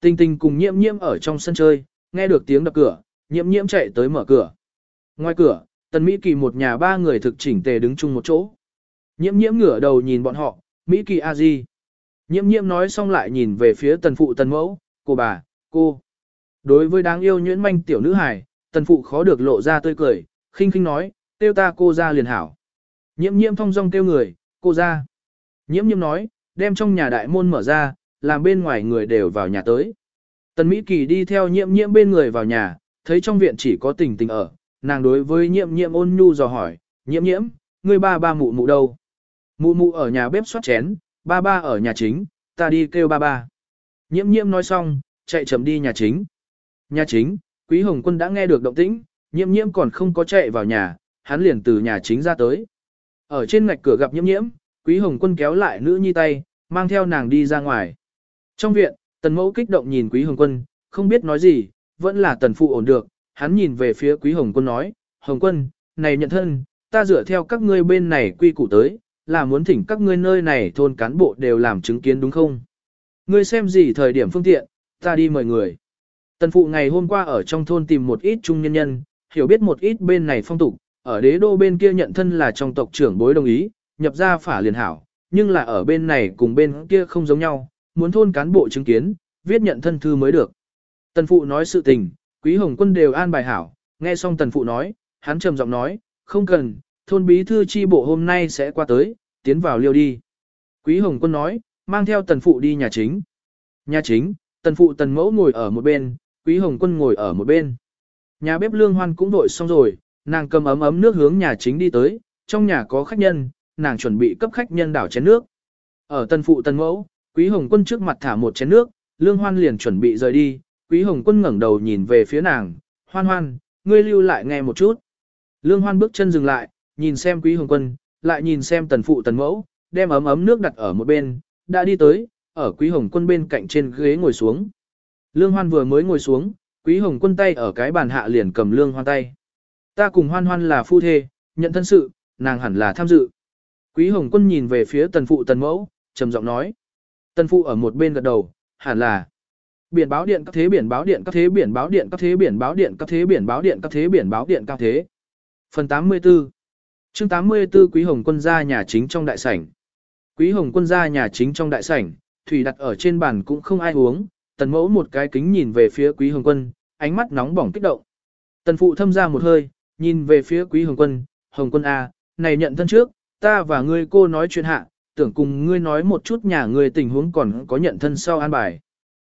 Tinh tinh cùng nhiễm nhiễm ở trong sân chơi, nghe được tiếng đập cửa, nhiễm nhiễm chạy tới mở cửa. Ngoài cửa, tần Mỹ Kỳ một nhà ba người thực chỉnh tề đứng chung một chỗ. Nhiễm nhiễm ngửa đầu nhìn bọn họ, Mỹ Kỳ a di. Nhiễm nhiễm nói xong lại nhìn về phía tần phụ tần mẫu, cô bà, cô. Đối với đáng yêu nhuyễn manh tiểu nữ hài, tần phụ khó được lộ ra tươi cười, khinh khinh nói, tiêu ta cô ra liền hảo. Nhiễm nhiễm thong dong kêu người, cô ra. Nhiễm nhiễm nói, đem trong nhà đại môn mở ra, làm bên ngoài người đều vào nhà tới. Tần Mỹ Kỳ đi theo nhiễm nhiễm bên người vào nhà, thấy trong viện chỉ có tình tình ở, nàng đối với nhiễm nhiễm ôn nhu dò hỏi, nhiễm nhiễm, ngươi ba ba mụ mụ đâu? Mụ mụ ở nhà bếp xoát chén, ba ba ở nhà chính, ta đi kêu ba ba. Nhiễm nhiễm nói xong, chạy chậm đi nhà chính. Nhà chính, Quý Hồng Quân đã nghe được động tĩnh, nhiễm nhiễm còn không có chạy vào nhà, hắn liền từ nhà chính ra tới. Ở trên ngạch cửa gặp nhiễm nhiễm, Quý Hồng Quân kéo lại nữ nhi tay, mang theo nàng đi ra ngoài. Trong viện, tần mẫu kích động nhìn Quý Hồng Quân, không biết nói gì, vẫn là tần phụ ổn được, hắn nhìn về phía Quý Hồng Quân nói, Hồng Quân, này nhận thân, ta dựa theo các ngươi bên này quy củ tới, là muốn thỉnh các ngươi nơi này thôn cán bộ đều làm chứng kiến đúng không? Ngươi xem gì thời điểm phương tiện, ta đi mời người. Tần phụ ngày hôm qua ở trong thôn tìm một ít trung nhân nhân, hiểu biết một ít bên này phong tục, ở đế đô bên kia nhận thân là trong tộc trưởng bối đồng ý, nhập ra phả liền hảo, nhưng là ở bên này cùng bên kia không giống nhau, muốn thôn cán bộ chứng kiến, viết nhận thân thư mới được. Tần phụ nói sự tình, quý hồng quân đều an bài hảo, nghe xong tần phụ nói, hắn trầm giọng nói, không cần, thôn bí thư chi bộ hôm nay sẽ qua tới, tiến vào liêu đi. Quý hồng quân nói, mang theo tần phụ đi nhà chính. Nhà chính, tần phụ tần mẫu ngồi ở một bên, quý hồng quân ngồi ở một bên. Nhà bếp lương hoan cũng đội xong rồi, nàng cầm ấm ấm nước hướng nhà chính đi tới, trong nhà có khách nhân, nàng chuẩn bị cấp khách nhân đảo chén nước. Ở tần phụ tần mẫu, quý hồng quân trước mặt thả một chén nước, lương hoan liền chuẩn bị rời đi, quý hồng quân ngẩng đầu nhìn về phía nàng, hoan hoan, ngươi lưu lại nghe một chút. Lương hoan bước chân dừng lại, nhìn xem quý hồng quân, lại nhìn xem tần phụ tần mẫu, đem ấm ấm nước đặt ở một bên, đã đi tới, ở quý hồng quân bên cạnh trên ghế ngồi xuống. Lương hoan vừa mới ngồi xuống, quý hồng quân tay ở cái bàn hạ liền cầm lương hoan tay. Ta cùng hoan hoan là phu thê, nhận thân sự, nàng hẳn là tham dự. Quý hồng quân nhìn về phía tần phụ tần mẫu, trầm giọng nói. Tần phụ ở một bên gật đầu, hẳn là. Biển báo điện các thế biển báo điện các thế biển báo điện các thế biển báo điện các thế biển báo điện các thế biển báo điện các thế. Phần 84 chương 84 Quý Hồng quân gia nhà chính trong đại sảnh. Quý Hồng quân gia nhà chính trong đại sảnh, thủy đặt ở trên bàn cũng không ai uống, tần mẫu một cái kính nhìn về phía Quý Hồng quân, ánh mắt nóng bỏng kích động. Tần phụ thâm ra một hơi, nhìn về phía Quý Hồng quân, Hồng quân A, à, này nhận thân trước, ta và ngươi cô nói chuyện hạ, tưởng cùng ngươi nói một chút nhà ngươi tình huống còn có nhận thân sau an bài.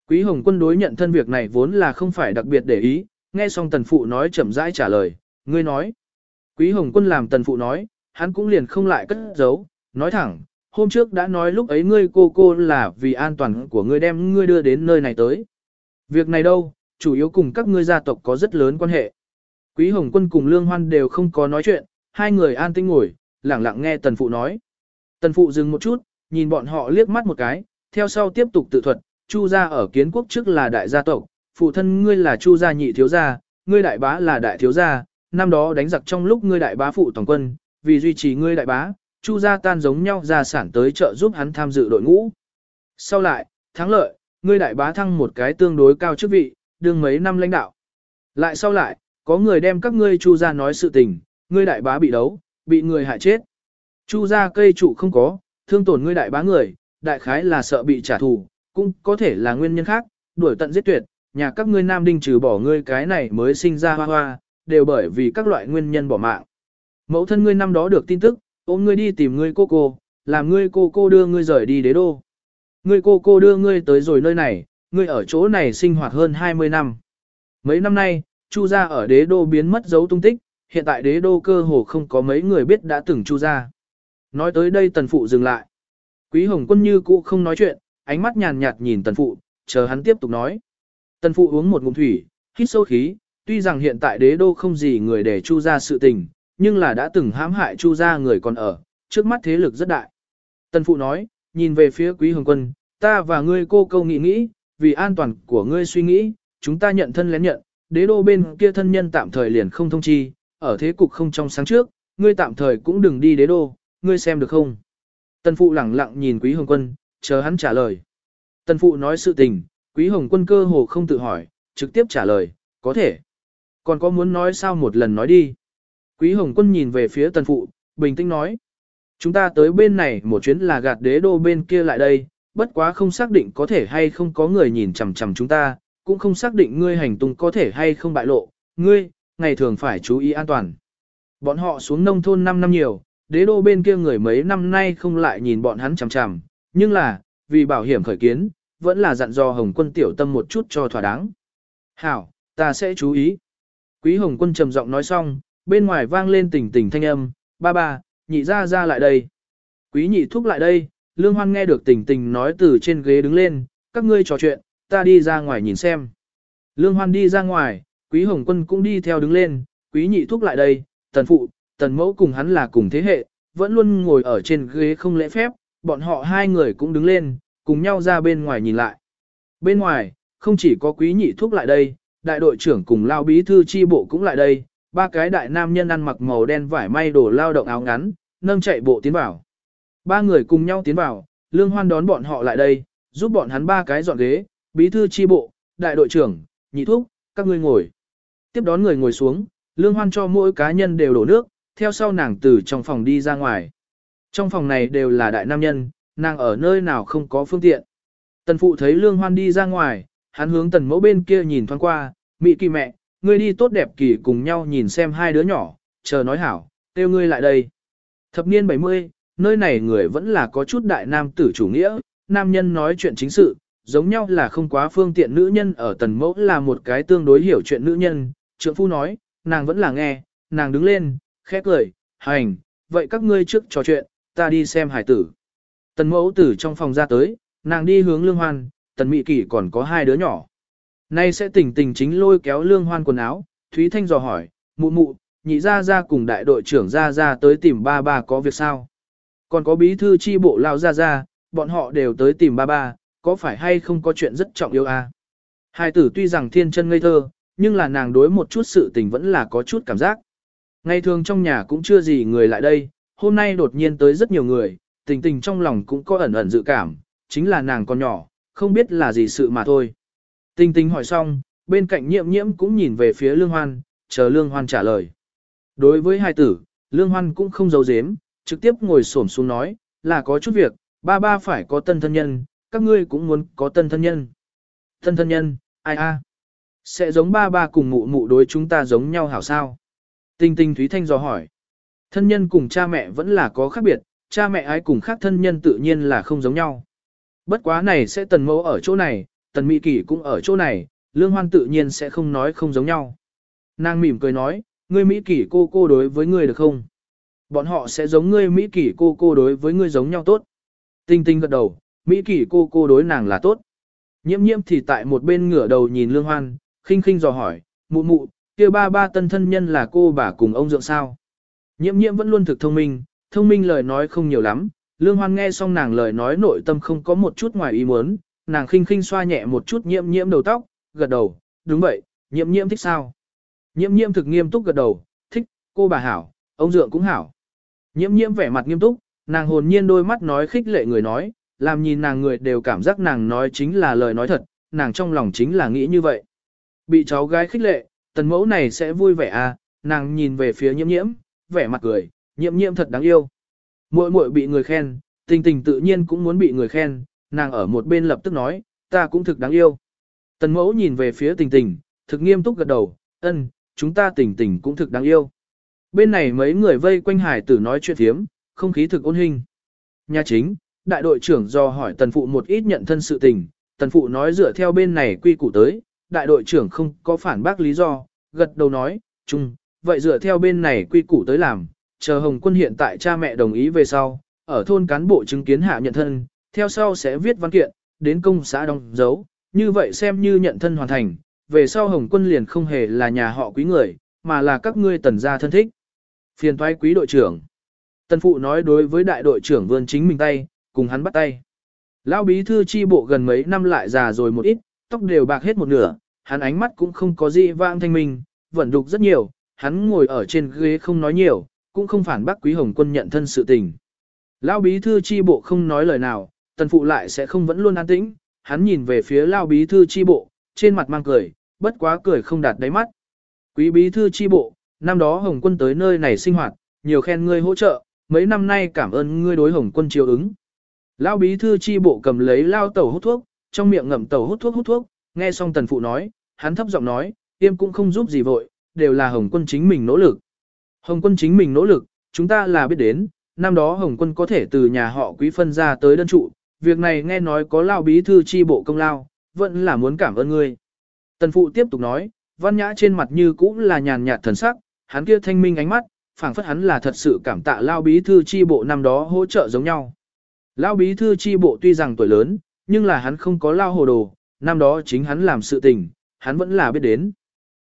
Quý Hồng quân đối nhận thân việc này vốn là không phải đặc biệt để ý, nghe xong tần phụ nói chậm rãi trả lời, ngươi nói. Quý Hồng Quân làm tần phụ nói, hắn cũng liền không lại cất giấu, nói thẳng, hôm trước đã nói lúc ấy ngươi cô cô là vì an toàn của ngươi đem ngươi đưa đến nơi này tới. Việc này đâu, chủ yếu cùng các ngươi gia tộc có rất lớn quan hệ. Quý Hồng Quân cùng Lương Hoan đều không có nói chuyện, hai người an tĩnh ngồi, lặng lặng nghe tần phụ nói. Tần phụ dừng một chút, nhìn bọn họ liếc mắt một cái, theo sau tiếp tục tự thuật, Chu gia ở kiến quốc trước là đại gia tộc, phụ thân ngươi là Chu gia nhị thiếu gia, ngươi đại bá là đại thiếu gia, năm đó đánh giặc trong lúc ngươi đại bá phụ tổng quân, vì duy trì ngươi đại bá, Chu gia tan giống nhau gia sản tới trợ giúp hắn tham dự đội ngũ. Sau lại, thắng lợi, ngươi đại bá thăng một cái tương đối cao chức vị, đương mấy năm lãnh đạo. Lại sau lại, có người đem các ngươi Chu gia nói sự tình, ngươi đại bá bị đấu, bị người hại chết. Chu gia cây trụ không có, thương tổn ngươi đại bá người, đại khái là sợ bị trả thù, cũng có thể là nguyên nhân khác, đuổi tận giết tuyệt, nhà các ngươi nam đinh trừ bỏ ngươi cái này mới sinh ra hoa hoa, đều bởi vì các loại nguyên nhân bỏ mạng. Mẫu thân ngươi năm đó được tin tức, ôm ngươi đi tìm ngươi cô cô, làm ngươi cô cô đưa ngươi rời đi đế đô. Ngươi cô cô đưa ngươi tới rồi nơi này, ngươi ở chỗ này sinh hoạt hơn 20 năm. Mấy năm nay, Chu gia ở đế đô biến mất dấu tung tích, hiện tại đế đô cơ hồ không có mấy người biết đã từng Chu gia. Nói tới đây tần phụ dừng lại. Quý hồng quân như cũ không nói chuyện, ánh mắt nhàn nhạt nhìn tần phụ, chờ hắn tiếp tục nói. Tần phụ uống một ngụm thủy, hít sâu khí, tuy rằng hiện tại đế đô không gì người để chu ra sự tình, nhưng là đã từng hãm hại chu ra người còn ở, trước mắt thế lực rất đại. Tần phụ nói, nhìn về phía quý hồng quân, ta và ngươi cô câu nghĩ nghĩ, vì an toàn của ngươi suy nghĩ, chúng ta nhận thân lén nhận, đế đô bên kia thân nhân tạm thời liền không thông chi, ở thế cục không trong sáng trước, ngươi tạm thời cũng đừng đi đế đô, ngươi xem được không? Tần phụ lẳng lặng nhìn quý hồng quân, chờ hắn trả lời. Tần phụ nói sự tình, Quý Hồng Quân cơ hồ không tự hỏi, trực tiếp trả lời, có thể. Còn có muốn nói sao một lần nói đi. Quý Hồng Quân nhìn về phía tần phụ, bình tĩnh nói. Chúng ta tới bên này một chuyến là gạt đế đô bên kia lại đây, bất quá không xác định có thể hay không có người nhìn chằm chằm chúng ta, cũng không xác định ngươi hành tung có thể hay không bại lộ, ngươi, ngày thường phải chú ý an toàn. Bọn họ xuống nông thôn 5 năm nhiều, đế đô bên kia người mấy năm nay không lại nhìn bọn hắn chằm chằm, nhưng là, vì bảo hiểm khởi kiến, vẫn là dặn dò Hồng quân tiểu tâm một chút cho thỏa đáng. Hảo, ta sẽ chú ý. Quý Hồng quân trầm giọng nói xong, bên ngoài vang lên tỉnh tỉnh thanh âm, ba ba, nhị ra ra lại đây. Quý nhị thúc lại đây, Lương Hoan nghe được tỉnh tỉnh nói từ trên ghế đứng lên, các ngươi trò chuyện, ta đi ra ngoài nhìn xem. Lương Hoan đi ra ngoài, Quý Hồng Quân cũng đi theo đứng lên, Quý nhị thúc lại đây, tần phụ, tần mẫu cùng hắn là cùng thế hệ, vẫn luôn ngồi ở trên ghế không lễ phép, bọn họ hai người cũng đứng lên, cùng nhau ra bên ngoài nhìn lại. Bên ngoài, không chỉ có quý nhị thúc lại đây, đại đội trưởng cùng lao bí thư chi bộ cũng lại đây, ba cái đại nam nhân ăn mặc màu đen vải may đổ lao động áo ngắn, nâng chạy bộ tiến vào. Ba người cùng nhau tiến vào, lương hoan đón bọn họ lại đây, giúp bọn hắn ba cái dọn ghế, bí thư chi bộ, đại đội trưởng, nhị thúc, các ngươi ngồi. Tiếp đón người ngồi xuống, lương hoan cho mỗi cá nhân đều đổ nước, theo sau nàng từ trong phòng đi ra ngoài. Trong phòng này đều là đại nam nhân, nàng ở nơi nào không có phương tiện. Tần phụ thấy lương hoan đi ra ngoài, hắn hướng tần mẫu bên kia nhìn thoáng qua, mị kỳ mẹ, ngươi đi tốt đẹp kỳ cùng nhau nhìn xem hai đứa nhỏ, chờ nói hảo, kêu ngươi lại đây. Thập niên 70, nơi này người vẫn là có chút đại nam tử chủ nghĩa, nam nhân nói chuyện chính sự, giống nhau là không quá phương tiện nữ nhân ở tần mẫu là một cái tương đối hiểu chuyện nữ nhân, trượng phu nói, nàng vẫn là nghe, nàng đứng lên, khép cười, hành, vậy các ngươi trước trò chuyện, ta đi xem hải tử. Tần mẫu tử trong phòng ra tới, nàng đi hướng lương hoan, tần mị kỷ còn có hai đứa nhỏ. Nay sẽ tỉnh tình chính lôi kéo lương hoan quần áo, Thúy Thanh dò hỏi, mụ mụ, nhị ra ra cùng đại đội trưởng ra ra tới tìm ba ba có việc sao? Còn có bí thư chi bộ lao ra ra, bọn họ đều tới tìm ba ba, có phải hay không có chuyện rất trọng yêu à? Hai tử tuy rằng thiên chân ngây thơ, nhưng là nàng đối một chút sự tình vẫn là có chút cảm giác. Ngày thường trong nhà cũng chưa gì người lại đây, hôm nay đột nhiên tới rất nhiều người, tình tình trong lòng cũng có ẩn ẩn dự cảm, chính là nàng còn nhỏ, không biết là gì sự mà thôi. Tình tình hỏi xong, bên cạnh nhiễm nhiễm cũng nhìn về phía lương hoan, chờ lương hoan trả lời. Đối với hai tử, lương hoan cũng không giấu giếm, trực tiếp ngồi xổm xuống nói, là có chút việc, ba ba phải có tân thân nhân, các ngươi cũng muốn có tân thân nhân. Tân thân nhân, ai a? Sẽ giống ba ba cùng mụ mụ đối chúng ta giống nhau hảo sao? Tinh tinh Thúy Thanh dò hỏi. Thân nhân cùng cha mẹ vẫn là có khác biệt, cha mẹ ai cùng khác thân nhân tự nhiên là không giống nhau. Bất quá này sẽ tần mẫu ở chỗ này, tần mỹ kỷ cũng ở chỗ này, lương hoan tự nhiên sẽ không nói không giống nhau. Nàng mỉm cười nói, ngươi mỹ kỷ cô cô đối với ngươi được không? Bọn họ sẽ giống ngươi mỹ kỷ cô cô đối với ngươi giống nhau tốt. Tinh tinh gật đầu, mỹ kỷ cô cô đối nàng là tốt. Nhiễm nhiễm thì tại một bên ngửa đầu nhìn lương hoan, khinh khinh dò hỏi, mụ mụ, kia ba ba tân thân nhân là cô bà cùng ông dượng sao. Nhiễm nhiễm vẫn luôn thực thông minh, thông minh lời nói không nhiều lắm, lương hoan nghe xong nàng lời nói nội tâm không có một chút ngoài ý muốn, nàng khinh khinh xoa nhẹ một chút nhiễm nhiễm đầu tóc, gật đầu, đúng vậy, nhiễm nhiễm thích sao. Nhiễm nhiễm thực nghiêm túc gật đầu, thích, cô bà hảo, ông dượng cũng hảo. Nhiễm nhiễm vẻ mặt nghiêm túc, nàng hồn nhiên đôi mắt nói khích lệ người nói, làm nhìn nàng người đều cảm giác nàng nói chính là lời nói thật, nàng trong lòng chính là nghĩ như vậy. Bị cháu gái khích lệ, tần mẫu này sẽ vui vẻ à, nàng nhìn về phía nhiễm nhiễm, vẻ mặt cười, nhiễm nhiễm thật đáng yêu. Muội muội bị người khen, tình tình tự nhiên cũng muốn bị người khen, nàng ở một bên lập tức nói, ta cũng thực đáng yêu. Tần mẫu nhìn về phía tình tình, thực nghiêm túc gật đầu, ân, chúng ta tình tình cũng thực đáng yêu. Bên này mấy người vây quanh hải tử nói chuyện thiếm, không khí thực ôn hình. Nhà chính, đại đội trưởng do hỏi tần phụ một ít nhận thân sự tình, tần phụ nói dựa theo bên này quy củ tới, đại đội trưởng không có phản bác lý do, gật đầu nói, chung, vậy dựa theo bên này quy củ tới làm, chờ Hồng quân hiện tại cha mẹ đồng ý về sau, ở thôn cán bộ chứng kiến hạ nhận thân, theo sau sẽ viết văn kiện, đến công xã đóng dấu, như vậy xem như nhận thân hoàn thành, về sau Hồng quân liền không hề là nhà họ quý người, mà là các ngươi tần gia thân thích. Phiền thoái quý đội trưởng. Tần phụ nói đối với đại đội trưởng vươn chính mình tay, cùng hắn bắt tay. Lão bí thư chi bộ gần mấy năm lại già rồi một ít, tóc đều bạc hết một nửa, hắn ánh mắt cũng không có gì vang thanh minh, vẫn đục rất nhiều, hắn ngồi ở trên ghế không nói nhiều, cũng không phản bác quý hồng quân nhận thân sự tình. Lão bí thư chi bộ không nói lời nào, tần phụ lại sẽ không vẫn luôn an tĩnh, hắn nhìn về phía lao bí thư chi bộ, trên mặt mang cười, bất quá cười không đạt đáy mắt. Quý bí thư chi bộ, năm đó Hồng quân tới nơi này sinh hoạt, nhiều khen ngươi hỗ trợ, mấy năm nay cảm ơn ngươi đối Hồng quân chiều ứng. Lao bí thư chi bộ cầm lấy lao tẩu hút thuốc, trong miệng ngậm tẩu hút thuốc hút thuốc, nghe xong tần phụ nói, hắn thấp giọng nói, tiêm cũng không giúp gì vội, đều là Hồng quân chính mình nỗ lực. Hồng quân chính mình nỗ lực, chúng ta là biết đến, năm đó Hồng quân có thể từ nhà họ quý phân ra tới đơn trụ, việc này nghe nói có lao bí thư chi bộ công lao, vẫn là muốn cảm ơn ngươi. Tần phụ tiếp tục nói, văn nhã trên mặt như cũng là nhàn nhạt thần sắc, hắn kia thanh minh ánh mắt, phảng phất hắn là thật sự cảm tạ lao bí thư chi bộ năm đó hỗ trợ giống nhau. Lao bí thư chi bộ tuy rằng tuổi lớn, nhưng là hắn không có lao hồ đồ, năm đó chính hắn làm sự tình, hắn vẫn là biết đến.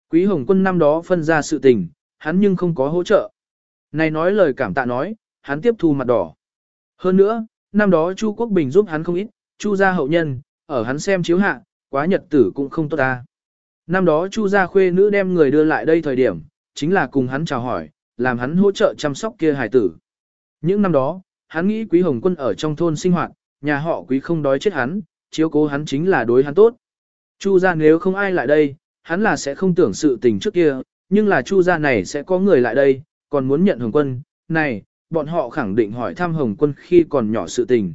Quý Hồng Quân năm đó phân ra sự tình, hắn nhưng không có hỗ trợ. Này nói lời cảm tạ nói, hắn tiếp thu mặt đỏ. Hơn nữa, năm đó Chu Quốc Bình giúp hắn không ít, Chu gia hậu nhân, ở hắn xem chiếu hạ, quá nhật tử cũng không tốt ta. Năm đó Chu gia khuê nữ đem người đưa lại đây thời điểm, chính là cùng hắn chào hỏi, làm hắn hỗ trợ chăm sóc kia Hải tử. Những năm đó, hắn nghĩ Quý Hồng Quân ở trong thôn sinh hoạt, nhà họ Quý không đói chết hắn, chiếu cố hắn chính là đối hắn tốt. Chu gia nếu không ai lại đây, hắn là sẽ không tưởng sự tình trước kia, nhưng là Chu gia này sẽ có người lại đây, còn muốn nhận Hồng Quân, này, bọn họ khẳng định hỏi thăm Hồng Quân khi còn nhỏ sự tình.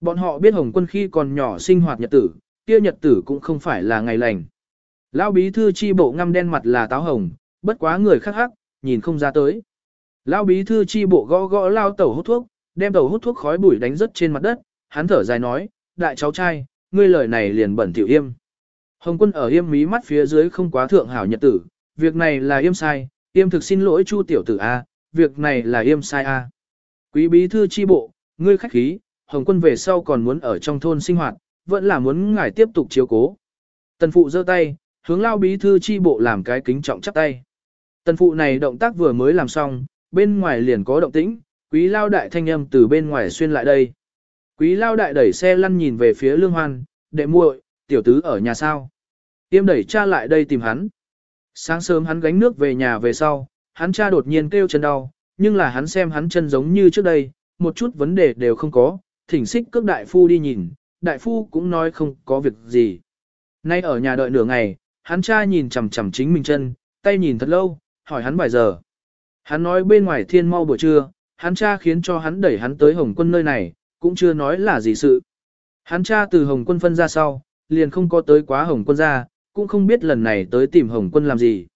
Bọn họ biết Hồng Quân khi còn nhỏ sinh hoạt nhật tử, kia nhật tử cũng không phải là ngày lành. Lão bí thư chi bộ ngăm đen mặt là táo hồng, bất quá người khác hắc, nhìn không ra tới. Lão bí thư chi bộ gõ gõ lao tẩu hút thuốc, đem tẩu hút thuốc khói bụi đánh rất trên mặt đất, hắn thở dài nói, đại cháu trai, ngươi lời này liền bẩn tiểu yêm. Hồng quân ở yêm mí mắt phía dưới không quá thượng hảo nhật tử, việc này là yêm sai, yêm thực xin lỗi chu tiểu tử A, việc này là yêm sai A. Quý bí thư chi bộ, ngươi khách khí, Hồng quân về sau còn muốn ở trong thôn sinh hoạt, vẫn là muốn ngài tiếp tục chiếu cố. Tần phụ giơ tay, hướng lao bí thư chi bộ làm cái kính trọng chắp tay. Tần phụ này động tác vừa mới làm xong, bên ngoài liền có động tĩnh, quý lao đại thanh âm từ bên ngoài xuyên lại đây. Quý lao đại đẩy xe lăn nhìn về phía lương hoan, đệ muội, tiểu tứ ở nhà sao. Tiêm đẩy cha lại đây tìm hắn. Sáng sớm hắn gánh nước về nhà về sau, hắn cha đột nhiên kêu chân đau, nhưng là hắn xem hắn chân giống như trước đây, một chút vấn đề đều không có, thỉnh xích cước đại phu đi nhìn, đại phu cũng nói không có việc gì. Nay ở nhà đợi nửa ngày, hắn cha nhìn chằm chằm chính mình chân, tay nhìn thật lâu, hỏi hắn vài giờ. Hắn nói bên ngoài thiên mau buổi trưa, hắn cha khiến cho hắn đẩy hắn tới Hồng quân nơi này, cũng chưa nói là gì sự. Hắn cha từ Hồng quân phân ra sau, liền không có tới quá Hồng quân ra, cũng không biết lần này tới tìm Hồng quân làm gì.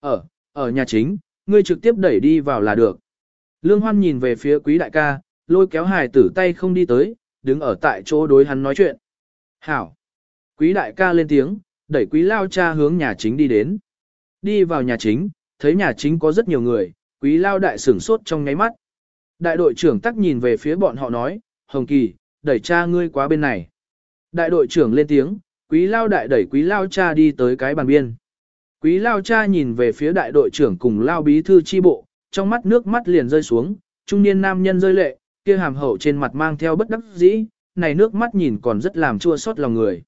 Ở, ở nhà chính, ngươi trực tiếp đẩy đi vào là được. Lương Hoan nhìn về phía quý đại ca, lôi kéo hài tử tay không đi tới, đứng ở tại chỗ đối hắn nói chuyện. Hảo! Quý đại ca lên tiếng, đẩy quý lao cha hướng nhà chính đi đến. Đi vào nhà chính, thấy nhà chính có rất nhiều người, quý lao đại sửng sốt trong nháy mắt. Đại đội trưởng tắc nhìn về phía bọn họ nói, Hồng Kỳ, đẩy cha ngươi quá bên này. Đại đội trưởng lên tiếng, quý lao đại đẩy quý lao cha đi tới cái bàn biên. Quý lao cha nhìn về phía đại đội trưởng cùng lao bí thư chi bộ, trong mắt nước mắt liền rơi xuống, trung niên nam nhân rơi lệ, kia hàm hậu trên mặt mang theo bất đắc dĩ, này nước mắt nhìn còn rất làm chua xót lòng người.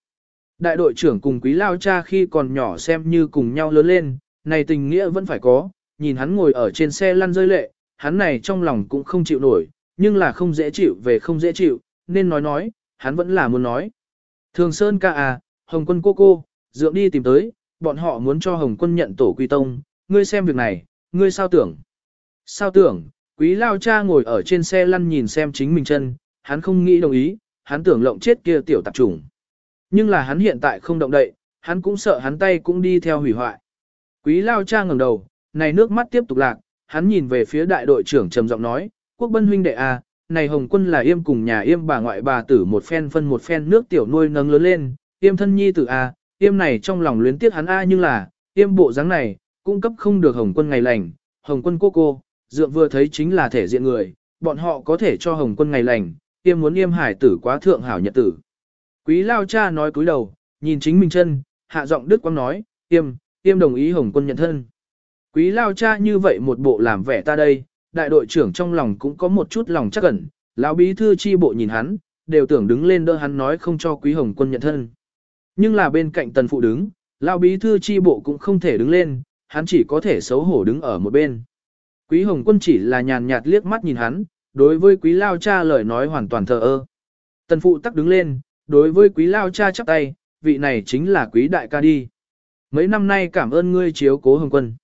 Đại đội trưởng cùng quý lao cha khi còn nhỏ xem như cùng nhau lớn lên, này tình nghĩa vẫn phải có, nhìn hắn ngồi ở trên xe lăn rơi lệ, hắn này trong lòng cũng không chịu nổi, nhưng là không dễ chịu về không dễ chịu, nên nói nói, hắn vẫn là muốn nói. Thường Sơn ca à, Hồng quân cô cô, dượng đi tìm tới, bọn họ muốn cho Hồng quân nhận tổ quy tông, ngươi xem việc này, ngươi sao tưởng? Sao tưởng, quý lao cha ngồi ở trên xe lăn nhìn xem chính mình chân, hắn không nghĩ đồng ý, hắn tưởng lộng chết kia tiểu tạp trùng. Nhưng là hắn hiện tại không động đậy, hắn cũng sợ hắn tay cũng đi theo hủy hoại. Quý lao cha ngẩng đầu, này nước mắt tiếp tục lạc, hắn nhìn về phía đại đội trưởng trầm giọng nói, quốc bân huynh đệ a, à, này hồng quân là yêm cùng nhà yêm bà ngoại bà tử một phen phân một phen nước tiểu nuôi nâng lớn lên, yêm thân nhi tử a, à, yêm này trong lòng luyến tiếc hắn a nhưng là, yêm bộ dáng này, cung cấp không được hồng quân ngày lành, hồng quân cô cô, dựa vừa thấy chính là thể diện người, bọn họ có thể cho hồng quân ngày lành, yêm muốn yêm hải tử quá thượng hảo nhật tử. Quý lao cha nói cúi đầu, nhìn chính mình chân, hạ giọng đức quang nói, yêm, yêm đồng ý hồng quân nhận thân. Quý lao cha như vậy một bộ làm vẻ ta đây, đại đội trưởng trong lòng cũng có một chút lòng chắc ẩn, lão bí thư chi bộ nhìn hắn, đều tưởng đứng lên đỡ hắn nói không cho quý hồng quân nhận thân. Nhưng là bên cạnh tần phụ đứng, lão bí thư chi bộ cũng không thể đứng lên, hắn chỉ có thể xấu hổ đứng ở một bên. Quý hồng quân chỉ là nhàn nhạt liếc mắt nhìn hắn, đối với quý lao cha lời nói hoàn toàn thờ ơ. Tần phụ tắc đứng lên, đối với quý lao cha chắp tay, vị này chính là quý đại ca đi. Mấy năm nay cảm ơn ngươi chiếu cố hồng quân.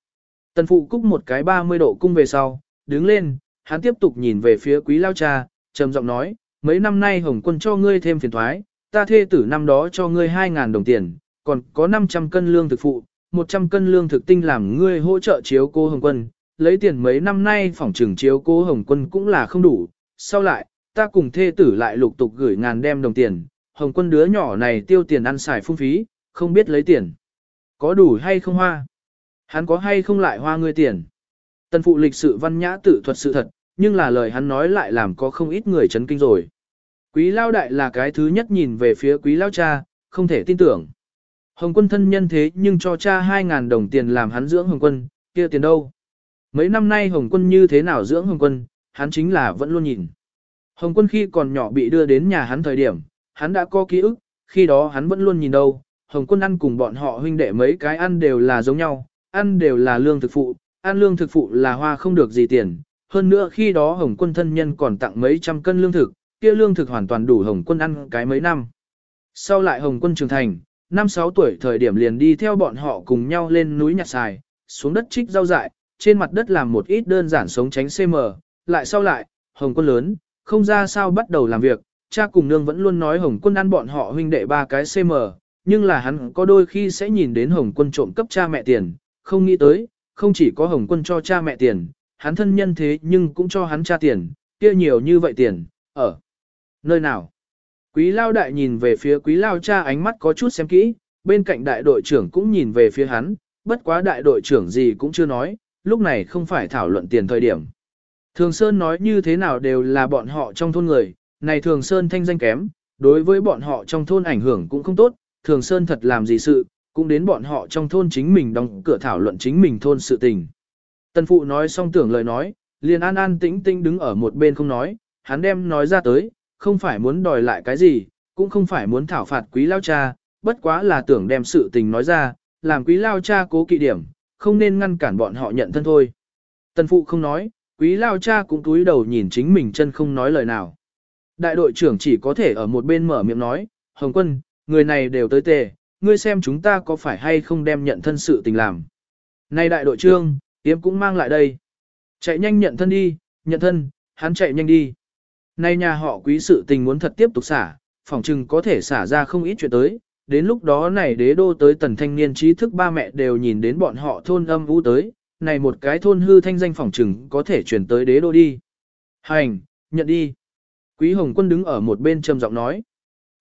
Tần phụ cúc một cái 30 độ cung về sau, đứng lên, hắn tiếp tục nhìn về phía quý lao cha, trầm giọng nói, mấy năm nay hồng quân cho ngươi thêm phiền thoái, ta thê tử năm đó cho ngươi 2.000 đồng tiền, còn có 500 cân lương thực phụ, 100 cân lương thực tinh làm ngươi hỗ trợ chiếu cố hồng quân, lấy tiền mấy năm nay phỏng trừng chiếu cố hồng quân cũng là không đủ, sau lại, ta cùng thê tử lại lục tục gửi ngàn đem đồng tiền, hồng quân đứa nhỏ này tiêu tiền ăn xài phung phí, không biết lấy tiền. Có đủ hay không hoa? Hắn có hay không lại hoa ngươi tiền? Tần phụ lịch sự văn nhã tự thuật sự thật, nhưng là lời hắn nói lại làm có không ít người chấn kinh rồi. Quý lao đại là cái thứ nhất nhìn về phía quý lao cha, không thể tin tưởng. Hồng quân thân nhân thế nhưng cho cha 2.000 đồng tiền làm hắn dưỡng hồng quân, kia tiền đâu? Mấy năm nay hồng quân như thế nào dưỡng hồng quân, hắn chính là vẫn luôn nhìn. Hồng quân khi còn nhỏ bị đưa đến nhà hắn thời điểm, hắn đã có ký ức, khi đó hắn vẫn luôn nhìn đâu, Hồng quân ăn cùng bọn họ huynh đệ mấy cái ăn đều là giống nhau, ăn đều là lương thực phụ, ăn lương thực phụ là hoa không được gì tiền. Hơn nữa khi đó Hồng quân thân nhân còn tặng mấy trăm cân lương thực, kia lương thực hoàn toàn đủ Hồng quân ăn cái mấy năm. Sau lại Hồng quân trưởng thành, năm sáu tuổi thời điểm liền đi theo bọn họ cùng nhau lên núi nhặt xài, xuống đất trích rau dại, trên mặt đất làm một ít đơn giản sống tránh CM, lại sau lại, Hồng quân lớn, không ra sao bắt đầu làm việc, cha cùng nương vẫn luôn nói Hồng quân ăn bọn họ huynh đệ ba cái CM, nhưng là hắn có đôi khi sẽ nhìn đến Hồng quân trộm cấp cha mẹ tiền, không nghĩ tới, không chỉ có Hồng quân cho cha mẹ tiền, hắn thân nhân thế nhưng cũng cho hắn cha tiền, kia nhiều như vậy tiền, ở nơi nào. Quý lao đại nhìn về phía quý lao cha ánh mắt có chút xem kỹ, bên cạnh đại đội trưởng cũng nhìn về phía hắn, bất quá đại đội trưởng gì cũng chưa nói, lúc này không phải thảo luận tiền thời điểm. Thường Sơn nói như thế nào đều là bọn họ trong thôn người, này Thường Sơn thanh danh kém, đối với bọn họ trong thôn ảnh hưởng cũng không tốt, Thường Sơn thật làm gì sự, cũng đến bọn họ trong thôn chính mình đóng cửa thảo luận chính mình thôn sự tình. Tân phụ nói xong tưởng lời nói, liền an an tĩnh tĩnh đứng ở một bên không nói, hắn đem nói ra tới, không phải muốn đòi lại cái gì, cũng không phải muốn thảo phạt quý lao cha, bất quá là tưởng đem sự tình nói ra, làm quý lao cha cố kỵ điểm, không nên ngăn cản bọn họ nhận thân thôi. Tân phụ không nói, quý lao cha cũng túi đầu nhìn chính mình chân không nói lời nào. Đại đội trưởng chỉ có thể ở một bên mở miệng nói, Hồng quân, người này đều tới tề, ngươi xem chúng ta có phải hay không đem nhận thân sự tình làm. Này đại đội trưởng, yếm cũng mang lại đây. Chạy nhanh nhận thân đi, nhận thân, hắn chạy nhanh đi. Này nhà họ quý sự tình muốn thật tiếp tục xả, phỏng chừng có thể xả ra không ít chuyện tới. Đến lúc đó này đế đô tới tần thanh niên trí thức ba mẹ đều nhìn đến bọn họ thôn âm vũ tới, này một cái thôn hư thanh danh phỏng chừng có thể chuyển tới đế đô đi. Hành, nhận đi. Quý Hồng Quân đứng ở một bên trầm giọng nói.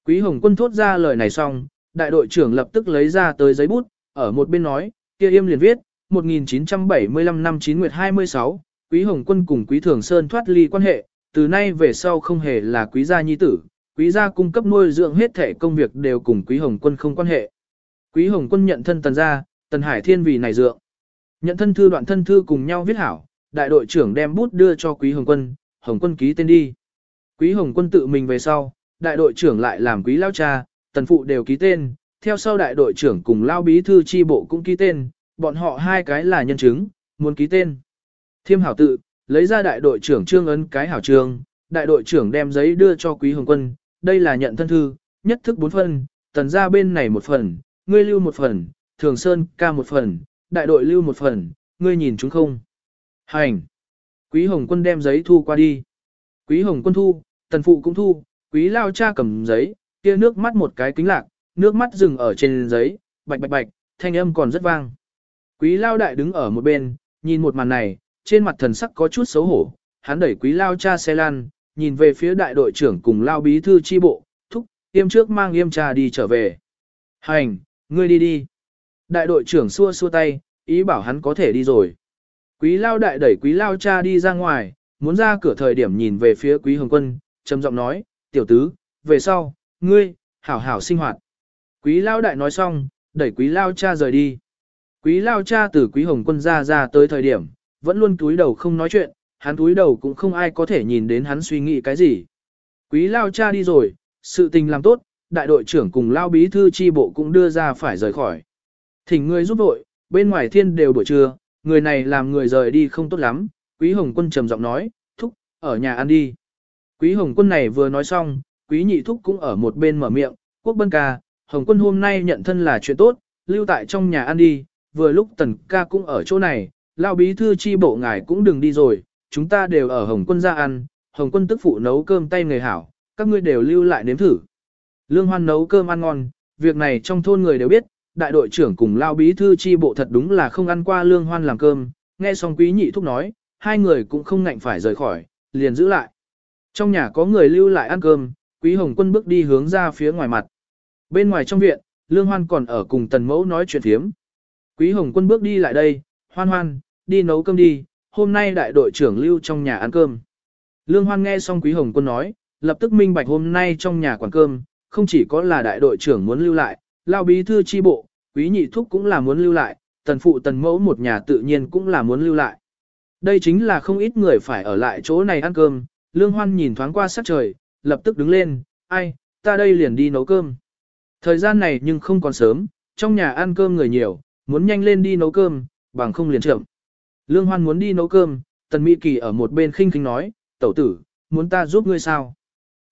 Quý Hồng Quân thốt ra lời này xong, đại đội trưởng lập tức lấy ra tới giấy bút, ở một bên nói, kia im liền viết, 1975 năm 9 nguyệt 26, Quý Hồng Quân cùng Quý Thường Sơn thoát ly quan hệ, từ nay về sau không hề là Quý gia nhi tử, Quý gia cung cấp nuôi dưỡng hết thể công việc đều cùng Quý Hồng Quân không quan hệ. Quý Hồng Quân nhận thân tần gia, tần Hải Thiên vì này dượng. Nhận thân thư đoạn thân thư cùng nhau viết hảo, đại đội trưởng đem bút đưa cho Quý Hồng Quân, Hồng Quân ký tên đi. Quý Hồng Quân tự mình về sau, đại đội trưởng lại làm quý lao cha, tần phụ đều ký tên, theo sau đại đội trưởng cùng lao bí thư chi bộ cũng ký tên, bọn họ hai cái là nhân chứng, muốn ký tên. Thiêm hảo tự, lấy ra đại đội trưởng trương ấn cái hảo trường, đại đội trưởng đem giấy đưa cho quý hồng quân, đây là nhận thân thư, nhất thức bốn phần, tần ra bên này một phần, ngươi lưu một phần, thường sơn ca một phần, đại đội lưu một phần, ngươi nhìn chúng không? Hành! Quý hồng quân đem giấy thu qua đi. Quý hồng quân thu, tần phụ cũng thu, quý lao cha cầm giấy, kia nước mắt một cái kính lạc, nước mắt dừng ở trên giấy, bạch bạch bạch, thanh âm còn rất vang. Quý lao đại đứng ở một bên, nhìn một màn này, trên mặt thần sắc có chút xấu hổ, hắn đẩy quý lao cha xe lan, nhìn về phía đại đội trưởng cùng lao bí thư chi bộ, thúc, yêm trước mang yêm cha đi trở về. Hành, ngươi đi đi. Đại đội trưởng xua xua tay, ý bảo hắn có thể đi rồi. Quý lao đại đẩy quý lao cha đi ra ngoài, muốn ra cửa thời điểm nhìn về phía quý hồng quân, trầm giọng nói, tiểu tứ, về sau, ngươi, hảo hảo sinh hoạt. Quý lao đại nói xong, đẩy quý lao cha rời đi. Quý lao cha từ quý hồng quân ra ra tới thời điểm, vẫn luôn túi đầu không nói chuyện, hắn túi đầu cũng không ai có thể nhìn đến hắn suy nghĩ cái gì. Quý lao cha đi rồi, sự tình làm tốt, đại đội trưởng cùng lao bí thư chi bộ cũng đưa ra phải rời khỏi. Thỉnh người giúp đội, bên ngoài thiên đều buổi trưa, người này làm người rời đi không tốt lắm, quý hồng quân trầm giọng nói, thúc, ở nhà ăn đi. Quý hồng quân này vừa nói xong, quý nhị thúc cũng ở một bên mở miệng, quốc bân ca, Hồng quân hôm nay nhận thân là chuyện tốt, lưu tại trong nhà ăn đi, vừa lúc tần ca cũng ở chỗ này, lao bí thư chi bộ ngài cũng đừng đi rồi, chúng ta đều ở Hồng quân ra ăn, Hồng quân tức phụ nấu cơm tay người hảo, các ngươi đều lưu lại nếm thử. Lương Hoan nấu cơm ăn ngon, việc này trong thôn người đều biết, đại đội trưởng cùng lao bí thư chi bộ thật đúng là không ăn qua Lương Hoan làm cơm, nghe xong quý nhị thúc nói, hai người cũng không ngạnh phải rời khỏi, liền giữ lại. Trong nhà có người lưu lại ăn cơm, quý hồng quân bước đi hướng ra phía ngoài mặt. Bên ngoài trong viện, Lương Hoan còn ở cùng tần mẫu nói chuyện thiếm. Quý hồng quân bước đi lại đây, hoan hoan, đi nấu cơm đi, hôm nay đại đội trưởng lưu trong nhà ăn cơm. Lương Hoan nghe xong Quý Hồng Quân nói, lập tức minh bạch hôm nay trong nhà quán cơm, không chỉ có là đại đội trưởng muốn lưu lại, lao bí thư chi bộ, Quý Nhị Thúc cũng là muốn lưu lại, tần phụ tần mẫu một nhà tự nhiên cũng là muốn lưu lại. Đây chính là không ít người phải ở lại chỗ này ăn cơm, Lương Hoan nhìn thoáng qua sắc trời, lập tức đứng lên, ai, ta đây liền đi nấu cơm. Thời gian này nhưng không còn sớm, trong nhà ăn cơm người nhiều, muốn nhanh lên đi nấu cơm, bằng không liền chậm. Lương Hoan muốn đi nấu cơm, Tần Mỹ Kỳ ở một bên khinh khinh nói, tẩu tử, muốn ta giúp ngươi sao?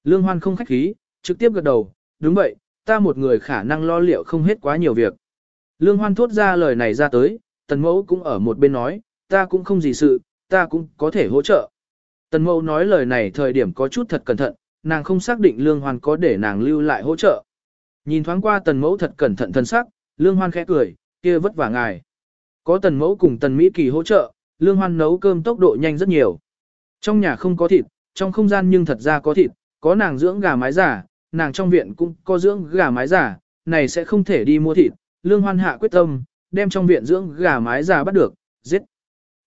Lương Hoan không khách khí, trực tiếp gật đầu, đúng vậy, ta một người khả năng lo liệu không hết quá nhiều việc. Lương Hoan thốt ra lời này ra tới, Tần Mẫu cũng ở một bên nói, ta cũng không gì sự, ta cũng có thể hỗ trợ. Tần Mẫu nói lời này thời điểm có chút thật cẩn thận, nàng không xác định Lương Hoan có để nàng lưu lại hỗ trợ. Nhìn thoáng qua Tần Mẫu thật cẩn thận thân sắc, Lương Hoan khẽ cười, kia vất vả ngài. Có Tần Mẫu cùng Tần Mỹ Kỳ hỗ trợ, Lương Hoan nấu cơm tốc độ nhanh rất nhiều. Trong nhà không có thịt, trong không gian nhưng thật ra có thịt, có nàng dưỡng gà mái giả, nàng trong viện cũng có dưỡng gà mái giả, này sẽ không thể đi mua thịt. Lương Hoan hạ quyết tâm, đem trong viện dưỡng gà mái giả bắt được, giết.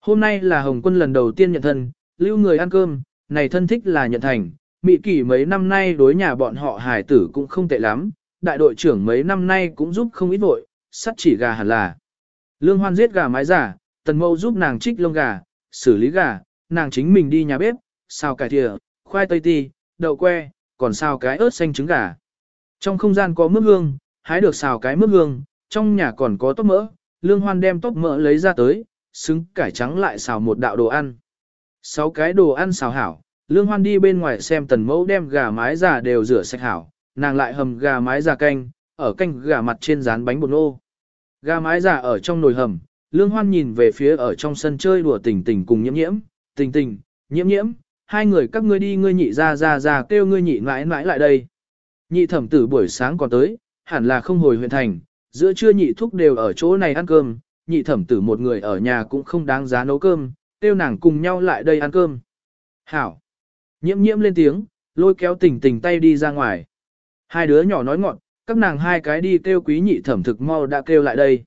Hôm nay là Hồng Quân lần đầu tiên nhận thân, lưu người ăn cơm, này thân thích là nhận thành, Mị kỷ mấy năm nay đối nhà bọn họ hài tử cũng không tệ lắm, đại đội trưởng mấy năm nay cũng giúp không ít vội, sắt chỉ gà hẳn là. Lương Hoan giết gà mái giả, tần mâu giúp nàng trích lông gà, xử lý gà, nàng chính mình đi nhà bếp, xào cải thìa, khoai tây ti, đậu que, còn xào cái ớt xanh trứng gà. Trong không gian có mướp hương, hái được xào cái mướp hương, trong nhà còn có tóc mỡ, lương hoan đem tóc mỡ lấy ra tới, xứng cải trắng lại xào một đạo đồ ăn. Sáu cái đồ ăn xào hảo, lương hoan đi bên ngoài xem tần mẫu đem gà mái già đều rửa sạch hảo, nàng lại hầm gà mái già canh, ở canh gà mặt trên rán bánh bột nô. Gà mái già ở trong nồi hầm, lương hoan nhìn về phía ở trong sân chơi đùa tình tình cùng nhiễm nhiễm, tình tình, nhiễm nhiễm, hai người các ngươi đi ngươi nhị ra ra ra kêu ngươi nhị mãi mãi lại đây. Nhị thẩm tử buổi sáng còn tới, hẳn là không hồi huyện thành, giữa trưa nhị thúc đều ở chỗ này ăn cơm, nhị thẩm tử một người ở nhà cũng không đáng giá nấu cơm, kêu nàng cùng nhau lại đây ăn cơm. Hảo! Nhiễm nhiễm lên tiếng, lôi kéo tình tình tay đi ra ngoài. Hai đứa nhỏ nói ngọn, các nàng hai cái đi kêu quý nhị thẩm thực mau đã kêu lại đây.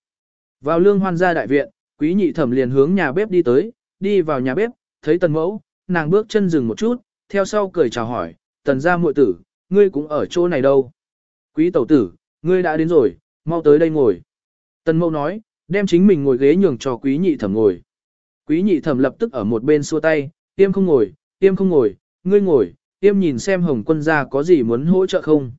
Vào lương hoan gia đại viện, quý nhị thẩm liền hướng nhà bếp đi tới, đi vào nhà bếp, thấy tần mẫu, nàng bước chân dừng một chút, theo sau cười chào hỏi, tần gia muội tử, ngươi cũng ở chỗ này đâu. Quý tẩu tử, ngươi đã đến rồi, mau tới đây ngồi. Tần mẫu nói, đem chính mình ngồi ghế nhường cho quý nhị thẩm ngồi. Quý nhị thẩm lập tức ở một bên xua tay, tiêm không ngồi, tiêm không ngồi, ngươi ngồi, tiêm nhìn xem hồng quân gia có gì muốn hỗ trợ không.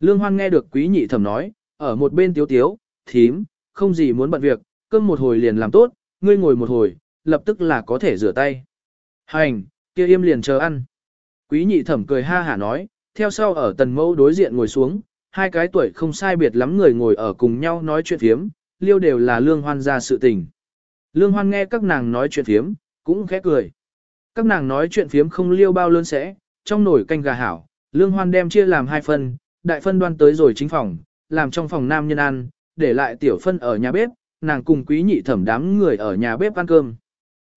Lương Hoan nghe được quý nhị thẩm nói, ở một bên tiếu tiếu, thím, không gì muốn bận việc, cơm một hồi liền làm tốt, ngươi ngồi một hồi, lập tức là có thể rửa tay. Hành, kia im liền chờ ăn. Quý nhị thẩm cười ha hả nói, theo sau ở tần mẫu đối diện ngồi xuống, hai cái tuổi không sai biệt lắm người ngồi ở cùng nhau nói chuyện phiếm, liêu đều là lương hoan ra sự tình. Lương hoan nghe các nàng nói chuyện phiếm, cũng khẽ cười. Các nàng nói chuyện phiếm không liêu bao lớn sẽ, trong nồi canh gà hảo, lương hoan đem chia làm hai phần, đại phân đoan tới rồi chính phòng, làm trong phòng nam nhân ăn, để lại tiểu phân ở nhà bếp, nàng cùng quý nhị thẩm đám người ở nhà bếp ăn cơm.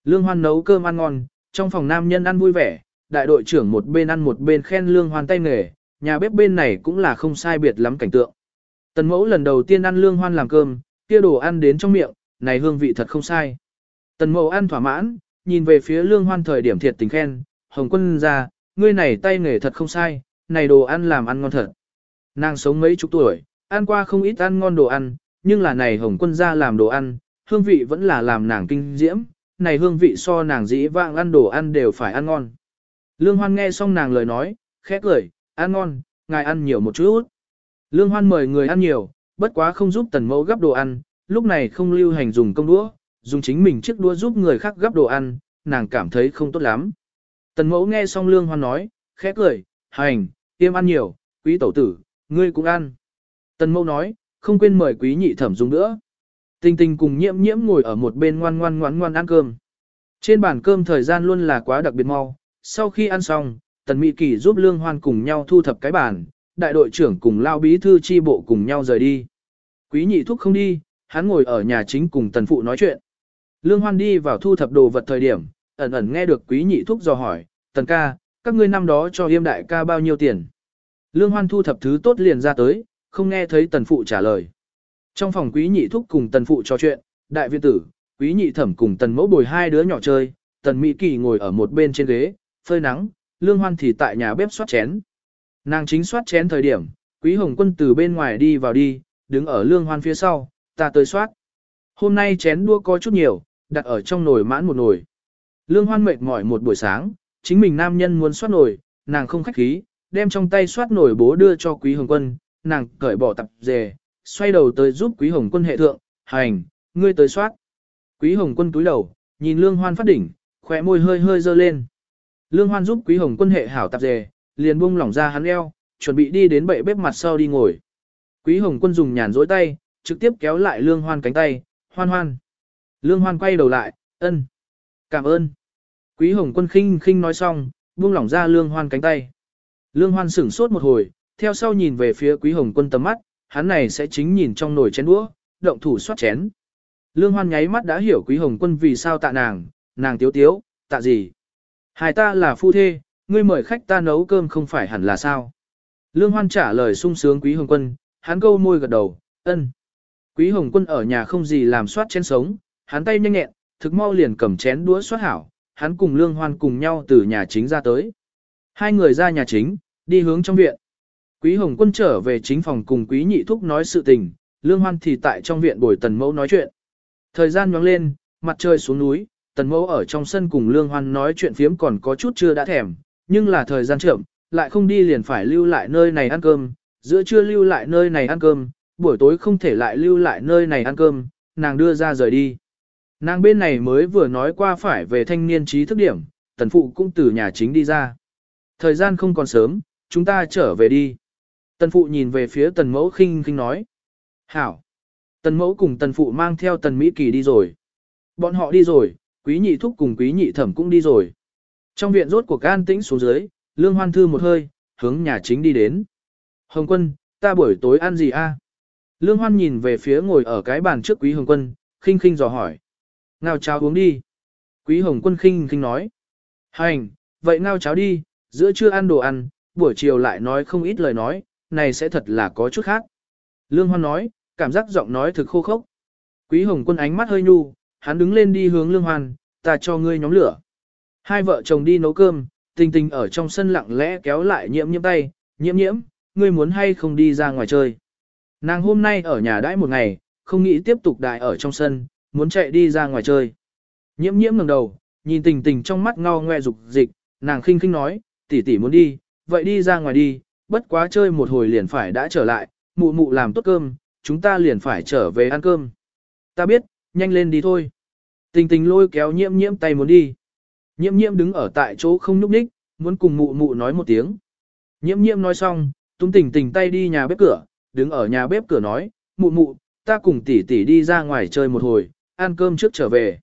Lương hoan nấu cơm ăn ngon, trong phòng nam nhân ăn vui vẻ, đại đội trưởng một bên ăn một bên khen lương hoan tay nghề, nhà bếp bên này cũng là không sai biệt lắm cảnh tượng. Tần mẫu lần đầu tiên ăn lương hoan làm cơm, kia đồ ăn đến trong miệng, này hương vị thật không sai. Tần mẫu ăn thỏa mãn, nhìn về phía lương hoan thời điểm thiệt tình khen, hồng quân ra, ngươi này tay nghề thật không sai, này đồ ăn làm ăn ngon thật. Nàng sống mấy chục tuổi, ăn qua không ít ăn ngon đồ ăn, nhưng là này hồng quân ra làm đồ ăn, hương vị vẫn là làm nàng kinh diễm, này hương vị so nàng dĩ vãng ăn đồ ăn đều phải ăn ngon. Lương Hoan nghe xong nàng lời nói, khẽ cười, ăn ngon, ngài ăn nhiều một chút. Lương Hoan mời người ăn nhiều, bất quá không giúp tần mẫu gấp đồ ăn, lúc này không lưu hành dùng công đũa, dùng chính mình chiếc đũa giúp người khác gấp đồ ăn, nàng cảm thấy không tốt lắm. Tần mẫu nghe xong Lương Hoan nói, khẽ cười, hành, tiêm ăn nhiều, quý tẩu tử, ngươi cũng ăn. Tần mẫu nói, không quên mời quý nhị thẩm dùng nữa. Tình tình cùng nhiễm nhiễm ngồi ở một bên ngoan ngoan ngoan ngoan ăn cơm. Trên bàn cơm thời gian luôn là quá đặc biệt mau, sau khi ăn xong, tần mỹ kỳ giúp lương hoan cùng nhau thu thập cái bàn, đại đội trưởng cùng lao bí thư chi bộ cùng nhau rời đi. Quý nhị thúc không đi, hắn ngồi ở nhà chính cùng tần phụ nói chuyện. Lương hoan đi vào thu thập đồ vật thời điểm, ẩn ẩn nghe được quý nhị thúc dò hỏi, tần ca, các ngươi năm đó cho yêm đại ca bao nhiêu tiền. Lương hoan thu thập thứ tốt liền ra tới, không nghe thấy tần phụ trả lời. Trong phòng quý nhị thúc cùng tần phụ trò chuyện, đại viện tử, quý nhị thẩm cùng tần mẫu bồi hai đứa nhỏ chơi, tần mỹ kỳ ngồi ở một bên trên ghế, phơi nắng, lương hoan thì tại nhà bếp soát chén. Nàng chính soát chén thời điểm, quý hồng quân từ bên ngoài đi vào đi, đứng ở lương hoan phía sau, ta tới soát. Hôm nay chén đua có chút nhiều, đặt ở trong nồi mãn một nồi. Lương hoan mệt mỏi một buổi sáng, chính mình nam nhân muốn soát nồi, nàng không khách khí, đem trong tay soát nồi bố đưa cho quý hồng quân, nàng cởi bỏ tập dề, xoay đầu tới giúp quý hồng quân hệ thượng, hành, ngươi tới soát. Quý hồng quân túi đầu, nhìn lương hoan phát đỉnh, khỏe môi hơi hơi dơ lên. Lương hoan giúp quý hồng quân hệ hảo tập dề, liền buông lỏng ra hắn eo, chuẩn bị đi đến bệ bếp mặt sau đi ngồi. Quý hồng quân dùng nhàn rỗi tay, trực tiếp kéo lại lương hoan cánh tay, hoan hoan. Lương hoan quay đầu lại, ân, cảm ơn. Quý hồng quân khinh khinh nói xong, buông lỏng ra lương hoan cánh tay. Lương hoan sửng sốt một hồi, theo sau nhìn về phía quý hồng quân tầm mắt, hắn này sẽ chính nhìn trong nồi chén đũa, động thủ xoát chén. Lương hoan nháy mắt đã hiểu quý hồng quân vì sao tạ nàng, nàng tiếu tiếu, tạ gì. Hai ta là phu thê, ngươi mời khách ta nấu cơm không phải hẳn là sao. Lương hoan trả lời sung sướng quý hồng quân, hắn câu môi gật đầu, ân. Quý hồng quân ở nhà không gì làm soát chén sống, hắn tay nhanh nhẹn, thực mau liền cầm chén đũa xoát hảo, hắn cùng lương hoan cùng nhau từ nhà chính ra tới. Hai người ra nhà chính, đi hướng trong viện. Quý hồng quân trở về chính phòng cùng quý nhị thúc nói sự tình, lương hoan thì tại trong viện bồi tần mẫu nói chuyện. Thời gian nhoáng lên, mặt trời xuống núi, tần mẫu ở trong sân cùng lương hoan nói chuyện phiếm còn có chút chưa đã thèm, nhưng là thời gian chậm, lại không đi liền phải lưu lại nơi này ăn cơm, giữa trưa lưu lại nơi này ăn cơm, buổi tối không thể lại lưu lại nơi này ăn cơm, nàng đưa ra rời đi. Nàng bên này mới vừa nói qua phải về thanh niên trí thức điểm, tần phụ cũng từ nhà chính đi ra. Thời gian không còn sớm, chúng ta trở về đi. Tần phụ nhìn về phía tần mẫu khinh khinh nói. Hảo. Tần mẫu cùng tần phụ mang theo tần Mỹ Kỳ đi rồi. Bọn họ đi rồi, quý nhị thúc cùng quý nhị thẩm cũng đi rồi. Trong viện rốt cuộc an tĩnh xuống dưới, lương hoan thư một hơi, hướng nhà chính đi đến. Hồng quân, ta buổi tối ăn gì a? Lương hoan nhìn về phía ngồi ở cái bàn trước quý hồng quân, khinh khinh dò hỏi. Ngao cháo uống đi. Quý hồng quân khinh khinh nói. Hành, vậy ngao cháo đi, giữa trưa ăn đồ ăn, buổi chiều lại nói không ít lời nói, này sẽ thật là có chút khác. Lương hoan nói, cảm giác giọng nói thực khô khốc. Quý hồng quân ánh mắt hơi nhu, hắn đứng lên đi hướng lương hoan, ta cho ngươi nhóm lửa. Hai vợ chồng đi nấu cơm, tình tình ở trong sân lặng lẽ kéo lại nhiễm nhiễm tay, nhiễm nhiễm, ngươi muốn hay không đi ra ngoài chơi. Nàng hôm nay ở nhà đãi một ngày, không nghĩ tiếp tục đại ở trong sân, muốn chạy đi ra ngoài chơi. Nhiễm nhiễm ngẩng đầu, nhìn tình tình trong mắt ngao ngoe dục dịch, nàng khinh khinh nói, tỷ tỷ muốn đi, vậy đi ra ngoài đi, bất quá chơi một hồi liền phải đã trở lại, mụ mụ làm tốt cơm, chúng ta liền phải trở về ăn cơm. Ta biết, nhanh lên đi thôi. Tình tình lôi kéo nhiễm nhiễm tay muốn đi. Nhiễm nhiễm đứng ở tại chỗ không nhúc nhích, muốn cùng mụ mụ nói một tiếng. Nhiễm nhiễm nói xong, tung tình tình tay đi nhà bếp cửa, đứng ở nhà bếp cửa nói, mụ mụ, ta cùng tỷ tỷ đi ra ngoài chơi một hồi, ăn cơm trước trở về.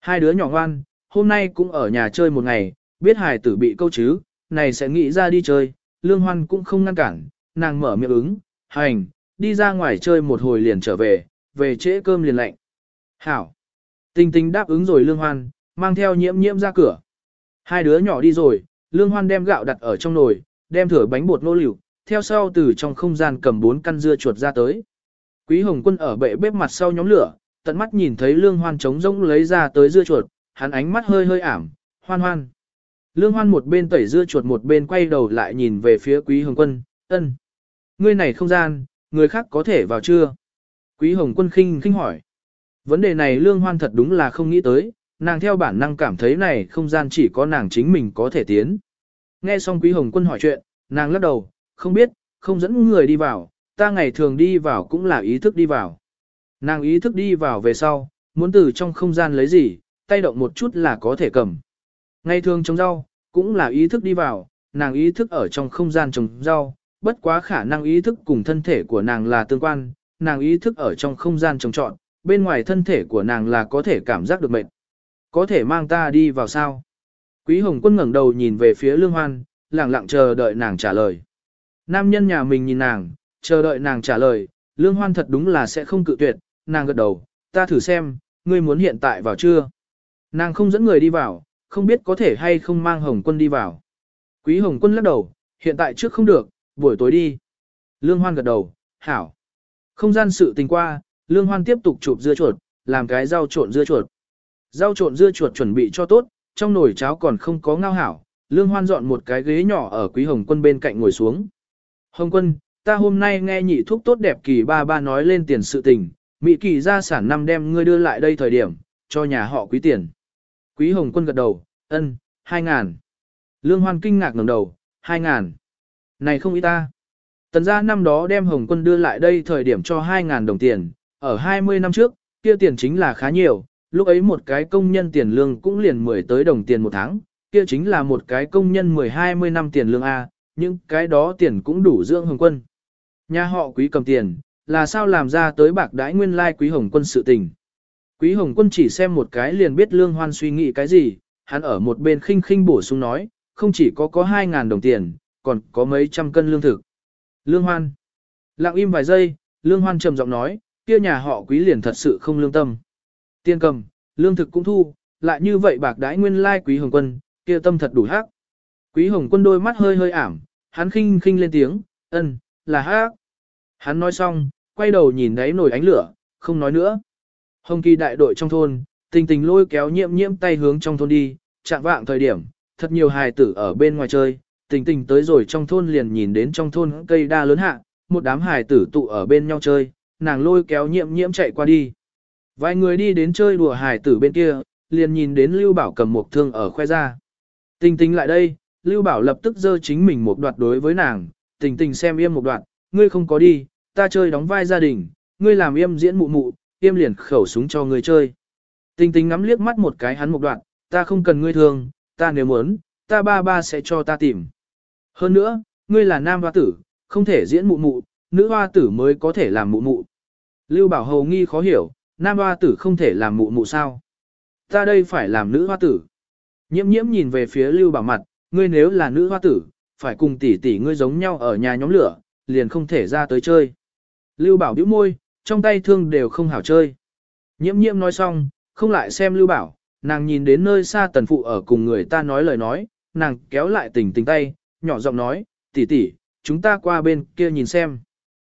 Hai đứa nhỏ ngoan, hôm nay cũng ở nhà chơi một ngày, biết hài tử bị câu chứ, này sẽ nghĩ ra đi chơi, lương hoan cũng không ngăn cản, nàng mở miệng ứng, hành, đi ra ngoài chơi một hồi liền trở về, về trễ cơm liền lạnh. Hảo. Tình tình đáp ứng rồi lương hoan, mang theo nhiễm nhiễm ra cửa. Hai đứa nhỏ đi rồi, lương hoan đem gạo đặt ở trong nồi, đem thửa bánh bột nô liều, theo sau từ trong không gian cầm bốn căn dưa chuột ra tới. Quý hồng quân ở bệ bếp mặt sau nhóm lửa, tận mắt nhìn thấy lương hoan trống rỗng lấy ra tới dưa chuột, hắn ánh mắt hơi hơi ảm, hoan hoan. Lương hoan một bên tẩy dưa chuột một bên quay đầu lại nhìn về phía quý hồng quân, ân. Ngươi này không gian, người khác có thể vào chưa? Quý hồng quân khinh khinh hỏi. Vấn đề này lương hoan thật đúng là không nghĩ tới, nàng theo bản năng cảm thấy này không gian chỉ có nàng chính mình có thể tiến. Nghe xong quý hồng quân hỏi chuyện, nàng lắc đầu, không biết, không dẫn người đi vào, ta ngày thường đi vào cũng là ý thức đi vào. Nàng ý thức đi vào về sau, muốn từ trong không gian lấy gì, tay động một chút là có thể cầm. Ngày thường trồng rau, cũng là ý thức đi vào, nàng ý thức ở trong không gian trồng rau, bất quá khả năng ý thức cùng thân thể của nàng là tương quan, nàng ý thức ở trong không gian trồng trọn, bên ngoài thân thể của nàng là có thể cảm giác được mệt. Có thể mang ta đi vào sao? Quý Hồng Quân ngẩng đầu nhìn về phía Lương Hoan, lặng lặng chờ đợi nàng trả lời. Nam nhân nhà mình nhìn nàng, chờ đợi nàng trả lời, Lương Hoan thật đúng là sẽ không cự tuyệt, nàng gật đầu, ta thử xem, ngươi muốn hiện tại vào chưa? Nàng không dẫn người đi vào, không biết có thể hay không mang Hồng Quân đi vào. Quý Hồng Quân lắc đầu, hiện tại trước không được, buổi tối đi. Lương Hoan gật đầu, hảo. Không gian sự tình qua, Lương Hoan tiếp tục chụp dưa chuột, làm cái rau trộn dưa chuột. Rau trộn dưa chuột chuẩn bị cho tốt, trong nồi cháo còn không có ngao hảo. Lương Hoan dọn một cái ghế nhỏ ở Quý Hồng Quân bên cạnh ngồi xuống. Hồng Quân, ta hôm nay nghe nhị thuốc tốt đẹp kỳ ba ba nói lên tiền sự tình, Mỹ kỳ gia sản năm đem ngươi đưa lại đây thời điểm, cho nhà họ quý tiền. Quý Hồng Quân gật đầu, ân, hai ngàn. Lương Hoan kinh ngạc ngẩng đầu, hai ngàn. Này không ý ta. Tần gia năm đó đem Hồng Quân đưa lại đây thời điểm cho hai ngàn đồng tiền, ở 20 năm trước, kia tiền chính là khá nhiều, lúc ấy một cái công nhân tiền lương cũng liền 10 tới đồng tiền một tháng, kia chính là một cái công nhân 10-20 năm tiền lương A, nhưng cái đó tiền cũng đủ dưỡng Hồng Quân. Nhà họ quý cầm tiền, là sao làm ra tới bạc đãi nguyên lai quý Hồng Quân sự tình. Quý Hồng Quân chỉ xem một cái liền biết Lương Hoan suy nghĩ cái gì, hắn ở một bên khinh khinh bổ sung nói, không chỉ có có 2.000 đồng tiền, còn có mấy trăm cân lương thực. Lương Hoan. Lặng im vài giây, Lương Hoan trầm giọng nói, kia nhà họ quý liền thật sự không lương tâm. Tiên cầm, lương thực cũng thu, lại như vậy bạc đãi nguyên lai quý hồng quân, kia tâm thật đủ hắc. Quý hồng quân đôi mắt hơi hơi ảm, hắn khinh khinh lên tiếng, ân, là hắc. Hắn nói xong, quay đầu nhìn đáy nổi ánh lửa, không nói nữa. Hồng kỳ đại đội trong thôn, tình tình lôi kéo nhiễm nhiễm tay hướng trong thôn đi, chạm vạng thời điểm, thật nhiều hài tử ở bên ngoài chơi, tình tình tới rồi trong thôn liền nhìn đến trong thôn cây đa lớn hạ, một đám hài tử tụ ở bên nhau chơi, nàng lôi kéo nhiễm nhiễm chạy qua đi. Vài người đi đến chơi đùa hài tử bên kia, liền nhìn đến Lưu Bảo cầm một thương ở khoe ra. Tình tình lại đây, Lưu Bảo lập tức giơ chính mình một đoạt đối với nàng, tình tình xem im một đoạn, ngươi không có đi, ta chơi đóng vai gia đình, ngươi làm im diễn mụ mụ, im liền khẩu súng cho ngươi chơi. Tình tình ngắm liếc mắt một cái hắn một đoạn, ta không cần ngươi thương, ta nếu muốn, ta ba ba sẽ cho ta tìm. Hơn nữa, ngươi là nam hoa tử, không thể diễn mụ mụ, nữ hoa tử mới có thể làm mụ mụ. Lưu Bảo Hầu nghi khó hiểu, nam hoa tử không thể làm mụ mụ sao? Ta đây phải làm nữ hoa tử. Nhiễm nhiễm nhìn về phía Lưu Bảo mặt, ngươi nếu là nữ hoa tử, phải cùng tỷ tỷ ngươi giống nhau ở nhà nhóm lửa, liền không thể ra tới chơi. Lưu Bảo bĩu môi, trong tay thương đều không hảo chơi. Nhiễm nhiễm nói xong, không lại xem Lưu Bảo, nàng nhìn đến nơi xa tần phụ ở cùng người ta nói lời nói, nàng kéo lại tình tình tay, nhỏ giọng nói, tỷ tỷ, chúng ta qua bên kia nhìn xem.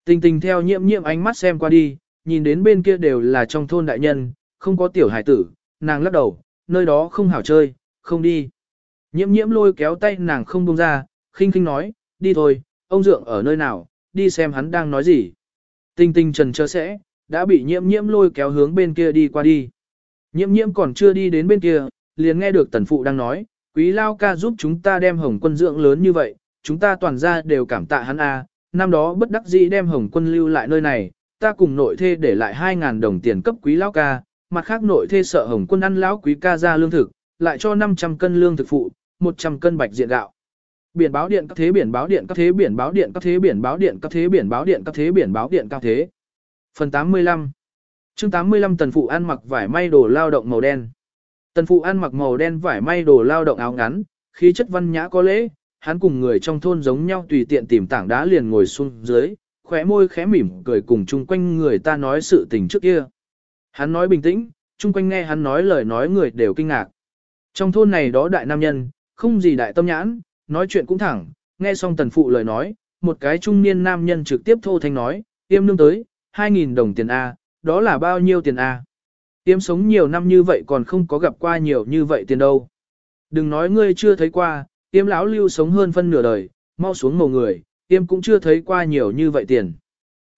Tình tình theo nhiễm nhiễm ánh mắt xem qua đi, nhìn đến bên kia đều là trong thôn đại nhân, không có tiểu hải tử, nàng lắc đầu, nơi đó không hảo chơi, không đi. Nhiễm nhiễm lôi kéo tay nàng không buông ra, khinh khinh nói, đi thôi, ông dượng ở nơi nào, đi xem hắn đang nói gì. Tinh tinh trần chờ sẽ, đã bị nhiễm nhiễm lôi kéo hướng bên kia đi qua đi. Nhiễm nhiễm còn chưa đi đến bên kia, liền nghe được tần phụ đang nói, quý lao ca giúp chúng ta đem hồng quân dưỡng lớn như vậy, chúng ta toàn ra đều cảm tạ hắn a. năm đó bất đắc dĩ đem hồng quân lưu lại nơi này, ta cùng nội thê để lại 2.000 đồng tiền cấp quý lão ca, mặt khác nội thê sợ hồng quân ăn lão quý ca ra lương thực, lại cho 500 cân lương thực phụ, 100 cân bạch diện gạo. Biển báo điện các thế biển báo điện các thế biển báo điện các thế biển báo điện các thế biển báo điện các thế biển báo điện các thế. Phần 85 chương 85 tần phụ ăn mặc vải may đồ lao động màu đen. Tần phụ ăn mặc màu đen vải may đồ lao động áo ngắn, khí chất văn nhã có lễ, hắn cùng người trong thôn giống nhau tùy tiện tìm tảng đá liền ngồi xuống dưới, khóe môi khẽ mỉm cười cùng chung quanh người ta nói sự tình trước kia. Hắn nói bình tĩnh, chung quanh nghe hắn nói lời nói người đều kinh ngạc. Trong thôn này đó đại nam nhân, không gì đại tâm nhãn, nói chuyện cũng thẳng, nghe xong tần phụ lời nói, một cái trung niên nam nhân trực tiếp thô thanh nói, tiêm nương tới, 2.000 đồng tiền A, đó là bao nhiêu tiền A. Tiêm sống nhiều năm như vậy còn không có gặp qua nhiều như vậy tiền đâu. Đừng nói ngươi chưa thấy qua, tiêm lão lưu sống hơn phân nửa đời, mau xuống mồ người, tiêm cũng chưa thấy qua nhiều như vậy tiền.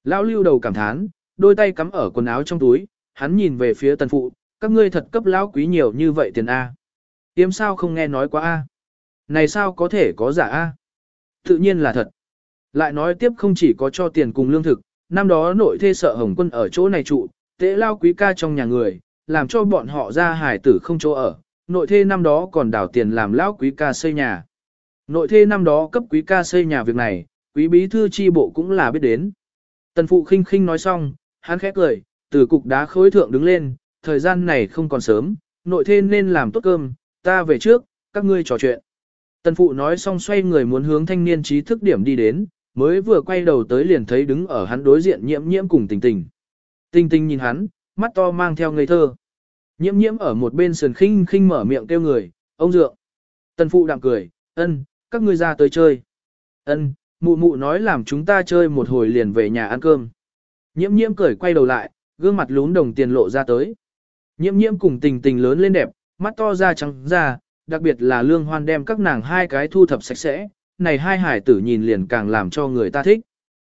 Lão lưu đầu cảm thán, đôi tay cắm ở quần áo trong túi, hắn nhìn về phía tần phụ, các ngươi thật cấp lão quý nhiều như vậy tiền A. Tiêm sao không nghe nói quá A. Này sao có thể có giả A. Tự nhiên là thật. Lại nói tiếp không chỉ có cho tiền cùng lương thực, năm đó nội thê sợ hồng quân ở chỗ này trụ, tế lao quý ca trong nhà người, làm cho bọn họ ra hải tử không chỗ ở, nội thê năm đó còn đảo tiền làm lão quý ca xây nhà. Nội thê năm đó cấp quý ca xây nhà việc này, quý bí thư chi bộ cũng là biết đến. Tần phụ khinh khinh nói xong, hắn khẽ cười, từ cục đá khối thượng đứng lên, thời gian này không còn sớm, nội thê nên làm tốt cơm, ta về trước, các ngươi trò chuyện. Tần phụ nói xong xoay người muốn hướng thanh niên trí thức điểm đi đến, mới vừa quay đầu tới liền thấy đứng ở hắn đối diện nhiễm nhiễm cùng tình tình. Tình tình nhìn hắn, mắt to mang theo ngây thơ. Nhiễm nhiễm ở một bên sườn khinh khinh mở miệng kêu người, ông dượng. Tần phụ đạm cười, ân, các ngươi ra tới chơi. Ân, mụ mụ nói làm chúng ta chơi một hồi liền về nhà ăn cơm. Nhiễm nhiễm cười quay đầu lại, gương mặt lún đồng tiền lộ ra tới. Nhiễm nhiễm cùng tình tình lớn lên đẹp, mắt to da trắng da, đặc biệt là lương hoan đem các nàng hai cái thu thập sạch sẽ, này hai hải tử nhìn liền càng làm cho người ta thích.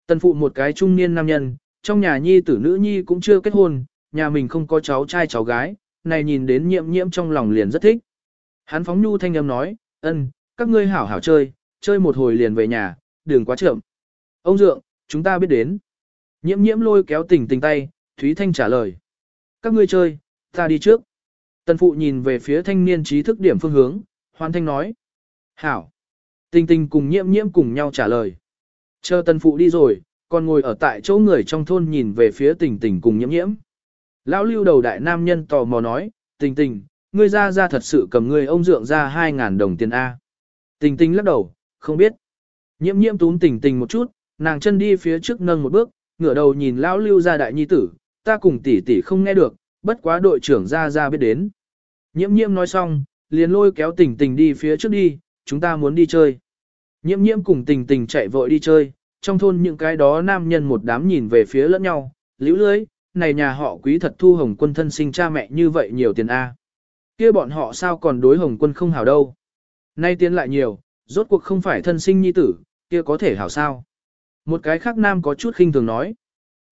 Tần phụ một cái trung niên nam nhân, trong nhà nhi tử nữ nhi cũng chưa kết hôn, nhà mình không có cháu trai cháu gái, này nhìn đến nhiễm nhiễm trong lòng liền rất thích. Hắn phóng nhu thanh âm nói, ân, các ngươi hảo hảo chơi, chơi một hồi liền về nhà, đừng quá chậm. Ông Dượng, chúng ta biết đến. Nhiễm nhiễm lôi kéo tình tình tay, Thúy Thanh trả lời. Các ngươi chơi, ta đi trước. Tần phụ nhìn về phía thanh niên trí thức điểm phương hướng, Hoan Thanh nói. Hảo. Tình tình cùng nhiễm nhiễm cùng nhau trả lời. Chờ tần phụ đi rồi, còn ngồi ở tại chỗ người trong thôn nhìn về phía tình tình cùng nhiễm nhiễm. Lão lưu đầu đại nam nhân tò mò nói, tình tình, ngươi ra ra thật sự cầm ngươi ông dượng ra 2.000 đồng tiền A. Tình tình lắc đầu, không biết. Nhiễm nhiễm túm tình tình một chút, nàng chân đi phía trước nâng một bước, ngửa đầu nhìn lão lưu ra đại nhi tử, ta cùng tỷ tỷ không nghe được, bất quá đội trưởng ra ra biết đến. Nhiễm nhiễm nói xong, liền lôi kéo tình tình đi phía trước đi, chúng ta muốn đi chơi. Nhiễm nhiễm cùng tình tình chạy vội đi chơi, trong thôn những cái đó nam nhân một đám nhìn về phía lẫn nhau, liễu lưới, này nhà họ quý thật thu hồng quân thân sinh cha mẹ như vậy nhiều tiền A. kia bọn họ sao còn đối hồng quân không hảo đâu. Nay tiến lại nhiều, rốt cuộc không phải thân sinh nhi tử, kia có thể hảo sao. Một cái khác nam có chút khinh thường nói.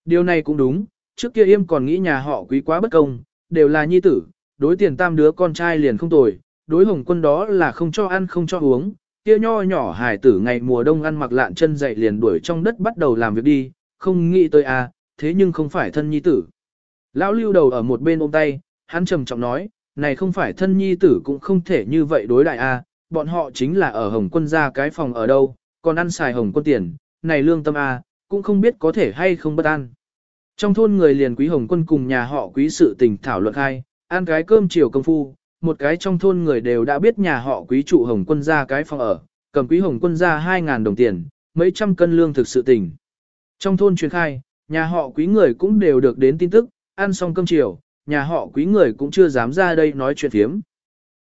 Điều này cũng đúng, trước kia im còn nghĩ nhà họ quý quá bất công, đều là nhi tử, đối tiền tam đứa con trai liền không tồi, đối hồng quân đó là không cho ăn không cho uống, kia nho nhỏ hải tử ngày mùa đông ăn mặc lạn chân dậy liền đuổi trong đất bắt đầu làm việc đi, không nghĩ tới à, thế nhưng không phải thân nhi tử. Lão lưu đầu ở một bên ôm tay, hắn trầm trọng nói, này không phải thân nhi tử cũng không thể như vậy đối đại a, à, bọn họ chính là ở Hồng quân ra cái phòng ở đâu, còn ăn xài Hồng quân tiền, này lương tâm a, à, cũng không biết có thể hay không bất an. Trong thôn người liền quý Hồng quân cùng nhà họ quý sự tình thảo luận khai, ăn cái cơm chiều công phu, một cái trong thôn người đều đã biết nhà họ quý trụ Hồng quân ra cái phòng ở, cầm quý Hồng quân ra 2.000 đồng tiền, mấy trăm cân lương thực sự tình. Trong thôn truyền khai, nhà họ quý người cũng đều được đến tin tức, ăn xong cơm chiều, nhà họ quý người cũng chưa dám ra đây nói chuyện thiếm.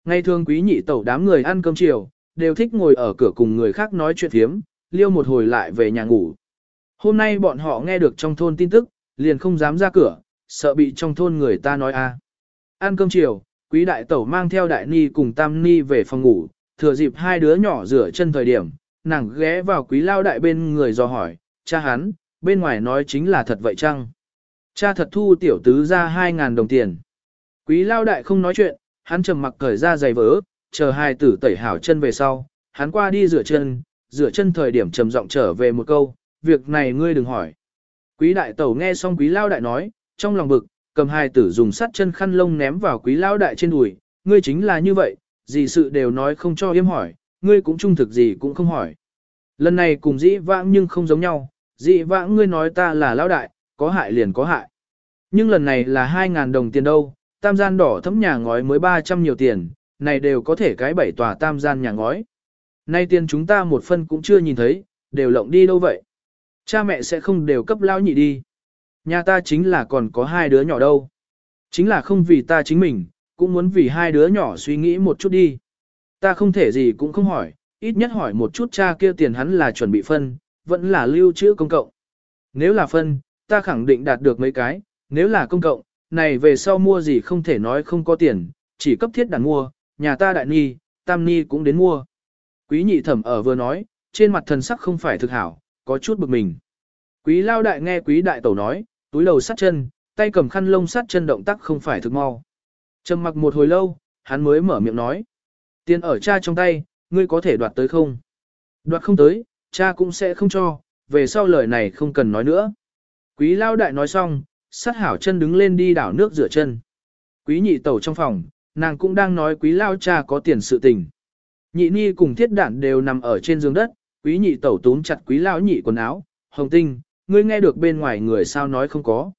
Ngày thường quý nhị tẩu đám người ăn cơm chiều, đều thích ngồi ở cửa cùng người khác nói chuyện thiếm, liêu một hồi lại về nhà ngủ. Hôm nay bọn họ nghe được trong thôn tin tức, liền không dám ra cửa, sợ bị trong thôn người ta nói a. Ăn cơm chiều, quý đại tẩu mang theo đại ni cùng tam ni về phòng ngủ, thừa dịp hai đứa nhỏ rửa chân thời điểm, nàng ghé vào quý lao đại bên người dò hỏi, cha hắn, bên ngoài nói chính là thật vậy chăng? Cha thật thu tiểu tứ ra 2.000 đồng tiền. Quý lao đại không nói chuyện, hắn trầm mặc cởi ra giày vỡ, chờ hai tử tẩy hảo chân về sau, hắn qua đi rửa chân, rửa chân thời điểm trầm giọng trở về một câu, việc này ngươi đừng hỏi. Quý đại tẩu nghe xong quý lao đại nói, trong lòng bực, cầm hai tử dùng sắt chân khăn lông ném vào quý lao đại trên đùi, ngươi chính là như vậy, gì sự đều nói không cho yếm hỏi, ngươi cũng trung thực gì cũng không hỏi. Lần này cùng dĩ vãng nhưng không giống nhau, dĩ vãng ngươi nói ta là lao đại, có hại liền có hại. Nhưng lần này là 2.000 đồng tiền đâu, tam gian đỏ thấm nhà ngói mới 300 nhiều tiền, này đều có thể cái bảy tòa tam gian nhà ngói. Nay tiền chúng ta một phân cũng chưa nhìn thấy, đều lộng đi đâu vậy? Cha mẹ sẽ không đều cấp lao nhị đi. Nhà ta chính là còn có hai đứa nhỏ đâu. Chính là không vì ta chính mình, cũng muốn vì hai đứa nhỏ suy nghĩ một chút đi. Ta không thể gì cũng không hỏi, ít nhất hỏi một chút cha kia tiền hắn là chuẩn bị phân, vẫn là lưu trữ công cộng. Nếu là phân, ta khẳng định đạt được mấy cái, nếu là công cộng, này về sau mua gì không thể nói không có tiền, chỉ cấp thiết đàn mua, nhà ta đại ni, tam ni cũng đến mua. Quý nhị thẩm ở vừa nói, trên mặt thần sắc không phải thực hảo, có chút bực mình. Quý lao đại nghe quý đại tẩu nói, túi đầu sát chân, tay cầm khăn lông sát chân động tác không phải thực mau. Trầm mặc một hồi lâu, hắn mới mở miệng nói. Tiền ở cha trong tay, ngươi có thể đoạt tới không? Đoạt không tới, cha cũng sẽ không cho, về sau lời này không cần nói nữa. Quý lao đại nói xong, sát hảo chân đứng lên đi đảo nước rửa chân. Quý nhị tẩu trong phòng, nàng cũng đang nói quý lao cha có tiền sự tình. Nhị ni cùng thiết đản đều nằm ở trên giường đất, quý nhị tẩu túm chặt quý lão nhị quần áo, hồng tinh, ngươi nghe được bên ngoài người sao nói không có.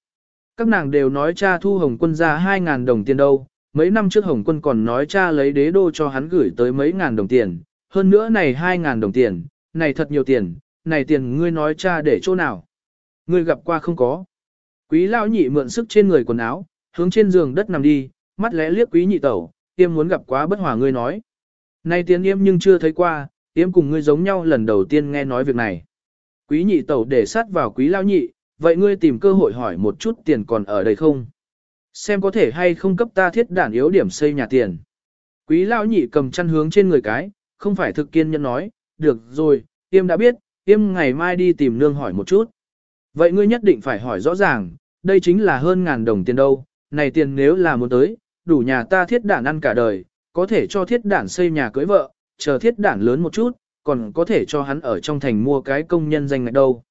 Các nàng đều nói cha thu hồng quân ra 2.000 đồng tiền đâu, mấy năm trước hồng quân còn nói cha lấy đế đô cho hắn gửi tới mấy ngàn đồng tiền, hơn nữa này 2.000 đồng tiền, này thật nhiều tiền, này tiền ngươi nói cha để chỗ nào. Ngươi gặp qua không có. Quý lão nhị mượn sức trên người quần áo, hướng trên giường đất nằm đi, mắt lẽ liếc quý nhị tẩu, tiêm muốn gặp quá bất hòa ngươi nói. Này tiền yêm nhưng chưa thấy qua, yêm cùng ngươi giống nhau lần đầu tiên nghe nói việc này. Quý nhị tẩu để sát vào quý lao nhị, vậy ngươi tìm cơ hội hỏi một chút tiền còn ở đây không? Xem có thể hay không cấp ta thiết đản yếu điểm xây nhà tiền. Quý lao nhị cầm chăn hướng trên người cái, không phải thực kiên nhân nói, được rồi, yêm đã biết, yêm ngày mai đi tìm nương hỏi một chút. Vậy ngươi nhất định phải hỏi rõ ràng, đây chính là hơn ngàn đồng tiền đâu, này tiền nếu là muốn tới, đủ nhà ta thiết đản ăn cả đời, có thể cho thiết đản xây nhà cưới vợ, chờ thiết đản lớn một chút, còn có thể cho hắn ở trong thành mua cái công nhân danh ngạch đâu.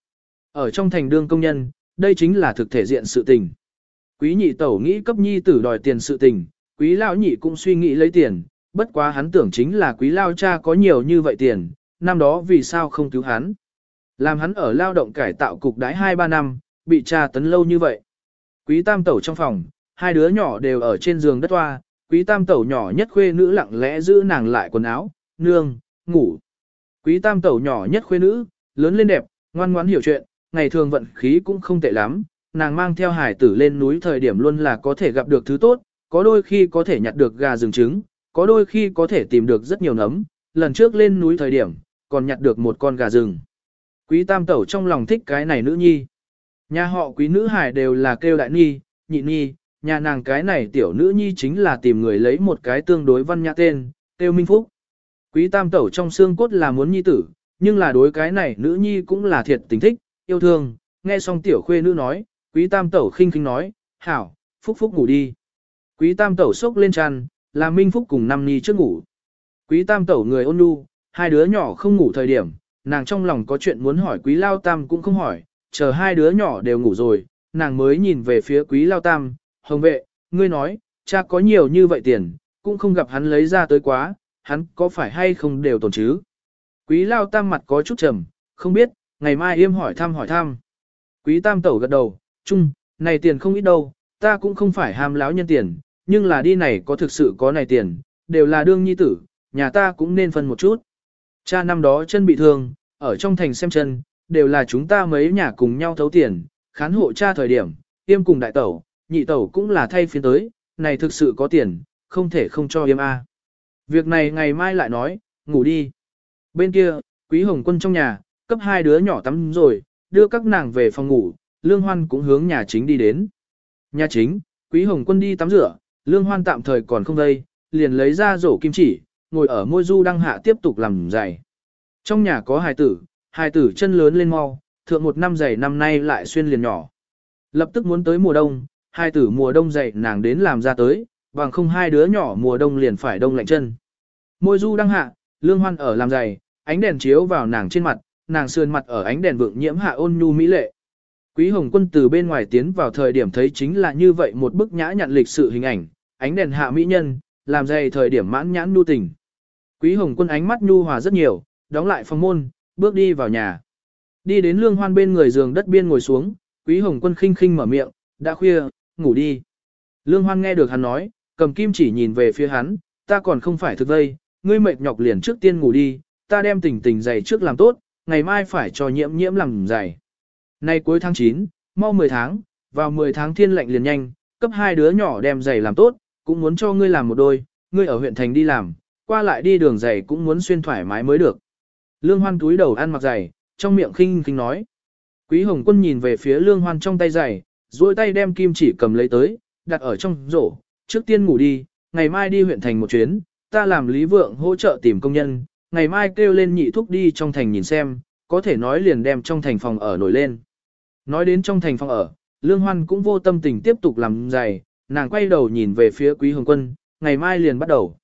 Ở trong thành đương công nhân, đây chính là thực thể diện sự tình. Quý nhị tẩu nghĩ cấp nhi tử đòi tiền sự tình, quý lão nhị cũng suy nghĩ lấy tiền, bất quá hắn tưởng chính là quý lao cha có nhiều như vậy tiền, năm đó vì sao không cứu hắn. Làm hắn ở lao động cải tạo cục đái 2-3 năm, bị cha tấn lâu như vậy. Quý tam tẩu trong phòng, hai đứa nhỏ đều ở trên giường đất toa, quý tam tẩu nhỏ nhất khuê nữ lặng lẽ giữ nàng lại quần áo, nương, ngủ. Quý tam tẩu nhỏ nhất khuê nữ, lớn lên đẹp, ngoan ngoãn hiểu chuyện, ngày thường vận khí cũng không tệ lắm, nàng mang theo hải tử lên núi thời điểm luôn là có thể gặp được thứ tốt, có đôi khi có thể nhặt được gà rừng trứng, có đôi khi có thể tìm được rất nhiều nấm, lần trước lên núi thời điểm, còn nhặt được một con gà rừng. Quý tam tẩu trong lòng thích cái này nữ nhi. Nhà họ quý nữ hải đều là kêu đại nhi, nhị nhi, nhà nàng cái này tiểu nữ nhi chính là tìm người lấy một cái tương đối văn nhã tên, kêu Minh Phúc. Quý tam tẩu trong xương cốt là muốn nhi tử, nhưng là đối cái này nữ nhi cũng là thiệt tình thích, yêu thương, nghe xong tiểu khuê nữ nói, quý tam tẩu khinh khinh nói, hảo, Phúc Phúc ngủ đi. Quý tam tẩu sốc lên tràn, là Minh Phúc cùng năm nhi trước ngủ. Quý tam tẩu người ôn nhu, hai đứa nhỏ không ngủ thời điểm, nàng trong lòng có chuyện muốn hỏi quý lao tam cũng không hỏi, chờ hai đứa nhỏ đều ngủ rồi, nàng mới nhìn về phía quý lao tam, hồng vệ, ngươi nói, cha có nhiều như vậy tiền, cũng không gặp hắn lấy ra tới quá, hắn có phải hay không đều tồn chứ. Quý lao tam mặt có chút trầm, không biết, ngày mai yêm hỏi thăm hỏi thăm. Quý tam tẩu gật đầu, chung, này tiền không ít đâu, ta cũng không phải ham láo nhân tiền, nhưng là đi này có thực sự có này tiền, đều là đương nhi tử, nhà ta cũng nên phân một chút. Cha năm đó chân bị thương, ở trong thành xem chân, đều là chúng ta mấy nhà cùng nhau thấu tiền, khán hộ cha thời điểm, yêm cùng đại tẩu, nhị tẩu cũng là thay phiên tới, này thực sự có tiền, không thể không cho yêm a. Việc này ngày mai lại nói, ngủ đi. Bên kia, quý hồng quân trong nhà, cấp hai đứa nhỏ tắm rồi, đưa các nàng về phòng ngủ, lương hoan cũng hướng nhà chính đi đến. Nhà chính, quý hồng quân đi tắm rửa, lương hoan tạm thời còn không đây, liền lấy ra rổ kim chỉ, ngồi ở môi du đăng hạ tiếp tục làm giày. Trong nhà có hài tử, hài tử chân lớn lên mau, thượng một năm giày năm nay lại xuyên liền nhỏ. Lập tức muốn tới mùa đông, hai tử mùa đông dậy nàng đến làm ra tới, bằng không hai đứa nhỏ mùa đông liền phải đông lạnh chân. Môi du đăng hạ, lương hoan ở làm giày, ánh đèn chiếu vào nàng trên mặt, nàng sườn mặt ở ánh đèn vượng nhiễm hạ ôn nhu mỹ lệ. Quý Hồng Quân từ bên ngoài tiến vào thời điểm thấy chính là như vậy một bức nhã nhặn lịch sự hình ảnh, ánh đèn hạ mỹ nhân, làm giày thời điểm mãn nhãn nhu tình. Quý Hồng Quân ánh mắt nhu hòa rất nhiều, đóng lại phòng môn, bước đi vào nhà. Đi đến lương hoan bên người giường đất biên ngồi xuống, Quý Hồng Quân khinh khinh mở miệng, đã khuya, ngủ đi. Lương Hoan nghe được hắn nói, cầm kim chỉ nhìn về phía hắn, ta còn không phải thực vây, ngươi mệt nhọc liền trước tiên ngủ đi, ta đem tình tình giày trước làm tốt, ngày mai phải cho nhiễm nhiễm làm giày. Nay cuối tháng 9, mau 10 tháng, vào 10 tháng thiên lệnh liền nhanh, cấp hai đứa nhỏ đem giày làm tốt, cũng muốn cho ngươi làm một đôi, ngươi ở huyện thành đi làm, qua lại đi đường giày cũng muốn xuyên thoải mái mới được. Lương Hoan túi đầu ăn mặc giày, trong miệng khinh khinh nói. Quý Hồng Quân nhìn về phía Lương Hoan trong tay giày, duỗi tay đem kim chỉ cầm lấy tới, đặt ở trong rổ, trước tiên ngủ đi, ngày mai đi huyện thành một chuyến, ta làm Lý Vượng hỗ trợ tìm công nhân, ngày mai kêu lên nhị thúc đi trong thành nhìn xem, có thể nói liền đem trong thành phòng ở nổi lên. Nói đến trong thành phòng ở, Lương Hoan cũng vô tâm tình tiếp tục làm dày, nàng quay đầu nhìn về phía Quý Hồng Quân, ngày mai liền bắt đầu.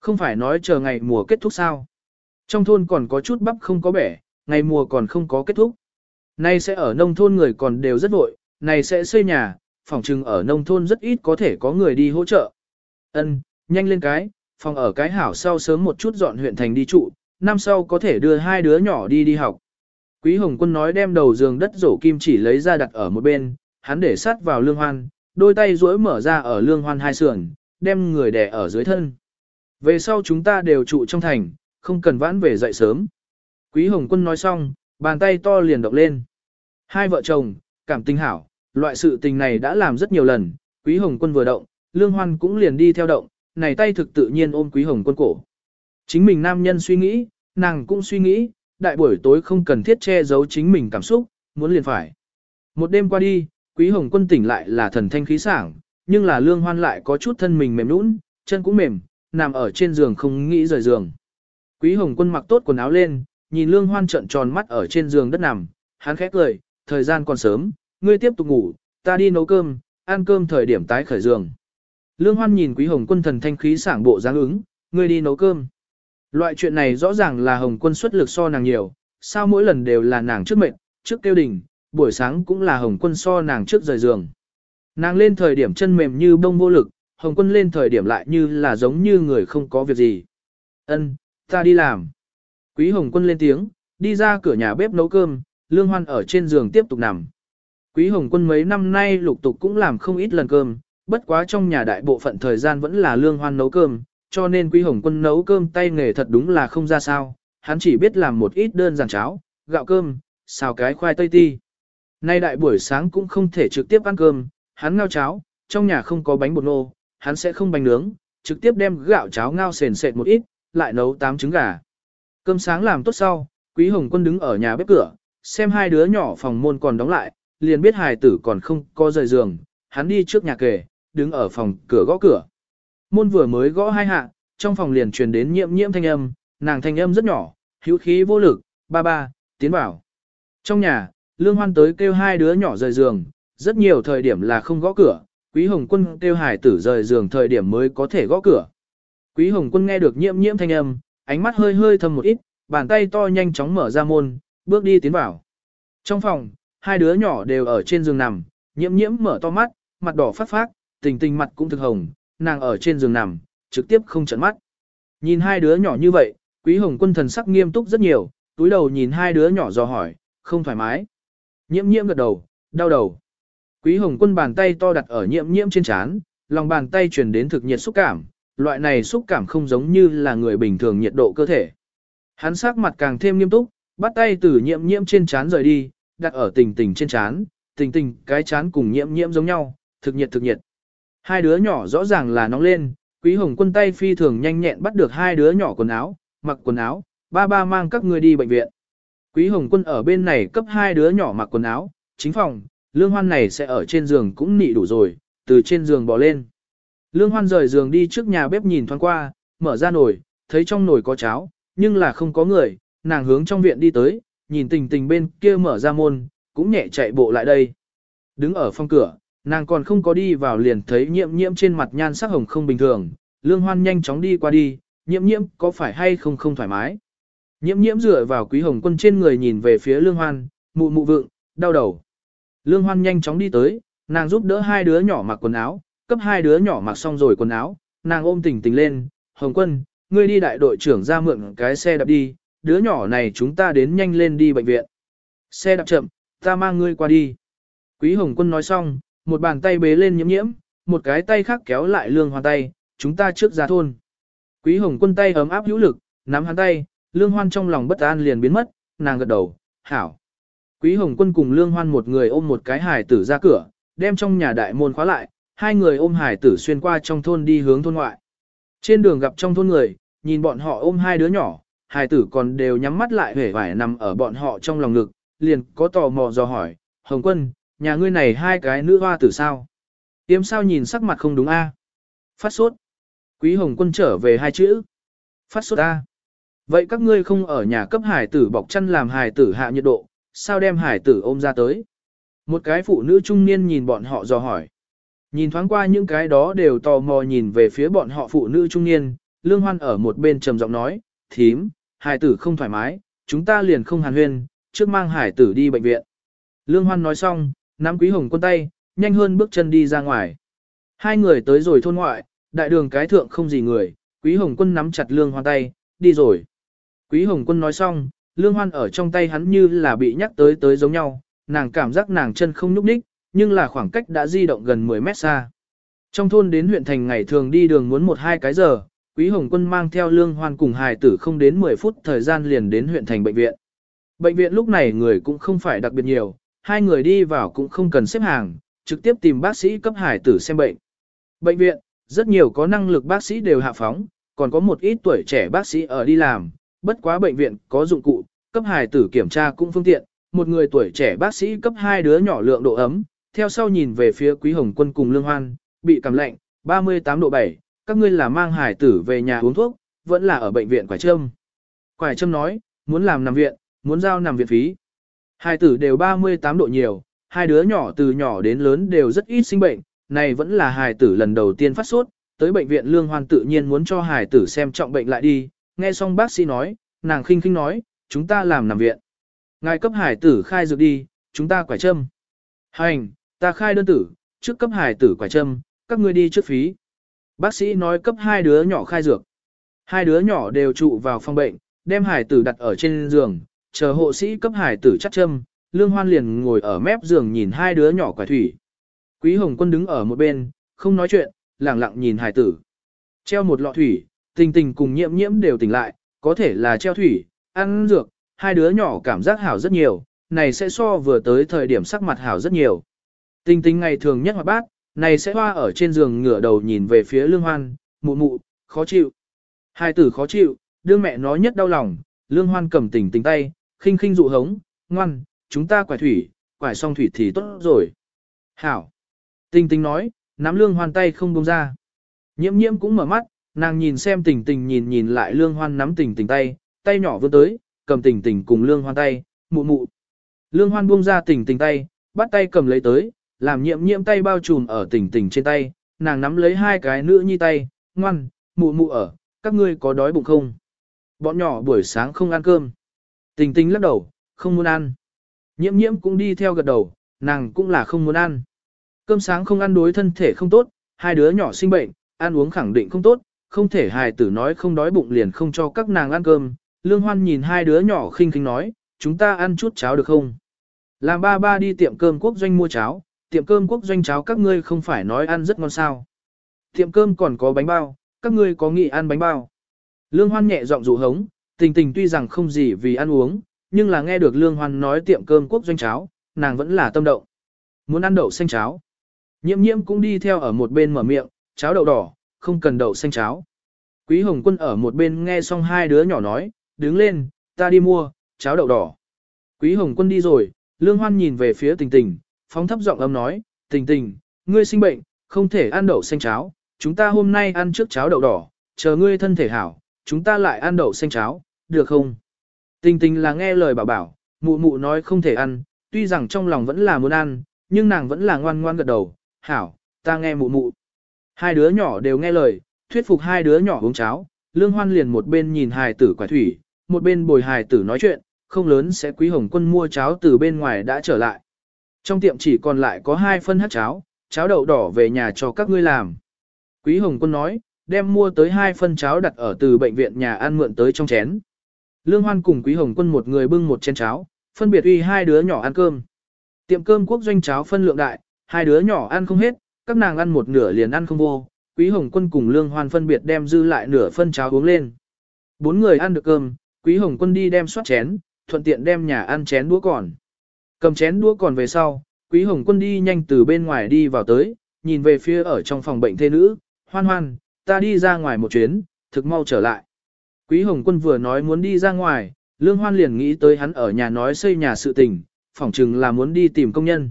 Không phải nói chờ ngày mùa kết thúc sao. Trong thôn còn có chút bắp không có bẻ, ngày mùa còn không có kết thúc. Nay sẽ ở nông thôn người còn đều rất vội, này sẽ xây nhà, phòng trừng ở nông thôn rất ít có thể có người đi hỗ trợ. Ân, nhanh lên cái, Phòng ở cái hảo sau sớm một chút dọn huyện thành đi trụ, năm sau có thể đưa hai đứa nhỏ đi đi học. Quý Hồng Quân nói đem đầu giường đất rổ kim chỉ lấy ra đặt ở một bên, hắn để sát vào lương hoan, đôi tay duỗi mở ra ở lương hoan hai sườn, đem người đè ở dưới thân. Về sau chúng ta đều trụ trong thành, không cần vãn về dậy sớm. Quý Hồng Quân nói xong, bàn tay to liền động lên. Hai vợ chồng, cảm tình hảo, loại sự tình này đã làm rất nhiều lần, Quý Hồng Quân vừa động, Lương Hoan cũng liền đi theo động, này tay thực tự nhiên ôm Quý Hồng Quân cổ. Chính mình nam nhân suy nghĩ, nàng cũng suy nghĩ, đại buổi tối không cần thiết che giấu chính mình cảm xúc, muốn liền phải. Một đêm qua đi, Quý Hồng Quân tỉnh lại là thần thanh khí sảng, nhưng là Lương Hoan lại có chút thân mình mềm nũng, chân cũng mềm, nằm ở trên giường không nghĩ rời giường. Quý Hồng Quân mặc tốt quần áo lên, nhìn Lương Hoan trợn tròn mắt ở trên giường đất nằm, hắn khẽ cười, thời gian còn sớm, ngươi tiếp tục ngủ, ta đi nấu cơm, ăn cơm thời điểm tái khởi giường. Lương Hoan nhìn Quý Hồng Quân thần thanh khí sảng bộ dáng ứng, ngươi đi nấu cơm. Loại chuyện này rõ ràng là Hồng Quân xuất lực so nàng nhiều, sao mỗi lần đều là nàng trước mệnh, trước kêu đỉnh, buổi sáng cũng là Hồng Quân so nàng trước rời giường. Nàng lên thời điểm chân mềm như bông vô lực, Hồng Quân lên thời điểm lại như là giống như người không có việc gì. Ân, ta đi làm. Quý Hồng Quân lên tiếng, đi ra cửa nhà bếp nấu cơm, Lương Hoan ở trên giường tiếp tục nằm. Quý Hồng Quân mấy năm nay lục tục cũng làm không ít lần cơm, bất quá trong nhà đại bộ phận thời gian vẫn là Lương Hoan nấu cơm, cho nên Quý Hồng Quân nấu cơm tay nghề thật đúng là không ra sao, hắn chỉ biết làm một ít đơn giản cháo, gạo cơm, xào cái khoai tây ti. Nay đại buổi sáng cũng không thể trực tiếp ăn cơm, hắn ngao cháo, trong nhà không có bánh bột nô, hắn sẽ không bánh nướng, trực tiếp đem gạo cháo ngao sền sệt một ít, lại nấu tám trứng gà. Cơm sáng làm tốt sau, Quý Hồng Quân đứng ở nhà bếp cửa, xem hai đứa nhỏ phòng môn còn đóng lại, liền biết hài tử còn không có rời giường, hắn đi trước nhà kề, đứng ở phòng cửa gõ cửa. Môn vừa mới gõ hai hạ, trong phòng liền truyền đến nhiễm nhiễm thanh âm, nàng thanh âm rất nhỏ, hữu khí vô lực, ba ba, tiến vào. Trong nhà, Lương Hoan tới kêu hai đứa nhỏ rời giường, rất nhiều thời điểm là không gõ cửa, Quý Hồng Quân kêu hải tử rời giường thời điểm mới có thể gõ cửa. Quý Hồng Quân nghe được nhiễm nhiễm thanh âm, ánh mắt hơi hơi thâm một ít, bàn tay to nhanh chóng mở ra môn, bước đi tiến vào. Trong phòng, hai đứa nhỏ đều ở trên giường nằm, nhiễm nhiễm mở to mắt, mặt đỏ phát phát, tình tình mặt cũng thực hồng, nàng ở trên giường nằm, trực tiếp không chấn mắt. Nhìn hai đứa nhỏ như vậy, quý hồng quân thần sắc nghiêm túc rất nhiều, túi đầu nhìn hai đứa nhỏ dò hỏi, không thoải mái. Nhiễm nhiễm gật đầu, đau đầu. Quý hồng quân bàn tay to đặt ở nhiễm nhiễm trên chán, lòng bàn tay truyền đến thực nhiệt xúc cảm, loại này xúc cảm không giống như là người bình thường nhiệt độ cơ thể. Hắn sắc mặt càng thêm nghiêm túc, bắt tay từ nhiễm nhiễm trên chán rời đi, đặt ở tình tình trên chán, tình tình cái chán cùng nhiễm nhiễm giống nhau, thực nhiệt thực nhiệt. Hai đứa nhỏ rõ ràng là nóng lên, quý hồng quân tay phi thường nhanh nhẹn bắt được hai đứa nhỏ quần áo, mặc quần áo, ba ba mang các ngươi đi bệnh viện. Quý hồng quân ở bên này cấp hai đứa nhỏ mặc quần áo, chính phòng, lương hoan này sẽ ở trên giường cũng nị đủ rồi, từ trên giường bỏ lên. Lương hoan rời giường đi trước nhà bếp nhìn thoáng qua, mở ra nồi, thấy trong nồi có cháo, nhưng là không có người, nàng hướng trong viện đi tới, nhìn tình tình bên kia mở ra môn, cũng nhẹ chạy bộ lại đây. Đứng ở phòng cửa, nàng còn không có đi vào liền thấy nhiễm nhiễm trên mặt nhan sắc hồng không bình thường, lương hoan nhanh chóng đi qua đi, nhiễm nhiễm có phải hay không không thoải mái. Nhiễm nhiễm dựa vào quý hồng quân trên người nhìn về phía lương hoan, mụ mụ vượng, đau đầu. Lương hoan nhanh chóng đi tới, nàng giúp đỡ hai đứa nhỏ mặc quần áo, cấp hai đứa nhỏ mặc xong rồi quần áo, nàng ôm tình tình lên, hồng quân, ngươi đi đại đội trưởng ra mượn cái xe đạp đi, đứa nhỏ này chúng ta đến nhanh lên đi bệnh viện. Xe đạp chậm, ta mang ngươi qua đi. Quý Hồng Quân nói xong, một bàn tay bế lên nhiễm nhiễm, một cái tay khác kéo lại lương hoan tay, chúng ta trước ra thôn. Quý Hồng Quân tay ấm áp hữu lực, nắm hắn tay, lương hoan trong lòng bất an liền biến mất, nàng gật đầu, hảo. Quý Hồng Quân cùng lương hoan một người ôm một cái hải tử ra cửa, đem trong nhà đại môn khóa lại, hai người ôm hải tử xuyên qua trong thôn đi hướng thôn ngoại. Trên đường gặp trong thôn người, nhìn bọn họ ôm hai đứa nhỏ, hải tử còn đều nhắm mắt lại hể vải nằm ở bọn họ trong lòng ngực, liền có tò mò dò hỏi, Hồng Quân, nhà ngươi này hai cái nữ hoa tử sao? Tiêm sao nhìn sắc mặt không đúng a? Phát sốt. Quý Hồng Quân trở về hai chữ. Phát sốt a. Vậy các ngươi không ở nhà cấp hải tử bọc chăn làm hải tử hạ nhiệt độ, sao đem hải tử ôm ra tới? Một cái phụ nữ trung niên nhìn bọn họ dò hỏi. Nhìn thoáng qua những cái đó đều tò mò nhìn về phía bọn họ phụ nữ trung niên, Lương Hoan ở một bên trầm giọng nói, thím, hải tử không thoải mái, chúng ta liền không hàn huyên, trước mang hải tử đi bệnh viện. Lương Hoan nói xong, nắm quý hồng quân tay, nhanh hơn bước chân đi ra ngoài. Hai người tới rồi thôn ngoại, đại đường cái thượng không gì người, Quý Hồng Quân nắm chặt Lương Hoan tay, đi rồi. Quý Hồng Quân nói xong, Lương Hoan ở trong tay hắn như là bị nhắc tới tới giống nhau, nàng cảm giác nàng chân không nhúc nhích, nhưng là khoảng cách đã di động gần 10 mét xa. Trong thôn đến huyện thành ngày thường đi đường muốn một hai cái giờ, Quý Hồng Quân mang theo Lương Hoan cùng hài tử không đến 10 phút thời gian liền đến huyện thành bệnh viện. Bệnh viện lúc này người cũng không phải đặc biệt nhiều, hai người đi vào cũng không cần xếp hàng, trực tiếp tìm bác sĩ cấp hải tử xem bệnh. Bệnh viện, rất nhiều có năng lực bác sĩ đều hạ phóng, còn có một ít tuổi trẻ bác sĩ ở đi làm, bất quá bệnh viện có dụng cụ, cấp hải tử kiểm tra cũng phương tiện, một người tuổi trẻ bác sĩ cấp hai đứa nhỏ lượng độ ấm, theo sau nhìn về phía Quý Hồng Quân cùng Lương Hoan, bị cảm lạnh, 38 độ 7, các ngươi là mang hải tử về nhà uống thuốc, vẫn là ở bệnh viện Quải Trâm. Quải Trâm nói, muốn làm nằm viện, muốn giao nằm viện phí. Hai tử đều 38 độ nhiều, hai đứa nhỏ từ nhỏ đến lớn đều rất ít sinh bệnh, này vẫn là hài tử lần đầu tiên phát sốt, tới bệnh viện lương hoan tự nhiên muốn cho hài tử xem trọng bệnh lại đi, nghe xong bác sĩ nói, nàng khinh khinh nói, chúng ta làm nằm viện. Ngài cấp hài tử khai dược đi, chúng ta quải châm. Hành, ta khai đơn tử, trước cấp hài tử quải châm, các ngươi đi trước phí. Bác sĩ nói cấp hai đứa nhỏ khai dược. Hai đứa nhỏ đều trụ vào phòng bệnh, đem hài tử đặt ở trên giường, chờ hộ sĩ cấp hải tử chắc châm, Lương Hoan liền ngồi ở mép giường nhìn hai đứa nhỏ quả thủy. Quý Hồng Quân đứng ở một bên, không nói chuyện, lặng lặng nhìn hải tử. Treo một lọ thủy, tình tình cùng nhiễm nhiễm đều tỉnh lại, có thể là treo thủy, ăn dược, hai đứa nhỏ cảm giác hảo rất nhiều, này sẽ so vừa tới thời điểm sắc mặt hảo rất nhiều. Tình tình ngày thường nhất hoạt bát, này sẽ hoa ở trên giường ngửa đầu nhìn về phía Lương Hoan, mụ mụ, khó chịu. Hai tử khó chịu, đương mẹ nó nhất đau lòng, Lương Hoan cầm tình tình tay, khinh khinh dụ hống, ngoan, chúng ta quải thủy, quải xong thủy thì tốt rồi. Hảo. Tình tình nói, nắm lương hoan tay không buông ra. Nhiễm nhiễm cũng mở mắt, nàng nhìn xem tình tình nhìn nhìn lại lương hoan nắm tình tình tay, tay nhỏ vươn tới, cầm tình tình cùng lương hoan tay, mụ mụ. Lương hoan buông ra tình tình tay, bắt tay cầm lấy tới, làm nhiễm nhiễm tay bao trùm ở tình tình trên tay, nàng nắm lấy hai cái nữ nhi tay, ngoan, mụ mụ ở, các ngươi có đói bụng không? Bọn nhỏ buổi sáng không ăn cơm. Tình tình lắc đầu, không muốn ăn. Nhiễm nhiễm cũng đi theo gật đầu, nàng cũng là không muốn ăn. Cơm sáng không ăn đối thân thể không tốt, hai đứa nhỏ sinh bệnh, ăn uống khẳng định không tốt, không thể hài tử nói không đói bụng liền không cho các nàng ăn cơm. Lương Hoan nhìn hai đứa nhỏ khinh khinh nói, chúng ta ăn chút cháo được không? Làm ba ba đi tiệm cơm quốc doanh mua cháo, tiệm cơm quốc doanh cháo các ngươi không phải nói ăn rất ngon sao. Tiệm cơm còn có bánh bao, các ngươi có nghĩ ăn bánh bao. Lương Hoan nhẹ giọng dụ hống, tình tình tuy rằng không gì vì ăn uống, nhưng là nghe được Lương Hoan nói tiệm cơm quốc doanh cháo, nàng vẫn là tâm động. Muốn ăn đậu xanh cháo. Nhiễm nhiễm cũng đi theo ở một bên mở miệng, cháo đậu đỏ, không cần đậu xanh cháo. Quý Hồng Quân ở một bên nghe xong hai đứa nhỏ nói, đứng lên, ta đi mua, cháo đậu đỏ. Quý Hồng Quân đi rồi, Lương Hoan nhìn về phía tình tình, phóng thấp giọng âm nói, tình tình, ngươi sinh bệnh, không thể ăn đậu xanh cháo, chúng ta hôm nay ăn trước cháo đậu đỏ, chờ ngươi thân thể hảo, chúng ta lại ăn đậu xanh cháo, được không? Tình tình là nghe lời bảo bảo, mụ mụ nói không thể ăn, tuy rằng trong lòng vẫn là muốn ăn, nhưng nàng vẫn là ngoan ngoan gật đầu, hảo, ta nghe mụ mụ. Hai đứa nhỏ đều nghe lời, thuyết phục hai đứa nhỏ uống cháo, lương hoan liền một bên nhìn hài tử quả thủy, một bên bồi hài tử nói chuyện, không lớn sẽ quý hồng quân mua cháo từ bên ngoài đã trở lại. Trong tiệm chỉ còn lại có hai phân hát cháo, cháo đậu đỏ về nhà cho các ngươi làm. Quý hồng quân nói, đem mua tới hai phân cháo đặt ở từ bệnh viện nhà ăn mượn tới trong chén. Lương Hoan cùng Quý Hồng Quân một người bưng một chén cháo, phân biệt uy hai đứa nhỏ ăn cơm. Tiệm cơm quốc doanh cháo phân lượng đại, hai đứa nhỏ ăn không hết, các nàng ăn một nửa liền ăn không vô. Quý Hồng Quân cùng Lương Hoan phân biệt đem dư lại nửa phân cháo uống lên. Bốn người ăn được cơm, Quý Hồng Quân đi đem soát chén, thuận tiện đem nhà ăn chén đũa còn. Cầm chén đũa còn về sau, Quý Hồng Quân đi nhanh từ bên ngoài đi vào tới, nhìn về phía ở trong phòng bệnh thê nữ, hoan hoan, ta đi ra ngoài một chuyến, thực mau trở lại. Quý Hồng Quân vừa nói muốn đi ra ngoài, Lương Hoan liền nghĩ tới hắn ở nhà nói xây nhà sự tình, phỏng chừng là muốn đi tìm công nhân.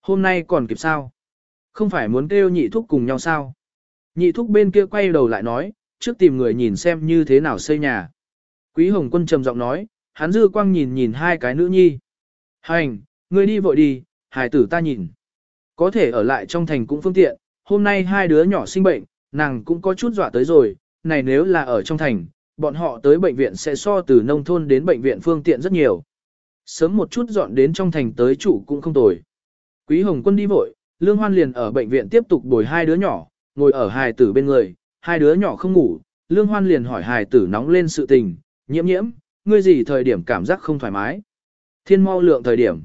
Hôm nay còn kịp sao? Không phải muốn kêu nhị thúc cùng nhau sao? Nhị thúc bên kia quay đầu lại nói, trước tìm người nhìn xem như thế nào xây nhà. Quý Hồng Quân trầm giọng nói, hắn dư quang nhìn nhìn hai cái nữ nhi. Hành, ngươi đi vội đi, hài tử ta nhìn. Có thể ở lại trong thành cũng phương tiện, hôm nay hai đứa nhỏ sinh bệnh, nàng cũng có chút dọa tới rồi, này nếu là ở trong thành, bọn họ tới bệnh viện sẽ so từ nông thôn đến bệnh viện phương tiện rất nhiều. Sớm một chút dọn đến trong thành tới chủ cũng không tồi. Quý Hồng Quân đi vội, Lương Hoan liền ở bệnh viện tiếp tục bồi hai đứa nhỏ, ngồi ở hài tử bên người, hai đứa nhỏ không ngủ, Lương Hoan liền hỏi hài tử nóng lên sự tình, nhiễm nhiễm, ngươi gì thời điểm cảm giác không thoải mái. Thiên mau lượng thời điểm.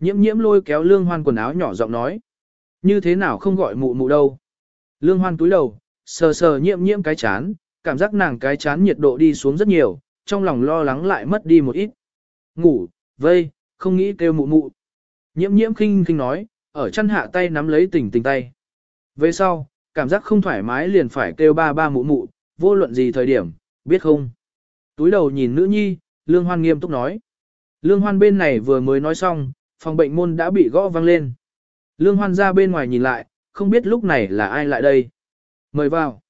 Nhiễm nhiễm lôi kéo Lương Hoan quần áo nhỏ giọng nói. Như thế nào không gọi mụ mụ đâu. Lương Hoan túi đầu, sờ sờ nhiễm nhiễm cái chán, cảm giác nàng cái chán nhiệt độ đi xuống rất nhiều, trong lòng lo lắng lại mất đi một ít. Ngủ, vây, không nghĩ kêu mụ mụ. Nhiễm nhiễm khinh khinh nói, ở chân hạ tay nắm lấy tình tình tay. Về sau, cảm giác không thoải mái liền phải kêu ba ba mụ mụ, vô luận gì thời điểm, biết không? Túi đầu nhìn nữ nhi, Lương Hoan nghiêm túc nói. Lương Hoan bên này vừa mới nói xong, phòng bệnh môn đã bị gõ vang lên. Lương Hoan ra bên ngoài nhìn lại, không biết lúc này là ai lại đây. Mời vào.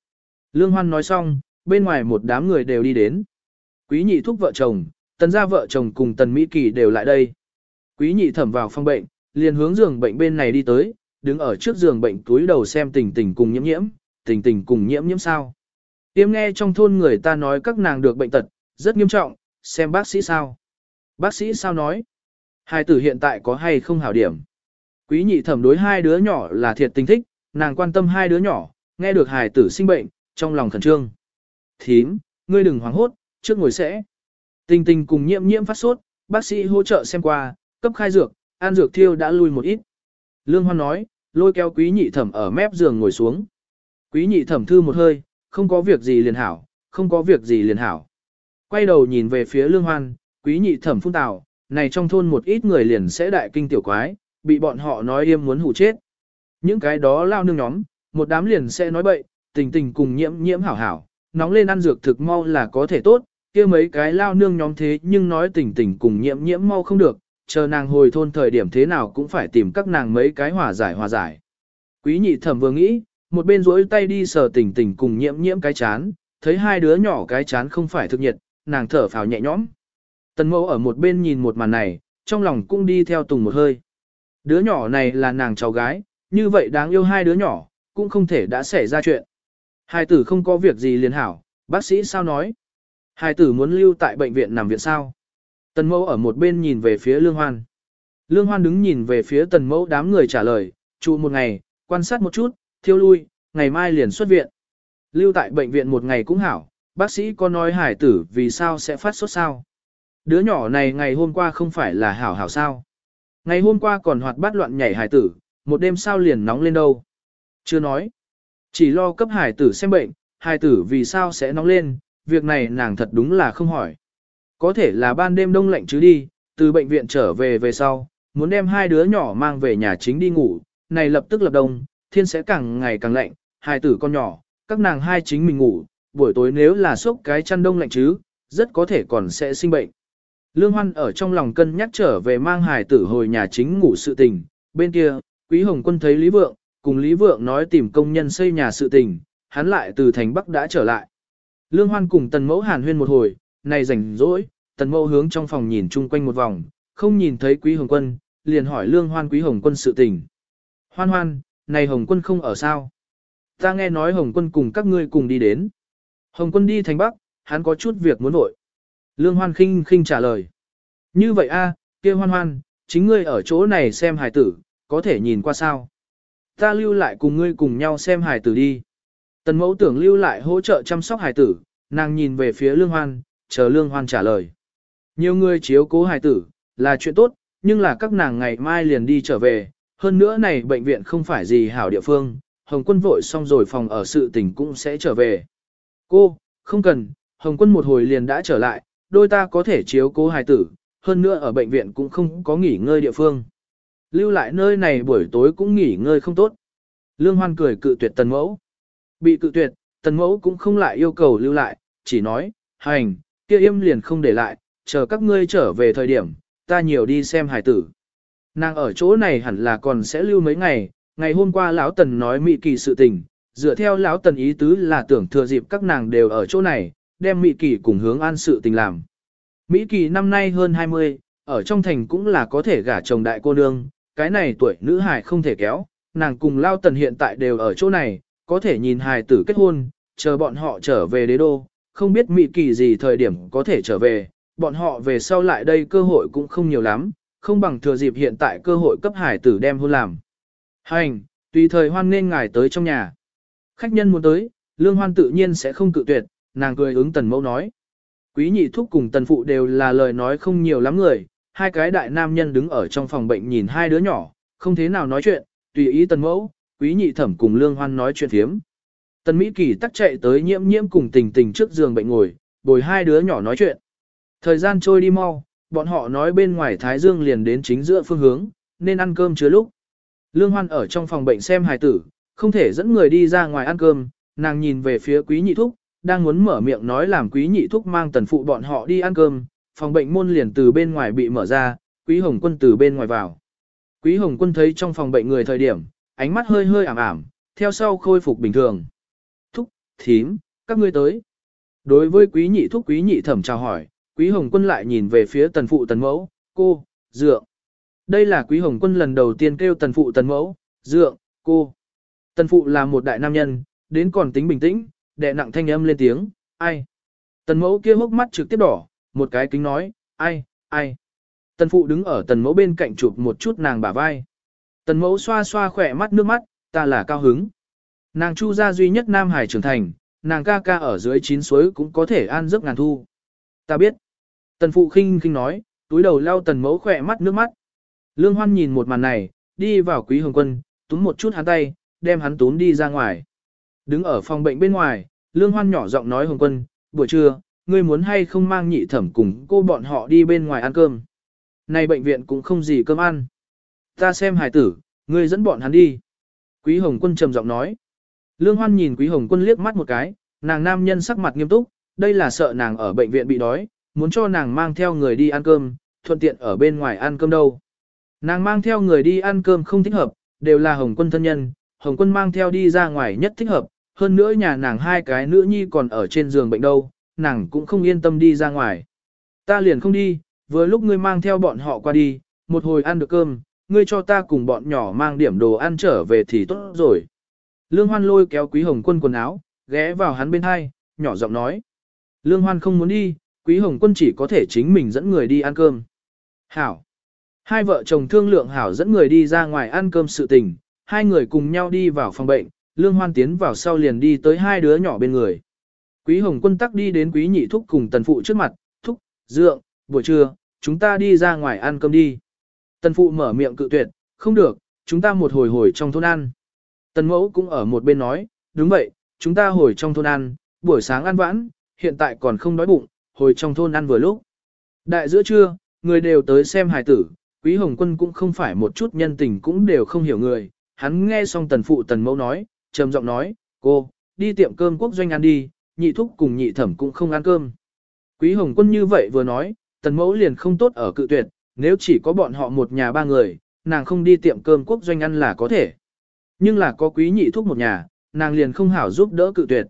Lương Hoan nói xong, bên ngoài một đám người đều đi đến. Quý nhị thúc vợ chồng, tần gia vợ chồng cùng tần Mỹ Kỳ đều lại đây. Quý nhị thẩm vào phòng bệnh, liền hướng giường bệnh bên này đi tới, đứng ở trước giường bệnh túi đầu xem tình tình cùng nhiễm nhiễm, tình tình cùng nhiễm nhiễm sao. Tiêm nghe trong thôn người ta nói các nàng được bệnh tật, rất nghiêm trọng, xem bác sĩ sao. Bác sĩ sao nói? Hai tử hiện tại có hay không hảo điểm? Quý nhị thẩm đối hai đứa nhỏ là thiệt tình thích, nàng quan tâm hai đứa nhỏ, nghe được hài tử sinh bệnh, trong lòng khẩn trương. Thím, ngươi đừng hoảng hốt, trước ngồi sẽ. Tình tình cùng nhiễm nhiễm phát sốt, bác sĩ hỗ trợ xem qua, cấp khai dược, an dược thiêu đã lui một ít. Lương Hoan nói, lôi kéo quý nhị thẩm ở mép giường ngồi xuống. Quý nhị thẩm thư một hơi, không có việc gì liền hảo, không có việc gì liền hảo. Quay đầu nhìn về phía Lương Hoan, quý nhị thẩm phun tào, này trong thôn một ít người liền sẽ đại kinh tiểu quái, bị bọn họ nói yêm muốn hủ chết. Những cái đó lao nương nhóm, một đám liền sẽ nói bậy, tình tình cùng nhiễm nhiễm hảo hảo, nóng lên ăn dược thực mau là có thể tốt, kia mấy cái lao nương nhóm thế nhưng nói tỉnh tỉnh cùng nhiễm nhiễm mau không được, chờ nàng hồi thôn thời điểm thế nào cũng phải tìm các nàng mấy cái hòa giải hòa giải. Quý nhị thẩm vừa nghĩ, một bên rỗi tay đi sờ tỉnh tỉnh cùng nhiễm nhiễm cái chán, thấy hai đứa nhỏ cái chán không phải thực nhiệt, nàng thở phào nhẹ nhõm. Tần mẫu ở một bên nhìn một màn này, trong lòng cũng đi theo tùng một hơi. Đứa nhỏ này là nàng cháu gái, như vậy đáng yêu hai đứa nhỏ, cũng không thể đã xảy ra chuyện. Hai tử không có việc gì liền hảo, bác sĩ sao nói? Hai tử muốn lưu tại bệnh viện nằm viện sao? Tần mẫu ở một bên nhìn về phía Lương Hoan. Lương Hoan đứng nhìn về phía tần mẫu đám người trả lời, trụ một ngày, quan sát một chút, thiêu lui, ngày mai liền xuất viện. Lưu tại bệnh viện một ngày cũng hảo, bác sĩ có nói hải tử vì sao sẽ phát sốt sao. Đứa nhỏ này ngày hôm qua không phải là hảo hảo sao. Ngày hôm qua còn hoạt bát loạn nhảy hải tử, một đêm sao liền nóng lên đâu. Chưa nói. Chỉ lo cấp hải tử xem bệnh, hải tử vì sao sẽ nóng lên, việc này nàng thật đúng là không hỏi. Có thể là ban đêm đông lạnh chứ đi, từ bệnh viện trở về về sau, muốn đem hai đứa nhỏ mang về nhà chính đi ngủ, này lập tức lập đông, thiên sẽ càng ngày càng lạnh, hai tử con nhỏ, các nàng hai chính mình ngủ, buổi tối nếu là sốc cái chăn đông lạnh chứ, rất có thể còn sẽ sinh bệnh. Lương Hoan ở trong lòng cân nhắc trở về mang hài tử hồi nhà chính ngủ sự tình, bên kia, Quý Hồng Quân thấy Lý Vượng, cùng Lý Vượng nói tìm công nhân xây nhà sự tình, hắn lại từ thành Bắc đã trở lại. Lương Hoan cùng Tần Mẫu hàn huyên một hồi, này rảnh rỗi, Tần Mẫu hướng trong phòng nhìn chung quanh một vòng, không nhìn thấy Quý Hồng Quân, liền hỏi Lương Hoan Quý Hồng Quân sự tình. Hoan hoan, này Hồng Quân không ở sao? Ta nghe nói Hồng Quân cùng các ngươi cùng đi đến. Hồng Quân đi thành Bắc, hắn có chút việc muốn vội. Lương Hoan khinh khinh trả lời. Như vậy a, kia Hoan Hoan, chính ngươi ở chỗ này xem hài tử, có thể nhìn qua sao? Ta lưu lại cùng ngươi cùng nhau xem hài tử đi. Tần mẫu tưởng lưu lại hỗ trợ chăm sóc hài tử, nàng nhìn về phía Lương Hoan, chờ Lương Hoan trả lời. Nhiều người chiếu cố hài tử, là chuyện tốt, nhưng là các nàng ngày mai liền đi trở về, hơn nữa này bệnh viện không phải gì hảo địa phương, Hồng quân vội xong rồi phòng ở sự tình cũng sẽ trở về. Cô, không cần, Hồng quân một hồi liền đã trở lại, đôi ta có thể chiếu cố hài tử, hơn nữa ở bệnh viện cũng không có nghỉ ngơi địa phương. Lưu lại nơi này buổi tối cũng nghỉ ngơi không tốt. Lương Hoan cười cự tuyệt tần mẫu. Bị cự tuyệt, tần mẫu cũng không lại yêu cầu lưu lại, chỉ nói, hành, kia im liền không để lại, chờ các ngươi trở về thời điểm, ta nhiều đi xem hải tử. Nàng ở chỗ này hẳn là còn sẽ lưu mấy ngày, ngày hôm qua lão tần nói mị kỳ sự tình, dựa theo lão tần ý tứ là tưởng thừa dịp các nàng đều ở chỗ này, đem mị kỳ cùng hướng an sự tình làm. Mỹ kỳ năm nay hơn 20, ở trong thành cũng là có thể gả chồng đại cô nương, cái này tuổi nữ hài không thể kéo, nàng cùng lao tần hiện tại đều ở chỗ này, có thể nhìn hài tử kết hôn, chờ bọn họ trở về đế đô, không biết mị kỳ gì thời điểm có thể trở về, bọn họ về sau lại đây cơ hội cũng không nhiều lắm, không bằng thừa dịp hiện tại cơ hội cấp hải tử đem hôn làm. Hành, tùy thời hoan nên ngài tới trong nhà. Khách nhân muốn tới, lương hoan tự nhiên sẽ không cự tuyệt, nàng cười ứng tần mẫu nói. Quý nhị thúc cùng tần phụ đều là lời nói không nhiều lắm người, hai cái đại nam nhân đứng ở trong phòng bệnh nhìn hai đứa nhỏ, không thế nào nói chuyện, tùy ý tần mẫu, quý nhị thẩm cùng lương hoan nói chuyện phiếm. Tần Mỹ Kỳ tắc chạy tới nhiễm nhiễm cùng tình tình trước giường bệnh ngồi, bồi hai đứa nhỏ nói chuyện. Thời gian trôi đi mau, bọn họ nói bên ngoài Thái Dương liền đến chính giữa phương hướng, nên ăn cơm chứa lúc. Lương Hoan ở trong phòng bệnh xem hài tử, không thể dẫn người đi ra ngoài ăn cơm, nàng nhìn về phía quý nhị thúc, đang muốn mở miệng nói làm quý nhị thúc mang tần phụ bọn họ đi ăn cơm, phòng bệnh môn liền từ bên ngoài bị mở ra, quý hồng quân từ bên ngoài vào. Quý hồng quân thấy trong phòng bệnh người thời điểm, ánh mắt hơi hơi ảm ảm, theo sau khôi phục bình thường. Thúc, thím, các ngươi tới. Đối với quý nhị thúc quý nhị thẩm chào hỏi, quý hồng quân lại nhìn về phía tần phụ tần mẫu, cô, dượng. Đây là quý hồng quân lần đầu tiên kêu tần phụ tần mẫu, dượng, cô. Tần phụ là một đại nam nhân, đến còn tính bình tĩnh, đệ nặng thanh âm lên tiếng, ai. Tần mẫu kia hốc mắt trực tiếp đỏ, một cái kính nói, ai, ai. Tần phụ đứng ở tần mẫu bên cạnh chụp một chút nàng bả vai. Tần mẫu xoa xoa khỏe mắt nước mắt, ta là cao hứng. Nàng chu gia duy nhất Nam Hải trưởng thành, nàng ca ca ở dưới chín suối cũng có thể an giấc ngàn thu. Ta biết. Tần phụ khinh khinh nói, túi đầu lau tần mẫu khỏe mắt nước mắt. Lương Hoan nhìn một màn này, đi vào quý hồng quân, túm một chút hắn tay, đem hắn túm đi ra ngoài. Đứng ở phòng bệnh bên ngoài, Lương Hoan nhỏ giọng nói hồng quân, buổi trưa, ngươi muốn hay không mang nhị thẩm cùng cô bọn họ đi bên ngoài ăn cơm. Này bệnh viện cũng không gì cơm ăn. Ta xem hài tử, ngươi dẫn bọn hắn đi. Quý Hồng Quân trầm giọng nói. Lương Hoan nhìn Quý Hồng Quân liếc mắt một cái, nàng nam nhân sắc mặt nghiêm túc, đây là sợ nàng ở bệnh viện bị đói, muốn cho nàng mang theo người đi ăn cơm, thuận tiện ở bên ngoài ăn cơm đâu. Nàng mang theo người đi ăn cơm không thích hợp, đều là Hồng Quân thân nhân, Hồng Quân mang theo đi ra ngoài nhất thích hợp, hơn nữa nhà nàng hai cái nữ nhi còn ở trên giường bệnh đâu, nàng cũng không yên tâm đi ra ngoài. Ta liền không đi, vừa lúc ngươi mang theo bọn họ qua đi, một hồi ăn được cơm, ngươi cho ta cùng bọn nhỏ mang điểm đồ ăn trở về thì tốt rồi. Lương Hoan lôi kéo Quý Hồng Quân quần áo, ghé vào hắn bên hai, nhỏ giọng nói. Lương Hoan không muốn đi, Quý Hồng Quân chỉ có thể chính mình dẫn người đi ăn cơm. Hảo. Hai vợ chồng thương lượng Hảo dẫn người đi ra ngoài ăn cơm sự tình, hai người cùng nhau đi vào phòng bệnh, Lương Hoan tiến vào sau liền đi tới hai đứa nhỏ bên người. Quý Hồng Quân tắc đi đến Quý Nhị Thúc cùng Tần Phụ trước mặt, Thúc, Dượng, buổi trưa, chúng ta đi ra ngoài ăn cơm đi. Tần Phụ mở miệng cự tuyệt, không được, chúng ta một hồi hồi trong thôn ăn. Tần Mẫu cũng ở một bên nói, đúng vậy, chúng ta hồi trong thôn ăn, buổi sáng ăn vãn, hiện tại còn không đói bụng, hồi trong thôn ăn vừa lúc. Đại giữa trưa, người đều tới xem hài tử, Quý Hồng Quân cũng không phải một chút nhân tình cũng đều không hiểu người. Hắn nghe xong tần phụ tần mẫu nói, trầm giọng nói, cô, đi tiệm cơm quốc doanh ăn đi, nhị thúc cùng nhị thẩm cũng không ăn cơm. Quý Hồng Quân như vậy vừa nói, tần mẫu liền không tốt ở cự tuyệt, nếu chỉ có bọn họ một nhà ba người, nàng không đi tiệm cơm quốc doanh ăn là có thể. Nhưng là có quý nhị thúc một nhà, nàng liền không hảo giúp đỡ cự tuyệt.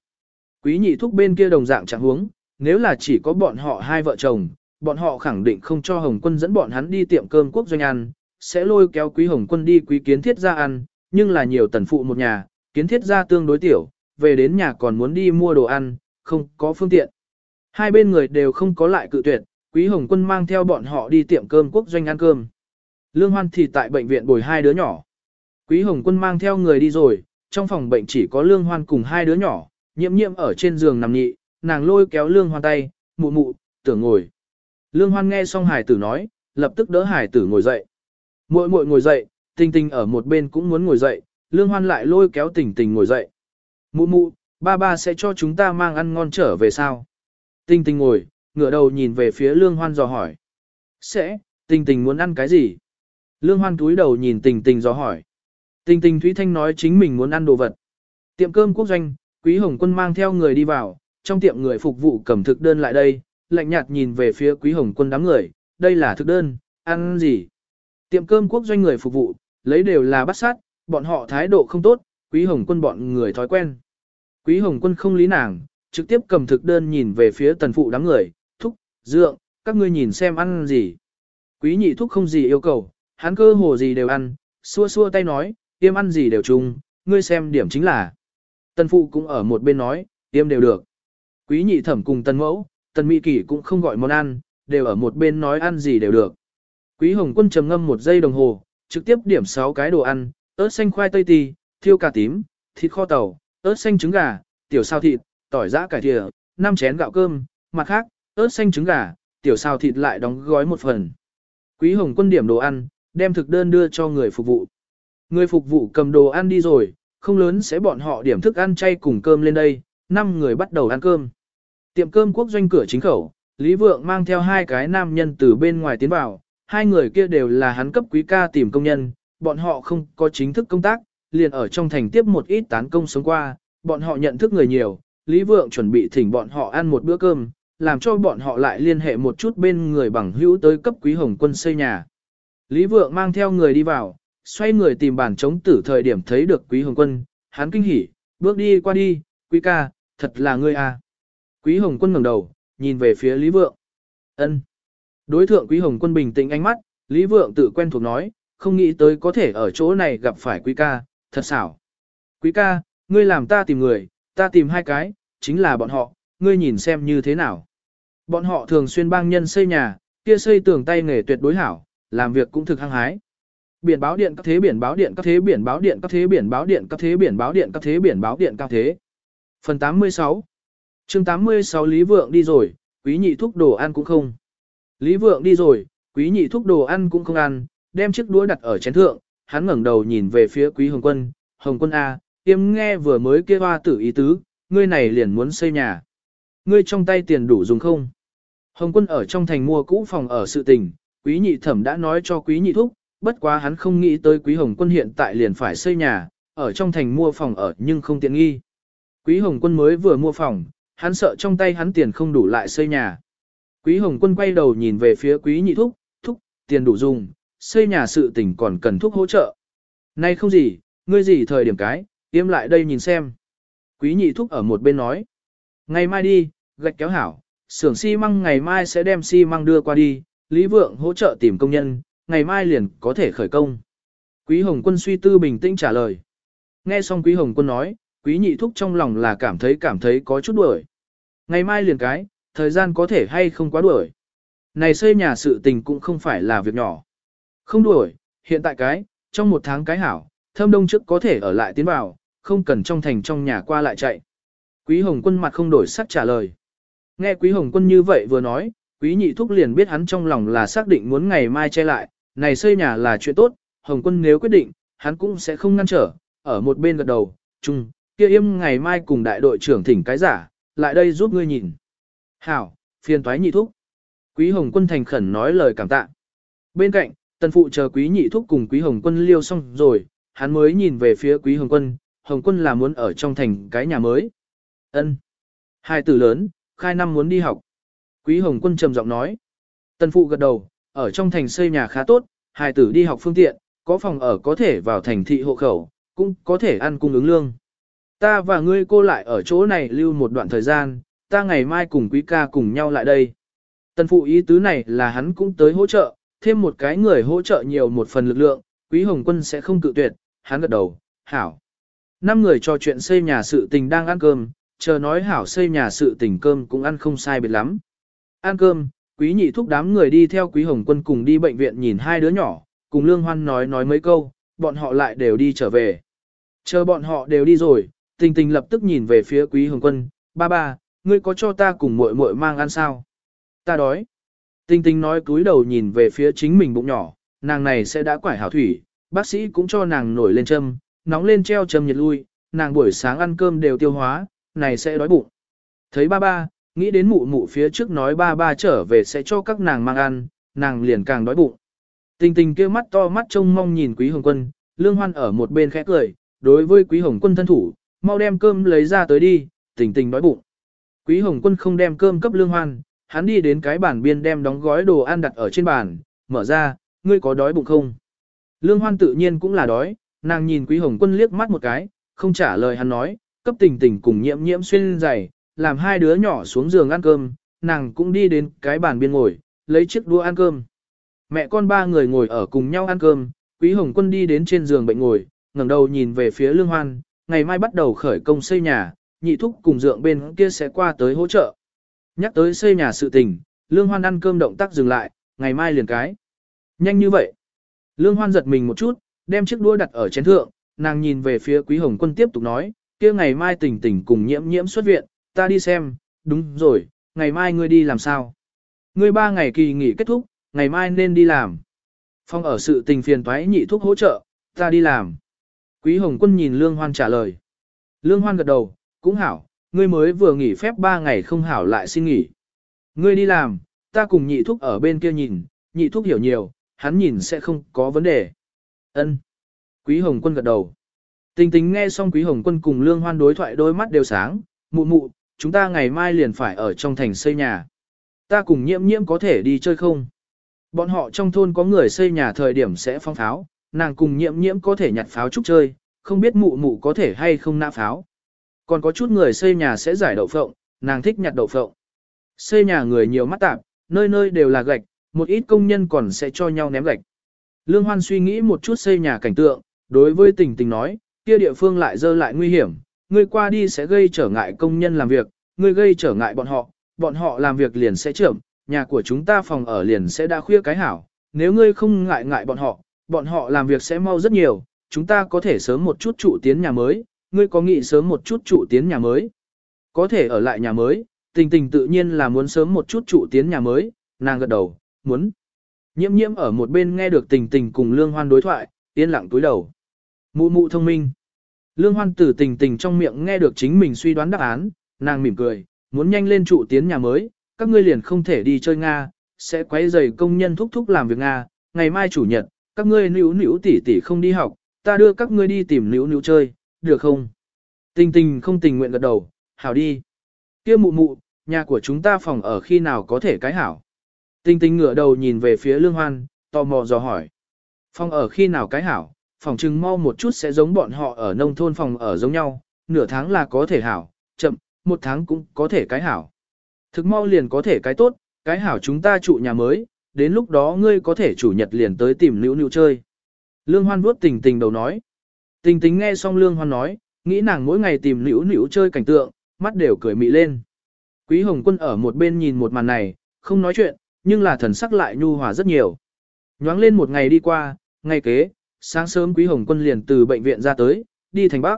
Quý nhị thúc bên kia đồng dạng trạng huống, nếu là chỉ có bọn họ hai vợ chồng, bọn họ khẳng định không cho Hồng Quân dẫn bọn hắn đi tiệm cơm quốc doanh ăn, sẽ lôi kéo quý Hồng Quân đi quý kiến thiết ra ăn, nhưng là nhiều tần phụ một nhà, kiến thiết ra tương đối tiểu, về đến nhà còn muốn đi mua đồ ăn, không có phương tiện. Hai bên người đều không có lại cự tuyệt, quý Hồng Quân mang theo bọn họ đi tiệm cơm quốc doanh ăn cơm. Lương Hoan thì tại bệnh viện bồi hai đứa nhỏ. Quý Hồng Quân mang theo người đi rồi, trong phòng bệnh chỉ có Lương Hoan cùng hai đứa nhỏ, nhiễm nhiễm ở trên giường nằm nhị, nàng lôi kéo Lương Hoan tay, mụ mụ, tưởng ngồi. Lương Hoan nghe xong hải tử nói, lập tức đỡ hải tử ngồi dậy. Muội muội ngồi dậy, tình tình ở một bên cũng muốn ngồi dậy, Lương Hoan lại lôi kéo tình tình ngồi dậy. Mụ mụ, ba ba sẽ cho chúng ta mang ăn ngon trở về sao? Tinh tinh ngồi, ngửa đầu nhìn về phía Lương Hoan dò hỏi. Sẽ, tình tình muốn ăn cái gì? Lương Hoan túi đầu nhìn tình tình dò hỏi. Tình tình Thúy Thanh nói chính mình muốn ăn đồ vật. Tiệm cơm quốc doanh, Quý Hồng Quân mang theo người đi vào, trong tiệm người phục vụ cầm thực đơn lại đây, lạnh nhạt nhìn về phía Quý Hồng Quân đám người, đây là thực đơn, ăn gì? Tiệm cơm quốc doanh người phục vụ, lấy đều là bắt sát, bọn họ thái độ không tốt, Quý Hồng Quân bọn người thói quen. Quý Hồng Quân không lý nàng, trực tiếp cầm thực đơn nhìn về phía tần phụ đám người, thúc, dượng, các ngươi nhìn xem ăn gì. Quý nhị thúc không gì yêu cầu, hắn cơ hồ gì đều ăn, xua xua tay nói, tiêm ăn gì đều chung, ngươi xem điểm chính là. Tần phụ cũng ở một bên nói, tiêm đều được. Quý nhị thẩm cùng tần mẫu, tần mỹ kỷ cũng không gọi món ăn, đều ở một bên nói ăn gì đều được. Quý hồng quân trầm ngâm một giây đồng hồ, trực tiếp điểm 6 cái đồ ăn, ớt xanh khoai tây tì, thiêu cà tím, thịt kho tàu, ớt xanh trứng gà, tiểu sao thịt, tỏi giã cải thìa, 5 chén gạo cơm, mặt khác, ớt xanh trứng gà, tiểu sao thịt lại đóng gói một phần. Quý Hồng Quân điểm đồ ăn, đem thực đơn đưa cho người phục vụ. Người phục vụ cầm đồ ăn đi rồi, không lớn sẽ bọn họ điểm thức ăn chay cùng cơm lên đây, 5 người bắt đầu ăn cơm. Tiệm cơm quốc doanh cửa chính khẩu, Lý Vượng mang theo hai cái nam nhân từ bên ngoài tiến vào, hai người kia đều là hắn cấp quý ca tìm công nhân, bọn họ không có chính thức công tác, liền ở trong thành tiếp một ít tán công sống qua, bọn họ nhận thức người nhiều, Lý Vượng chuẩn bị thỉnh bọn họ ăn một bữa cơm, làm cho bọn họ lại liên hệ một chút bên người bằng hữu tới cấp quý hồng quân xây nhà. Lý Vượng mang theo người đi vào, xoay người tìm bàn chống tử thời điểm thấy được quý hồng quân, hắn kinh hỉ, bước đi qua đi, quý ca, thật là ngươi à. Quý hồng quân ngẩng đầu, nhìn về phía Lý Vượng. ân Đối thượng quý hồng quân bình tĩnh ánh mắt, Lý Vượng tự quen thuộc nói, không nghĩ tới có thể ở chỗ này gặp phải quý ca, thật xảo. Quý ca, ngươi làm ta tìm người, ta tìm hai cái, chính là bọn họ, ngươi nhìn xem như thế nào. Bọn họ thường xuyên bang nhân xây nhà, kia xây tường tay nghề tuyệt đối hảo, làm việc cũng thực hăng hái. Biển báo điện các thế biển báo điện các thế biển báo điện các thế biển báo điện các thế biển báo điện các thế biển báo điện các thế. Phần 86 chương 86 Lý Vượng đi rồi, quý nhị thúc đồ ăn cũng không. Lý Vượng đi rồi, quý nhị thúc đồ ăn cũng không ăn, đem chiếc đũa đặt ở chén thượng, hắn ngẩng đầu nhìn về phía quý Hồng Quân, Hồng Quân A, tiêm nghe vừa mới kia hoa tử ý tứ, ngươi này liền muốn xây nhà. Ngươi trong tay tiền đủ dùng không? Hồng Quân ở trong thành mua cũ phòng ở sự tình, quý nhị thẩm đã nói cho quý nhị thúc, bất quá hắn không nghĩ tới quý Hồng Quân hiện tại liền phải xây nhà, ở trong thành mua phòng ở nhưng không tiện nghi. Quý Hồng Quân mới vừa mua phòng, hắn sợ trong tay hắn tiền không đủ lại xây nhà. Quý Hồng Quân quay đầu nhìn về phía quý nhị thúc, thúc, tiền đủ dùng, xây nhà sự tình còn cần thuốc hỗ trợ. Nay không gì, ngươi gì thời điểm cái, tiêm lại đây nhìn xem. Quý nhị thúc ở một bên nói. Ngày mai đi, gạch kéo hảo, xưởng xi măng ngày mai sẽ đem xi măng đưa qua đi, Lý Vượng hỗ trợ tìm công nhân, ngày mai liền có thể khởi công. Quý Hồng Quân suy tư bình tĩnh trả lời. Nghe xong Quý Hồng Quân nói, Quý nhị thúc trong lòng là cảm thấy cảm thấy có chút đuổi. Ngày mai liền cái, thời gian có thể hay không quá đuổi. Này xây nhà sự tình cũng không phải là việc nhỏ. Không đuổi, hiện tại cái, trong một tháng cái hảo, thâm đông trước có thể ở lại tiến vào, không cần trong thành trong nhà qua lại chạy. Quý Hồng Quân mặt không đổi sắc trả lời. Nghe Quý Hồng Quân như vậy vừa nói, Quý Nhị Thúc liền biết hắn trong lòng là xác định muốn ngày mai che lại, này xây nhà là chuyện tốt, Hồng Quân nếu quyết định, hắn cũng sẽ không ngăn trở, ở một bên gật đầu, chung, kia im ngày mai cùng đại đội trưởng thỉnh cái giả, lại đây giúp ngươi nhìn. Hảo, phiền toái Nhị Thúc. Quý Hồng Quân thành khẩn nói lời cảm tạ. Bên cạnh, tần phụ chờ Quý Nhị Thúc cùng Quý Hồng Quân liêu xong rồi, hắn mới nhìn về phía Quý Hồng Quân, Hồng Quân là muốn ở trong thành cái nhà mới. Ân. Hai tử lớn, khai năm muốn đi học. Quý Hồng Quân trầm giọng nói. Tân phụ gật đầu, ở trong thành xây nhà khá tốt, hai tử đi học phương tiện, có phòng ở có thể vào thành thị hộ khẩu, cũng có thể ăn cung ứng lương. Ta và ngươi cô lại ở chỗ này lưu một đoạn thời gian, ta ngày mai cùng quý ca cùng nhau lại đây. Tân phụ ý tứ này là hắn cũng tới hỗ trợ, thêm một cái người hỗ trợ nhiều một phần lực lượng, quý hồng quân sẽ không cự tuyệt, hắn gật đầu, hảo. Năm người trò chuyện xây nhà sự tình đang ăn cơm, chờ nói hảo xây nhà sự tình cơm cũng ăn không sai biệt lắm. Ăn cơm, quý nhị thúc đám người đi theo quý hồng quân cùng đi bệnh viện nhìn hai đứa nhỏ, cùng lương hoan nói nói mấy câu, bọn họ lại đều đi trở về. Chờ bọn họ đều đi rồi, tình tình lập tức nhìn về phía quý hồng quân, ba ba, ngươi có cho ta cùng muội muội mang ăn sao? Ta đói. Tình tình nói cúi đầu nhìn về phía chính mình bụng nhỏ, nàng này sẽ đã quải hảo thủy, bác sĩ cũng cho nàng nổi lên châm, nóng lên treo châm nhiệt lui, nàng buổi sáng ăn cơm đều tiêu hóa, này sẽ đói bụng. Thấy ba ba, nghĩ đến mụ mụ phía trước nói ba ba trở về sẽ cho các nàng mang ăn, nàng liền càng đói bụng. Tình tình kêu mắt to mắt trông mong nhìn quý hồng quân, lương hoan ở một bên khẽ cười, đối với quý hồng quân thân thủ, mau đem cơm lấy ra tới đi, tình tình đói bụng. Quý hồng quân không đem cơm cấp lương hoan, hắn đi đến cái bàn biên đem đóng gói đồ ăn đặt ở trên bàn, mở ra, ngươi có đói bụng không? Lương hoan tự nhiên cũng là đói, nàng nhìn quý hồng quân liếc mắt một cái, không trả lời hắn nói, cấp tình tình cùng nhiễm nhiễm xuyên giày, làm hai đứa nhỏ xuống giường ăn cơm, nàng cũng đi đến cái bàn biên ngồi, lấy chiếc đũa ăn cơm. Mẹ con ba người ngồi ở cùng nhau ăn cơm, Quý Hồng Quân đi đến trên giường bệnh ngồi, ngẩng đầu nhìn về phía Lương Hoan, ngày mai bắt đầu khởi công xây nhà, nhị thúc cùng dượng bên kia sẽ qua tới hỗ trợ. Nhắc tới xây nhà sự tình, Lương Hoan ăn cơm động tác dừng lại, ngày mai liền cái. Nhanh như vậy. Lương Hoan giật mình một chút, đem chiếc đũa đặt ở chén thượng, nàng nhìn về phía Quý Hồng Quân tiếp tục nói, kia ngày mai tỉnh tỉnh cùng nhiễm nhiễm xuất viện, ta đi xem, đúng rồi, ngày mai ngươi đi làm sao? Ngươi ba ngày kỳ nghỉ kết thúc, ngày mai nên đi làm. Phong ở sự tình phiền toái nhị thuốc hỗ trợ, ta đi làm. Quý Hồng Quân nhìn Lương Hoan trả lời. Lương Hoan gật đầu, cũng hảo, ngươi mới vừa nghỉ phép ba ngày không hảo lại xin nghỉ. Ngươi đi làm, ta cùng nhị thúc ở bên kia nhìn, nhị thúc hiểu nhiều, hắn nhìn sẽ không có vấn đề. Ân. Quý Hồng Quân gật đầu. Tình tính nghe xong Quý Hồng Quân cùng Lương Hoan đối thoại đôi mắt đều sáng, mụ mụ, chúng ta ngày mai liền phải ở trong thành xây nhà. Ta cùng nhiễm nhiễm có thể đi chơi không? Bọn họ trong thôn có người xây nhà thời điểm sẽ phong pháo, nàng cùng nhiễm nhiễm có thể nhặt pháo chúc chơi, không biết mụ mụ có thể hay không nã pháo. Còn có chút người xây nhà sẽ giải đậu phộng, nàng thích nhặt đậu phộng. Xây nhà người nhiều mắt tạp, nơi nơi đều là gạch, một ít công nhân còn sẽ cho nhau ném gạch. Lương Hoan suy nghĩ một chút xây nhà cảnh tượng, đối với tình tình nói, kia địa phương lại dơ lại nguy hiểm, ngươi qua đi sẽ gây trở ngại công nhân làm việc, ngươi gây trở ngại bọn họ, bọn họ làm việc liền sẽ chậm, nhà của chúng ta phòng ở liền sẽ đã khuya cái hảo, nếu ngươi không ngại ngại bọn họ, bọn họ làm việc sẽ mau rất nhiều, chúng ta có thể sớm một chút trụ tiến nhà mới, ngươi có nghĩ sớm một chút trụ tiến nhà mới, có thể ở lại nhà mới, tình tình tự nhiên là muốn sớm một chút trụ tiến nhà mới, nàng gật đầu, muốn. Nhiễm nhiễm ở một bên nghe được tình tình cùng lương hoan đối thoại, yên lặng túi đầu. Mụ mụ thông minh. Lương hoan tử tình tình trong miệng nghe được chính mình suy đoán đáp án, nàng mỉm cười, muốn nhanh lên trụ tiến nhà mới, các ngươi liền không thể đi chơi Nga, sẽ quấy rầy công nhân thúc thúc làm việc Nga, ngày mai chủ nhật, các ngươi níu níu tỉ tỉ không đi học, ta đưa các ngươi đi tìm níu níu chơi, được không? Tình tình không tình nguyện gật đầu, hảo đi. kia mụ mụ, nhà của chúng ta phòng ở khi nào có thể cái hảo? Tình tình ngửa đầu nhìn về phía lương hoan, tò mò dò hỏi. Phòng ở khi nào cái hảo, phòng chừng mau một chút sẽ giống bọn họ ở nông thôn phòng ở giống nhau, nửa tháng là có thể hảo, chậm, một tháng cũng có thể cái hảo. Thực mau liền có thể cái tốt, cái hảo chúng ta trụ nhà mới, đến lúc đó ngươi có thể chủ nhật liền tới tìm nữ nữ chơi. Lương Hoan vuốt tình tình đầu nói. Tình tính nghe xong Lương Hoan nói, nghĩ nàng mỗi ngày tìm nữ nữ chơi cảnh tượng, mắt đều cười mị lên. Quý Hồng Quân ở một bên nhìn một màn này, không nói chuyện, nhưng là thần sắc lại nhu hòa rất nhiều. Nhoáng lên một ngày đi qua, ngày kế, sáng sớm Quý Hồng Quân liền từ bệnh viện ra tới, đi thành Bắc.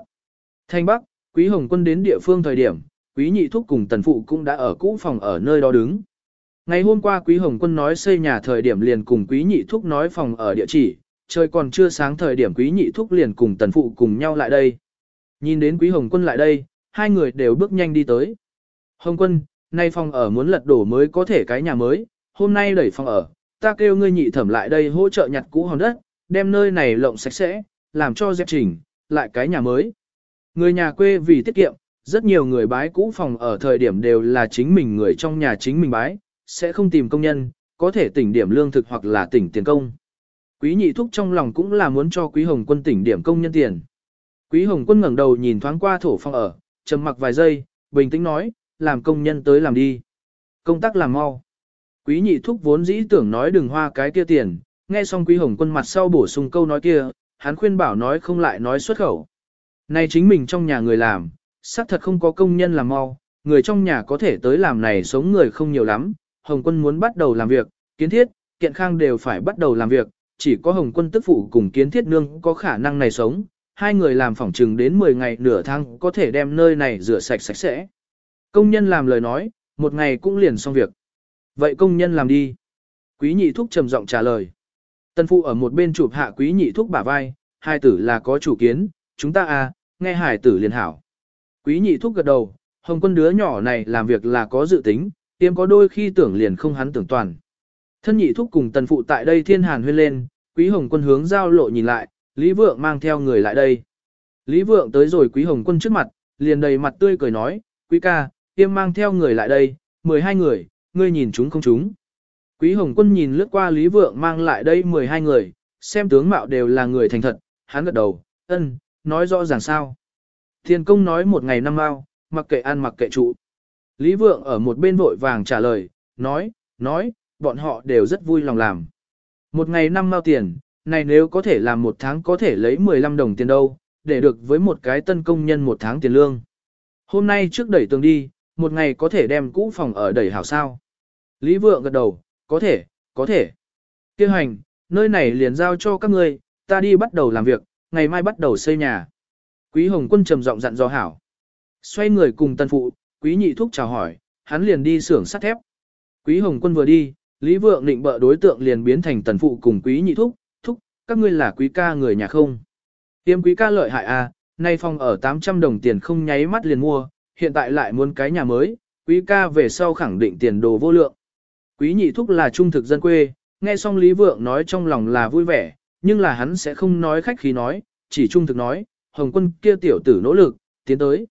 Thành Bắc, Quý Hồng Quân đến địa phương thời điểm, Quý Nhị Thúc cùng Tần Phụ cũng đã ở cũ phòng ở nơi đó đứng. Ngày hôm qua Quý Hồng Quân nói xây nhà thời điểm liền cùng Quý Nhị Thúc nói phòng ở địa chỉ, trời còn chưa sáng thời điểm Quý Nhị Thúc liền cùng Tần Phụ cùng nhau lại đây. Nhìn đến Quý Hồng Quân lại đây, hai người đều bước nhanh đi tới. Hồng Quân, nay phòng ở muốn lật đổ mới có thể cái nhà mới, hôm nay đẩy phòng ở, ta kêu ngươi nhị thẩm lại đây hỗ trợ nhặt cũ hòn đất, đem nơi này lộng sạch sẽ, làm cho dẹp chỉnh, lại cái nhà mới. Người nhà quê vì tiết kiệm, rất nhiều người bái cũ phòng ở thời điểm đều là chính mình người trong nhà chính mình bái, sẽ không tìm công nhân, có thể tỉnh điểm lương thực hoặc là tỉnh tiền công. Quý nhị thúc trong lòng cũng là muốn cho quý hồng quân tỉnh điểm công nhân tiền. Quý hồng quân ngẩng đầu nhìn thoáng qua thổ phòng ở, trầm mặc vài giây, bình tĩnh nói, làm công nhân tới làm đi. Công tác làm mau. Quý nhị thúc vốn dĩ tưởng nói đừng hoa cái kia tiền, nghe xong quý hồng quân mặt sau bổ sung câu nói kia, hắn khuyên bảo nói không lại nói xuất khẩu. Này chính mình trong nhà người làm, xác thật không có công nhân làm mau, người trong nhà có thể tới làm này sống người không nhiều lắm, Hồng quân muốn bắt đầu làm việc, kiến thiết, kiện khang đều phải bắt đầu làm việc, chỉ có Hồng quân tức phụ cùng kiến thiết nương có khả năng này sống, hai người làm phỏng trừng đến 10 ngày nửa tháng có thể đem nơi này rửa sạch sạch sẽ. Công nhân làm lời nói, một ngày cũng liền xong việc. Vậy công nhân làm đi. Quý nhị thúc trầm giọng trả lời. Tân phụ ở một bên chụp hạ quý nhị thúc bả vai, hai tử là có chủ kiến, chúng ta à, nghe hải tử liền hảo. Quý nhị thúc gật đầu, hồng quân đứa nhỏ này làm việc là có dự tính, tiêm có đôi khi tưởng liền không hắn tưởng toàn. Thân nhị thúc cùng tần phụ tại đây thiên hàn huyên lên, quý hồng quân hướng giao lộ nhìn lại, Lý Vượng mang theo người lại đây. Lý Vượng tới rồi quý hồng quân trước mặt, liền đầy mặt tươi cười nói, quý ca, tiêm mang theo người lại đây, 12 người, ngươi nhìn chúng không chúng. Quý hồng quân nhìn lướt qua Lý Vượng mang lại đây 12 người, xem tướng mạo đều là người thành thật, hắn gật đầu, ân, nói rõ ràng sao. Thiên công nói một ngày năm ao mặc kệ ăn mặc kệ trụ. Lý Vượng ở một bên vội vàng trả lời, nói, nói, bọn họ đều rất vui lòng làm. Một ngày năm mao tiền, này nếu có thể làm một tháng có thể lấy 15 đồng tiền đâu, để được với một cái tân công nhân một tháng tiền lương. Hôm nay trước đẩy tường đi, một ngày có thể đem cũ phòng ở đẩy hảo sao. Lý Vượng gật đầu, có thể, có thể. Kêu hành, nơi này liền giao cho các ngươi, ta đi bắt đầu làm việc, ngày mai bắt đầu xây nhà. Quý Hồng Quân trầm giọng dặn dò hảo. Xoay người cùng tân phụ, quý nhị thúc chào hỏi, hắn liền đi xưởng sắt thép. Quý Hồng Quân vừa đi, Lý Vượng định bợ đối tượng liền biến thành tần phụ cùng quý nhị thúc, thúc, các ngươi là quý ca người nhà không. Tiêm quý ca lợi hại à, nay phòng ở 800 đồng tiền không nháy mắt liền mua, hiện tại lại muốn cái nhà mới, quý ca về sau khẳng định tiền đồ vô lượng. Quý nhị thúc là trung thực dân quê, nghe xong Lý Vượng nói trong lòng là vui vẻ, nhưng là hắn sẽ không nói khách khí nói, chỉ trung thực nói, Hồng quân kia tiểu tử nỗ lực, tiến tới.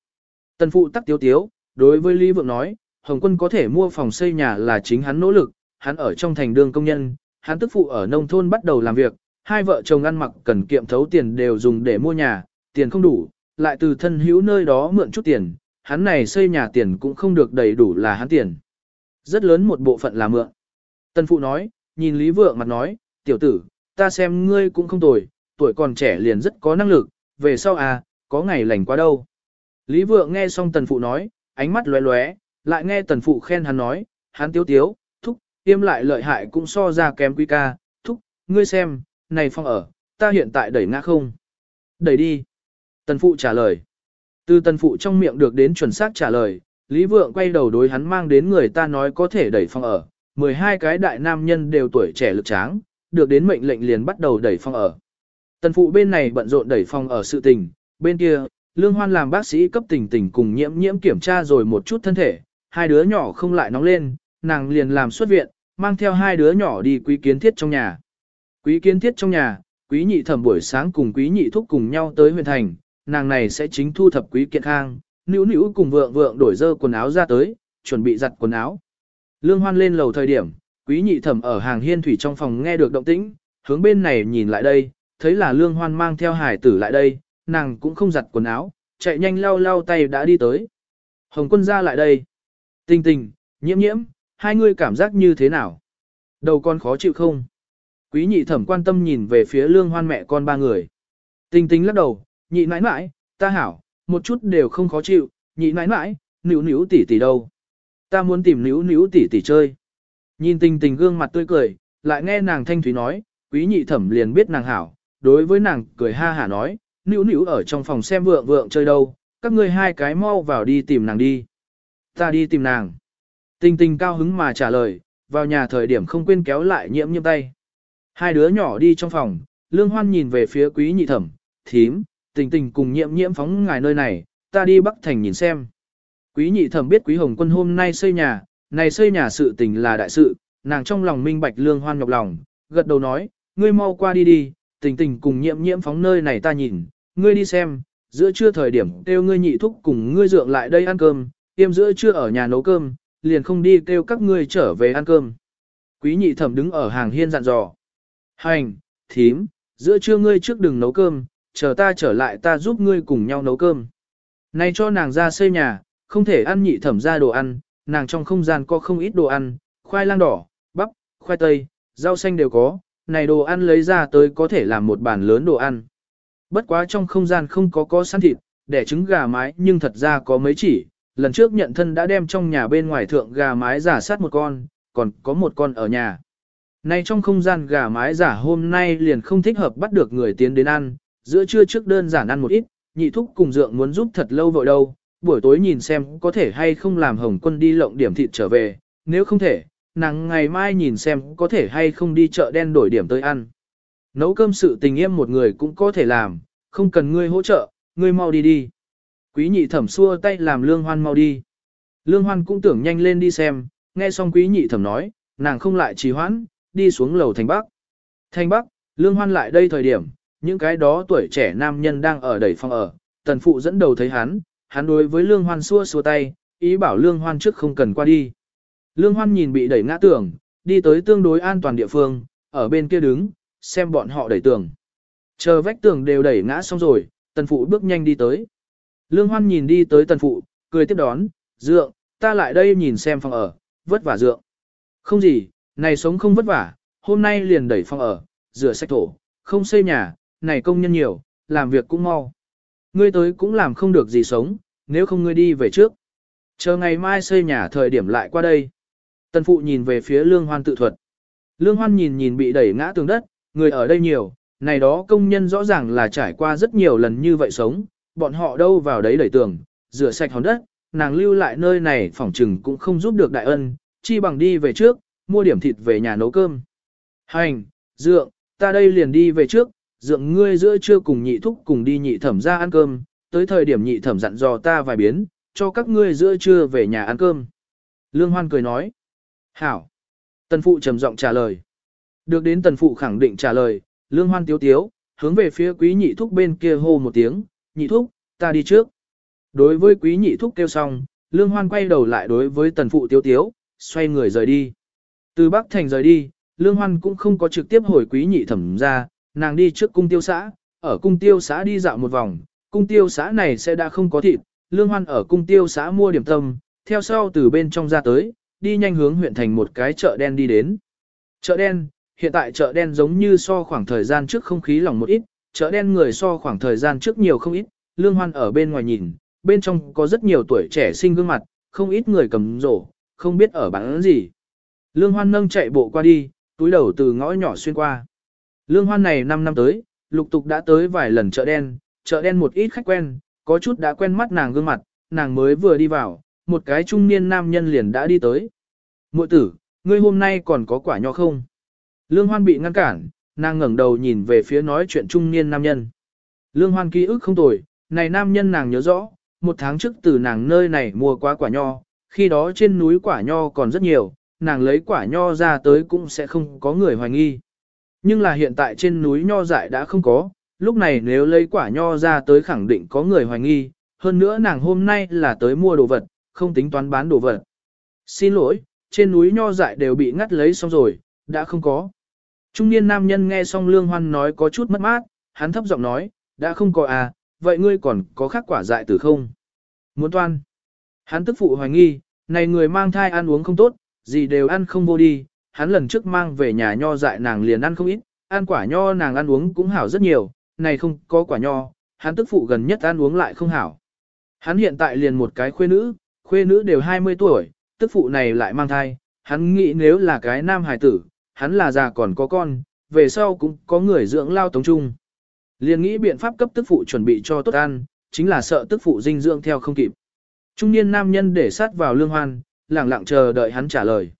Tần phụ tắc tiếu tiếu, đối với Lý Vượng nói, Hồng quân có thể mua phòng xây nhà là chính hắn nỗ lực, hắn ở trong thành đường công nhân, hắn tức phụ ở nông thôn bắt đầu làm việc, hai vợ chồng ăn mặc cần kiệm thấu tiền đều dùng để mua nhà, tiền không đủ, lại từ thân hữu nơi đó mượn chút tiền, hắn này xây nhà tiền cũng không được đầy đủ là hắn tiền. Rất lớn một bộ phận là mượn. Tân phụ nói, nhìn Lý Vượng mặt nói, tiểu tử, ta xem ngươi cũng không tồi, tuổi còn trẻ liền rất có năng lực, về sau à, có ngày lành quá đâu. Lý Vượng nghe xong tần phụ nói, ánh mắt lóe lóe, lại nghe tần phụ khen hắn nói, hắn tiếu tiếu, tiêm lại lợi hại cũng so ra kém quý ca, thúc, ngươi xem, này phong ở, ta hiện tại đẩy ngã không? Đẩy đi. Tần phụ trả lời. Từ tần phụ trong miệng được đến chuẩn xác trả lời, Lý Vượng quay đầu đối hắn mang đến người ta nói có thể đẩy phong ở. 12 cái đại nam nhân đều tuổi trẻ lực tráng, được đến mệnh lệnh liền bắt đầu đẩy phong ở. Tần phụ bên này bận rộn đẩy phong ở sự tình, bên kia, Lương Hoan làm bác sĩ cấp tình tình cùng nhiễm nhiễm kiểm tra rồi một chút thân thể, hai đứa nhỏ không lại nóng lên, nàng liền làm xuất viện, mang theo hai đứa nhỏ đi quý kiến thiết trong nhà. Quý kiến thiết trong nhà, quý nhị thẩm buổi sáng cùng quý nhị thúc cùng nhau tới huyện thành, nàng này sẽ chính thu thập quý kiện khang, nữ nữ cùng vượng vượng đổi dơ quần áo ra tới, chuẩn bị giặt quần áo. Lương hoan lên lầu thời điểm, quý nhị thẩm ở hàng hiên thủy trong phòng nghe được động tĩnh, hướng bên này nhìn lại đây, thấy là lương hoan mang theo hải tử lại đây, nàng cũng không giặt quần áo, chạy nhanh lau lau tay đã đi tới. Hồng quân ra lại đây. Tình tình, nhiễm nhiễm, hai người cảm giác như thế nào? Đầu con khó chịu không? Quý nhị thẩm quan tâm nhìn về phía lương hoan mẹ con ba người. Tình tình lắc đầu, nhị nãi nãi, ta hảo, một chút đều không khó chịu, nhị nãi nãi, níu níu tỷ tỷ đâu. Ta muốn tìm níu níu tỷ tỷ chơi. Nhìn tình tình gương mặt tươi cười, lại nghe nàng thanh thúy nói, quý nhị thẩm liền biết nàng hảo, đối với nàng cười ha hả nói, níu níu ở trong phòng xem vượng vượng chơi đâu, các ngươi hai cái mau vào đi tìm nàng đi. Ta đi tìm nàng. Tình tình cao hứng mà trả lời, vào nhà thời điểm không quên kéo lại nhiễm nhiễm tay. Hai đứa nhỏ đi trong phòng, lương hoan nhìn về phía quý nhị thẩm, thím, tình tình cùng nhiễm nhiễm phóng ngài nơi này, ta đi Bắc Thành nhìn xem. Quý nhị thẩm biết quý hồng quân hôm nay xây nhà, này xây nhà sự tình là đại sự, nàng trong lòng minh bạch lương hoan nhọc lòng, gật đầu nói, ngươi mau qua đi đi, tình tình cùng nhiễm nhiễm phóng nơi này ta nhìn, ngươi đi xem, giữa trưa thời điểm kêu ngươi nhị thúc cùng ngươi dượng lại đây ăn cơm, tiêm giữa trưa ở nhà nấu cơm, liền không đi kêu các ngươi trở về ăn cơm. Quý nhị thẩm đứng ở hàng hiên dặn dò. Hành, thím, giữa trưa ngươi trước đừng nấu cơm, chờ ta trở lại ta giúp ngươi cùng nhau nấu cơm. Này cho nàng ra xây nhà, không thể ăn nhị thẩm ra đồ ăn, nàng trong không gian có không ít đồ ăn, khoai lang đỏ, bắp, khoai tây, rau xanh đều có, này đồ ăn lấy ra tới có thể làm một bàn lớn đồ ăn. Bất quá trong không gian không có có sẵn thịt, để trứng gà mái nhưng thật ra có mấy chỉ, lần trước nhận thân đã đem trong nhà bên ngoài thượng gà mái giả sát một con, còn có một con ở nhà. Nay trong không gian gà mái giả hôm nay liền không thích hợp bắt được người tiến đến ăn, giữa trưa trước đơn giản ăn một ít, nhị thúc cùng dượng muốn giúp thật lâu vội đâu, buổi tối nhìn xem có thể hay không làm hồng quân đi lộng điểm thịt trở về, nếu không thể, nàng ngày mai nhìn xem có thể hay không đi chợ đen đổi điểm tới ăn. Nấu cơm sự tình em một người cũng có thể làm, không cần ngươi hỗ trợ, ngươi mau đi đi. Quý nhị thẩm xua tay làm lương hoan mau đi. Lương hoan cũng tưởng nhanh lên đi xem, nghe xong quý nhị thẩm nói, nàng không lại trì hoãn, đi xuống lầu thành bắc. Thành bắc, lương hoan lại đây thời điểm, những cái đó tuổi trẻ nam nhân đang ở đẩy phòng ở, tần phụ dẫn đầu thấy hắn, hắn đối với lương hoan xua xua tay, ý bảo lương hoan trước không cần qua đi. Lương hoan nhìn bị đẩy ngã tường, đi tới tương đối an toàn địa phương, ở bên kia đứng, xem bọn họ đẩy tường. Chờ vách tường đều đẩy ngã xong rồi, tần phụ bước nhanh đi tới. Lương hoan nhìn đi tới tần phụ, cười tiếp đón, dượng, ta lại đây nhìn xem phòng ở, vất vả dượng. Không gì, này sống không vất vả, hôm nay liền đẩy phòng ở, rửa sạch thổ, không xây nhà, này công nhân nhiều, làm việc cũng mau. Ngươi tới cũng làm không được gì sống, nếu không ngươi đi về trước. Chờ ngày mai xây nhà thời điểm lại qua đây. Tần phụ nhìn về phía lương hoan tự thuật. Lương hoan nhìn nhìn bị đẩy ngã tường đất, người ở đây nhiều, này đó công nhân rõ ràng là trải qua rất nhiều lần như vậy sống, bọn họ đâu vào đấy đẩy tường, rửa sạch hòn đất, nàng lưu lại nơi này phỏng trừng cũng không giúp được đại ân, chi bằng đi về trước, mua điểm thịt về nhà nấu cơm. Hành, dượng, ta đây liền đi về trước, dượng ngươi giữa trưa cùng nhị thúc cùng đi nhị thẩm ra ăn cơm, tới thời điểm nhị thẩm dặn dò ta vài biến, cho các ngươi giữa trưa về nhà ăn cơm. Lương Hoan cười nói. Hảo. Tần phụ trầm giọng trả lời. Được đến tần phụ khẳng định trả lời, Lương Hoan tiếu tiếu, hướng về phía quý nhị thúc bên kia hô một tiếng, nhị thúc, ta đi trước. Đối với quý nhị thúc kêu xong, Lương Hoan quay đầu lại đối với tần phụ tiếu tiếu, xoay người rời đi. Từ Bắc Thành rời đi, Lương Hoan cũng không có trực tiếp hồi quý nhị thẩm ra, nàng đi trước cung tiêu xã, ở cung tiêu xã đi dạo một vòng, cung tiêu xã này sẽ đã không có thịt, Lương Hoan ở cung tiêu xã mua điểm tâm, theo sau từ bên trong ra tới, đi nhanh hướng huyện thành một cái chợ đen đi đến. Chợ đen, hiện tại chợ đen giống như so khoảng thời gian trước không khí lỏng một ít, chợ đen người so khoảng thời gian trước nhiều không ít, Lương Hoan ở bên ngoài nhìn, bên trong có rất nhiều tuổi trẻ sinh gương mặt, không ít người cầm rổ, không biết ở bán gì. Lương Hoan nâng chạy bộ qua đi, túi đầu từ ngõ nhỏ xuyên qua. Lương Hoan này 5 năm tới, lục tục đã tới vài lần chợ đen, chợ đen một ít khách quen, có chút đã quen mắt nàng gương mặt, nàng mới vừa đi vào, một cái trung niên nam nhân liền đã đi tới. Mội tử, ngươi hôm nay còn có quả nho không? Lương Hoan bị ngăn cản, nàng ngẩng đầu nhìn về phía nói chuyện trung niên nam nhân. Lương Hoan ký ức không tồi, này nam nhân nàng nhớ rõ, một tháng trước từ nàng nơi này mua quá quả nho, khi đó trên núi quả nho còn rất nhiều, nàng lấy quả nho ra tới cũng sẽ không có người hoài nghi. Nhưng là hiện tại trên núi nho dại đã không có, lúc này nếu lấy quả nho ra tới khẳng định có người hoài nghi, hơn nữa nàng hôm nay là tới mua đồ vật, không tính toán bán đồ vật. Xin lỗi, trên núi nho dại đều bị ngắt lấy xong rồi, đã không có. Trung niên nam nhân nghe xong lương hoan nói có chút mất mát, hắn thấp giọng nói, đã không có à, vậy ngươi còn có khác quả dại từ không? Muốn toan. Hắn tức phụ hoài nghi, này người mang thai ăn uống không tốt, gì đều ăn không vô đi, hắn lần trước mang về nhà nho dại nàng liền ăn không ít, ăn quả nho nàng ăn uống cũng hảo rất nhiều, này không có quả nho, hắn tức phụ gần nhất ăn uống lại không hảo. Hắn hiện tại liền một cái khuê nữ, khuê nữ đều 20 tuổi, tức phụ này lại mang thai, hắn nghĩ nếu là cái nam hài tử, hắn là già còn có con, về sau cũng có người dưỡng lao tống trung. Liền nghĩ biện pháp cấp tức phụ chuẩn bị cho tốt ăn, chính là sợ tức phụ dinh dưỡng theo không kịp. Trung niên nam nhân để sát vào lương hoan, lẳng lặng chờ đợi hắn trả lời.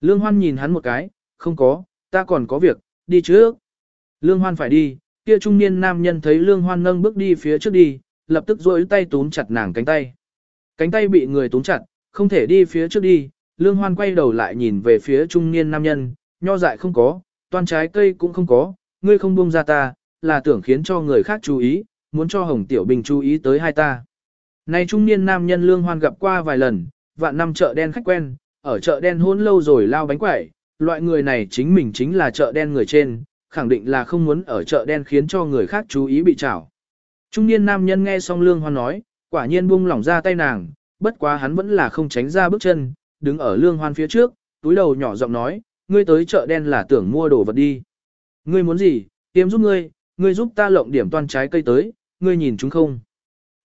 Lương hoan nhìn hắn một cái, không có, ta còn có việc, đi trước. Lương hoan phải đi, kia trung niên nam nhân thấy lương hoan nâng bước đi phía trước đi, lập tức duỗi tay túm chặt nàng cánh tay. Cánh tay bị người túm chặt, không thể đi phía trước đi, lương hoan quay đầu lại nhìn về phía trung niên nam nhân, nho dại không có, toàn trái cây cũng không có, ngươi không buông ra ta, là tưởng khiến cho người khác chú ý, muốn cho Hồng Tiểu Bình chú ý tới hai ta. Này trung niên nam nhân lương hoan gặp qua vài lần, vạn năm chợ đen khách quen, ở chợ đen hôn lâu rồi lao bánh quẩy, loại người này chính mình chính là chợ đen người trên, khẳng định là không muốn ở chợ đen khiến cho người khác chú ý bị chảo. Trung niên nam nhân nghe xong lương hoan nói, quả nhiên buông lỏng ra tay nàng, bất quá hắn vẫn là không tránh ra bước chân, đứng ở lương hoan phía trước, túi đầu nhỏ giọng nói, ngươi tới chợ đen là tưởng mua đồ vật đi. Ngươi muốn gì, tiêm giúp ngươi, ngươi giúp ta lộng điểm toàn trái cây tới, ngươi nhìn chúng không.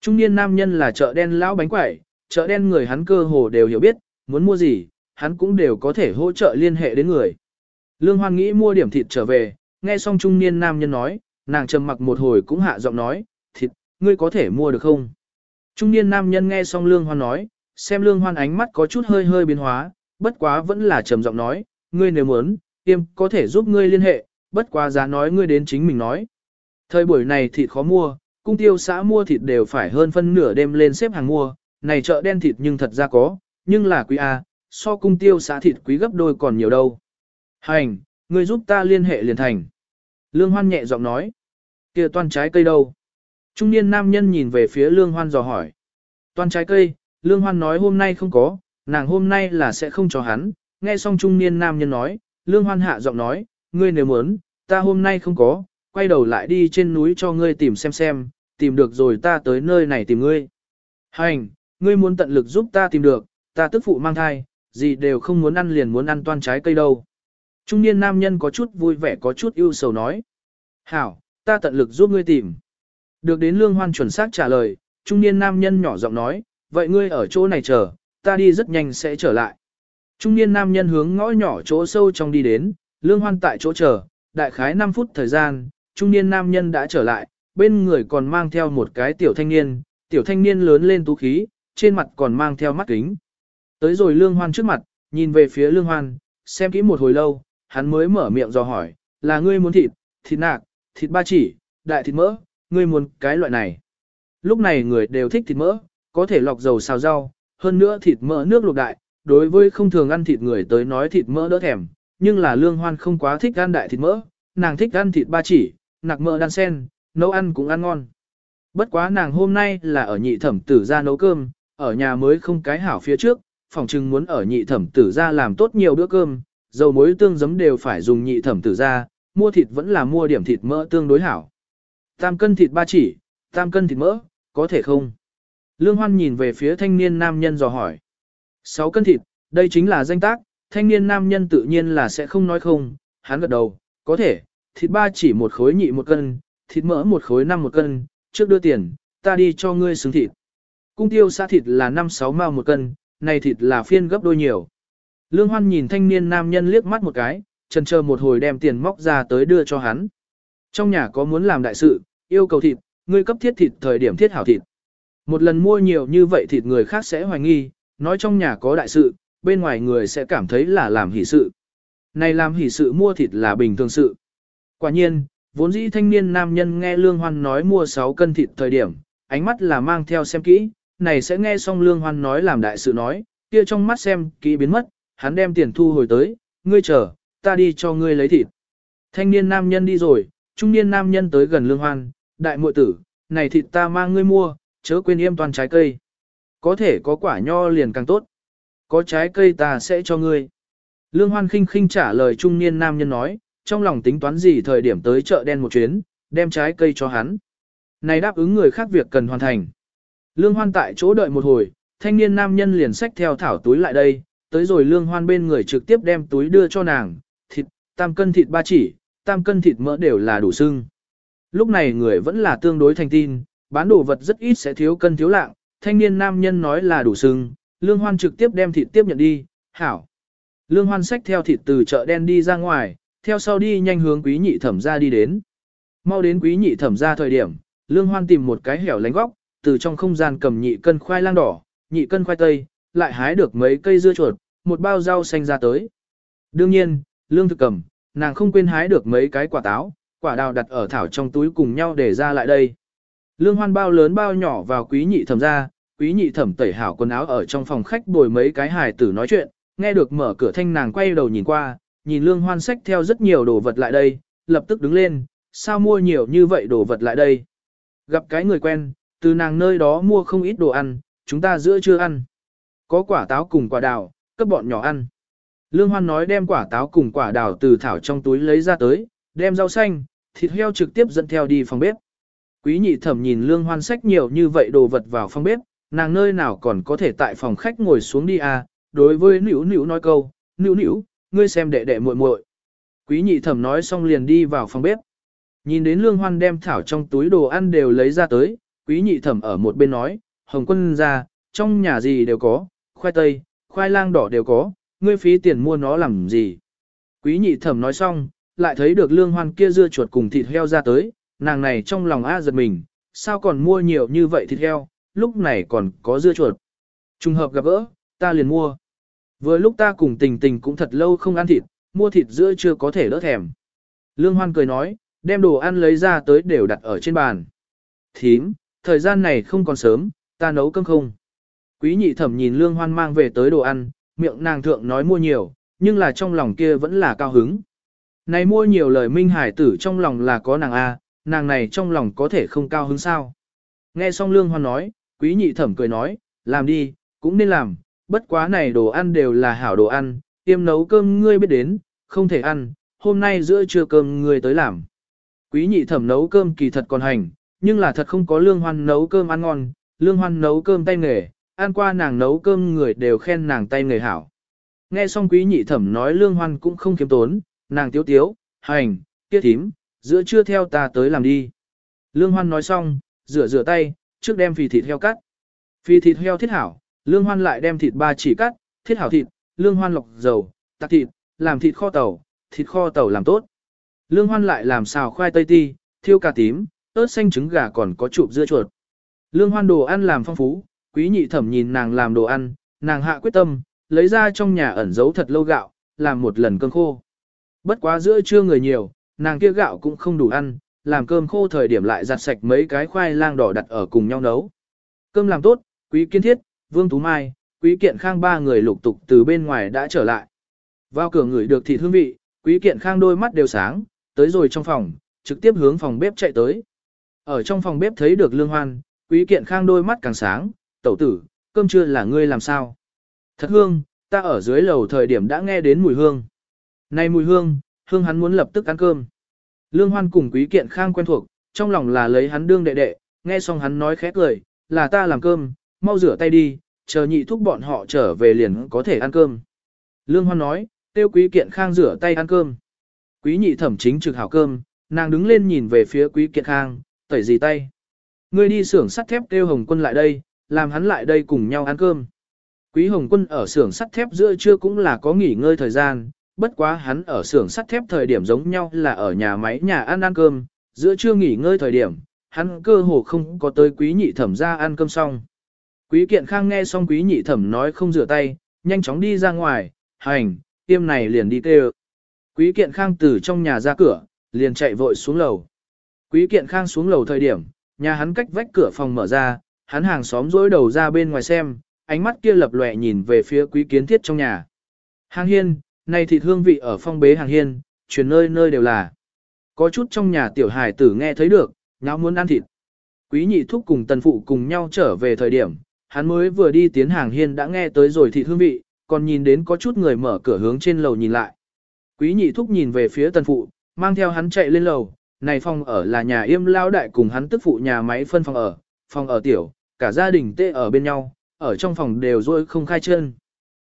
Trung niên nam nhân là chợ đen lão bánh quẩy, chợ đen người hắn cơ hồ đều hiểu biết, muốn mua gì, hắn cũng đều có thể hỗ trợ liên hệ đến người. Lương Hoan nghĩ mua điểm thịt trở về, nghe xong trung niên nam nhân nói, nàng trầm mặc một hồi cũng hạ giọng nói, thịt, ngươi có thể mua được không? Trung niên nam nhân nghe xong Lương Hoan nói, xem Lương Hoan ánh mắt có chút hơi hơi biến hóa, bất quá vẫn là trầm giọng nói, ngươi nếu muốn, tiêm có thể giúp ngươi liên hệ, bất quá giá nói ngươi đến chính mình nói. Thời buổi này thịt khó mua, cung tiêu xã mua thịt đều phải hơn phân nửa đêm lên xếp hàng mua, này chợ đen thịt nhưng thật ra có, nhưng là quý A, so cung tiêu xã thịt quý gấp đôi còn nhiều đâu. Hành, ngươi giúp ta liên hệ liền thành. Lương Hoan nhẹ giọng nói, kia toan trái cây đâu? Trung niên nam nhân nhìn về phía Lương Hoan dò hỏi. Toan trái cây, Lương Hoan nói hôm nay không có, nàng hôm nay là sẽ không cho hắn. Nghe xong trung niên nam nhân nói, Lương Hoan hạ giọng nói, ngươi nếu muốn, ta hôm nay không có, quay đầu lại đi trên núi cho ngươi tìm xem xem, tìm được rồi ta tới nơi này tìm ngươi. Hành, ngươi muốn tận lực giúp ta tìm được, ta tức phụ mang thai, gì đều không muốn ăn liền muốn ăn toan trái cây đâu. Trung niên nam nhân có chút vui vẻ có chút ưu sầu nói. Hảo, ta tận lực giúp ngươi tìm. Được đến lương hoan chuẩn xác trả lời, trung niên nam nhân nhỏ giọng nói, vậy ngươi ở chỗ này chờ, ta đi rất nhanh sẽ trở lại. Trung niên nam nhân hướng ngõ nhỏ chỗ sâu trong đi đến, lương hoan tại chỗ chờ, đại khái 5 phút thời gian, trung niên nam nhân đã trở lại, bên người còn mang theo một cái tiểu thanh niên, tiểu thanh niên lớn lên tú khí, trên mặt còn mang theo mắt kính. Tới rồi lương hoan trước mặt, nhìn về phía lương hoan, xem kỹ một hồi lâu, hắn mới mở miệng dò hỏi, là ngươi muốn thịt, thịt nạc, thịt ba chỉ, đại thịt mỡ, ngươi muốn cái loại này. Lúc này người đều thích thịt mỡ, có thể lọc dầu xào rau, hơn nữa thịt mỡ nước luộc đại, đối với không thường ăn thịt người tới nói thịt mỡ đỡ thèm, nhưng là lương hoan không quá thích ăn đại thịt mỡ, nàng thích ăn thịt ba chỉ, nạc mỡ đan sen, nấu ăn cũng ăn ngon. Bất quá nàng hôm nay là ở nhị thẩm tử ra nấu cơm, ở nhà mới không cái hảo phía trước, phòng trưng muốn ở nhị thẩm tử ra làm tốt nhiều bữa cơm, dầu muối tương giấm đều phải dùng nhị thẩm tử ra, mua thịt vẫn là mua điểm thịt mỡ tương đối hảo. Tam cân thịt ba chỉ, tam cân thịt mỡ, có thể không? Lương Hoan nhìn về phía thanh niên nam nhân dò hỏi. 6 cân thịt, đây chính là danh tác, thanh niên nam nhân tự nhiên là sẽ không nói không, hắn gật đầu, có thể, thịt ba chỉ một khối nhị một cân, thịt mỡ một khối năm một cân, trước đưa tiền, ta đi cho ngươi xứng thịt. Cung tiêu xã thịt là 5-6 mao một cân, này thịt là phiên gấp đôi nhiều. Lương Hoan nhìn thanh niên nam nhân liếc mắt một cái, chần chờ một hồi đem tiền móc ra tới đưa cho hắn. Trong nhà có muốn làm đại sự, yêu cầu thịt, ngươi cấp thiết thịt thời điểm thiết hảo thịt. Một lần mua nhiều như vậy thịt người khác sẽ hoài nghi, nói trong nhà có đại sự, bên ngoài người sẽ cảm thấy là làm hỷ sự. Này làm hỷ sự mua thịt là bình thường sự. Quả nhiên, vốn dĩ thanh niên nam nhân nghe Lương Hoan nói mua 6 cân thịt thời điểm, ánh mắt là mang theo xem kỹ, này sẽ nghe xong Lương Hoan nói làm đại sự nói, kia trong mắt xem kỹ biến mất, hắn đem tiền thu hồi tới, ngươi chờ, ta đi cho ngươi lấy thịt. Thanh niên nam nhân đi rồi, trung niên nam nhân tới gần Lương Hoan, đại muội tử, này thịt ta mang ngươi mua, chớ quên yêm toàn trái cây. Có thể có quả nho liền càng tốt. Có trái cây ta sẽ cho ngươi. Lương Hoan khinh khinh trả lời trung niên nam nhân nói, trong lòng tính toán gì thời điểm tới chợ đen một chuyến, đem trái cây cho hắn. Này đáp ứng người khác việc cần hoàn thành. Lương Hoan tại chỗ đợi một hồi, thanh niên nam nhân liền xách theo thảo túi lại đây, tới rồi Lương Hoan bên người trực tiếp đem túi đưa cho nàng, thịt, tam cân thịt ba chỉ, tam cân thịt mỡ đều là đủ sưng. Lúc này người vẫn là tương đối thành tin, bán đồ vật rất ít sẽ thiếu cân thiếu lạng, thanh niên nam nhân nói là đủ sưng, Lương Hoan trực tiếp đem thịt tiếp nhận đi, hảo. Lương Hoan xách theo thịt từ chợ đen đi ra ngoài, theo sau đi nhanh hướng quý nhị thẩm ra đi đến. Mau đến quý nhị thẩm ra thời điểm, Lương Hoan tìm một cái hẻo lánh góc, từ trong không gian cầm nhị cân khoai lang đỏ, nhị cân khoai tây, lại hái được mấy cây dưa chuột, một bao rau xanh ra tới. Đương nhiên, Lương thực cầm, nàng không quên hái được mấy cái quả táo, quả đào đặt ở thảo trong túi cùng nhau để ra lại đây. Lương hoan bao lớn bao nhỏ vào quý nhị thẩm ra, quý nhị thẩm tẩy hảo quần áo ở trong phòng khách bồi mấy cái hài tử nói chuyện, nghe được mở cửa thanh nàng quay đầu nhìn qua, nhìn lương hoan sách theo rất nhiều đồ vật lại đây, lập tức đứng lên, sao mua nhiều như vậy đồ vật lại đây. Gặp cái người quen, từ nàng nơi đó mua không ít đồ ăn, chúng ta giữa chưa ăn. Có quả táo cùng quả đào, cấp bọn nhỏ ăn. Lương Hoan nói đem quả táo cùng quả đào từ thảo trong túi lấy ra tới, đem rau xanh, thịt heo trực tiếp dẫn theo đi phòng bếp. Quý nhị thẩm nhìn lương hoan sách nhiều như vậy đồ vật vào phòng bếp, nàng nơi nào còn có thể tại phòng khách ngồi xuống đi à, đối với nữu nữu nói câu, nữu nữu, ngươi xem đệ đệ muội muội. Quý nhị thẩm nói xong liền đi vào phòng bếp. Nhìn đến lương hoan đem thảo trong túi đồ ăn đều lấy ra tới, quý nhị thẩm ở một bên nói, hồng quân ra, trong nhà gì đều có, khoai tây, khoai lang đỏ đều có, ngươi phí tiền mua nó làm gì. Quý nhị thẩm nói xong, lại thấy được lương hoan kia dưa chuột cùng thịt heo ra tới, nàng này trong lòng a giật mình, sao còn mua nhiều như vậy thịt heo, lúc này còn có dưa chuột. Trùng hợp gặp gỡ, ta liền mua. Vừa lúc ta cùng tình tình cũng thật lâu không ăn thịt, mua thịt giữa chưa có thể đỡ thèm. Lương Hoan cười nói, đem đồ ăn lấy ra tới đều đặt ở trên bàn. Thím, thời gian này không còn sớm, ta nấu cơm không. Quý nhị thẩm nhìn Lương Hoan mang về tới đồ ăn, miệng nàng thượng nói mua nhiều, nhưng là trong lòng kia vẫn là cao hứng. Này mua nhiều lời minh hải tử trong lòng là có nàng A, nàng này trong lòng có thể không cao hứng sao. Nghe xong Lương Hoan nói, quý nhị thẩm cười nói, làm đi, cũng nên làm, bất quá này đồ ăn đều là hảo đồ ăn, tiêm nấu cơm ngươi biết đến, không thể ăn, hôm nay giữa trưa cơm ngươi tới làm. Quý nhị thẩm nấu cơm kỳ thật còn hành, nhưng là thật không có Lương Hoan nấu cơm ăn ngon, Lương Hoan nấu cơm tay nghề, ăn qua nàng nấu cơm người đều khen nàng tay nghề hảo. Nghe xong quý nhị thẩm nói Lương Hoan cũng không kiếm tốn, nàng tiếu tiếu, hành, tiết thím, giữa trưa theo ta tới làm đi. Lương Hoan nói xong, rửa rửa tay, trước đem phì thịt heo cắt. Phì thịt heo thiết hảo, Lương Hoan lại đem thịt ba chỉ cắt, thiết hảo thịt, Lương Hoan lọc dầu, tạc thịt, làm thịt kho tàu, thịt kho tàu làm tốt. Lương Hoan lại làm xào khoai tây ti, thiêu cà tím, ớt xanh trứng gà còn có chụp dưa chuột. Lương Hoan đồ ăn làm phong phú, Quý nhị thẩm nhìn nàng làm đồ ăn, nàng hạ quyết tâm, lấy ra trong nhà ẩn giấu thật lâu gạo, làm một lần cơm khô. Bất quá giữa trưa người nhiều, nàng kia gạo cũng không đủ ăn, làm cơm khô thời điểm lại giặt sạch mấy cái khoai lang đỏ đặt ở cùng nhau nấu. Cơm làm tốt, quý kiên thiết, vương tú mai, quý kiện khang ba người lục tục từ bên ngoài đã trở lại. Vào cửa ngửi được thịt hương vị, quý kiện khang đôi mắt đều sáng, tới rồi trong phòng, trực tiếp hướng phòng bếp chạy tới. Ở trong phòng bếp thấy được lương hoan, quý kiện khang đôi mắt càng sáng, tẩu tử, cơm trưa là ngươi làm sao? Thật hương, ta ở dưới lầu thời điểm đã nghe đến mùi hương. Này mùi hương, hương hắn muốn lập tức ăn cơm. Lương hoan cùng quý kiện khang quen thuộc, trong lòng là lấy hắn đương đệ đệ, nghe xong hắn nói khẽ cười, là ta làm cơm, mau rửa tay đi, chờ nhị thúc bọn họ trở về liền có thể ăn cơm. Lương hoan nói, tiêu quý kiện khang rửa tay ăn cơm. Quý nhị thẩm chính trực hảo cơm, nàng đứng lên nhìn về phía quý kiện khang, tẩy gì tay. Ngươi đi xưởng sắt thép kêu hồng quân lại đây, làm hắn lại đây cùng nhau ăn cơm. Quý hồng quân ở xưởng sắt thép giữa trưa cũng là có nghỉ ngơi thời gian, bất quá hắn ở xưởng sắt thép thời điểm giống nhau là ở nhà máy nhà ăn ăn cơm, giữa trưa nghỉ ngơi thời điểm, hắn cơ hồ không có tới quý nhị thẩm ra ăn cơm xong. Quý kiện khang nghe xong quý nhị thẩm nói không rửa tay, nhanh chóng đi ra ngoài, hành, tiêm này liền đi kêu. Quý kiện khang từ trong nhà ra cửa, liền chạy vội xuống lầu. Quý kiện khang xuống lầu thời điểm, nhà hắn cách vách cửa phòng mở ra, hắn hàng xóm dối đầu ra bên ngoài xem, ánh mắt kia lập lòe nhìn về phía quý kiến thiết trong nhà. Hàng hiên, này thịt hương vị ở phong bế hàng hiên, chuyển nơi nơi đều là. Có chút trong nhà tiểu hải tử nghe thấy được, nháo muốn ăn thịt. Quý nhị thúc cùng tần phụ cùng nhau trở về thời điểm, hắn mới vừa đi tiến hàng hiên đã nghe tới rồi thịt hương vị, còn nhìn đến có chút người mở cửa hướng trên lầu nhìn lại. Quý nhị thúc nhìn về phía tần phụ, mang theo hắn chạy lên lầu, này phòng ở là nhà yêm lao đại cùng hắn tức phụ nhà máy phân phòng ở, phòng ở tiểu, cả gia đình tê ở bên nhau, ở trong phòng đều rôi không khai chân.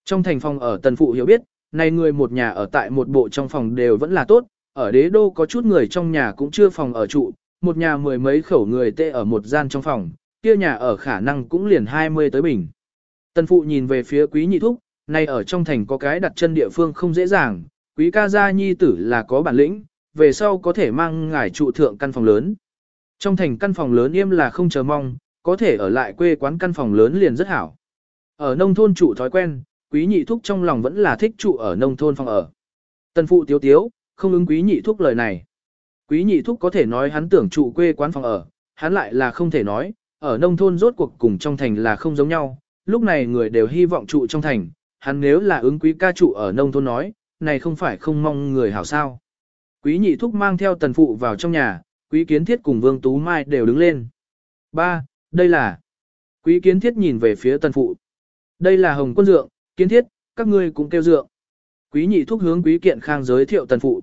Trong thành phòng ở tần phụ hiểu biết, này người một nhà ở tại một bộ trong phòng đều vẫn là tốt, ở đế đô có chút người trong nhà cũng chưa phòng ở trụ, một nhà mười mấy khẩu người tê ở một gian trong phòng, kia nhà ở khả năng cũng liền 20 tới bình. Tần phụ nhìn về phía quý nhị thúc, này ở trong thành có cái đặt chân địa phương không dễ dàng, quý ca gia nhi tử là có bản lĩnh, về sau có thể mang ngài trụ thượng căn phòng lớn. Trong thành căn phòng lớn im là không chờ mong, có thể ở lại quê quán căn phòng lớn liền rất hảo. Ở nông thôn trụ thói quen, quý nhị thúc trong lòng vẫn là thích trụ ở nông thôn phòng ở. Tần phụ tiếu tiếu, không ứng quý nhị thúc lời này. Quý nhị thúc có thể nói hắn tưởng trụ quê quán phòng ở, hắn lại là không thể nói, ở nông thôn rốt cuộc cùng trong thành là không giống nhau, lúc này người đều hy vọng trụ trong thành, hắn nếu là ứng quý ca trụ ở nông thôn nói, này không phải không mong người hảo sao. Quý nhị thúc mang theo tần phụ vào trong nhà, quý kiến thiết cùng vương tú mai đều đứng lên. Ba, đây là... Quý kiến thiết nhìn về phía tần phụ. Đây là hồng quân dượng, kiến thiết, các ngươi cũng kêu dượng. Quý nhị thúc hướng quý kiện khang giới thiệu tần phụ.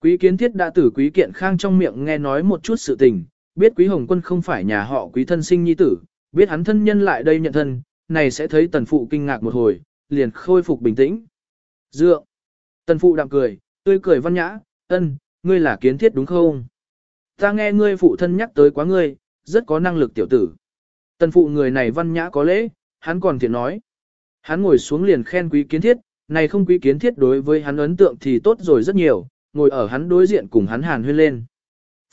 Quý kiến thiết đã từ quý kiện khang trong miệng nghe nói một chút sự tình, biết quý hồng quân không phải nhà họ quý thân sinh nhi tử, biết hắn thân nhân lại đây nhận thân, này sẽ thấy tần phụ kinh ngạc một hồi, liền khôi phục bình tĩnh. Dượng. Tần phụ đạm cười, tươi cười văn nhã, ân, ngươi là kiến thiết đúng không? Ta nghe ngươi phụ thân nhắc tới quá ngươi, rất có năng lực tiểu tử. Tần phụ người này văn nhã có lễ, hắn còn thiện nói. Hắn ngồi xuống liền khen quý kiến thiết, này không quý kiến thiết đối với hắn ấn tượng thì tốt rồi rất nhiều, ngồi ở hắn đối diện cùng hắn hàn huyên lên.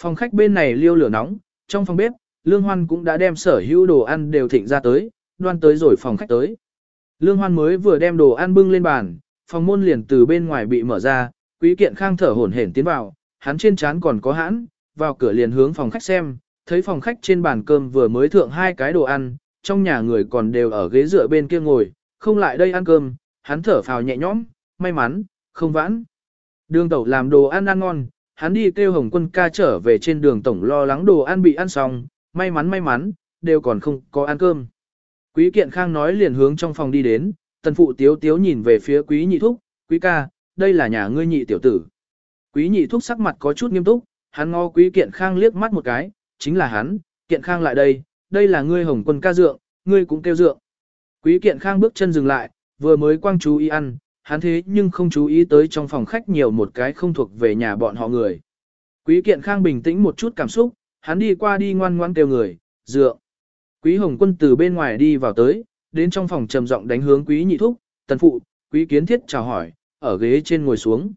Phòng khách bên này liêu lửa nóng, trong phòng bếp, Lương Hoan cũng đã đem sở hữu đồ ăn đều thịnh ra tới, đoan tới rồi phòng khách tới. Lương Hoan mới vừa đem đồ ăn bưng lên bàn, phòng môn liền từ bên ngoài bị mở ra, Quý Kiện Khang thở hổn hển tiến vào, hắn trên trán còn có hãn, vào cửa liền hướng phòng khách xem, thấy phòng khách trên bàn cơm vừa mới thượng hai cái đồ ăn, trong nhà người còn đều ở ghế dựa bên kia ngồi, không lại đây ăn cơm, hắn thở phào nhẹ nhõm, may mắn, không vãn. Đường tẩu làm đồ ăn ăn ngon, hắn đi kêu hồng quân ca trở về trên đường tổng lo lắng đồ ăn bị ăn xong, may mắn may mắn, đều còn không có ăn cơm. Quý kiện khang nói liền hướng trong phòng đi đến, tần phụ tiếu tiếu nhìn về phía quý nhị thúc, quý ca, đây là nhà ngươi nhị tiểu tử. Quý nhị thúc sắc mặt có chút nghiêm túc, hắn ngó quý kiện khang liếc mắt một cái, chính là hắn, kiện khang lại đây, đây là ngươi hồng quân ca dượng, ngươi cũng kêu dượng. Quý kiện khang bước chân dừng lại, vừa mới quang chú ý ăn, hắn thế nhưng không chú ý tới trong phòng khách nhiều một cái không thuộc về nhà bọn họ người. Quý kiện khang bình tĩnh một chút cảm xúc, hắn đi qua đi ngoan ngoan kêu người, dựa. Quý hồng quân từ bên ngoài đi vào tới, đến trong phòng trầm giọng đánh hướng quý nhị thúc, tần phụ, quý kiến thiết chào hỏi, ở ghế trên ngồi xuống.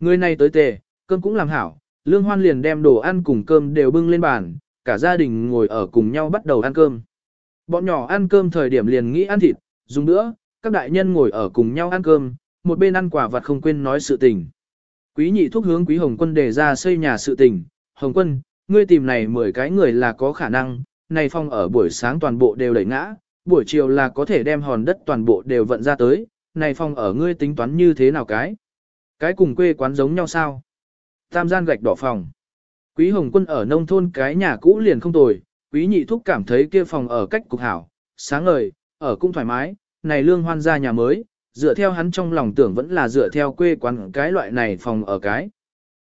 Người này tới tề, cơm cũng làm hảo, lương hoan liền đem đồ ăn cùng cơm đều bưng lên bàn, cả gia đình ngồi ở cùng nhau bắt đầu ăn cơm. Bọn nhỏ ăn cơm thời điểm liền nghĩ ăn thịt, dùng nữa, các đại nhân ngồi ở cùng nhau ăn cơm, một bên ăn quả vặt không quên nói sự tình. Quý nhị thúc hướng quý Hồng Quân đề ra xây nhà sự tình. Hồng Quân, ngươi tìm này 10 cái người là có khả năng, này phong ở buổi sáng toàn bộ đều đẩy ngã, buổi chiều là có thể đem hòn đất toàn bộ đều vận ra tới, này phong ở ngươi tính toán như thế nào cái? Cái cùng quê quán giống nhau sao? Tam gian gạch đỏ phòng. Quý Hồng Quân ở nông thôn cái nhà cũ liền không tồi, quý nhị thúc cảm thấy kia phòng ở cách cục hảo, sáng ngời, ở cũng thoải mái, này lương hoan ra nhà mới, dựa theo hắn trong lòng tưởng vẫn là dựa theo quê quán cái loại này phòng ở cái.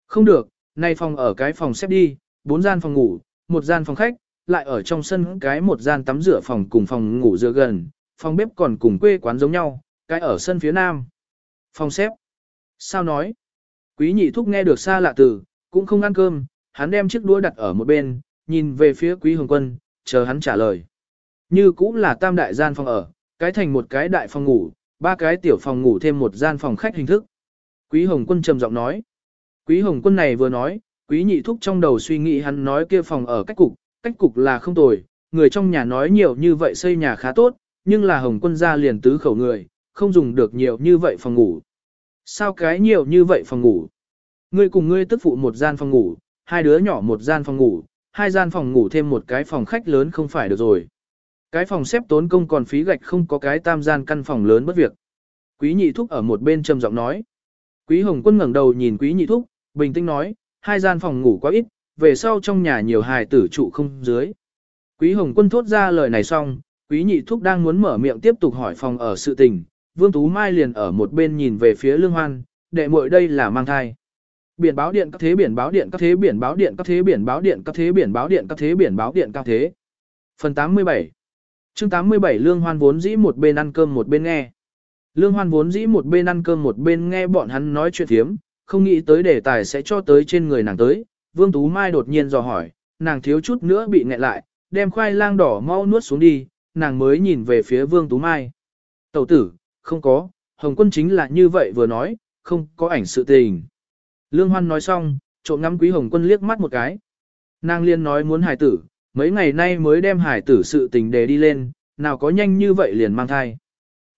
Không được, này phòng ở cái phòng xếp đi, bốn gian phòng ngủ, một gian phòng khách, lại ở trong sân cái một gian tắm rửa phòng cùng phòng ngủ dựa gần, phòng bếp còn cùng quê quán giống nhau, cái ở sân phía nam. Phòng xếp. Sao nói? Quý nhị thúc nghe được xa lạ từ, cũng không ăn cơm, hắn đem chiếc đũa đặt ở một bên, nhìn về phía quý hồng quân, chờ hắn trả lời. Như cũng là tam đại gian phòng ở, cái thành một cái đại phòng ngủ, ba cái tiểu phòng ngủ thêm một gian phòng khách hình thức. Quý hồng quân trầm giọng nói. Quý hồng quân này vừa nói, quý nhị thúc trong đầu suy nghĩ hắn nói kia phòng ở cách cục, cách cục là không tồi, người trong nhà nói nhiều như vậy xây nhà khá tốt, nhưng là hồng quân ra liền tứ khẩu người, không dùng được nhiều như vậy phòng ngủ. Sao cái nhiều như vậy phòng ngủ? Ngươi cùng ngươi tức phụ một gian phòng ngủ, hai đứa nhỏ một gian phòng ngủ, hai gian phòng ngủ thêm một cái phòng khách lớn không phải được rồi. Cái phòng xếp tốn công còn phí gạch không có cái tam gian căn phòng lớn bất việc. Quý nhị thúc ở một bên trầm giọng nói. Quý hồng quân ngẩng đầu nhìn quý nhị thúc, bình tĩnh nói, hai gian phòng ngủ quá ít, về sau trong nhà nhiều hài tử trụ không dưới. Quý hồng quân thốt ra lời này xong, quý nhị thúc đang muốn mở miệng tiếp tục hỏi phòng ở sự tình, Vương Tú Mai liền ở một bên nhìn về phía Lương Hoan, đệ muội đây là mang thai. Biển báo điện các thế biển báo điện các thế biển báo điện các thế biển báo điện các thế biển báo điện các thế biển báo điện các thế. Phần 87 chương 87 Lương Hoan vốn dĩ một bên ăn cơm một bên nghe. Lương Hoan vốn dĩ một bên ăn cơm một bên nghe bọn hắn nói chuyện thiếm, không nghĩ tới đề tài sẽ cho tới trên người nàng tới. Vương Tú Mai đột nhiên dò hỏi, nàng thiếu chút nữa bị nghẹn lại, đem khoai lang đỏ mau nuốt xuống đi, nàng mới nhìn về phía Vương Tú Mai. Tẩu tử, không có, Hồng quân chính là như vậy vừa nói, không có ảnh sự tình. Lương Hoan nói xong, trộm ngắm quý Hồng quân liếc mắt một cái. Nàng liên nói muốn hải tử, mấy ngày nay mới đem hải tử sự tình đề đi lên, nào có nhanh như vậy liền mang thai.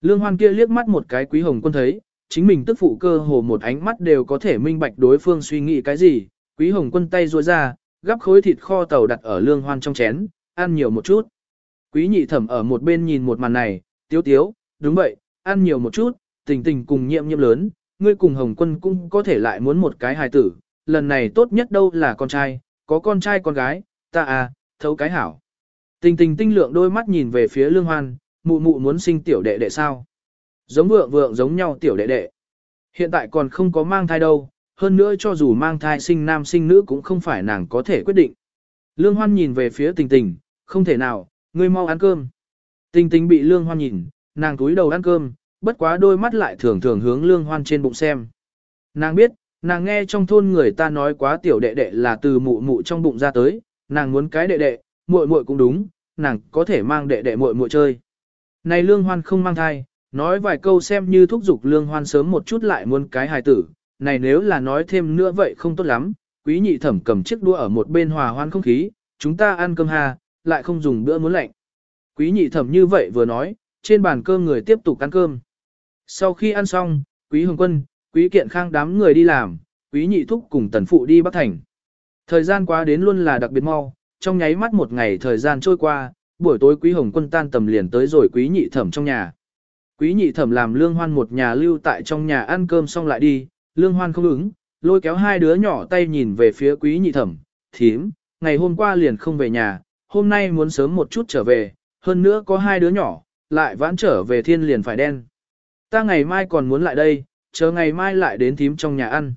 Lương Hoan kia liếc mắt một cái quý Hồng quân thấy, chính mình tức phụ cơ hồ một ánh mắt đều có thể minh bạch đối phương suy nghĩ cái gì. Quý Hồng quân tay ruôi ra, gắp khối thịt kho tàu đặt ở Lương Hoan trong chén, ăn nhiều một chút. Quý nhị thẩm ở một bên nhìn một màn này, tiếu tiếu, đúng vậy, ăn nhiều một chút, tình tình cùng nhiệm nhiệm lớn, ngươi cùng Hồng Quân cũng có thể lại muốn một cái hài tử, lần này tốt nhất đâu là con trai, có con trai con gái, ta à, thấu cái hảo. Tình tình tinh lượng đôi mắt nhìn về phía Lương Hoan, mụ mụ muốn sinh tiểu đệ đệ sao? Giống vượng vượng giống nhau tiểu đệ đệ. Hiện tại còn không có mang thai đâu, hơn nữa cho dù mang thai sinh nam sinh nữ cũng không phải nàng có thể quyết định. Lương Hoan nhìn về phía tình tình, không thể nào, ngươi mau ăn cơm. Tình tình bị Lương Hoan nhìn, nàng túi đầu ăn cơm, bất quá đôi mắt lại thường thường hướng lương hoan trên bụng xem. Nàng biết, nàng nghe trong thôn người ta nói quá tiểu đệ đệ là từ mụ mụ trong bụng ra tới, nàng muốn cái đệ đệ, muội muội cũng đúng, nàng có thể mang đệ đệ muội muội chơi. Này lương hoan không mang thai, nói vài câu xem như thúc giục lương hoan sớm một chút lại muốn cái hài tử, này nếu là nói thêm nữa vậy không tốt lắm, quý nhị thẩm cầm chiếc đũa ở một bên hòa hoan không khí, chúng ta ăn cơm hà, lại không dùng bữa muốn lạnh. Quý nhị thẩm như vậy vừa nói, trên bàn cơm người tiếp tục ăn cơm. Sau khi ăn xong, quý hồng quân, quý kiện khang đám người đi làm, quý nhị thúc cùng tần phụ đi Bắc Thành. Thời gian qua đến luôn là đặc biệt mau, trong nháy mắt một ngày thời gian trôi qua, buổi tối quý hồng quân tan tầm liền tới rồi quý nhị thẩm trong nhà. Quý nhị thẩm làm lương hoan một nhà lưu tại trong nhà ăn cơm xong lại đi, lương hoan không ứng, lôi kéo hai đứa nhỏ tay nhìn về phía quý nhị thẩm, thím, ngày hôm qua liền không về nhà, hôm nay muốn sớm một chút trở về, hơn nữa có hai đứa nhỏ, lại vãn trở về thiên liền phải đen. Ta ngày mai còn muốn lại đây, chờ ngày mai lại đến thím trong nhà ăn.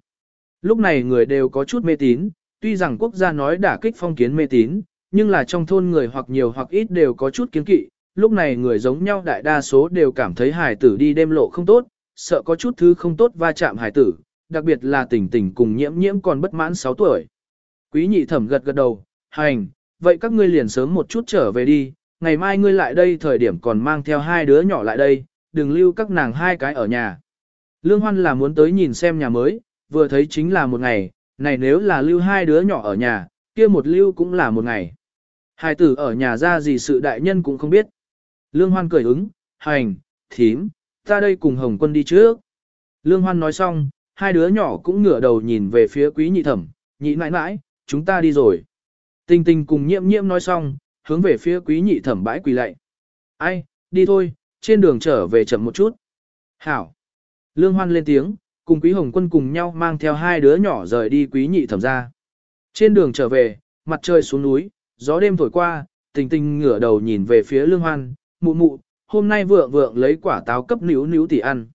Lúc này người đều có chút mê tín, tuy rằng quốc gia nói đả kích phong kiến mê tín, nhưng là trong thôn người hoặc nhiều hoặc ít đều có chút kiến kỵ, lúc này người giống nhau đại đa số đều cảm thấy hải tử đi đêm lộ không tốt, sợ có chút thứ không tốt va chạm hải tử, đặc biệt là tỉnh tỉnh cùng nhiễm nhiễm còn bất mãn 6 tuổi. Quý nhị thẩm gật gật đầu, hành, vậy các ngươi liền sớm một chút trở về đi, ngày mai ngươi lại đây thời điểm còn mang theo hai đứa nhỏ lại đây, đừng lưu các nàng hai cái ở nhà. Lương Hoan là muốn tới nhìn xem nhà mới, vừa thấy chính là một ngày, này nếu là lưu hai đứa nhỏ ở nhà, kia một lưu cũng là một ngày. Hai tử ở nhà ra gì sự đại nhân cũng không biết. Lương Hoan cười ứng, hành, thím, ta đây cùng Hồng Quân đi trước. Lương Hoan nói xong, hai đứa nhỏ cũng ngửa đầu nhìn về phía quý nhị thẩm, nhị mãi mãi, chúng ta đi rồi. Tình tình cùng nhiễm nhiễm nói xong, hướng về phía quý nhị thẩm bãi quỳ lạy. Ai, đi thôi, trên đường trở về chậm một chút. Hảo. Lương Hoan lên tiếng, cùng quý hồng quân cùng nhau mang theo hai đứa nhỏ rời đi quý nhị thẩm ra. Trên đường trở về, mặt trời xuống núi, gió đêm thổi qua, tình tình ngửa đầu nhìn về phía lương hoan, mụ mụ, hôm nay vượng vượng lấy quả táo cấp níu níu tỷ ăn.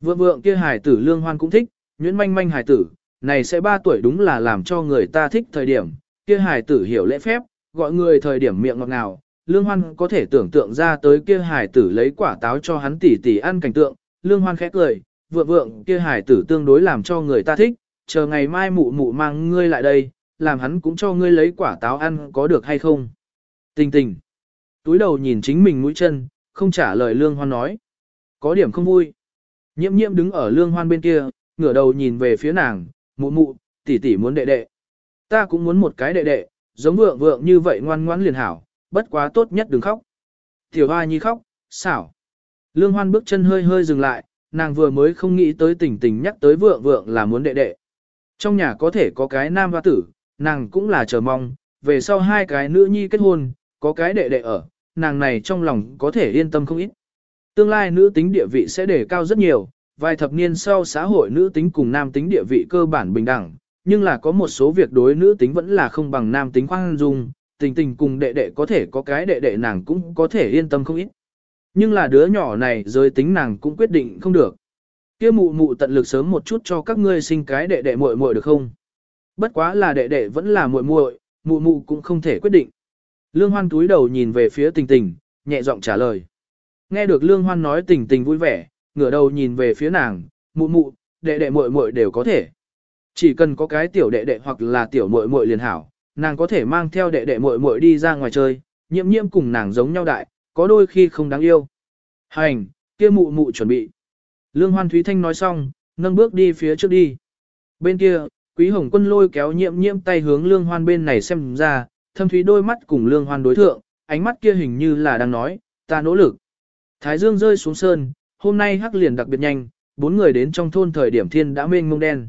Vượng vượng kia Hải tử lương hoan cũng thích, nhuyễn manh manh Hải tử, này sẽ ba tuổi đúng là làm cho người ta thích thời điểm, kia Hải tử hiểu lễ phép, gọi người thời điểm miệng ngọt ngào, lương hoan có thể tưởng tượng ra tới kia Hải tử lấy quả táo cho hắn tỷ tỷ ăn cảnh tượng, lương hoan khẽ cười, vượng vượng kia Hải tử tương đối làm cho người ta thích, chờ ngày mai mụ mụ mang ngươi lại đây, làm hắn cũng cho ngươi lấy quả táo ăn có được hay không. Tình tình. Túi đầu nhìn chính mình mũi chân, không trả lời lương hoan nói. Có điểm không vui. Nhiễm nhiễm đứng ở lương hoan bên kia, ngửa đầu nhìn về phía nàng, mụ mụ, tỷ tỷ muốn đệ đệ. Ta cũng muốn một cái đệ đệ, giống vượng vượng như vậy ngoan ngoãn liền hảo, bất quá tốt nhất đừng khóc. Tiểu hoa nhi khóc, xảo. Lương hoan bước chân hơi hơi dừng lại, nàng vừa mới không nghĩ tới tình tình nhắc tới vượng vượng là muốn đệ đệ. Trong nhà có thể có cái nam hoa tử, nàng cũng là chờ mong, về sau hai cái nữ nhi kết hôn, có cái đệ đệ ở, nàng này trong lòng có thể yên tâm không ít. Tương lai nữ tính địa vị sẽ đề cao rất nhiều, vài thập niên sau xã hội nữ tính cùng nam tính địa vị cơ bản bình đẳng, nhưng là có một số việc đối nữ tính vẫn là không bằng nam tính khoan dung, tình tình cùng đệ đệ có thể có cái đệ đệ nàng cũng có thể yên tâm không ít. Nhưng là đứa nhỏ này giới tính nàng cũng quyết định không được. Kia mụ mụ tận lực sớm một chút cho các ngươi sinh cái đệ đệ muội muội được không? Bất quá là đệ đệ vẫn là muội muội, mụ mụ cũng không thể quyết định. Lương Hoan túi đầu nhìn về phía tình tình, nhẹ giọng trả lời. Nghe được Lương Hoan nói tình tình vui vẻ, ngửa đầu nhìn về phía nàng, mụ mụ, đệ đệ muội muội đều có thể. Chỉ cần có cái tiểu đệ đệ hoặc là tiểu muội muội liền hảo, nàng có thể mang theo đệ đệ muội muội đi ra ngoài chơi, nhiễm nhiễm cùng nàng giống nhau đại, có đôi khi không đáng yêu. Hành, kia mụ mụ chuẩn bị. Lương Hoan Thúy Thanh nói xong, nâng bước đi phía trước đi. Bên kia, Quý Hồng Quân lôi kéo nhiễm nhiễm tay hướng Lương Hoan bên này xem ra, thâm thúy đôi mắt cùng Lương Hoan đối thượng, ánh mắt kia hình như là đang nói, ta nỗ lực. Thái Dương rơi xuống sơn, hôm nay hắc liền đặc biệt nhanh, bốn người đến trong thôn thời điểm thiên đã mênh mông đen.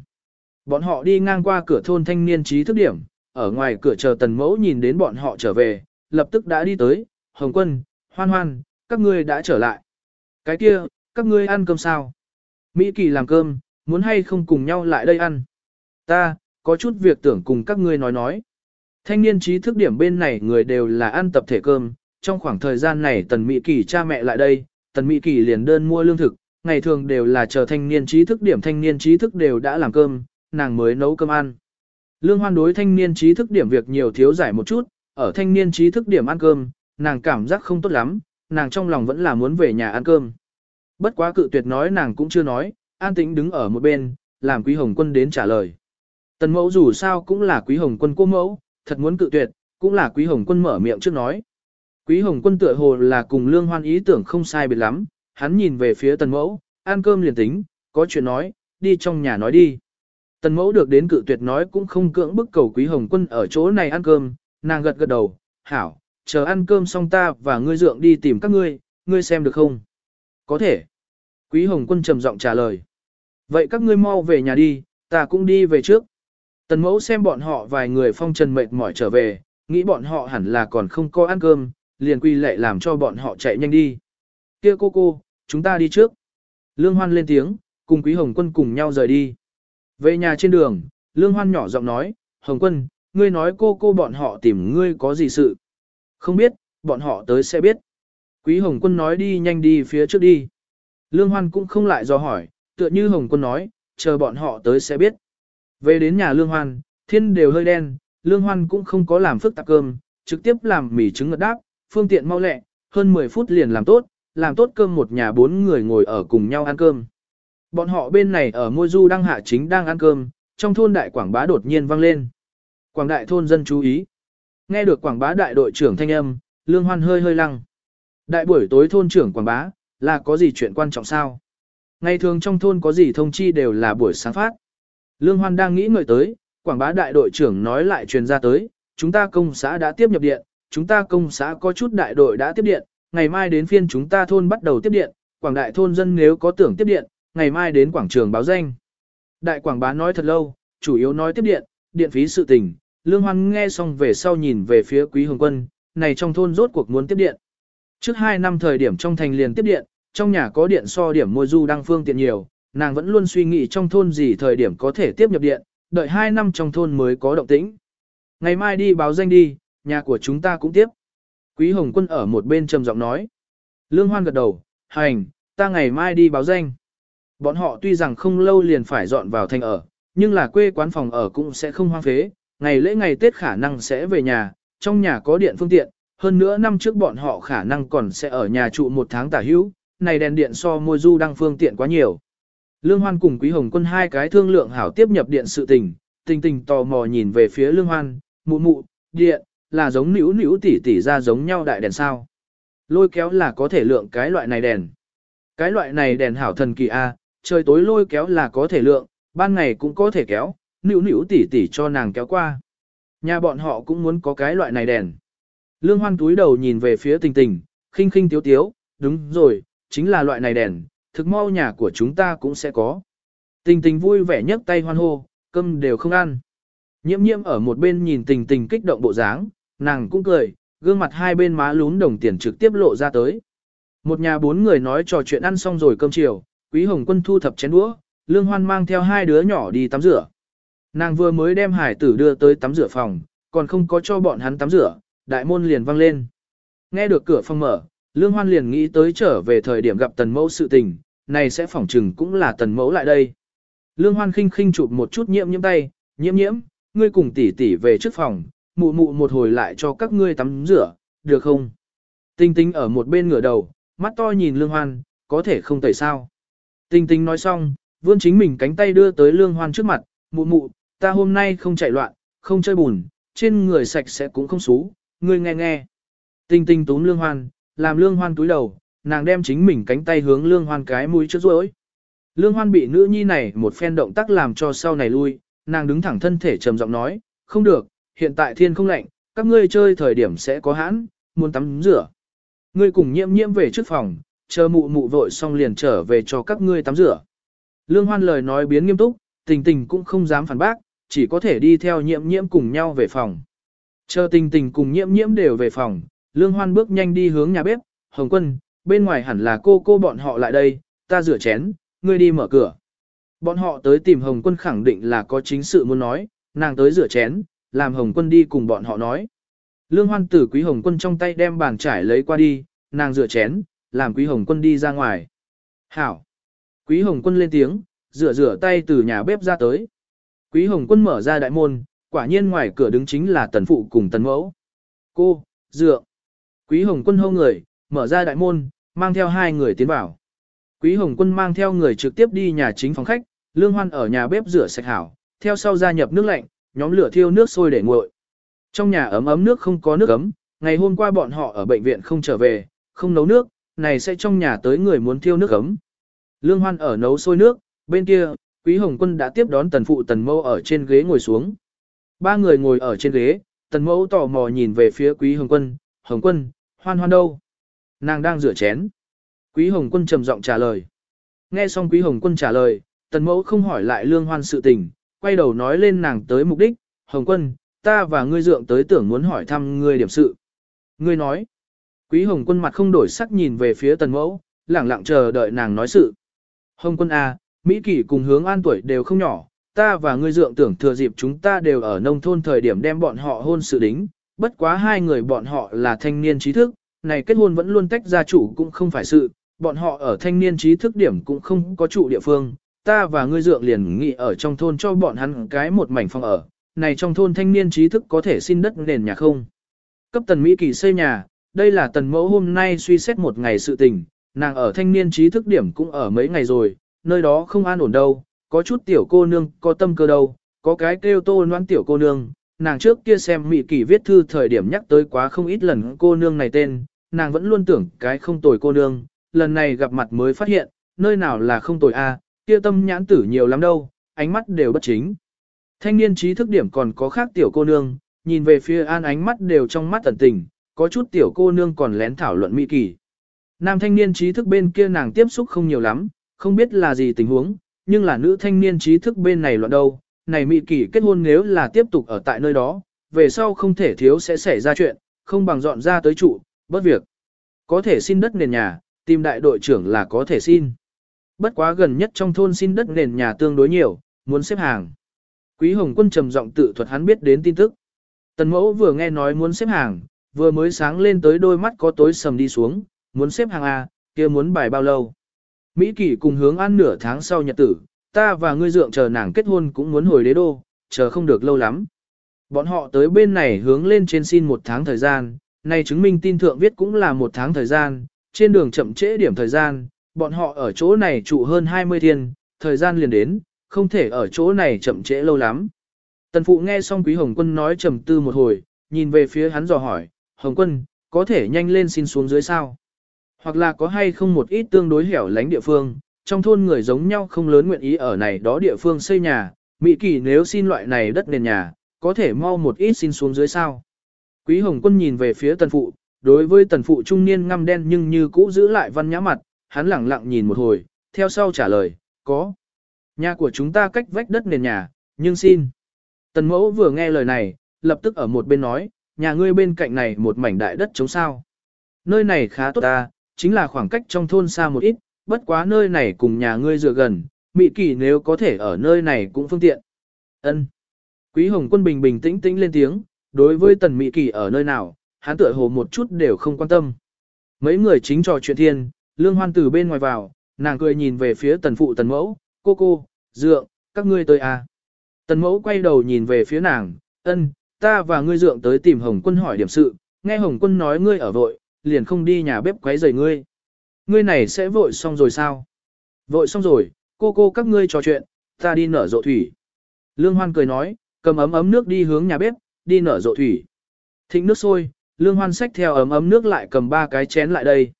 Bọn họ đi ngang qua cửa thôn thanh niên trí thức điểm, ở ngoài cửa chờ tần mẫu nhìn đến bọn họ trở về, lập tức đã đi tới, Hồng Quân, Hoan Hoan, các ngươi đã trở lại. Cái kia, các ngươi ăn cơm sao? Mỹ Kỳ làm cơm, muốn hay không cùng nhau lại đây ăn? Ta, có chút việc tưởng cùng các ngươi nói nói. Thanh niên trí thức điểm bên này người đều là ăn tập thể cơm, trong khoảng thời gian này tần Mỹ Kỳ cha mẹ lại đây, tần Mỹ Kỳ liền đơn mua lương thực, ngày thường đều là chờ thanh niên trí thức điểm thanh niên trí thức đều đã làm cơm, nàng mới nấu cơm ăn. Lương hoan đối thanh niên trí thức điểm việc nhiều thiếu giải một chút, ở thanh niên trí thức điểm ăn cơm, nàng cảm giác không tốt lắm, nàng trong lòng vẫn là muốn về nhà ăn cơm. Bất quá cự tuyệt nói nàng cũng chưa nói, an tĩnh đứng ở một bên, làm quý hồng quân đến trả lời. Tần mẫu dù sao cũng là quý hồng quân cô mẫu, thật muốn cự tuyệt, cũng là quý hồng quân mở miệng trước nói. Quý hồng quân tựa hồ là cùng lương hoan ý tưởng không sai biệt lắm, hắn nhìn về phía tần mẫu, ăn cơm liền tính, có chuyện nói, đi trong nhà nói đi. Tần mẫu được đến cự tuyệt nói cũng không cưỡng bức cầu quý hồng quân ở chỗ này ăn cơm, nàng gật gật đầu, hảo, chờ ăn cơm xong ta và ngươi dượng đi tìm các ngươi, ngươi xem được không? Có thể. Quý hồng quân trầm giọng trả lời. Vậy các ngươi mau về nhà đi, ta cũng đi về trước. Tần mẫu xem bọn họ vài người phong trần mệt mỏi trở về, nghĩ bọn họ hẳn là còn không có ăn cơm, liền quy lệ làm cho bọn họ chạy nhanh đi. Kia cô cô, chúng ta đi trước. Lương Hoan lên tiếng, cùng Quý Hồng Quân cùng nhau rời đi. Về nhà trên đường, Lương Hoan nhỏ giọng nói, Hồng Quân, ngươi nói cô cô bọn họ tìm ngươi có gì sự. Không biết, bọn họ tới sẽ biết. Quý Hồng Quân nói đi nhanh đi phía trước đi. Lương Hoan cũng không lại do hỏi, tựa như Hồng Quân nói, chờ bọn họ tới sẽ biết. Về đến nhà Lương Hoan, thiên đều hơi đen, Lương Hoan cũng không có làm phức tạp cơm, trực tiếp làm mì trứng ngật đáp, phương tiện mau lẹ, hơn 10 phút liền làm tốt, làm tốt cơm một nhà bốn người ngồi ở cùng nhau ăn cơm. Bọn họ bên này ở Môi Du đang hạ chính đang ăn cơm, trong thôn đại quảng bá đột nhiên vang lên. Quảng đại thôn dân chú ý. Nghe được quảng bá đại đội trưởng thanh âm, Lương Hoan hơi hơi lăng. Đại buổi tối thôn trưởng quảng bá, là có gì chuyện quan trọng sao? Ngày thường trong thôn có gì thông chi đều là buổi sáng phát. Lương Hoan đang nghĩ người tới, quảng bá đại đội trưởng nói lại truyền ra tới, chúng ta công xã đã tiếp nhập điện, chúng ta công xã có chút đại đội đã tiếp điện, ngày mai đến phiên chúng ta thôn bắt đầu tiếp điện, quảng đại thôn dân nếu có tưởng tiếp điện, ngày mai đến quảng trường báo danh. Đại quảng bá nói thật lâu, chủ yếu nói tiếp điện, điện phí sự tình, Lương Hoan nghe xong về sau nhìn về phía Quý Hồng Quân, này trong thôn rốt cuộc muốn tiếp điện. Trước 2 năm thời điểm trong thành liền tiếp điện, trong nhà có điện so điểm mua du đăng phương tiện nhiều, nàng vẫn luôn suy nghĩ trong thôn gì thời điểm có thể tiếp nhập điện, đợi 2 năm trong thôn mới có động tĩnh. Ngày mai đi báo danh đi, nhà của chúng ta cũng tiếp. Quý Hồng Quân ở một bên trầm giọng nói. Lương Hoan gật đầu, hành, ta ngày mai đi báo danh. Bọn họ tuy rằng không lâu liền phải dọn vào thành ở, nhưng là quê quán phòng ở cũng sẽ không hoang phế, ngày lễ ngày Tết khả năng sẽ về nhà, trong nhà có điện phương tiện, hơn nữa năm trước bọn họ khả năng còn sẽ ở nhà trụ một tháng tả hữu, này đèn điện so môi du đăng phương tiện quá nhiều. Lương Hoan cùng Quý Hồng Quân hai cái thương lượng hảo tiếp nhập điện sự tình, tình tình tò mò nhìn về phía Lương Hoan, mụ mụ, điện, là giống nữ nữ tỉ tỉ ra giống nhau đại đèn sao. Lôi kéo là có thể lượng cái loại này đèn. Cái loại này đèn hảo thần kỳ A, trời tối lôi kéo là có thể lượng, ban ngày cũng có thể kéo, nữ nữ tỉ tỉ cho nàng kéo qua. Nhà bọn họ cũng muốn có cái loại này đèn. Lương Hoan túi đầu nhìn về phía tình tình, khinh khinh tiếu tiếu, đúng rồi, chính là loại này đèn, thực mau nhà của chúng ta cũng sẽ có. Tình tình vui vẻ nhấc tay hoan hô, cơm đều không ăn. Nhiễm nhiễm ở một bên nhìn tình tình kích động bộ dáng, nàng cũng cười, gương mặt hai bên má lún đồng tiền trực tiếp lộ ra tới. Một nhà bốn người nói trò chuyện ăn xong rồi cơm chiều, Quý Hồng Quân thu thập chén đũa, Lương Hoan mang theo hai đứa nhỏ đi tắm rửa. Nàng vừa mới đem hải tử đưa tới tắm rửa phòng, còn không có cho bọn hắn tắm rửa, đại môn liền văng lên. Nghe được cửa phòng mở, Lương Hoan liền nghĩ tới trở về thời điểm gặp tần mẫu sự tình, này sẽ phỏng chừng cũng là tần mẫu lại đây. Lương Hoan khinh khinh chụp một chút nhiễm nhiễm tay, nhiễm nhiễm, ngươi cùng tỷ tỷ về trước phòng, mụ mụ một hồi lại cho các ngươi tắm rửa, được không? Tinh tinh ở một bên ngửa đầu, mắt to nhìn Lương Hoan, có thể không tẩy sao. Tinh tinh nói xong, vươn chính mình cánh tay đưa tới Lương Hoan trước mặt, mụ mụ, ta hôm nay không chạy loạn, không chơi bùn, trên người sạch sẽ cũng không xú, ngươi nghe nghe. Tinh tinh túm Lương Hoan, làm Lương Hoan túi đầu, nàng đem chính mình cánh tay hướng Lương Hoan cái mũi trước rối. Lương Hoan bị nữ nhi này một phen động tác làm cho sau này lui, nàng đứng thẳng thân thể trầm giọng nói, không được, hiện tại thiên không lạnh, các ngươi chơi thời điểm sẽ có hãn, muốn tắm rửa. Ngươi cùng nhiễm nhiễm về trước phòng, chờ mụ mụ vội xong liền trở về cho các ngươi tắm rửa. Lương Hoan lời nói biến nghiêm túc, tình tình cũng không dám phản bác, chỉ có thể đi theo nhiễm nhiễm cùng nhau về phòng. Chờ tình tình cùng nhiễm nhiễm đều về phòng, Lương Hoan bước nhanh đi hướng nhà bếp, Hồng Quân, bên ngoài hẳn là cô cô bọn họ lại đây, ta rửa chén, ngươi đi mở cửa. Bọn họ tới tìm Hồng Quân khẳng định là có chính sự muốn nói, nàng tới rửa chén, làm Hồng Quân đi cùng bọn họ nói. Lương Hoan tử Quý Hồng Quân trong tay đem bàn trải lấy qua đi, nàng rửa chén, làm Quý Hồng Quân đi ra ngoài. Hảo! Quý Hồng Quân lên tiếng, rửa rửa tay từ nhà bếp ra tới. Quý Hồng Quân mở ra đại môn, quả nhiên ngoài cửa đứng chính là tần phụ cùng tần mẫu. Cô, dựa! Quý Hồng Quân hô người, mở ra đại môn, mang theo hai người tiến vào. Quý Hồng Quân mang theo người trực tiếp đi nhà chính phòng khách, Lương Hoan ở nhà bếp rửa sạch hảo, theo sau gia nhập nước lạnh, nhóm lửa thiêu nước sôi để nguội. Trong nhà ấm ấm nước không có nước ấm, ngày hôm qua bọn họ ở bệnh viện không trở về, không nấu nước, này sẽ trong nhà tới người muốn thiêu nước ấm. Lương Hoan ở nấu sôi nước, bên kia, Quý Hồng Quân đã tiếp đón tần phụ tần mâu ở trên ghế ngồi xuống. Ba người ngồi ở trên ghế, tần mẫu tò mò nhìn về phía Quý Hồng Quân, Hồng Quân, hoan hoan đâu? Nàng đang rửa chén. Quý Hồng Quân trầm giọng trả lời. Nghe xong Quý Hồng Quân trả lời, tần mẫu không hỏi lại lương hoan sự tình, quay đầu nói lên nàng tới mục đích, Hồng Quân, ta và ngươi dượng tới tưởng muốn hỏi thăm ngươi điểm sự. Ngươi nói, Quý Hồng Quân mặt không đổi sắc nhìn về phía tần mẫu, lẳng lặng chờ đợi nàng nói sự. Hồng Quân A, à, Mỹ Kỳ cùng hướng an tuổi đều không nhỏ, ta và ngươi dượng tưởng thừa dịp chúng ta đều ở nông thôn thời điểm đem bọn họ hôn sự đính, bất quá hai người bọn họ là thanh niên trí thức, này kết hôn vẫn luôn tách gia chủ cũng không phải sự, bọn họ ở thanh niên trí thức điểm cũng không có trụ địa phương, ta và ngươi dượng liền nghị ở trong thôn cho bọn hắn cái một mảnh phòng ở, này trong thôn thanh niên trí thức có thể xin đất nền nhà không. Cấp tần Mỹ kỳ xây nhà, đây là tần mẫu hôm nay suy xét một ngày sự tình, nàng ở thanh niên trí thức điểm cũng ở mấy ngày rồi, nơi đó không an ổn đâu, có chút tiểu cô nương có tâm cơ đâu, có cái kêu tô noan tiểu cô nương, nàng trước kia xem Mỹ kỷ viết thư thời điểm nhắc tới quá không ít lần cô nương này tên, nàng vẫn luôn tưởng cái không tồi cô nương, lần này gặp mặt mới phát hiện, nơi nào là không tồi a, kia tâm nhãn tử nhiều lắm đâu, ánh mắt đều bất chính. Thanh niên trí thức điểm còn có khác tiểu cô nương, nhìn về phía an ánh mắt đều trong mắt tẩn tình, có chút tiểu cô nương còn lén thảo luận mỹ kỳ. Nam thanh niên trí thức bên kia nàng tiếp xúc không nhiều lắm, không biết là gì tình huống, nhưng là nữ thanh niên trí thức bên này loạn đâu, này mỹ kỳ kết hôn nếu là tiếp tục ở tại nơi đó, về sau không thể thiếu sẽ xảy ra chuyện, không bằng dọn ra tới trụ, bất việc. Có thể xin đất nền nhà, tìm đại đội trưởng là có thể xin. Bất quá gần nhất trong thôn xin đất nền nhà tương đối nhiều, muốn xếp hàng. Quý Hồng Quân trầm giọng tự thuật hắn biết đến tin tức. Tần mẫu vừa nghe nói muốn xếp hàng, vừa mới sáng lên tới đôi mắt có tối sầm đi xuống, muốn xếp hàng A, kia muốn bài bao lâu. Mỹ Kỳ cùng hướng ăn nửa tháng sau nhật tử, ta và ngươi dượng chờ nàng kết hôn cũng muốn hồi đế đô, chờ không được lâu lắm. Bọn họ tới bên này hướng lên trên xin một tháng thời gian, này chứng minh tin thượng viết cũng là một tháng thời gian, trên đường chậm trễ điểm thời gian, bọn họ ở chỗ này trụ hơn 20 thiên, thời gian liền đến, không thể ở chỗ này chậm trễ lâu lắm. Tần phụ nghe xong quý Hồng Quân nói trầm tư một hồi, nhìn về phía hắn dò hỏi, Hồng Quân, có thể nhanh lên xin xuống dưới sao? Hoặc là có hay không một ít tương đối hẻo lánh địa phương, trong thôn người giống nhau không lớn nguyện ý ở này đó địa phương xây nhà, Mỹ kỳ nếu xin loại này đất nền nhà, có thể mau một ít xin xuống dưới sao? Quý Hồng Quân nhìn về phía tần phụ, đối với tần phụ trung niên ngăm đen nhưng như cũ giữ lại văn nhã mặt, hắn lẳng lặng nhìn một hồi, theo sau trả lời, có. Nhà của chúng ta cách vách đất nền nhà, nhưng xin. Tần mẫu vừa nghe lời này, lập tức ở một bên nói, nhà ngươi bên cạnh này một mảnh đại đất chống sao. Nơi này khá tốt ta, chính là khoảng cách trong thôn xa một ít, bất quá nơi này cùng nhà ngươi dựa gần, Mị Kỳ nếu có thể ở nơi này cũng phương tiện. Ân. Quý Hồng Quân bình bình tĩnh tĩnh lên tiếng, đối với Tần Mị Kỳ ở nơi nào, hắn tựa hồ một chút đều không quan tâm. Mấy người chính trò chuyện thiên, Lương Hoan từ bên ngoài vào, nàng cười nhìn về phía Tần Phụ Tần Mẫu, cô cô, dượng, các ngươi tới à. Tần Mẫu quay đầu nhìn về phía nàng, ân, ta và ngươi dượng tới tìm Hồng Quân hỏi điểm sự, nghe Hồng Quân nói ngươi ở vội, liền không đi nhà bếp quấy rầy ngươi. Ngươi này sẽ vội xong rồi sao? Vội xong rồi, cô cô các ngươi trò chuyện, ta đi nở rộ thủy. Lương Hoan cười nói, cầm ấm ấm nước đi hướng nhà bếp, đi nở rộ thủy. Thịnh nước sôi, Lương Hoan xách theo ấm ấm nước lại cầm ba cái chén lại đây.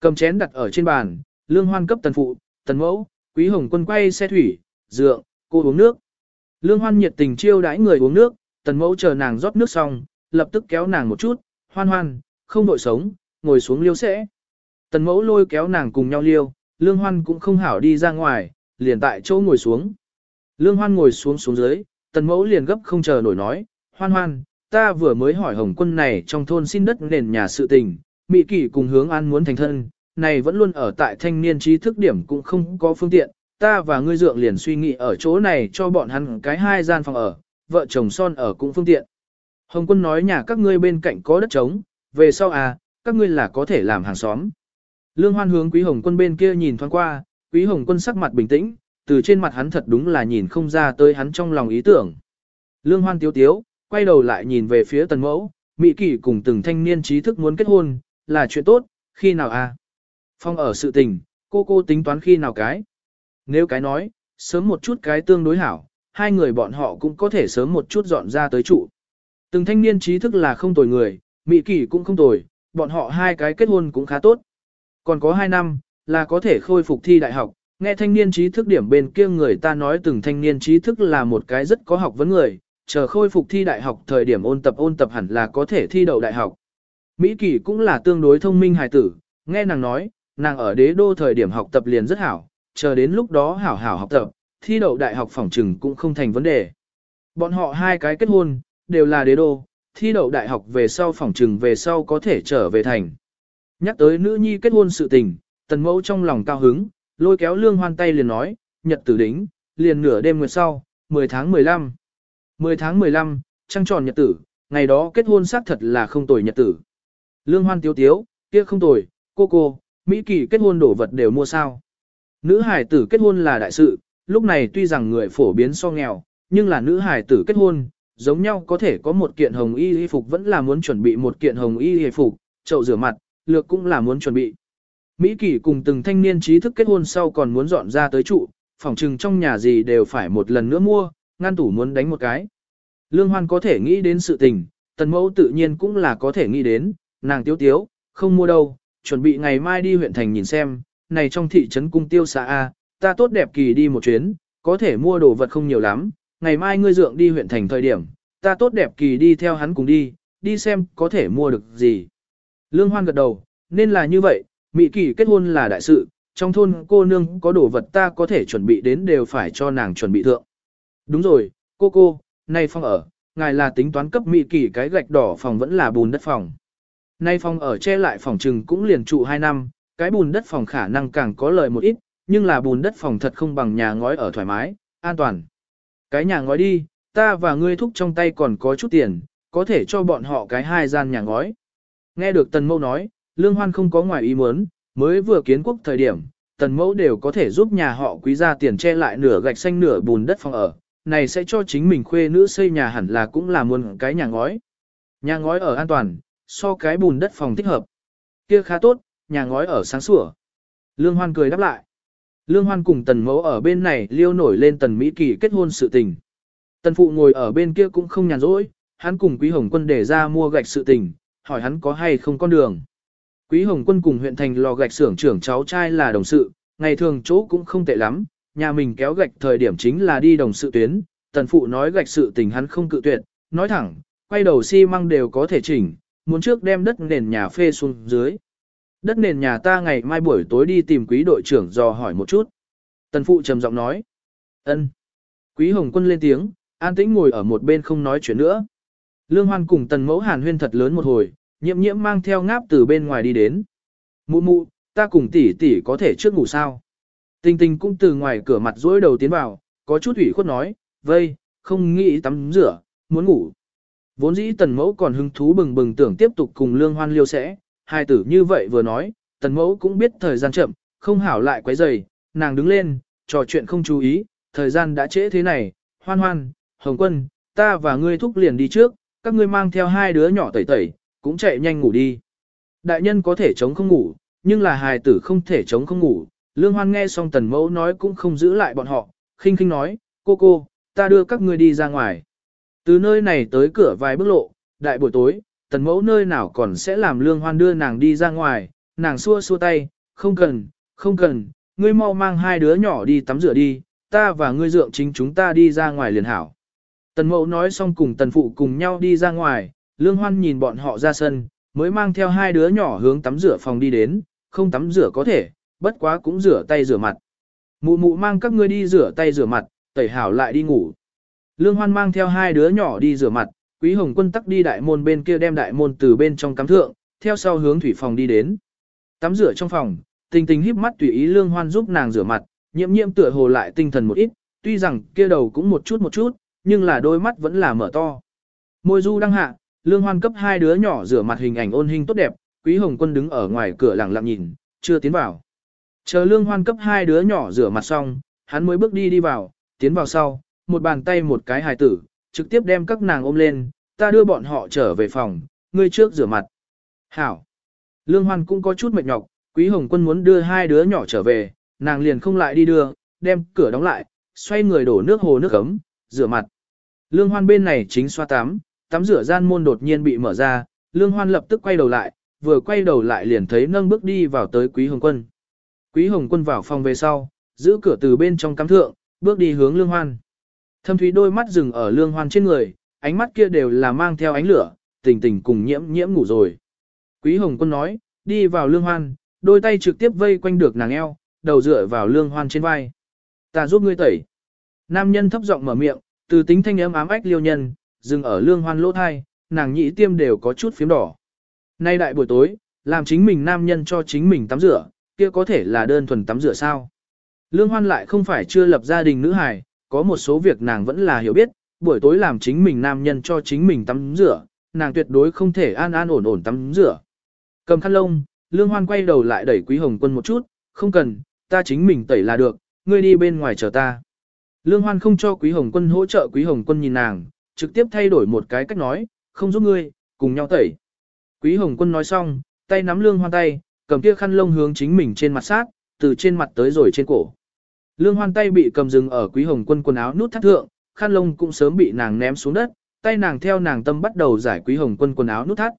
Cầm chén đặt ở trên bàn, Lương Hoan cấp tần phụ, tần mẫu, quý hồng quân quay xe thủy, dượng, cô uống nước. Lương Hoan nhiệt tình chiêu đãi người uống nước, tần mẫu chờ nàng rót nước xong, lập tức kéo nàng một chút, hoan hoan, không đội sống, ngồi xuống liêu sẽ. Tần mẫu lôi kéo nàng cùng nhau liêu, lương hoan cũng không hảo đi ra ngoài, liền tại chỗ ngồi xuống. Lương hoan ngồi xuống xuống dưới, tần mẫu liền gấp không chờ nổi nói, hoan hoan, ta vừa mới hỏi hồng quân này trong thôn xin đất nền nhà sự tình, Mỹ kỷ cùng hướng an muốn thành thân, này vẫn luôn ở tại thanh niên trí thức điểm cũng không có phương tiện, ta và ngươi dượng liền suy nghĩ ở chỗ này cho bọn hắn cái hai gian phòng ở, vợ chồng son ở cũng phương tiện. Hồng quân nói nhà các ngươi bên cạnh có đất trống, về sau à, các ngươi là có thể làm hàng xóm. Lương Hoan hướng Quý Hồng Quân bên kia nhìn thoáng qua, Quý Hồng Quân sắc mặt bình tĩnh, từ trên mặt hắn thật đúng là nhìn không ra tới hắn trong lòng ý tưởng. Lương Hoan tiếu tiếu, quay đầu lại nhìn về phía Tần Mẫu, Mỹ Kỳ cùng từng thanh niên trí thức muốn kết hôn, là chuyện tốt, khi nào à? Phong ở sự tình, cô cô tính toán khi nào cái? Nếu cái nói, sớm một chút cái tương đối hảo, hai người bọn họ cũng có thể sớm một chút dọn ra tới trụ. Từng thanh niên trí thức là không tồi người, Mỹ Kỳ cũng không tồi, bọn họ hai cái kết hôn cũng khá tốt. Còn có hai năm, là có thể khôi phục thi đại học, nghe thanh niên trí thức điểm bên kia người ta nói từng thanh niên trí thức là một cái rất có học vấn người, chờ khôi phục thi đại học thời điểm ôn tập ôn tập hẳn là có thể thi đậu đại học. Mỹ Kỳ cũng là tương đối thông minh hài tử, nghe nàng nói, nàng ở đế đô thời điểm học tập liền rất hảo, chờ đến lúc đó hảo hảo học tập, thi đậu đại học phỏng trừng cũng không thành vấn đề. Bọn họ hai cái kết hôn, đều là đế đô, thi đậu đại học về sau phỏng trừng về sau có thể trở về thành. Nhắc tới nữ nhi kết hôn sự tình, tần mẫu trong lòng cao hứng, lôi kéo lương hoan tay liền nói, nhật tử đính, liền nửa đêm nguyệt sau, 10 tháng 15. 10 tháng 15, trăng tròn nhật tử, ngày đó kết hôn xác thật là không tồi nhật tử. Lương hoan tiếu tiếu, kia không tồi, cô cô, Mỹ kỳ kết hôn đổ vật đều mua sao. Nữ hải tử kết hôn là đại sự, lúc này tuy rằng người phổ biến so nghèo, nhưng là nữ hải tử kết hôn, giống nhau có thể có một kiện hồng y y phục vẫn là muốn chuẩn bị một kiện hồng y y phục, chậu rửa mặt, lược cũng là muốn chuẩn bị. Mỹ Kỳ cùng từng thanh niên trí thức kết hôn sau còn muốn dọn ra tới trụ, phòng trừng trong nhà gì đều phải một lần nữa mua, ngăn tủ muốn đánh một cái. Lương Hoan có thể nghĩ đến sự tình, tần mẫu tự nhiên cũng là có thể nghĩ đến, nàng tiếu tiếu, không mua đâu, chuẩn bị ngày mai đi huyện thành nhìn xem, này trong thị trấn cung tiêu xã A, ta tốt đẹp kỳ đi một chuyến, có thể mua đồ vật không nhiều lắm, ngày mai ngươi dượng đi huyện thành thời điểm, ta tốt đẹp kỳ đi theo hắn cùng đi, đi xem có thể mua được gì. Lương Hoan gật đầu, nên là như vậy, Mỹ kỳ kết hôn là đại sự, trong thôn cô nương có đồ vật ta có thể chuẩn bị đến đều phải cho nàng chuẩn bị thượng. Đúng rồi, cô cô, nay phòng ở, ngài là tính toán cấp Mỹ kỳ cái gạch đỏ phòng vẫn là bùn đất phòng. Nay phòng ở che lại phòng trừng cũng liền trụ 2 năm, cái bùn đất phòng khả năng càng có lợi một ít, nhưng là bùn đất phòng thật không bằng nhà ngói ở thoải mái, an toàn. Cái nhà ngói đi, ta và ngươi thúc trong tay còn có chút tiền, có thể cho bọn họ cái hai gian nhà ngói. Nghe được Tần Mẫu nói, Lương Hoan không có ngoài ý muốn, mới vừa kiến quốc thời điểm, Tần Mẫu đều có thể giúp nhà họ quý gia tiền che lại nửa gạch xanh nửa bùn đất phòng ở, này sẽ cho chính mình khuê nữ xây nhà hẳn là cũng là muốn cái nhà ngói. Nhà ngói ở an toàn, so cái bùn đất phòng thích hợp. Kia khá tốt, nhà ngói ở sáng sủa. Lương Hoan cười đáp lại. Lương Hoan cùng Tần Mẫu ở bên này liêu nổi lên Tần Mỹ Kỳ kết hôn sự tình. Tần Phụ ngồi ở bên kia cũng không nhàn rỗi, hắn cùng Quý Hồng Quân để ra mua gạch sự tình, hỏi hắn có hay không con đường. Quý Hồng Quân cùng huyện thành lò gạch xưởng trưởng cháu trai là đồng sự, ngày thường chỗ cũng không tệ lắm, nhà mình kéo gạch thời điểm chính là đi đồng sự tuyến, Tần Phụ nói gạch sự tình hắn không cự tuyệt, nói thẳng, quay đầu xi măng đều có thể chỉnh, muốn trước đem đất nền nhà phê xuống dưới. Đất nền nhà ta ngày mai buổi tối đi tìm quý đội trưởng dò hỏi một chút. Tần phụ trầm giọng nói. ân. Quý hồng quân lên tiếng, an tĩnh ngồi ở một bên không nói chuyện nữa. Lương hoan cùng tần mẫu hàn huyên thật lớn một hồi, nhiễm nhiễm mang theo ngáp từ bên ngoài đi đến. Mụ mụ, ta cùng tỷ tỷ có thể trước ngủ sao? Tình Tình cũng từ ngoài cửa mặt dối đầu tiến vào, có chút ủy khuất nói, vây, không nghĩ tắm rửa, muốn ngủ. Vốn dĩ tần mẫu còn hứng thú bừng bừng tưởng tiếp tục cùng lương hoan liêu sẽ, hai tử như vậy vừa nói, tần mẫu cũng biết thời gian chậm, không hảo lại quấy rầy, nàng đứng lên, trò chuyện không chú ý, thời gian đã trễ thế này, hoan hoan, hồng quân, ta và ngươi thúc liền đi trước, các ngươi mang theo hai đứa nhỏ tẩy tẩy, cũng chạy nhanh ngủ đi. Đại nhân có thể chống không ngủ, nhưng là hài tử không thể chống không ngủ, lương hoan nghe xong tần mẫu nói cũng không giữ lại bọn họ, khinh khinh nói, cô cô, ta đưa các ngươi đi ra ngoài. Từ nơi này tới cửa vài bước lộ, đại buổi tối, tần mẫu nơi nào còn sẽ làm lương hoan đưa nàng đi ra ngoài, nàng xua xua tay, không cần, không cần, ngươi mau mang hai đứa nhỏ đi tắm rửa đi, ta và ngươi dượng chính chúng ta đi ra ngoài liền hảo. Tần mẫu nói xong cùng tần phụ cùng nhau đi ra ngoài, lương hoan nhìn bọn họ ra sân, mới mang theo hai đứa nhỏ hướng tắm rửa phòng đi đến, không tắm rửa có thể, bất quá cũng rửa tay rửa mặt. Mụ mụ mang các ngươi đi rửa tay rửa mặt, tẩy hảo lại đi ngủ. Lương hoan mang theo hai đứa nhỏ đi rửa mặt, Quý Hồng Quân tắc đi đại môn bên kia đem đại môn từ bên trong cắm thượng, theo sau hướng thủy phòng đi đến. Tắm rửa trong phòng, tình tình híp mắt tùy ý Lương Hoan giúp nàng rửa mặt, nhiễm nhiễm tựa hồ lại tinh thần một ít, tuy rằng kia đầu cũng một chút một chút, nhưng là đôi mắt vẫn là mở to. Môi du đang hạ, Lương Hoan cấp hai đứa nhỏ rửa mặt hình ảnh ôn hình tốt đẹp, Quý Hồng Quân đứng ở ngoài cửa lặng lặng nhìn, chưa tiến vào. Chờ Lương Hoan cấp hai đứa nhỏ rửa mặt xong, hắn mới bước đi đi vào, tiến vào sau, một bàn tay một cái hài tử, trực tiếp đem các nàng ôm lên, ta đưa bọn họ trở về phòng, ngươi trước rửa mặt. Hảo. Lương Hoan cũng có chút mệt nhọc, Quý Hồng Quân muốn đưa hai đứa nhỏ trở về, nàng liền không lại đi đưa, đem cửa đóng lại, xoay người đổ nước hồ nước ấm, rửa mặt. Lương Hoan bên này chính xoa tắm, tắm rửa gian môn đột nhiên bị mở ra, Lương Hoan lập tức quay đầu lại, vừa quay đầu lại liền thấy nâng bước đi vào tới Quý Hồng Quân. Quý Hồng Quân vào phòng về sau, giữ cửa từ bên trong cắm thượng, bước đi hướng Lương Hoan. Thâm thúy đôi mắt dừng ở lương hoan trên người, ánh mắt kia đều là mang theo ánh lửa, tình tình cùng nhiễm nhiễm ngủ rồi. Quý Hồng Quân nói, đi vào lương hoan, đôi tay trực tiếp vây quanh được nàng eo, đầu dựa vào lương hoan trên vai. Ta giúp ngươi tẩy. Nam nhân thấp giọng mở miệng, từ tính thanh ấm ám ách liêu nhân, dừng ở lương hoan lỗ thai, nàng nhĩ tiêm đều có chút phím đỏ. Nay đại buổi tối, làm chính mình nam nhân cho chính mình tắm rửa, kia có thể là đơn thuần tắm rửa sao. Lương hoan lại không phải chưa lập gia đình nữ hài, có một số việc nàng vẫn là hiểu biết, buổi tối làm chính mình nam nhân cho chính mình tắm rửa, nàng tuyệt đối không thể an an ổn ổn tắm rửa. Cầm khăn lông, Lương Hoan quay đầu lại đẩy Quý Hồng Quân một chút, không cần, ta chính mình tẩy là được, ngươi đi bên ngoài chờ ta. Lương Hoan không cho Quý Hồng Quân hỗ trợ Quý Hồng Quân nhìn nàng, trực tiếp thay đổi một cái cách nói, không giúp ngươi, cùng nhau tẩy. Quý Hồng Quân nói xong, tay nắm Lương Hoan tay, cầm kia khăn lông hướng chính mình trên mặt sát, từ trên mặt tới rồi trên cổ. Lương hoan tay bị cầm dừng ở quý hồng quân quần áo nút thắt thượng, khăn lông cũng sớm bị nàng ném xuống đất, tay nàng theo nàng tâm bắt đầu giải quý hồng quân quần áo nút thắt.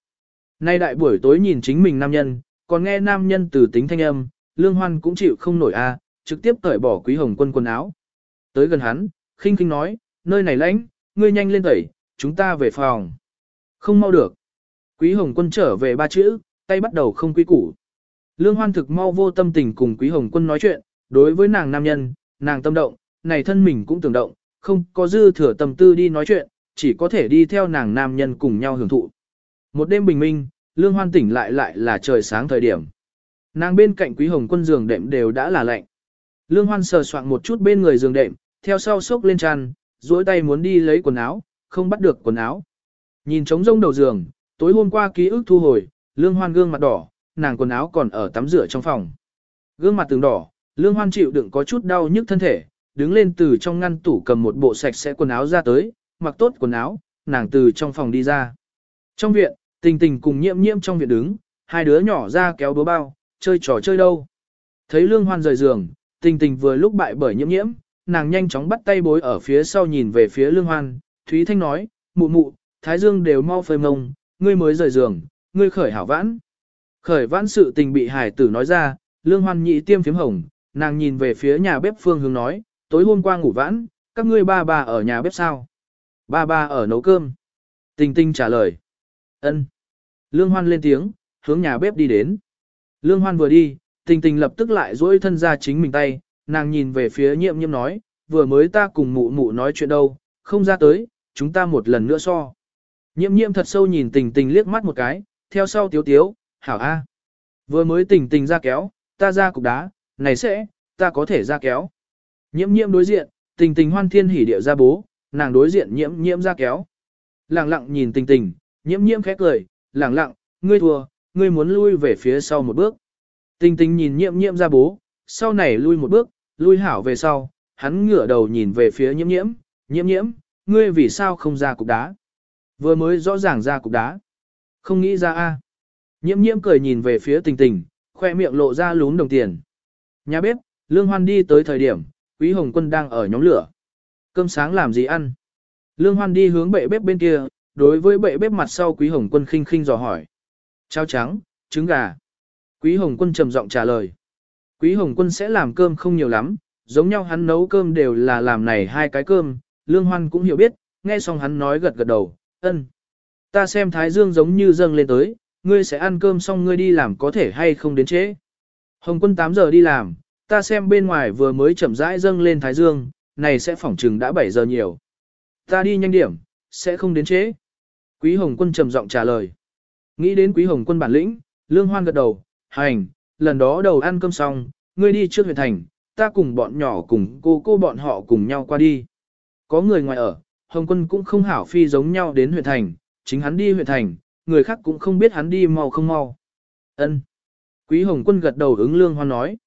Nay đại buổi tối nhìn chính mình nam nhân, còn nghe nam nhân từ tính thanh âm, lương hoan cũng chịu không nổi a, trực tiếp cởi bỏ quý hồng quân quần áo. Tới gần hắn, khinh khinh nói, nơi này lạnh, ngươi nhanh lên tẩy, chúng ta về phòng. Không mau được. Quý hồng quân trở về ba chữ, tay bắt đầu không quý củ. Lương Hoan thực mau vô tâm tình cùng Quý Hồng Quân nói chuyện, đối với nàng nam nhân, nàng tâm động, này thân mình cũng tưởng động, không có dư thừa tâm tư đi nói chuyện, chỉ có thể đi theo nàng nam nhân cùng nhau hưởng thụ. Một đêm bình minh, Lương Hoan tỉnh lại lại là trời sáng thời điểm. Nàng bên cạnh Quý Hồng Quân giường đệm đều đã là lạnh. Lương Hoan sờ soạn một chút bên người giường đệm, theo sau sốc lên tràn, duỗi tay muốn đi lấy quần áo, không bắt được quần áo. Nhìn trống rông đầu giường, tối hôm qua ký ức thu hồi, Lương Hoan gương mặt đỏ, nàng quần áo còn ở tắm rửa trong phòng. Gương mặt từng đỏ, Lương Hoan chịu đựng có chút đau nhức thân thể, đứng lên từ trong ngăn tủ cầm một bộ sạch sẽ quần áo ra tới, mặc tốt quần áo, nàng từ trong phòng đi ra. Trong viện, tình tình cùng nhiễm nhiễm trong viện đứng, hai đứa nhỏ ra kéo búa bao, chơi trò chơi đâu. Thấy Lương Hoan rời giường, tình tình vừa lúc bại bởi nhiễm nhiễm, nàng nhanh chóng bắt tay bối ở phía sau nhìn về phía Lương Hoan, Thúy Thanh nói, mụ mụ, Thái Dương đều mau phơi mông, ngươi mới rời giường, ngươi khởi hảo vãn. Khởi vãn sự tình bị hải tử nói ra, Lương Hoan nhị tiêm phím hồng, nàng nhìn về phía nhà bếp phương hướng nói, tối hôm qua ngủ vãn, các ngươi ba bà ở nhà bếp sao? Ba ba ở nấu cơm. Tình tinh trả lời. ân. Lương Hoan lên tiếng, hướng nhà bếp đi đến. Lương Hoan vừa đi, tình tình lập tức lại duỗi thân ra chính mình tay, nàng nhìn về phía nhiệm nhiệm nói, vừa mới ta cùng mụ mụ nói chuyện đâu, không ra tới, chúng ta một lần nữa so. Nhiệm nhiệm thật sâu nhìn tình tình liếc mắt một cái, theo sau tiếu tiếu, hảo a. Vừa mới tình tình ra kéo, ta ra cục đá, này sẽ, ta có thể ra kéo. Nhiễm nhiễm đối diện, tình tình hoan thiên hỉ điệu ra bố, nàng đối diện nhiễm nhiễm ra kéo. Lặng lặng nhìn tình tình, nhiễm nhiễm khẽ cười, lặng lặng, ngươi thua, ngươi muốn lui về phía sau một bước. Tình tình nhìn nhiễm nhiễm ra bố, sau này lui một bước, lui hảo về sau, hắn ngửa đầu nhìn về phía nhiễm nhiễm, nhiễm nhiễm, ngươi vì sao không ra cục đá? Vừa mới rõ ràng ra cục đá. Không nghĩ ra a. Nhiễm nhiễm cười nhìn về phía tình tình, khoe miệng lộ ra lún đồng tiền. Nhà bếp, Lương Hoan đi tới thời điểm, Quý Hồng Quân đang ở nhóm lửa. Cơm sáng làm gì ăn? Lương Hoan đi hướng bệ bếp bên kia, đối với bệ bếp mặt sau Quý Hồng Quân khinh khinh dò hỏi. Cháo trắng, trứng gà. Quý Hồng Quân trầm giọng trả lời. Quý Hồng Quân sẽ làm cơm không nhiều lắm, giống nhau hắn nấu cơm đều là làm này hai cái cơm, Lương Hoan cũng hiểu biết, nghe xong hắn nói gật gật đầu, ân. Ta xem Thái Dương giống như dâng lên tới, ngươi sẽ ăn cơm xong ngươi đi làm có thể hay không đến trễ. Hồng Quân 8 giờ đi làm, ta xem bên ngoài vừa mới chậm rãi dâng lên Thái Dương, này sẽ phỏng chừng đã 7 giờ nhiều. Ta đi nhanh điểm, sẽ không đến trễ. Quý Hồng Quân trầm giọng trả lời. Nghĩ đến Quý Hồng Quân bản lĩnh, Lương Hoan gật đầu, hành, lần đó đầu ăn cơm xong, ngươi đi trước huyện thành, ta cùng bọn nhỏ cùng cô cô bọn họ cùng nhau qua đi. Có người ngoài ở, Hồng Quân cũng không hảo phi giống nhau đến huyện thành, chính hắn đi huyện thành, người khác cũng không biết hắn đi mau không mau. Ân. Quý Hồng Quân gật đầu ứng Lương Hoan nói.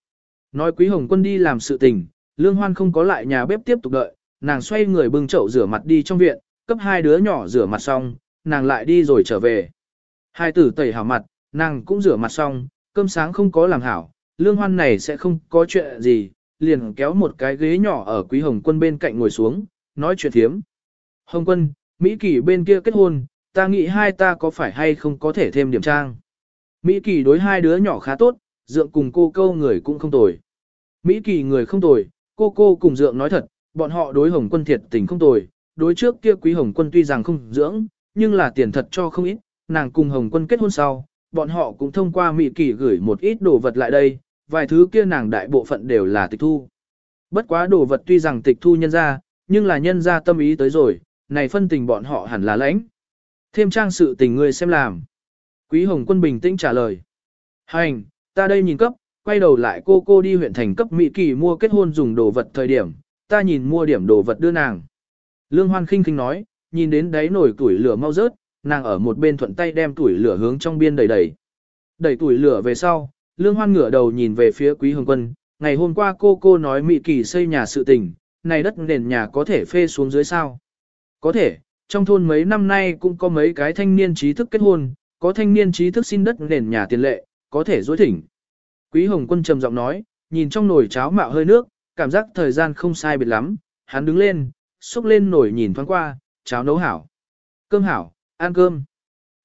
Nói Quý Hồng Quân đi làm sự tình, Lương Hoan không có lại nhà bếp tiếp tục đợi, nàng xoay người bưng chậu rửa mặt đi trong viện, cấp hai đứa nhỏ rửa mặt xong, nàng lại đi rồi trở về. Hai tử tẩy hảo mặt, nàng cũng rửa mặt xong, cơm sáng không có làm hảo, Lương Hoan này sẽ không có chuyện gì, liền kéo một cái ghế nhỏ ở Quý Hồng Quân bên cạnh ngồi xuống, nói chuyện thiếm. Hồng Quân, Mỹ Kỳ bên kia kết hôn, ta nghĩ hai ta có phải hay không có thể thêm điểm trang. Mỹ Kỳ đối hai đứa nhỏ khá tốt, dượng cùng cô câu người cũng không tồi. Mỹ Kỳ người không tồi, cô cô cùng dượng nói thật, bọn họ đối Hồng Quân thiệt tình không tồi, đối trước kia quý Hồng Quân tuy rằng không dưỡng, nhưng là tiền thật cho không ít, nàng cùng Hồng Quân kết hôn sau, bọn họ cũng thông qua Mỹ Kỳ gửi một ít đồ vật lại đây, vài thứ kia nàng đại bộ phận đều là tịch thu. Bất quá đồ vật tuy rằng tịch thu nhân ra, nhưng là nhân ra tâm ý tới rồi, này phân tình bọn họ hẳn là lãnh. Thêm trang sự tình ngươi xem làm. Quý Hồng Quân bình tĩnh trả lời. Hành, ta đây nhìn cấp, quay đầu lại cô cô đi huyện thành cấp Mỹ Kỳ mua kết hôn dùng đồ vật thời điểm, ta nhìn mua điểm đồ vật đưa nàng. Lương Hoan khinh khinh nói, nhìn đến đáy nổi tuổi lửa mau rớt, nàng ở một bên thuận tay đem tuổi lửa hướng trong biên đầy đầy. Đẩy tuổi lửa về sau, Lương Hoan ngửa đầu nhìn về phía Quý Hồng Quân, ngày hôm qua cô cô nói Mỹ Kỳ xây nhà sự tình, này đất nền nhà có thể phê xuống dưới sao? Có thể, trong thôn mấy năm nay cũng có mấy cái thanh niên trí thức kết hôn, có thanh niên trí thức xin đất nền nhà tiền lệ, có thể dối thỉnh. Quý Hồng Quân trầm giọng nói, nhìn trong nồi cháo mạo hơi nước, cảm giác thời gian không sai biệt lắm, hắn đứng lên, xúc lên nồi nhìn thoáng qua, cháo nấu hảo. Cơm hảo, ăn cơm.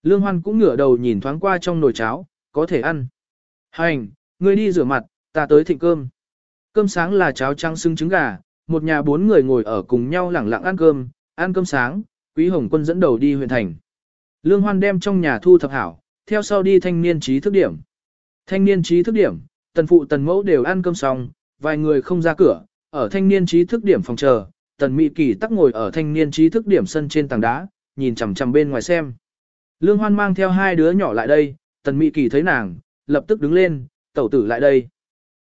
Lương Hoan cũng ngửa đầu nhìn thoáng qua trong nồi cháo, có thể ăn. Hành, ngươi đi rửa mặt, ta tới thịnh cơm. Cơm sáng là cháo trắng xưng trứng gà, một nhà bốn người ngồi ở cùng nhau lẳng lặng ăn cơm, ăn cơm sáng, Quý Hồng Quân dẫn đầu đi huyện thành. Lương Hoan đem trong nhà thu thập hảo, theo sau đi thanh niên trí thức điểm. Thanh niên trí thức điểm, tần phụ tần mẫu đều ăn cơm xong, vài người không ra cửa, ở thanh niên trí thức điểm phòng chờ, tần mỹ kỳ tắc ngồi ở thanh niên trí thức điểm sân trên tảng đá, nhìn chằm chằm bên ngoài xem. Lương Hoan mang theo hai đứa nhỏ lại đây, tần mỹ kỳ thấy nàng, lập tức đứng lên, tẩu tử lại đây.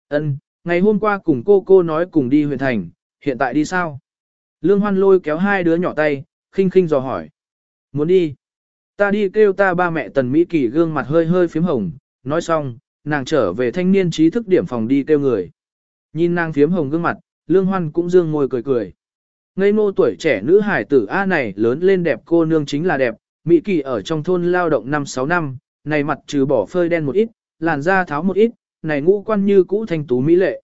Ân, ngày hôm qua cùng cô cô nói cùng đi huyện thành, hiện tại đi sao? Lương Hoan lôi kéo hai đứa nhỏ tay, khinh khinh dò hỏi. Muốn đi. Ta đi kêu ta ba mẹ tần Mỹ Kỳ gương mặt hơi hơi phím hồng, nói xong, nàng trở về thanh niên trí thức điểm phòng đi kêu người. Nhìn nàng phím hồng gương mặt, Lương Hoan cũng dương môi cười cười. Ngây ngô tuổi trẻ nữ hải tử A này lớn lên đẹp cô nương chính là đẹp, Mỹ Kỳ ở trong thôn lao động 5-6 năm, này mặt trừ bỏ phơi đen một ít, làn da tháo một ít, này ngũ quan như cũ thanh tú mỹ lệ.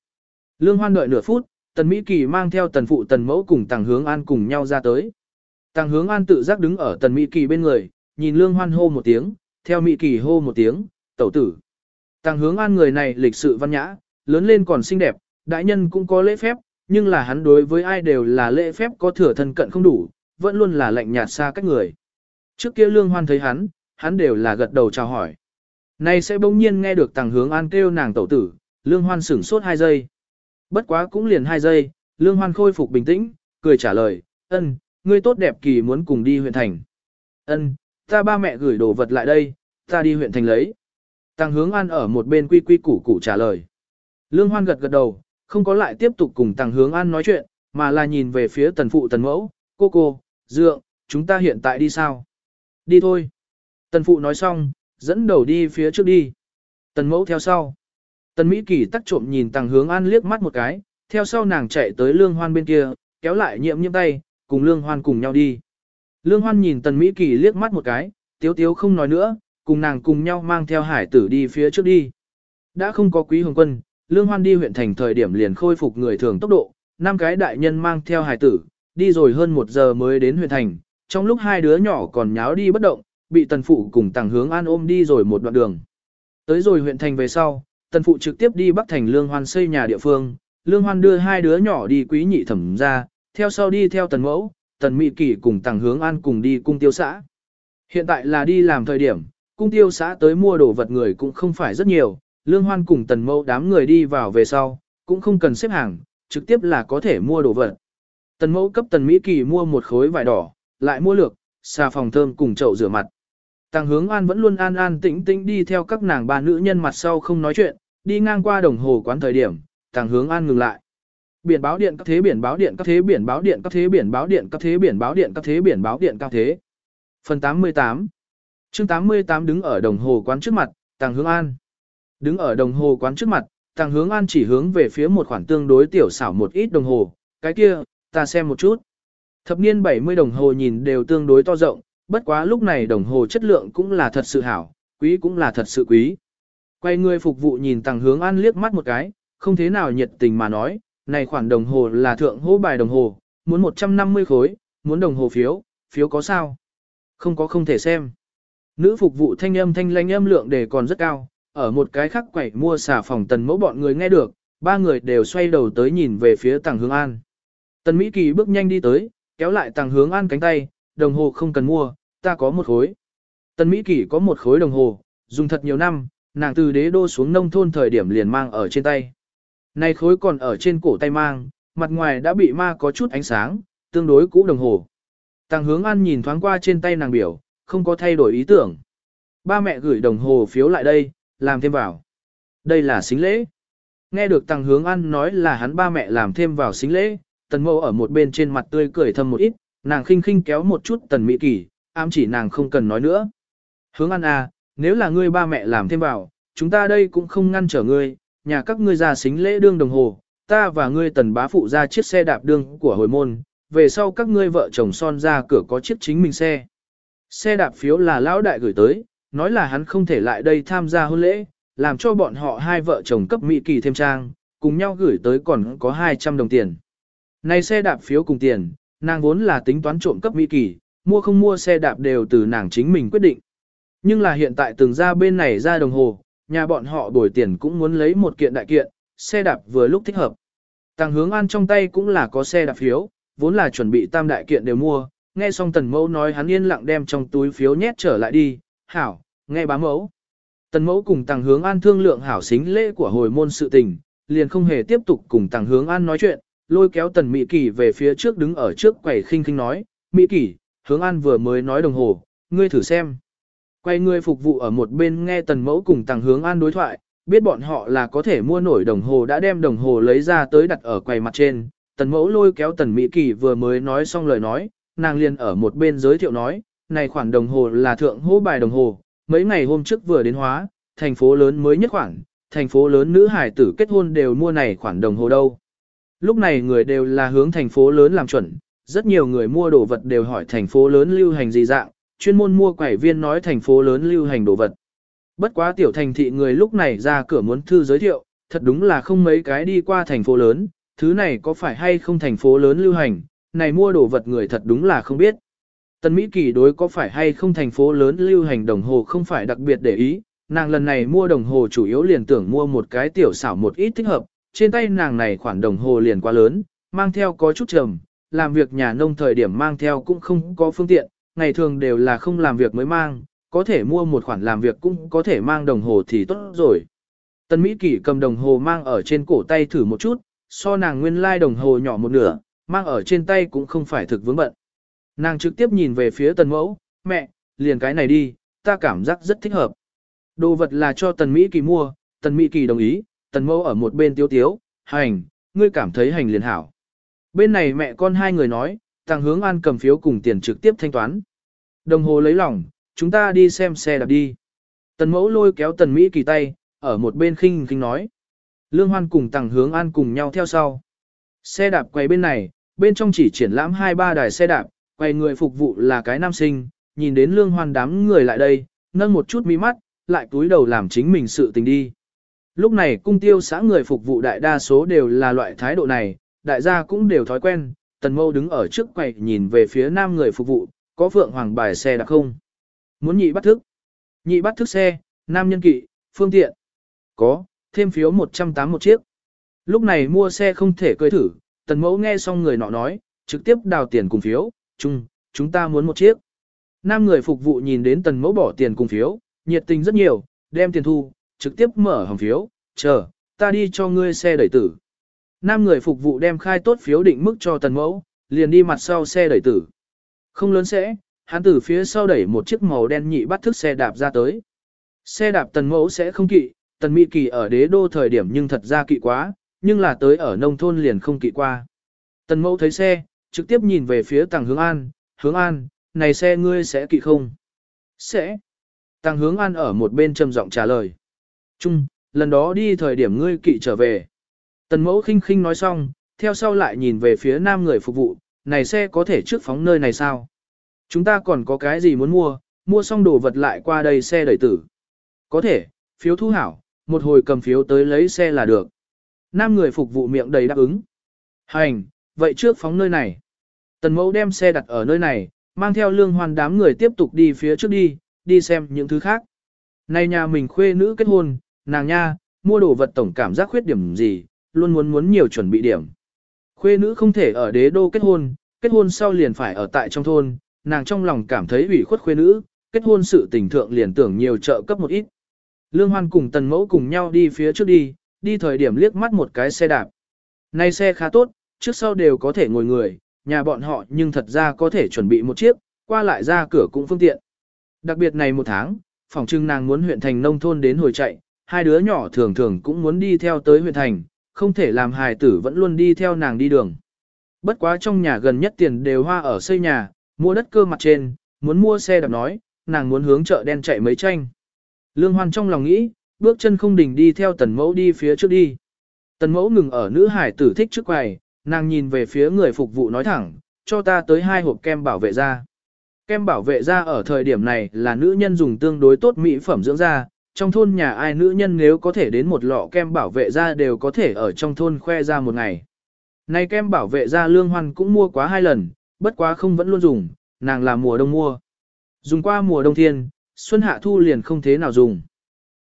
Lương Hoan đợi nửa phút, Tần Mỹ Kỳ mang theo tần phụ tần mẫu cùng tàng hướng an cùng nhau ra tới. Tàng hướng an tự giác đứng ở tần Mỹ Kỳ bên người, nhìn Lương Hoan hô một tiếng, theo Mỹ Kỳ hô một tiếng, tẩu tử. Tàng hướng an người này lịch sự văn nhã, lớn lên còn xinh đẹp, đại nhân cũng có lễ phép, nhưng là hắn đối với ai đều là lễ phép có thừa thân cận không đủ, vẫn luôn là lạnh nhạt xa cách người. Trước kia Lương Hoan thấy hắn, hắn đều là gật đầu chào hỏi. Nay sẽ bỗng nhiên nghe được tàng hướng an kêu nàng tẩu tử, Lương Hoan sửng sốt hai giây. Bất quá cũng liền hai giây, Lương Hoan khôi phục bình tĩnh, cười trả lời, ân, ngươi tốt đẹp kỳ muốn cùng đi huyện thành. Ân, ta ba mẹ gửi đồ vật lại đây, ta đi huyện thành lấy. Tăng hướng an ở một bên quy quy củ củ trả lời. Lương Hoan gật gật đầu, không có lại tiếp tục cùng Tăng hướng an nói chuyện, mà là nhìn về phía tần phụ tần mẫu, cô cô, dượng, chúng ta hiện tại đi sao? Đi thôi. Tần phụ nói xong, dẫn đầu đi phía trước đi. Tần mẫu theo sau. Tần Mỹ Kỳ tắc trộm nhìn Tăng Hướng An liếc mắt một cái, theo sau nàng chạy tới Lương Hoan bên kia, kéo lại nhiệm nhiễm tay, cùng Lương Hoan cùng nhau đi. Lương Hoan nhìn Tần Mỹ Kỳ liếc mắt một cái, tiếu tiếu không nói nữa, cùng nàng cùng nhau mang theo hải tử đi phía trước đi. Đã không có quý hồng quân, Lương Hoan đi huyện thành thời điểm liền khôi phục người thường tốc độ, năm cái đại nhân mang theo hải tử, đi rồi hơn một giờ mới đến huyện thành, trong lúc hai đứa nhỏ còn nháo đi bất động, bị tần phụ cùng tàng hướng an ôm đi rồi một đoạn đường. Tới rồi huyện thành về sau, tần phụ trực tiếp đi Bắc Thành Lương Hoan xây nhà địa phương, Lương Hoan đưa hai đứa nhỏ đi quý nhị thẩm ra, theo sau đi theo tần mẫu, tần mỹ Kỳ cùng tàng hướng an cùng đi cung tiêu xã. Hiện tại là đi làm thời điểm, cung tiêu xã tới mua đồ vật người cũng không phải rất nhiều, Lương Hoan cùng tần mẫu đám người đi vào về sau, cũng không cần xếp hàng, trực tiếp là có thể mua đồ vật. Tần mẫu cấp tần mỹ kỳ mua một khối vải đỏ, lại mua lược, xà phòng thơm cùng chậu rửa mặt. Tàng hướng an vẫn luôn an an tĩnh tĩnh đi theo các nàng ba nữ nhân mặt sau không nói chuyện, đi ngang qua đồng hồ quán thời điểm, tàng hướng an ngừng lại. Biển báo điện các thế biển báo điện các thế biển báo điện các thế biển báo điện các thế biển báo điện các thế biển báo điện các thế. Phần 88 chương 88 đứng ở đồng hồ quán trước mặt, tàng hướng an. Đứng ở đồng hồ quán trước mặt, tàng hướng an chỉ hướng về phía một khoản tương đối tiểu xảo một ít đồng hồ, cái kia, ta xem một chút. Thập niên 70 đồng hồ nhìn đều tương đối to rộng, bất quá lúc này đồng hồ chất lượng cũng là thật sự hảo, quý cũng là thật sự quý. Quay người phục vụ nhìn tàng hướng an liếc mắt một cái, không thế nào nhiệt tình mà nói, này khoản đồng hồ là thượng hô bài đồng hồ, muốn 150 khối, muốn đồng hồ phiếu, phiếu có sao? Không có không thể xem. Nữ phục vụ thanh âm thanh lanh âm lượng để còn rất cao, ở một cái khác quẩy mua xà phòng tần mẫu bọn người nghe được, ba người đều xoay đầu tới nhìn về phía tàng hướng an. Tần Mỹ Kỳ bước nhanh đi tới, kéo lại tàng hướng an cánh tay, đồng hồ không cần mua, ta có một khối. Tần Mỹ Kỳ có một khối đồng hồ, dùng thật nhiều năm, nàng từ đế đô xuống nông thôn thời điểm liền mang ở trên tay. Này khối còn ở trên cổ tay mang, mặt ngoài đã bị ma có chút ánh sáng, tương đối cũ đồng hồ. Tàng hướng an nhìn thoáng qua trên tay nàng biểu, không có thay đổi ý tưởng. Ba mẹ gửi đồng hồ phiếu lại đây, làm thêm vào. Đây là xính lễ. Nghe được tàng hướng an nói là hắn ba mẹ làm thêm vào xính lễ, tần Mâu ở một bên trên mặt tươi cười thầm một ít, nàng khinh khinh kéo một chút tần mỹ kỳ, ám chỉ nàng không cần nói nữa. Hướng an à, nếu là ngươi ba mẹ làm thêm vào, chúng ta đây cũng không ngăn trở ngươi, nhà các ngươi ra xính lễ đương đồng hồ, ta và ngươi tần bá phụ ra chiếc xe đạp đương của hồi môn, về sau các ngươi vợ chồng son ra cửa có chiếc chính mình xe. Xe đạp phiếu là lão đại gửi tới, nói là hắn không thể lại đây tham gia hôn lễ, làm cho bọn họ hai vợ chồng cấp mỹ kỳ thêm trang, cùng nhau gửi tới còn có 200 đồng tiền. Này xe đạp phiếu cùng tiền, nàng vốn là tính toán trộm cấp mỹ kỳ, mua không mua xe đạp đều từ nàng chính mình quyết định. Nhưng là hiện tại từng ra bên này ra đồng hồ, nhà bọn họ đổi tiền cũng muốn lấy một kiện đại kiện, xe đạp vừa lúc thích hợp. Tàng hướng an trong tay cũng là có xe đạp phiếu, vốn là chuẩn bị tam đại kiện đều mua, nghe xong tần mẫu nói hắn yên lặng đem trong túi phiếu nhét trở lại đi, hảo, nghe bá mẫu. Tần mẫu cùng tàng hướng an thương lượng hảo xính lễ của hồi môn sự tình, liền không hề tiếp tục cùng tàng hướng an nói chuyện, lôi kéo tần Mỹ Kỳ về phía trước đứng ở trước quầy khinh khinh nói, Mỹ Kỳ, hướng an vừa mới nói đồng hồ, ngươi thử xem. Quay người phục vụ ở một bên nghe tần mẫu cùng tàng hướng an đối thoại, biết bọn họ là có thể mua nổi đồng hồ đã đem đồng hồ lấy ra tới đặt ở quầy mặt trên. Tần mẫu lôi kéo tần Mỹ Kỳ vừa mới nói xong lời nói, nàng liền ở một bên giới thiệu nói, này khoản đồng hồ là thượng hô bài đồng hồ, mấy ngày hôm trước vừa đến hóa, thành phố lớn mới nhất khoản, thành phố lớn nữ hải tử kết hôn đều mua này khoản đồng hồ đâu. Lúc này người đều là hướng thành phố lớn làm chuẩn, rất nhiều người mua đồ vật đều hỏi thành phố lớn lưu hành gì dạng, chuyên môn mua quẩy viên nói thành phố lớn lưu hành đồ vật. Bất quá tiểu thành thị người lúc này ra cửa muốn thư giới thiệu, thật đúng là không mấy cái đi qua thành phố lớn, thứ này có phải hay không thành phố lớn lưu hành, này mua đồ vật người thật đúng là không biết. Tân Mỹ Kỳ đối có phải hay không thành phố lớn lưu hành đồng hồ không phải đặc biệt để ý, nàng lần này mua đồng hồ chủ yếu liền tưởng mua một cái tiểu xảo một ít thích hợp, trên tay nàng này khoản đồng hồ liền quá lớn, mang theo có chút trầm, làm việc nhà nông thời điểm mang theo cũng không có phương tiện, ngày thường đều là không làm việc mới mang, có thể mua một khoản làm việc cũng có thể mang đồng hồ thì tốt rồi. Tân Mỹ Kỳ cầm đồng hồ mang ở trên cổ tay thử một chút, so nàng nguyên lai like đồng hồ nhỏ một nửa, mang ở trên tay cũng không phải thực vướng bận. Nàng trực tiếp nhìn về phía tần mẫu, mẹ, liền cái này đi, ta cảm giác rất thích hợp. Đồ vật là cho tần Mỹ Kỳ mua, tần Mỹ Kỳ đồng ý, tần mẫu ở một bên tiêu tiếu, hành, ngươi cảm thấy hành liền hảo. Bên này mẹ con hai người nói, Tàng hướng an cầm phiếu cùng tiền trực tiếp thanh toán. Đồng hồ lấy lòng, chúng ta đi xem xe đạp đi. Tần mẫu lôi kéo tần Mỹ Kỳ tay, ở một bên khinh khinh nói. Lương Hoan cùng Tàng hướng an cùng nhau theo sau. Xe đạp quay bên này, bên trong chỉ triển lãm hai ba đài xe đạp, quay người phục vụ là cái nam sinh, nhìn đến lương hoan đám người lại đây, nâng một chút mi mắt, lại túi đầu làm chính mình sự tình đi. Lúc này cung tiêu xã người phục vụ đại đa số đều là loại thái độ này, đại gia cũng đều thói quen, tần mâu đứng ở trước quầy nhìn về phía nam người phục vụ, có phượng hoàng bài xe đặc không? Muốn nhị bắt thức? Nhị bắt thức xe, nam nhân kỵ, phương tiện. Có, thêm phiếu 181 chiếc. Lúc này mua xe không thể cưới thử, tần mẫu nghe xong người nọ nói, trực tiếp đào tiền cùng phiếu, chung, chúng ta muốn một chiếc. Nam người phục vụ nhìn đến tần mẫu bỏ tiền cùng phiếu, nhiệt tình rất nhiều, đem tiền thu, trực tiếp mở hòm phiếu, chờ, ta đi cho ngươi xe đẩy tử. Nam người phục vụ đem khai tốt phiếu định mức cho tần mẫu, liền đi mặt sau xe đẩy tử. Không lớn sẽ, hắn từ phía sau đẩy một chiếc màu đen nhị bắt thức xe đạp ra tới. Xe đạp tần mẫu sẽ không kỵ, tần mỹ kỳ ở đế đô thời điểm nhưng thật ra kỵ quá, nhưng là tới ở nông thôn liền không kỵ qua. Tần mẫu thấy xe, trực tiếp nhìn về phía tàng hướng an, hướng an, này xe ngươi sẽ kỵ không? Sẽ. Tàng hướng an ở một bên trầm giọng trả lời. Trung, lần đó đi thời điểm ngươi kỵ trở về. Tần mẫu khinh khinh nói xong, theo sau lại nhìn về phía nam người phục vụ, này xe có thể trước phóng nơi này sao? Chúng ta còn có cái gì muốn mua, mua xong đồ vật lại qua đây xe đẩy tử. Có thể, phiếu thu hảo, một hồi cầm phiếu tới lấy xe là được. Nam người phục vụ miệng đầy đáp ứng. Hành, vậy trước phóng nơi này. Tần mẫu đem xe đặt ở nơi này, mang theo lương hoàn đám người tiếp tục đi phía trước đi, đi xem những thứ khác. Này nhà mình khuê nữ kết hôn, nàng nha, mua đồ vật tổng cảm giác khuyết điểm gì, luôn muốn muốn nhiều chuẩn bị điểm. Khuê nữ không thể ở đế đô kết hôn, kết hôn sau liền phải ở tại trong thôn, nàng trong lòng cảm thấy ủy khuất khuê nữ, kết hôn sự tình thượng liền tưởng nhiều trợ cấp một ít. Lương Hoan cùng tần mẫu cùng nhau đi phía trước đi, đi thời điểm liếc mắt một cái xe đạp. Này xe khá tốt, trước sau đều có thể ngồi người, nhà bọn họ nhưng thật ra có thể chuẩn bị một chiếc, qua lại ra cửa cũng phương tiện. Đặc biệt này một tháng, phòng trưng nàng muốn huyện thành nông thôn đến hồi chạy, hai đứa nhỏ thường thường cũng muốn đi theo tới huyện thành, không thể làm hài tử vẫn luôn đi theo nàng đi đường. Bất quá trong nhà gần nhất tiền đều hoa ở xây nhà, mua đất cơ mặt trên, muốn mua xe đạp nói, nàng muốn hướng chợ đen chạy mấy tranh. Lương Hoan trong lòng nghĩ, bước chân không đình đi theo tần mẫu đi phía trước đi. Tần mẫu ngừng ở nữ hải tử thích trước quầy, nàng nhìn về phía người phục vụ nói thẳng, cho ta tới hai hộp kem bảo vệ da. Kem bảo vệ da ở thời điểm này là nữ nhân dùng tương đối tốt mỹ phẩm dưỡng da, trong thôn nhà ai nữ nhân nếu có thể đến một lọ kem bảo vệ da đều có thể ở trong thôn khoe ra một ngày. Này kem bảo vệ da lương hoan cũng mua quá hai lần, bất quá không vẫn luôn dùng, nàng là mùa đông mua. Dùng qua mùa đông thiên, xuân hạ thu liền không thế nào dùng.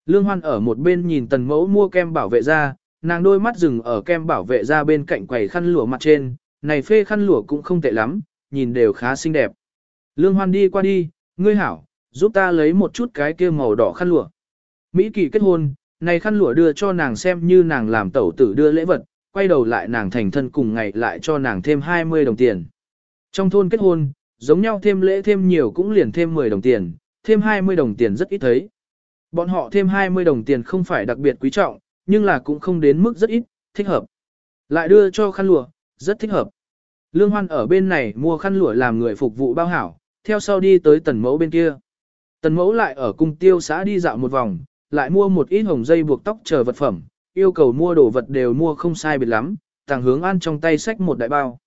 Lương hoan ở một bên nhìn tần mẫu mua kem bảo vệ da, nàng đôi mắt dừng ở kem bảo vệ da bên cạnh quầy khăn lụa mặt trên, này phê khăn lụa cũng không tệ lắm, nhìn đều khá xinh đẹp. Lương Hoan đi qua đi, ngươi hảo, giúp ta lấy một chút cái kia màu đỏ khăn lụa. Mỹ Kỳ kết hôn, này khăn lụa đưa cho nàng xem như nàng làm tẩu tử đưa lễ vật, quay đầu lại nàng thành thân cùng ngày lại cho nàng thêm 20 đồng tiền. Trong thôn kết hôn, giống nhau thêm lễ thêm nhiều cũng liền thêm 10 đồng tiền, thêm 20 đồng tiền rất ít thấy. Bọn họ thêm 20 đồng tiền không phải đặc biệt quý trọng, nhưng là cũng không đến mức rất ít, thích hợp. Lại đưa cho khăn lụa, rất thích hợp. Lương Hoan ở bên này mua khăn lụa làm người phục vụ bao hảo, theo sau đi tới tần mẫu bên kia. Tần mẫu lại ở cung tiêu xã đi dạo một vòng, lại mua một ít hồng dây buộc tóc chờ vật phẩm, yêu cầu mua đồ vật đều mua không sai biệt lắm, tàng hướng ăn trong tay sách một đại bao.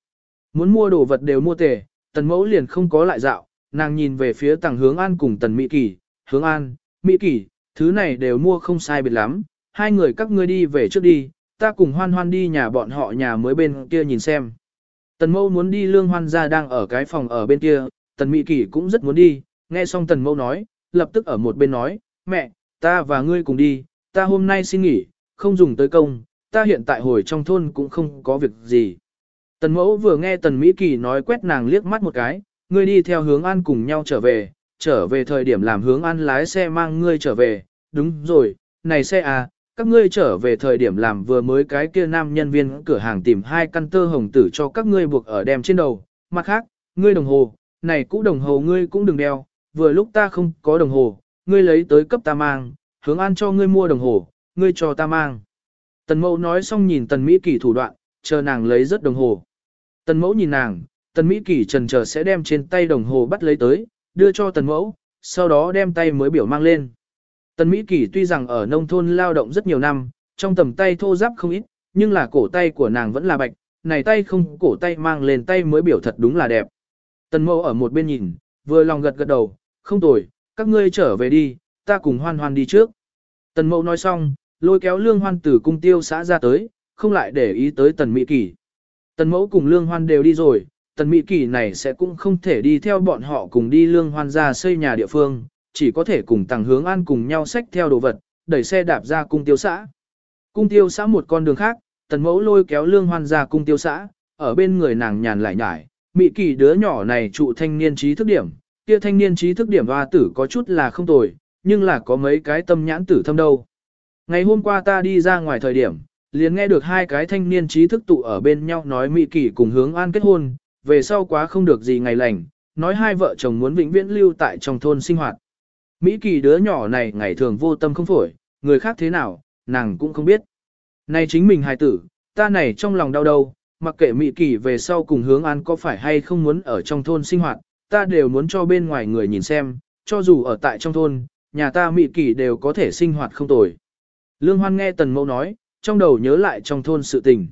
Muốn mua đồ vật đều mua tề, tần mẫu liền không có lại dạo, nàng nhìn về phía tàng hướng an cùng tần Mỹ Kỳ, hướng an, Mỹ Kỳ, thứ này đều mua không sai biệt lắm, hai người các ngươi đi về trước đi, ta cùng hoan hoan đi nhà bọn họ nhà mới bên kia nhìn xem. Tần mẫu muốn đi lương hoan ra đang ở cái phòng ở bên kia, tần Mỹ Kỳ cũng rất muốn đi, nghe xong tần mẫu nói, lập tức ở một bên nói, mẹ, ta và ngươi cùng đi, ta hôm nay xin nghỉ, không dùng tới công, ta hiện tại hồi trong thôn cũng không có việc gì. Tần mẫu vừa nghe tần Mỹ Kỳ nói quét nàng liếc mắt một cái, ngươi đi theo hướng an cùng nhau trở về, trở về thời điểm làm hướng an lái xe mang ngươi trở về, đúng rồi, này xe à, các ngươi trở về thời điểm làm vừa mới cái kia nam nhân viên cửa hàng tìm hai căn tơ hồng tử cho các ngươi buộc ở đem trên đầu, mặt khác, ngươi đồng hồ, này cũ đồng hồ ngươi cũng đừng đeo, vừa lúc ta không có đồng hồ, ngươi lấy tới cấp ta mang, hướng an cho ngươi mua đồng hồ, ngươi cho ta mang. Tần mẫu nói xong nhìn tần Mỹ Kỳ thủ đoạn, chờ nàng lấy rất đồng hồ. Tần mẫu nhìn nàng, tần Mỹ Kỳ trần chờ sẽ đem trên tay đồng hồ bắt lấy tới, đưa cho tần mẫu, sau đó đem tay mới biểu mang lên. Tần Mỹ Kỳ tuy rằng ở nông thôn lao động rất nhiều năm, trong tầm tay thô giáp không ít, nhưng là cổ tay của nàng vẫn là bạch, này tay không cổ tay mang lên tay mới biểu thật đúng là đẹp. Tần mẫu ở một bên nhìn, vừa lòng gật gật đầu, không tồi, các ngươi trở về đi, ta cùng hoan hoan đi trước. Tần mẫu nói xong, lôi kéo lương hoan từ cung tiêu xã ra tới, không lại để ý tới tần Mỹ kỷ. Tần mẫu cùng lương hoan đều đi rồi, tần Mỹ kỷ này sẽ cũng không thể đi theo bọn họ cùng đi lương hoan ra xây nhà địa phương, chỉ có thể cùng tàng hướng an cùng nhau xách theo đồ vật, đẩy xe đạp ra cung tiêu xã. Cung tiêu xã một con đường khác, tần mẫu lôi kéo lương hoan ra cung tiêu xã, ở bên người nàng nhàn lại nhải, Mỹ Kỳ đứa nhỏ này trụ thanh niên trí thức điểm, kia thanh niên trí thức điểm hoa tử có chút là không tồi, nhưng là có mấy cái tâm nhãn tử thâm đâu. Ngày hôm qua ta đi ra ngoài thời điểm, liền nghe được hai cái thanh niên trí thức tụ ở bên nhau nói Mỹ Kỳ cùng hướng an kết hôn, về sau quá không được gì ngày lành, nói hai vợ chồng muốn vĩnh viễn lưu tại trong thôn sinh hoạt. Mỹ Kỳ đứa nhỏ này ngày thường vô tâm không phổi, người khác thế nào, nàng cũng không biết. Này chính mình hài tử, ta này trong lòng đau đầu, mặc kệ Mỹ Kỳ về sau cùng hướng an có phải hay không muốn ở trong thôn sinh hoạt, ta đều muốn cho bên ngoài người nhìn xem, cho dù ở tại trong thôn, nhà ta Mỹ Kỳ đều có thể sinh hoạt không tồi. Lương Hoan nghe Tần Mẫu nói, trong đầu nhớ lại trong thôn sự tình.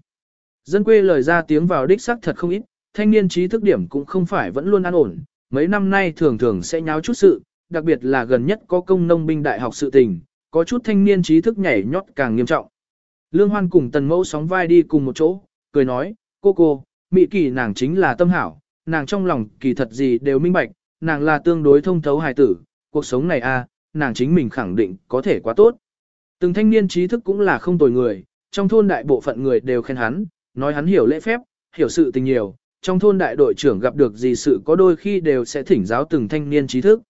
Dân quê lời ra tiếng vào đích xác thật không ít, thanh niên trí thức điểm cũng không phải vẫn luôn an ổn, mấy năm nay thường thường sẽ nháo chút sự, đặc biệt là gần nhất có công nông binh đại học sự tình, có chút thanh niên trí thức nhảy nhót càng nghiêm trọng. Lương Hoan cùng Tần Mẫu sóng vai đi cùng một chỗ, cười nói, cô cô, Mỹ Kỳ nàng chính là tâm hảo, nàng trong lòng kỳ thật gì đều minh bạch, nàng là tương đối thông thấu hài tử, cuộc sống này a, nàng chính mình khẳng định có thể quá tốt. Từng thanh niên trí thức cũng là không tồi người, trong thôn đại bộ phận người đều khen hắn, nói hắn hiểu lễ phép, hiểu sự tình nhiều, trong thôn đại đội trưởng gặp được gì sự có đôi khi đều sẽ thỉnh giáo từng thanh niên trí thức.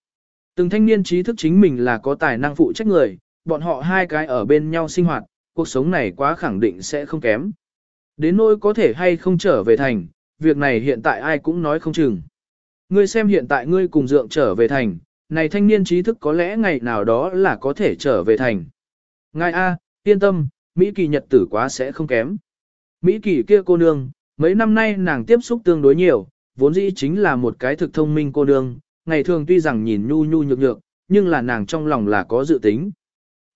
Từng thanh niên trí thức chính mình là có tài năng phụ trách người, bọn họ hai cái ở bên nhau sinh hoạt, cuộc sống này quá khẳng định sẽ không kém. Đến nỗi có thể hay không trở về thành, việc này hiện tại ai cũng nói không chừng. Ngươi xem hiện tại ngươi cùng dượng trở về thành, này thanh niên trí thức có lẽ ngày nào đó là có thể trở về thành. Ngài A, yên tâm, Mỹ kỳ nhật tử quá sẽ không kém. Mỹ kỳ kia cô nương, mấy năm nay nàng tiếp xúc tương đối nhiều, vốn dĩ chính là một cái thực thông minh cô nương, ngày thường tuy rằng nhìn nhu nhu nhược nhược, nhưng là nàng trong lòng là có dự tính.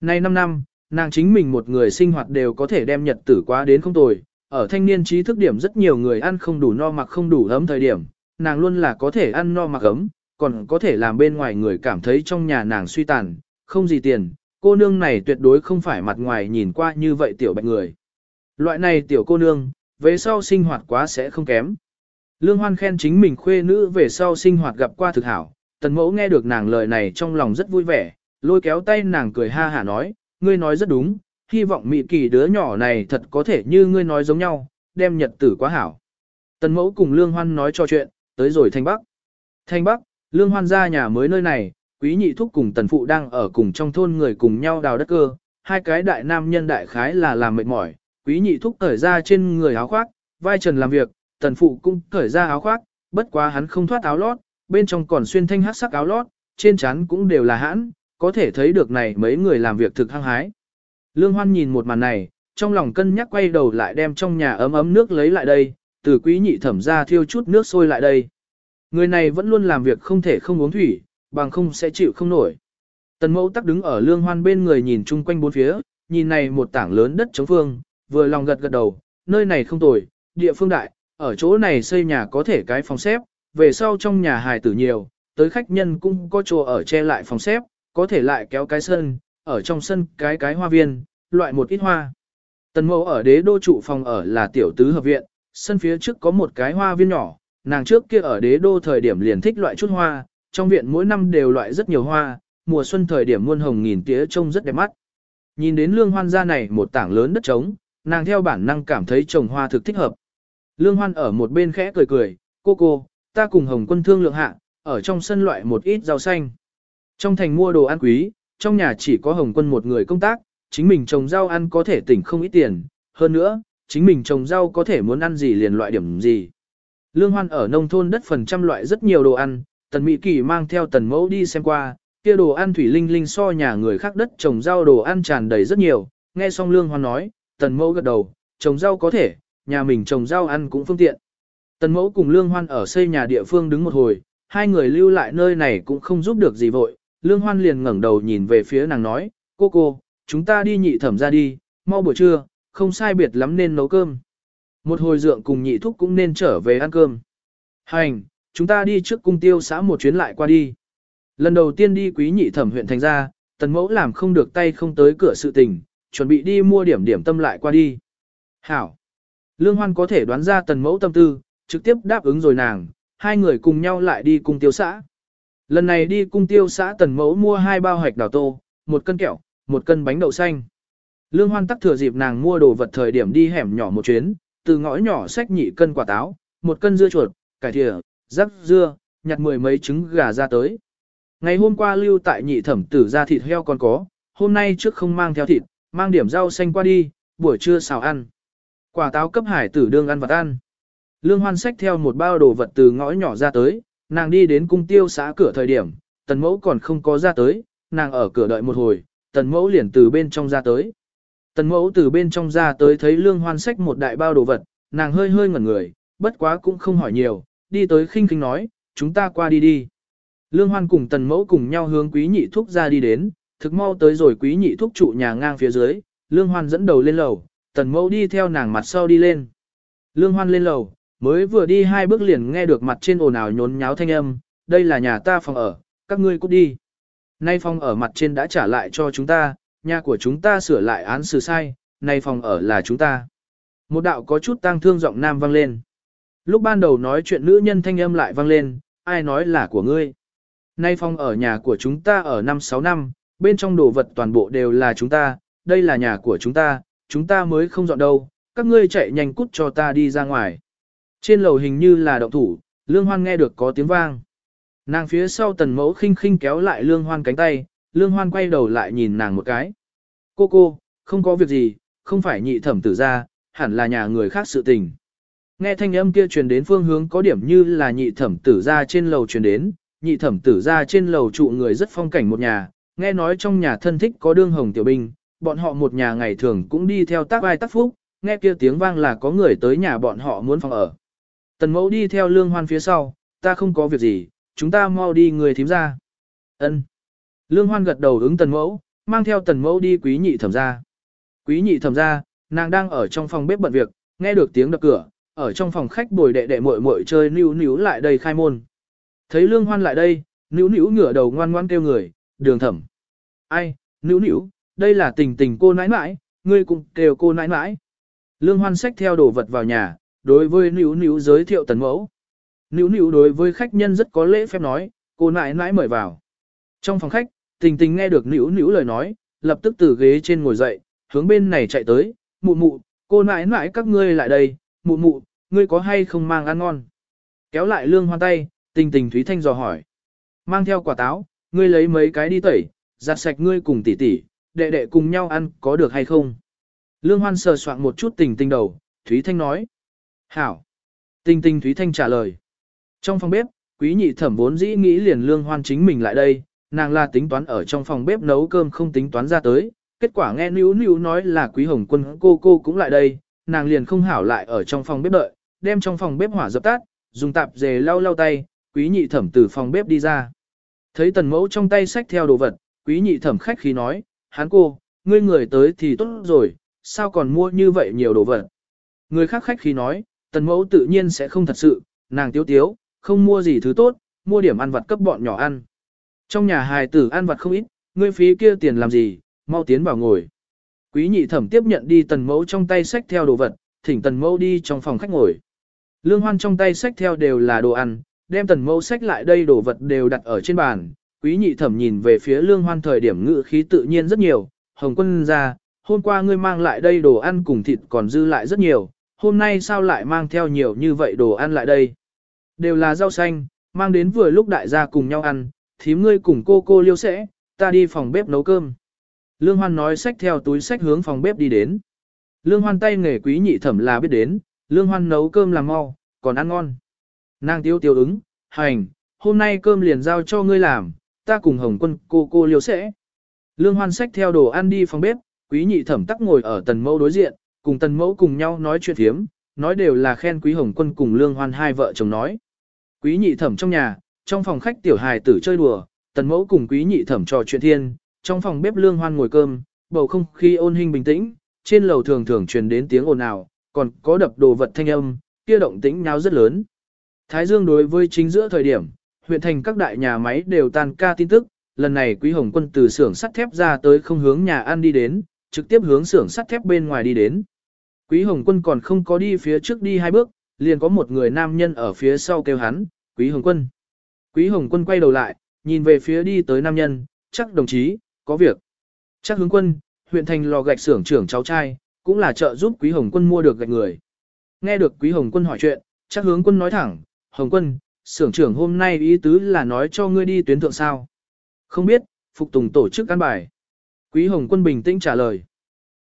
Nay 5 năm, nàng chính mình một người sinh hoạt đều có thể đem nhật tử quá đến không tồi, ở thanh niên trí thức điểm rất nhiều người ăn không đủ no mặc không đủ ấm thời điểm, nàng luôn là có thể ăn no mặc ấm, còn có thể làm bên ngoài người cảm thấy trong nhà nàng suy tàn, không gì tiền, cô nương này tuyệt đối không phải mặt ngoài nhìn qua như vậy tiểu bệnh người. Loại này tiểu cô nương, về sau sinh hoạt quá sẽ không kém. Lương Hoan khen chính mình khuê nữ về sau sinh hoạt gặp qua thực hảo, tần mẫu nghe được nàng lời này trong lòng rất vui vẻ, lôi kéo tay nàng cười ha hả nói, ngươi nói rất đúng, hy vọng mị kỳ đứa nhỏ này thật có thể như ngươi nói giống nhau, đem nhật tử quá hảo. Tần mẫu cùng Lương Hoan nói cho chuyện, tới rồi Thanh Bắc. Thanh Bắc, Lương Hoan ra nhà mới nơi này, quý nhị thúc cùng tần phụ đang ở cùng trong thôn người cùng nhau đào đất cơ, hai cái đại nam nhân đại khái là làm mệt mỏi, quý nhị thúc cởi ra trên người áo khoác, vai trần làm việc, tần phụ cũng cởi ra áo khoác, bất quá hắn không thoát áo lót, bên trong còn xuyên thanh hát sắc áo lót, trên trán cũng đều là hãn, có thể thấy được này mấy người làm việc thực hăng hái. Lương Hoan nhìn một màn này, trong lòng cân nhắc quay đầu lại đem trong nhà ấm ấm nước lấy lại đây, từ quý nhị thẩm ra thiêu chút nước sôi lại đây. Người này vẫn luôn làm việc không thể không uống thủy, bằng không sẽ chịu không nổi. Tần mẫu tắc đứng ở lương hoan bên người nhìn chung quanh bốn phía, nhìn này một tảng lớn đất chống phương, vừa lòng gật gật đầu, nơi này không tồi, địa phương đại, ở chỗ này xây nhà có thể cái phòng xếp, về sau trong nhà hài tử nhiều, tới khách nhân cũng có chỗ ở che lại phòng xếp, có thể lại kéo cái sân, ở trong sân cái cái hoa viên, loại một ít hoa. Tần mẫu ở đế đô trụ phòng ở là tiểu tứ hợp viện, sân phía trước có một cái hoa viên nhỏ, nàng trước kia ở đế đô thời điểm liền thích loại chút hoa, trong viện mỗi năm đều loại rất nhiều hoa, mùa xuân thời điểm muôn hồng nghìn tía trông rất đẹp mắt. Nhìn đến lương hoan gia này một tảng lớn đất trống, nàng theo bản năng cảm thấy trồng hoa thực thích hợp. Lương hoan ở một bên khẽ cười cười, cô cô, ta cùng hồng quân thương lượng hạ, ở trong sân loại một ít rau xanh. Trong thành mua đồ ăn quý, trong nhà chỉ có hồng quân một người công tác, chính mình trồng rau ăn có thể tỉnh không ít tiền, hơn nữa, chính mình trồng rau có thể muốn ăn gì liền loại điểm gì. Lương Hoan ở nông thôn đất phần trăm loại rất nhiều đồ ăn, Tần Mỹ Kỳ mang theo Tần Mẫu đi xem qua, kia đồ ăn thủy linh linh so nhà người khác đất trồng rau đồ ăn tràn đầy rất nhiều, nghe xong Lương Hoan nói, Tần Mẫu gật đầu, trồng rau có thể, nhà mình trồng rau ăn cũng phương tiện. Tần Mẫu cùng Lương Hoan ở xây nhà địa phương đứng một hồi, hai người lưu lại nơi này cũng không giúp được gì vội, Lương Hoan liền ngẩng đầu nhìn về phía nàng nói, cô cô, chúng ta đi nhị thẩm ra đi, mau buổi trưa, không sai biệt lắm nên nấu cơm. Một hồi dượng cùng nhị thúc cũng nên trở về ăn cơm. Hành, chúng ta đi trước cung tiêu xã một chuyến lại qua đi. Lần đầu tiên đi quý nhị thẩm huyện thành ra, tần mẫu làm không được tay không tới cửa sự tình, chuẩn bị đi mua điểm điểm tâm lại qua đi. Hảo. Lương Hoan có thể đoán ra tần mẫu tâm tư, trực tiếp đáp ứng rồi nàng, hai người cùng nhau lại đi cung tiêu xã. Lần này đi cung tiêu xã tần mẫu mua hai bao hạch đào tô, một cân kẹo, một cân bánh đậu xanh. Lương Hoan tắc thừa dịp nàng mua đồ vật thời điểm đi hẻm nhỏ một chuyến, từ ngõ nhỏ xách nhị cân quả táo, một cân dưa chuột, cải thìa, rắc dưa, nhặt mười mấy trứng gà ra tới. Ngày hôm qua lưu tại nhị thẩm tử ra thịt heo còn có, hôm nay trước không mang theo thịt, mang điểm rau xanh qua đi, buổi trưa xào ăn. Quả táo cấp hải tử đương ăn vật ăn. Lương Hoan xách theo một bao đồ vật từ ngõ nhỏ ra tới, nàng đi đến cung tiêu xã cửa thời điểm, tần mẫu còn không có ra tới, nàng ở cửa đợi một hồi, tần mẫu liền từ bên trong ra tới. Tần mẫu từ bên trong ra tới thấy lương hoan sách một đại bao đồ vật, nàng hơi hơi ngẩn người, bất quá cũng không hỏi nhiều, đi tới khinh khinh nói, chúng ta qua đi đi. Lương hoan cùng tần mẫu cùng nhau hướng quý nhị thúc ra đi đến, thực mau tới rồi quý nhị thúc trụ nhà ngang phía dưới, lương hoan dẫn đầu lên lầu, tần mẫu đi theo nàng mặt sau đi lên. Lương hoan lên lầu, mới vừa đi hai bước liền nghe được mặt trên ồn ào nhốn nháo thanh âm, đây là nhà ta phòng ở, các ngươi cút đi. Nay phòng ở mặt trên đã trả lại cho chúng ta, nhà của chúng ta sửa lại án xử sai, nay phòng ở là chúng ta. Một đạo có chút tang thương giọng nam vang lên. Lúc ban đầu nói chuyện nữ nhân thanh âm lại vang lên, ai nói là của ngươi. Nay phòng ở nhà của chúng ta ở năm 6 năm, bên trong đồ vật toàn bộ đều là chúng ta, đây là nhà của chúng ta, chúng ta mới không dọn đâu, các ngươi chạy nhanh cút cho ta đi ra ngoài. Trên lầu hình như là động thủ, Lương Hoan nghe được có tiếng vang. Nàng phía sau tần mẫu khinh khinh kéo lại Lương Hoan cánh tay, Lương Hoan quay đầu lại nhìn nàng một cái. Cô cô, không có việc gì, không phải nhị thẩm tử ra, hẳn là nhà người khác sự tình. Nghe thanh âm kia truyền đến phương hướng có điểm như là nhị thẩm tử ra trên lầu truyền đến, nhị thẩm tử ra trên lầu trụ người rất phong cảnh một nhà, nghe nói trong nhà thân thích có đương hồng tiểu binh, bọn họ một nhà ngày thường cũng đi theo tác vai tác phúc, nghe kia tiếng vang là có người tới nhà bọn họ muốn phòng ở. Tần mẫu đi theo lương hoan phía sau, ta không có việc gì, chúng ta mau đi người thím ra. Ân. Lương hoan gật đầu ứng tần mẫu, mang theo tần mẫu đi quý nhị thẩm ra. Quý nhị thẩm ra, nàng đang ở trong phòng bếp bận việc, nghe được tiếng đập cửa, ở trong phòng khách bồi đệ đệ muội muội chơi níu níu lại đây khai môn. Thấy lương hoan lại đây, níu níu ngửa đầu ngoan ngoan kêu người, đường thẩm. Ai, níu níu, đây là tình tình cô nãi nãi, ngươi cũng kêu cô nãi nãi. Lương hoan xách theo đồ vật vào nhà, đối với Nữu Nữu giới thiệu tần mẫu. Nữu Nữu đối với khách nhân rất có lễ phép nói, cô nãi nãi mời vào. Trong phòng khách, tình tình nghe được Nữu Nữu lời nói, lập tức từ ghế trên ngồi dậy, hướng bên này chạy tới, mụ mụ, cô nãi nãi các ngươi lại đây, mụ mụ, ngươi có hay không mang ăn ngon. Kéo lại lương hoan tay, tình tình Thúy Thanh dò hỏi. Mang theo quả táo, ngươi lấy mấy cái đi tẩy, giặt sạch ngươi cùng tỷ tỷ, đệ đệ cùng nhau ăn có được hay không? Lương Hoan sờ soạn một chút tình tình đầu, Thúy Thanh nói. Hảo. Tình tình Thúy Thanh trả lời. Trong phòng bếp, quý nhị thẩm vốn dĩ nghĩ liền Lương Hoan chính mình lại đây, nàng là tính toán ở trong phòng bếp nấu cơm không tính toán ra tới, kết quả nghe níu níu nói là quý hồng quân cô cô cũng lại đây, nàng liền không hảo lại ở trong phòng bếp đợi, đem trong phòng bếp hỏa dập tắt, dùng tạp dề lau lau tay, quý nhị thẩm từ phòng bếp đi ra. Thấy tần mẫu trong tay xách theo đồ vật, quý nhị thẩm khách khí nói, hán cô, ngươi người tới thì tốt rồi, sao còn mua như vậy nhiều đồ vật. Người khác khách khí nói, tần mẫu tự nhiên sẽ không thật sự, nàng tiếu tiếu, không mua gì thứ tốt, mua điểm ăn vặt cấp bọn nhỏ ăn. Trong nhà hài tử ăn vặt không ít, ngươi phí kia tiền làm gì, mau tiến vào ngồi. Quý nhị thẩm tiếp nhận đi tần mẫu trong tay sách theo đồ vật, thỉnh tần mẫu đi trong phòng khách ngồi. Lương hoan trong tay sách theo đều là đồ ăn, đem tần mẫu sách lại đây đồ vật đều đặt ở trên bàn. Quý nhị thẩm nhìn về phía lương hoan thời điểm ngự khí tự nhiên rất nhiều, hồng quân ra, hôm qua ngươi mang lại đây đồ ăn cùng thịt còn dư lại rất nhiều, hôm nay sao lại mang theo nhiều như vậy đồ ăn lại đây. Đều là rau xanh, mang đến vừa lúc đại gia cùng nhau ăn, thím ngươi cùng cô cô liêu sẽ, ta đi phòng bếp nấu cơm. Lương Hoan nói xách theo túi sách hướng phòng bếp đi đến. Lương Hoan tay nghề quý nhị thẩm là biết đến, Lương Hoan nấu cơm làm mau, còn ăn ngon. Nàng tiêu tiêu ứng, hành, hôm nay cơm liền giao cho ngươi làm, ta cùng Hồng Quân cô cô liêu sẽ. Lương Hoan xách theo đồ ăn đi phòng bếp, quý nhị thẩm tắc ngồi ở tần mâu đối diện, cùng tần mẫu cùng nhau nói chuyện thiếm, nói đều là khen quý Hồng Quân cùng Lương Hoan hai vợ chồng nói. Quý nhị thẩm trong nhà, trong phòng khách tiểu hài tử chơi đùa, tần mẫu cùng quý nhị thẩm trò chuyện thiên, trong phòng bếp lương hoan ngồi cơm, bầu không khí ôn hình bình tĩnh, trên lầu thường thường truyền đến tiếng ồn ào, còn có đập đồ vật thanh âm, kia động tĩnh nháo rất lớn. Thái Dương đối với chính giữa thời điểm, huyện thành các đại nhà máy đều tan ca tin tức, lần này Quý Hồng Quân từ xưởng sắt thép ra tới không hướng nhà ăn đi đến, trực tiếp hướng xưởng sắt thép bên ngoài đi đến. Quý Hồng Quân còn không có đi phía trước đi hai bước, liền có một người nam nhân ở phía sau kêu hắn, Quý Hồng Quân. Quý Hồng Quân quay đầu lại, nhìn về phía đi tới nam nhân, chắc đồng chí, có việc. Chắc hướng quân, huyện thành lò gạch xưởng trưởng cháu trai, cũng là trợ giúp Quý Hồng Quân mua được gạch người. Nghe được Quý Hồng Quân hỏi chuyện, chắc hướng quân nói thẳng, Hồng Quân, xưởng trưởng hôm nay ý tứ là nói cho ngươi đi tuyến thượng sao. Không biết, phục tùng tổ chức căn bài. Quý Hồng Quân bình tĩnh trả lời.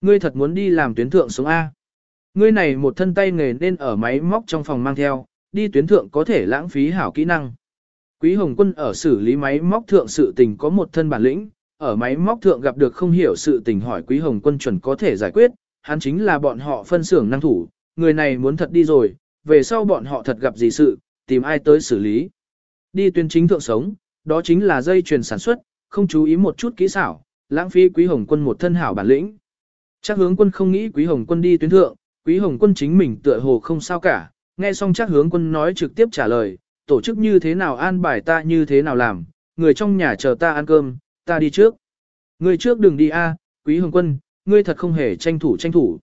Ngươi thật muốn đi làm tuyến thượng xuống A. Ngươi này một thân tay nghề nên ở máy móc trong phòng mang theo, đi tuyến thượng có thể lãng phí hảo kỹ năng. Quý Hồng Quân ở xử lý máy móc thượng sự tình có một thân bản lĩnh, ở máy móc thượng gặp được không hiểu sự tình hỏi Quý Hồng Quân chuẩn có thể giải quyết, hắn chính là bọn họ phân xưởng năng thủ, người này muốn thật đi rồi, về sau bọn họ thật gặp gì sự, tìm ai tới xử lý. Đi tuyên chính thượng sống, đó chính là dây chuyền sản xuất, không chú ý một chút kỹ xảo, lãng phí Quý Hồng Quân một thân hảo bản lĩnh. Chắc hướng quân không nghĩ Quý Hồng Quân đi tuyến thượng, Quý Hồng Quân chính mình tựa hồ không sao cả, nghe xong chắc hướng quân nói trực tiếp trả lời, tổ chức như thế nào an bài ta như thế nào làm, người trong nhà chờ ta ăn cơm, ta đi trước. Người trước đừng đi a, quý hồng quân, ngươi thật không hề tranh thủ tranh thủ.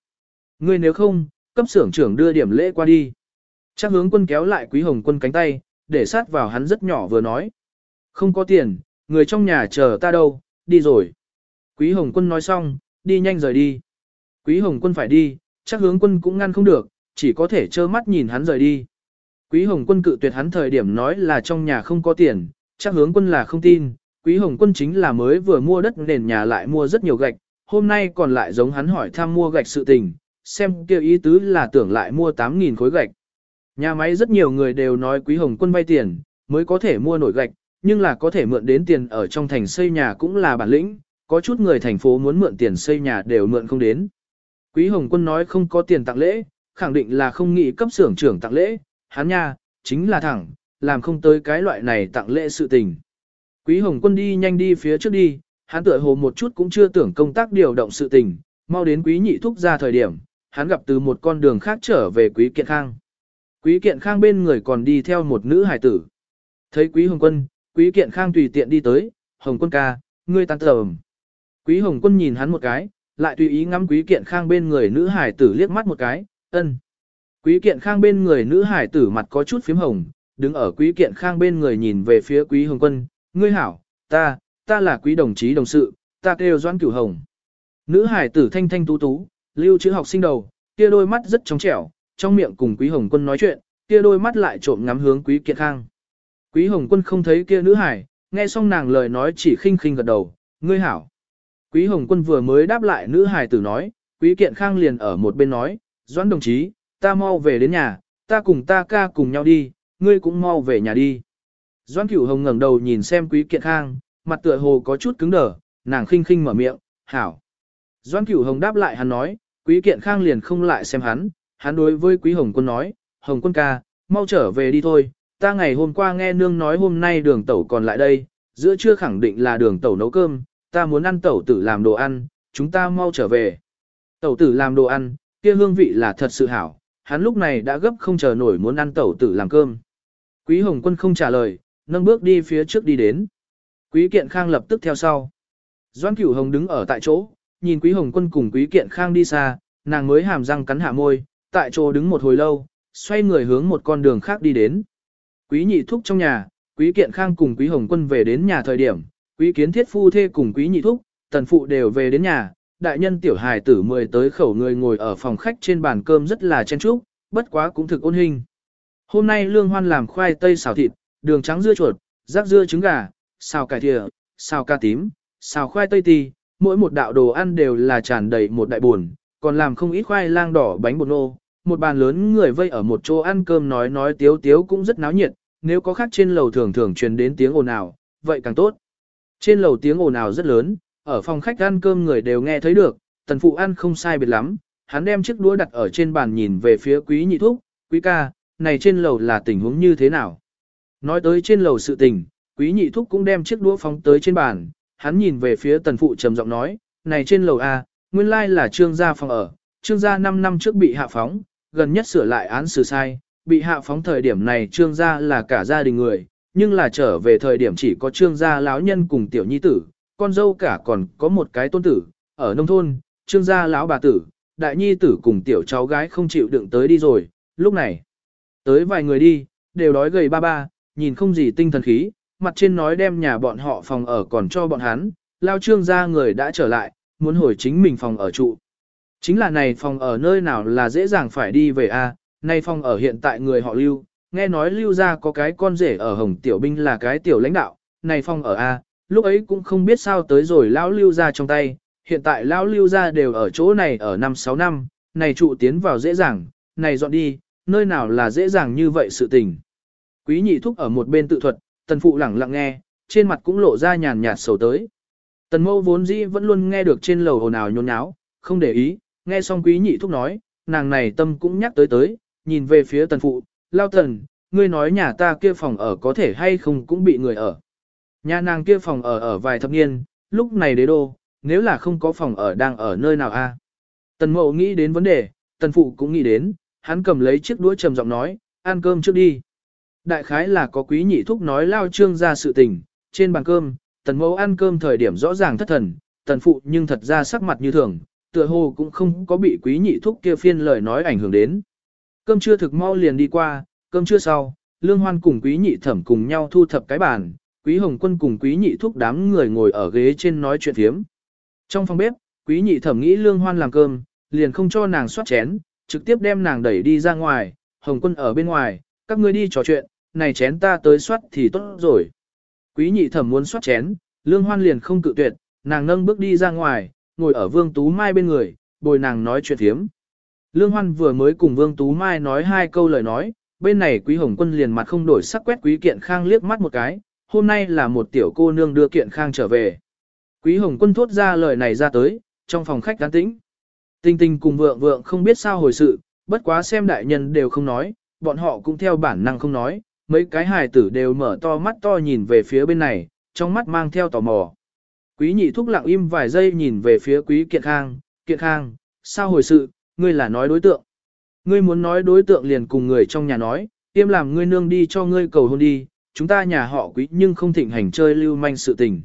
Ngươi nếu không, cấp xưởng trưởng đưa điểm lễ qua đi. Chắc hướng quân kéo lại quý hồng quân cánh tay, để sát vào hắn rất nhỏ vừa nói. Không có tiền, người trong nhà chờ ta đâu, đi rồi. Quý hồng quân nói xong, đi nhanh rời đi. Quý hồng quân phải đi, chắc hướng quân cũng ngăn không được, chỉ có thể trơ mắt nhìn hắn rời đi. Quý hồng quân cự tuyệt hắn thời điểm nói là trong nhà không có tiền, chắc hướng quân là không tin, Quý Hồng Quân chính là mới vừa mua đất nền nhà lại mua rất nhiều gạch, hôm nay còn lại giống hắn hỏi tham mua gạch sự tình, xem kêu ý tứ là tưởng lại mua 8.000 khối gạch. Nhà máy rất nhiều người đều nói Quý Hồng Quân vay tiền, mới có thể mua nổi gạch, nhưng là có thể mượn đến tiền ở trong thành xây nhà cũng là bản lĩnh, có chút người thành phố muốn mượn tiền xây nhà đều mượn không đến. Quý Hồng Quân nói không có tiền tặng lễ, khẳng định là không nghĩ cấp xưởng trưởng tặng lễ, hắn nha, chính là thẳng, làm không tới cái loại này tặng lễ sự tình. Quý Hồng Quân đi nhanh đi phía trước đi, hắn tựa hồ một chút cũng chưa tưởng công tác điều động sự tình, mau đến Quý Nhị Thúc ra thời điểm, hắn gặp từ một con đường khác trở về Quý Kiện Khang. Quý Kiện Khang bên người còn đi theo một nữ hài tử. Thấy Quý Hồng Quân, Quý Kiện Khang tùy tiện đi tới, Hồng Quân ca, ngươi tan tờm. Quý Hồng Quân nhìn hắn một cái, lại tùy ý ngắm Quý Kiện Khang bên người nữ hải tử liếc mắt một cái, ân. Quý Kiện Khang bên người nữ hải tử mặt có chút phím hồng, đứng ở Quý Kiện Khang bên người nhìn về phía Quý Hồng Quân, ngươi hảo, ta, ta là quý đồng chí đồng sự, ta kêu Doãn Cửu Hồng. Nữ hải tử thanh thanh tú tú, lưu chữ học sinh đầu, kia đôi mắt rất trong trẻo, trong miệng cùng quý hồng quân nói chuyện, kia đôi mắt lại trộm ngắm hướng quý kiện khang. Quý hồng quân không thấy kia nữ hải, nghe xong nàng lời nói chỉ khinh khinh gật đầu, ngươi hảo. Quý Hồng Quân vừa mới đáp lại nữ hài tử nói, Quý Kiện Khang liền ở một bên nói, Doãn đồng chí, ta mau về đến nhà, ta cùng ta ca cùng nhau đi, ngươi cũng mau về nhà đi. Doãn Cửu Hồng ngẩng đầu nhìn xem Quý Kiện Khang, mặt tựa hồ có chút cứng đờ, nàng khinh khinh mở miệng, hảo. Doãn Cửu Hồng đáp lại hắn nói, Quý Kiện Khang liền không lại xem hắn, hắn đối với Quý Hồng Quân nói, Hồng Quân ca, mau trở về đi thôi, ta ngày hôm qua nghe nương nói hôm nay đường tẩu còn lại đây, giữa trưa khẳng định là đường tẩu nấu cơm, ta muốn ăn tẩu tử làm đồ ăn, chúng ta mau trở về. Tẩu tử làm đồ ăn, kia hương vị là thật sự hảo, hắn lúc này đã gấp không chờ nổi muốn ăn tẩu tử làm cơm. Quý Hồng Quân không trả lời, nâng bước đi phía trước đi đến. Quý Kiện Khang lập tức theo sau. Doan Cửu Hồng đứng ở tại chỗ, nhìn Quý Hồng Quân cùng Quý Kiện Khang đi xa, nàng mới hàm răng cắn hạ môi, tại chỗ đứng một hồi lâu, xoay người hướng một con đường khác đi đến. Quý nhị thúc trong nhà, Quý Kiện Khang cùng Quý Hồng Quân về đến nhà thời điểm, Quý Kiến Thiết phu thê cùng Quý nhị thúc, tần phụ đều về đến nhà, đại nhân tiểu hài tử mười tới khẩu người ngồi ở phòng khách trên bàn cơm rất là chen chúc, bất quá cũng thực ôn hình. Hôm nay lương hoan làm khoai tây xào thịt, đường trắng dưa chuột, rác dưa trứng gà, xào cải thịa, xào ca tím, xào khoai tây tì, mỗi một đạo đồ ăn đều là tràn đầy một đại buồn, còn làm không ít khoai lang đỏ bánh bột nô. Một bàn lớn người vây ở một chỗ ăn cơm nói nói tiếu tiếu cũng rất náo nhiệt, nếu có khác trên lầu thường thường truyền đến tiếng ồn ào, vậy càng tốt. Trên lầu tiếng ồn ào rất lớn, ở phòng khách ăn cơm người đều nghe thấy được, tần phụ ăn không sai biệt lắm, hắn đem chiếc đũa đặt ở trên bàn nhìn về phía quý nhị thúc, quý ca, này trên lầu là tình huống như thế nào. Nói tới trên lầu sự tình, quý nhị thúc cũng đem chiếc đũa phóng tới trên bàn, hắn nhìn về phía tần phụ trầm giọng nói, này trên lầu A, nguyên lai là trương gia phòng ở, trương gia 5 năm trước bị hạ phóng, gần nhất sửa lại án xử sai, bị hạ phóng thời điểm này trương gia là cả gia đình người, nhưng là trở về thời điểm chỉ có trương gia lão nhân cùng tiểu nhi tử, con dâu cả còn có một cái tôn tử, ở nông thôn, trương gia lão bà tử, đại nhi tử cùng tiểu cháu gái không chịu đựng tới đi rồi, lúc này, tới vài người đi, đều đói gầy ba ba, nhìn không gì tinh thần khí, mặt trên nói đem nhà bọn họ phòng ở còn cho bọn hắn, lao trương gia người đã trở lại, muốn hồi chính mình phòng ở trụ. Chính là này phòng ở nơi nào là dễ dàng phải đi về a nay phòng ở hiện tại người họ lưu, nghe nói lưu ra có cái con rể ở Hồng Tiểu Binh là cái tiểu lãnh đạo, này phong ở a lúc ấy cũng không biết sao tới rồi lão lưu ra trong tay, hiện tại lão lưu ra đều ở chỗ này ở năm 6 năm, này trụ tiến vào dễ dàng, này dọn đi, nơi nào là dễ dàng như vậy sự tình. Quý nhị thúc ở một bên tự thuật, tần phụ lẳng lặng nghe, trên mặt cũng lộ ra nhàn nhạt sầu tới. Tần mâu vốn dĩ vẫn luôn nghe được trên lầu ồn ào nhôn nháo, không để ý, nghe xong quý nhị thúc nói, nàng này tâm cũng nhắc tới tới, nhìn về phía tần phụ, lao tần, ngươi nói nhà ta kia phòng ở có thể hay không cũng bị người ở. Nhà nàng kia phòng ở ở vài thập niên, lúc này đế đô, nếu là không có phòng ở đang ở nơi nào a? Tần mộ nghĩ đến vấn đề, tần phụ cũng nghĩ đến, hắn cầm lấy chiếc đũa trầm giọng nói, ăn cơm trước đi. Đại khái là có quý nhị thúc nói lao trương ra sự tình, trên bàn cơm, tần mẫu ăn cơm thời điểm rõ ràng thất thần, tần phụ nhưng thật ra sắc mặt như thường, tựa hồ cũng không có bị quý nhị thúc kia phiên lời nói ảnh hưởng đến. Cơm trưa thực mau liền đi qua, cơm trưa sau, lương hoan cùng quý nhị thẩm cùng nhau thu thập cái bàn, quý hồng quân cùng quý nhị thúc đám người ngồi ở ghế trên nói chuyện thiếm. Trong phòng bếp, quý nhị thẩm nghĩ lương hoan làm cơm, liền không cho nàng soát chén, trực tiếp đem nàng đẩy đi ra ngoài, hồng quân ở bên ngoài, các ngươi đi trò chuyện, này chén ta tới soát thì tốt rồi. Quý nhị thẩm muốn soát chén, lương hoan liền không cự tuyệt, nàng nâng bước đi ra ngoài, ngồi ở vương tú mai bên người, bồi nàng nói chuyện thiếm. Lương hoan vừa mới cùng vương tú mai nói hai câu lời nói, bên này quý hồng quân liền mặt không đổi sắc quét quý kiện khang liếc mắt một cái, hôm nay là một tiểu cô nương đưa kiện khang trở về. Quý hồng quân thốt ra lời này ra tới, trong phòng khách đán tĩnh. Tinh tinh cùng vượng vượng không biết sao hồi sự, bất quá xem đại nhân đều không nói, bọn họ cũng theo bản năng không nói, mấy cái hài tử đều mở to mắt to nhìn về phía bên này, trong mắt mang theo tò mò. Quý nhị thúc lặng im vài giây nhìn về phía quý kiện khang, kiện khang, sao hồi sự, ngươi là nói đối tượng. Ngươi muốn nói đối tượng liền cùng người trong nhà nói, tiêm làm ngươi nương đi cho ngươi cầu hôn đi, chúng ta nhà họ quý nhưng không thịnh hành chơi lưu manh sự tình.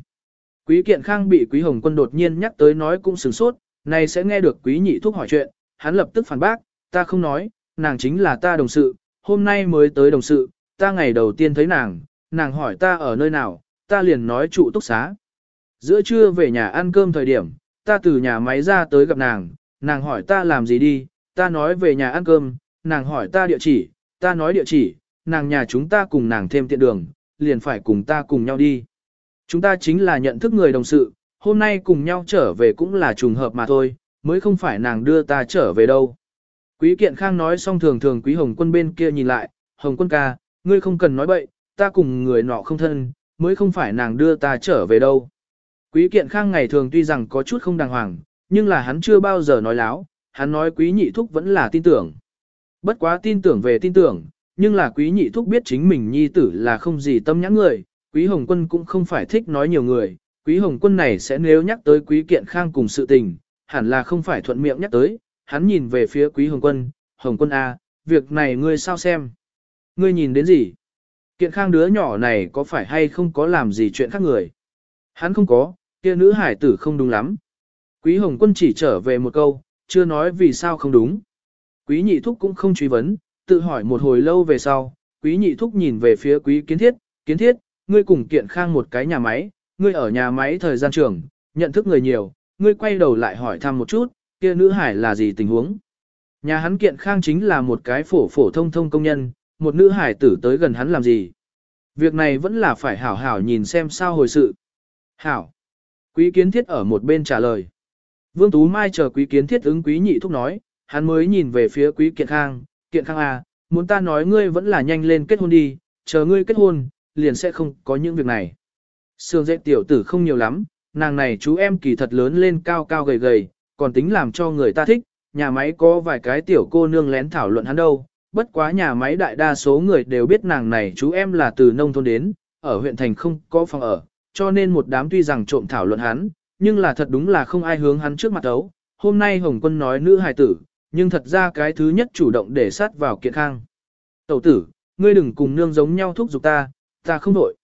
Quý kiện khang bị quý hồng quân đột nhiên nhắc tới nói cũng sửng sốt, này sẽ nghe được quý nhị thúc hỏi chuyện, hắn lập tức phản bác, ta không nói, nàng chính là ta đồng sự, hôm nay mới tới đồng sự, ta ngày đầu tiên thấy nàng, nàng hỏi ta ở nơi nào, ta liền nói trụ túc xá. Giữa trưa về nhà ăn cơm thời điểm, ta từ nhà máy ra tới gặp nàng, nàng hỏi ta làm gì đi, ta nói về nhà ăn cơm, nàng hỏi ta địa chỉ, ta nói địa chỉ, nàng nhà chúng ta cùng nàng thêm tiện đường, liền phải cùng ta cùng nhau đi. Chúng ta chính là nhận thức người đồng sự, hôm nay cùng nhau trở về cũng là trùng hợp mà thôi, mới không phải nàng đưa ta trở về đâu. Quý Kiện Khang nói xong thường thường Quý Hồng Quân bên kia nhìn lại, Hồng Quân ca, ngươi không cần nói bậy, ta cùng người nọ không thân, mới không phải nàng đưa ta trở về đâu. Quý Kiện Khang ngày thường tuy rằng có chút không đàng hoàng, nhưng là hắn chưa bao giờ nói láo, hắn nói Quý Nhị Thúc vẫn là tin tưởng. Bất quá tin tưởng về tin tưởng, nhưng là Quý Nhị Thúc biết chính mình nhi tử là không gì tâm nhãn người, Quý Hồng Quân cũng không phải thích nói nhiều người, Quý Hồng Quân này sẽ nếu nhắc tới Quý Kiện Khang cùng sự tình, hẳn là không phải thuận miệng nhắc tới, hắn nhìn về phía Quý Hồng Quân, Hồng Quân A, việc này ngươi sao xem? Ngươi nhìn đến gì? Kiện Khang đứa nhỏ này có phải hay không có làm gì chuyện khác người? Hắn không có, kia nữ hải tử không đúng lắm. Quý Hồng Quân chỉ trở về một câu, chưa nói vì sao không đúng. Quý Nhị Thúc cũng không truy vấn, tự hỏi một hồi lâu về sau, Quý Nhị Thúc nhìn về phía Quý Kiến Thiết, Kiến Thiết, ngươi cùng kiện khang một cái nhà máy, ngươi ở nhà máy thời gian trường, nhận thức người nhiều, ngươi quay đầu lại hỏi thăm một chút, kia nữ hải là gì tình huống. Nhà hắn kiện khang chính là một cái phổ phổ thông thông công nhân, một nữ hải tử tới gần hắn làm gì. Việc này vẫn là phải hảo hảo nhìn xem sao hồi sự. Hảo. Quý kiến thiết ở một bên trả lời. Vương Tú Mai chờ quý kiến thiết ứng quý nhị thúc nói, hắn mới nhìn về phía quý kiện khang, kiện khang à, muốn ta nói ngươi vẫn là nhanh lên kết hôn đi, chờ ngươi kết hôn, liền sẽ không có những việc này. Sương dạy tiểu tử không nhiều lắm, nàng này chú em kỳ thật lớn lên cao cao gầy gầy, còn tính làm cho người ta thích, nhà máy có vài cái tiểu cô nương lén thảo luận hắn đâu, bất quá nhà máy đại đa số người đều biết nàng này chú em là từ nông thôn đến, ở huyện thành không có phòng ở, cho nên một đám tuy rằng trộm thảo luận hắn, nhưng là thật đúng là không ai hướng hắn trước mặt đấu. Hôm nay Hồng Quân nói nữ hài tử, nhưng thật ra cái thứ nhất chủ động để sát vào kiện khang. Tẩu tử, ngươi đừng cùng nương giống nhau thúc giục ta, ta không đổi.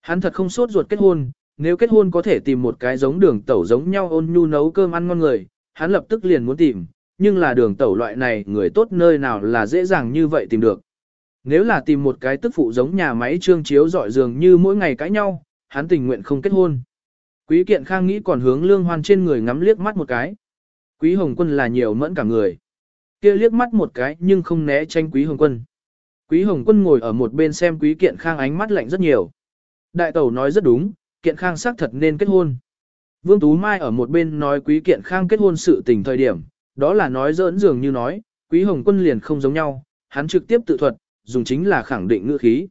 Hắn thật không sốt ruột kết hôn, nếu kết hôn có thể tìm một cái giống đường tẩu giống nhau ôn nhu nấu cơm ăn ngon người, hắn lập tức liền muốn tìm, nhưng là đường tẩu loại này người tốt nơi nào là dễ dàng như vậy tìm được. Nếu là tìm một cái tức phụ giống nhà máy trương chiếu dọi giường như mỗi ngày cãi nhau, hắn tình nguyện không kết hôn. Quý kiện khang nghĩ còn hướng lương hoan trên người ngắm liếc mắt một cái. Quý hồng quân là nhiều mẫn cả người. kia liếc mắt một cái nhưng không né tranh quý hồng quân. Quý hồng quân ngồi ở một bên xem quý kiện khang ánh mắt lạnh rất nhiều. Đại tẩu nói rất đúng, kiện khang xác thật nên kết hôn. Vương Tú Mai ở một bên nói quý kiện khang kết hôn sự tình thời điểm, đó là nói dỡn dường như nói, quý hồng quân liền không giống nhau, hắn trực tiếp tự thuật, dùng chính là khẳng định ngữ khí.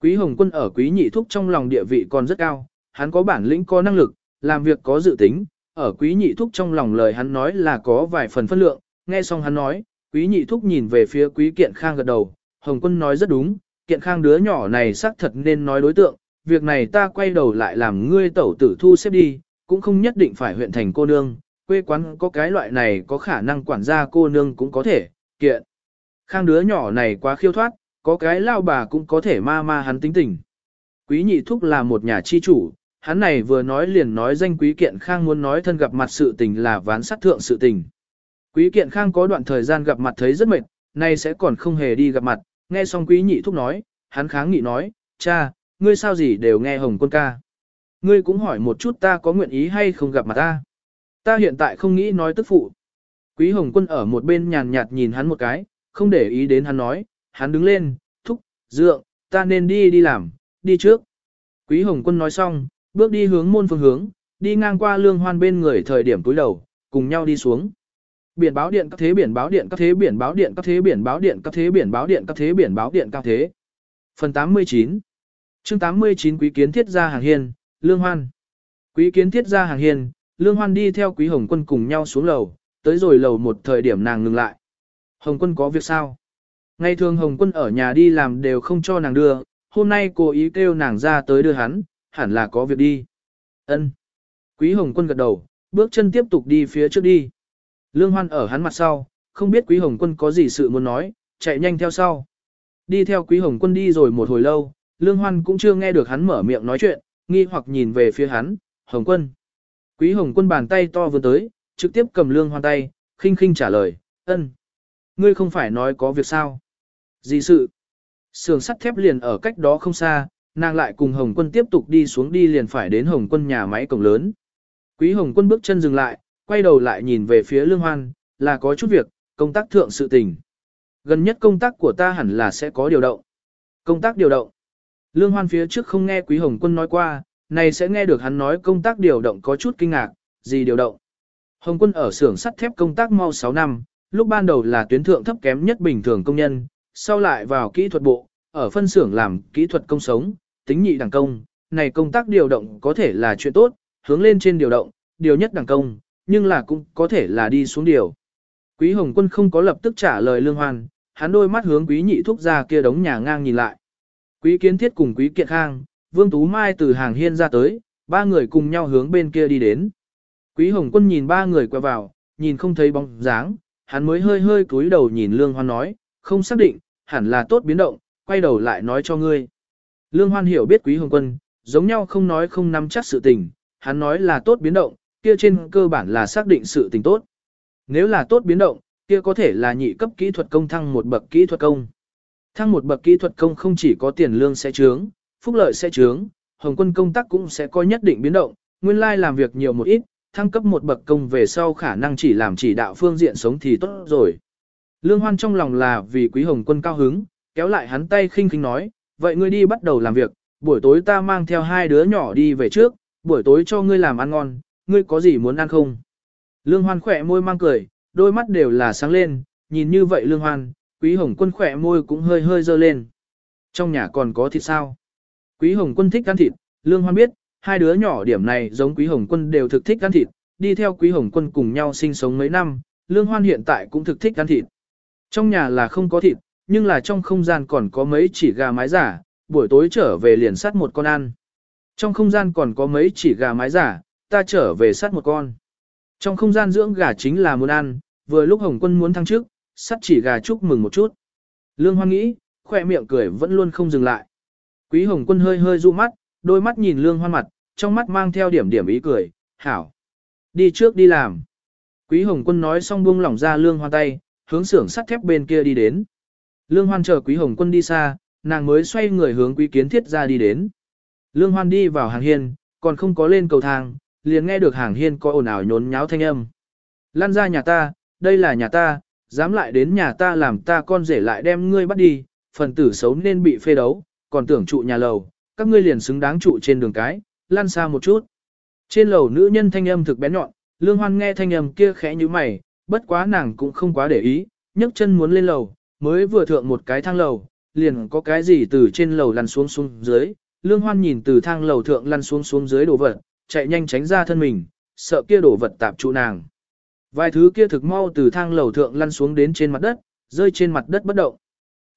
Quý hồng quân ở quý nhị thúc trong lòng địa vị còn rất cao, hắn có bản lĩnh có năng lực, làm việc có dự tính, ở quý nhị thúc trong lòng lời hắn nói là có vài phần phân lượng, nghe xong hắn nói, quý nhị thúc nhìn về phía quý kiện khang gật đầu, hồng quân nói rất đúng, kiện khang đứa nhỏ này xác thật nên nói đối tượng, việc này ta quay đầu lại làm ngươi tẩu tử thu xếp đi, cũng không nhất định phải huyện thành cô nương, quê quán có cái loại này có khả năng quản gia cô nương cũng có thể, kiện. Khang đứa nhỏ này quá khiêu thoát, có cái lao bà cũng có thể ma ma hắn tính tình. Quý nhị thúc là một nhà chi chủ, hắn này vừa nói liền nói danh quý kiện khang muốn nói thân gặp mặt sự tình là ván sát thượng sự tình. Quý kiện khang có đoạn thời gian gặp mặt thấy rất mệt, nay sẽ còn không hề đi gặp mặt, nghe xong quý nhị thúc nói, hắn kháng nghị nói, cha, ngươi sao gì đều nghe hồng quân ca. Ngươi cũng hỏi một chút ta có nguyện ý hay không gặp mặt ta. Ta hiện tại không nghĩ nói tức phụ. Quý hồng quân ở một bên nhàn nhạt nhìn hắn một cái, không để ý đến hắn nói, hắn đứng lên, thúc, dượng, ta nên đi đi làm, đi trước. Quý hồng quân nói xong, bước đi hướng môn phương hướng, đi ngang qua lương hoan bên người thời điểm túi đầu, cùng nhau đi xuống. Biển báo điện các thế biển báo điện các thế biển báo điện các thế biển báo điện các thế biển báo điện các thế biển báo điện các thế. Phần 89 chương 89 Quý kiến thiết gia hàng hiên, lương hoan. Quý kiến thiết gia hàng hiên, lương hoan đi theo quý hồng quân cùng nhau xuống lầu, tới rồi lầu một thời điểm nàng ngừng lại. Hồng quân có việc sao? Ngày thường Hồng quân ở nhà đi làm đều không cho nàng đưa, hôm nay cô ý kêu nàng ra tới đưa hắn, hẳn là có việc đi. Ân. Quý Hồng quân gật đầu, bước chân tiếp tục đi phía trước đi. Lương Hoan ở hắn mặt sau, không biết Quý Hồng quân có gì sự muốn nói, chạy nhanh theo sau. Đi theo Quý Hồng quân đi rồi một hồi lâu, Lương Hoan cũng chưa nghe được hắn mở miệng nói chuyện, nghi hoặc nhìn về phía hắn, Hồng quân. Quý Hồng quân bàn tay to vừa tới, trực tiếp cầm Lương Hoan tay, khinh khinh trả lời, ân. Ngươi không phải nói có việc sao? Gì sự? Sườn sắt thép liền ở cách đó không xa, nàng lại cùng Hồng quân tiếp tục đi xuống đi liền phải đến Hồng quân nhà máy cổng lớn. Quý Hồng quân bước chân dừng lại, quay đầu lại nhìn về phía Lương Hoan, là có chút việc, công tác thượng sự tình. Gần nhất công tác của ta hẳn là sẽ có điều động. Công tác điều động. Lương Hoan phía trước không nghe Quý Hồng quân nói qua, này sẽ nghe được hắn nói công tác điều động có chút kinh ngạc, gì điều động. Hồng quân ở xưởng sắt thép công tác mau 6 năm, lúc ban đầu là tuyến thượng thấp kém nhất bình thường công nhân, sau lại vào kỹ thuật bộ, ở phân xưởng làm kỹ thuật công sống, tính nhị đẳng công, này công tác điều động có thể là chuyện tốt, hướng lên trên điều động, điều nhất đẳng công, nhưng là cũng có thể là đi xuống điều. Quý Hồng Quân không có lập tức trả lời Lương Hoan, hắn đôi mắt hướng Quý Nhị Thúc ra kia đống nhà ngang nhìn lại. Quý Kiến Thiết cùng Quý Kiệt Khang, Vương Tú Mai từ hàng hiên ra tới, ba người cùng nhau hướng bên kia đi đến. Quý Hồng Quân nhìn ba người qua vào, nhìn không thấy bóng dáng, hắn mới hơi hơi cúi đầu nhìn Lương Hoan nói, không xác định, hẳn là tốt biến động, quay đầu lại nói cho ngươi. Lương Hoan hiểu biết Quý Hồng Quân, giống nhau không nói không nắm chắc sự tình, hắn nói là tốt biến động, kia trên cơ bản là xác định sự tình tốt. Nếu là tốt biến động, kia có thể là nhị cấp kỹ thuật công thăng một bậc kỹ thuật công. Thăng một bậc kỹ thuật công không chỉ có tiền lương sẽ trướng, phúc lợi sẽ trướng, hồng quân công tác cũng sẽ có nhất định biến động, nguyên lai làm việc nhiều một ít, thăng cấp một bậc công về sau khả năng chỉ làm chỉ đạo phương diện sống thì tốt rồi. Lương Hoan trong lòng là vì quý hồng quân cao hứng, kéo lại hắn tay khinh khinh nói, vậy ngươi đi bắt đầu làm việc, buổi tối ta mang theo hai đứa nhỏ đi về trước, buổi tối cho ngươi làm ăn ngon, ngươi có gì muốn ăn không? Lương Hoan khỏe môi mang cười, đôi mắt đều là sáng lên, nhìn như vậy Lương Hoan, Quý Hồng Quân khỏe môi cũng hơi hơi dơ lên. Trong nhà còn có thịt sao? Quý Hồng Quân thích ăn thịt, Lương Hoan biết, hai đứa nhỏ điểm này giống Quý Hồng Quân đều thực thích ăn thịt, đi theo Quý Hồng Quân cùng nhau sinh sống mấy năm, Lương Hoan hiện tại cũng thực thích ăn thịt. Trong nhà là không có thịt, nhưng là trong không gian còn có mấy chỉ gà mái giả, buổi tối trở về liền sát một con ăn. Trong không gian còn có mấy chỉ gà mái giả, ta trở về sát một con. Trong không gian dưỡng gà chính là muốn ăn, vừa lúc Hồng Quân muốn thăng trước, sát chỉ gà chúc mừng một chút. Lương Hoan nghĩ, khỏe miệng cười vẫn luôn không dừng lại. Quý Hồng Quân hơi hơi du mắt, đôi mắt nhìn Lương Hoan mặt, trong mắt mang theo điểm điểm ý cười, hảo. Đi trước đi làm. Quý Hồng Quân nói xong buông lỏng ra Lương Hoan tay, hướng xưởng sắt thép bên kia đi đến. Lương Hoan chờ Quý Hồng Quân đi xa, nàng mới xoay người hướng Quý Kiến Thiết ra đi đến. Lương Hoan đi vào hàng hiên, còn không có lên cầu thang, liền nghe được hàng hiên có ồn ào nhốn nháo thanh âm. Lan ra nhà ta, đây là nhà ta, dám lại đến nhà ta làm ta con rể lại đem ngươi bắt đi, phần tử xấu nên bị phê đấu, còn tưởng trụ nhà lầu, các ngươi liền xứng đáng trụ trên đường cái, lan xa một chút. Trên lầu nữ nhân thanh âm thực bén nhọn, lương hoan nghe thanh âm kia khẽ như mày, bất quá nàng cũng không quá để ý, nhấc chân muốn lên lầu, mới vừa thượng một cái thang lầu, liền có cái gì từ trên lầu lăn xuống xuống dưới, lương hoan nhìn từ thang lầu thượng lăn xuống xuống dưới đồ vật, chạy nhanh tránh ra thân mình, sợ kia đồ vật tạp trụ nàng. Vài thứ kia thực mau từ thang lầu thượng lăn xuống đến trên mặt đất, rơi trên mặt đất bất động.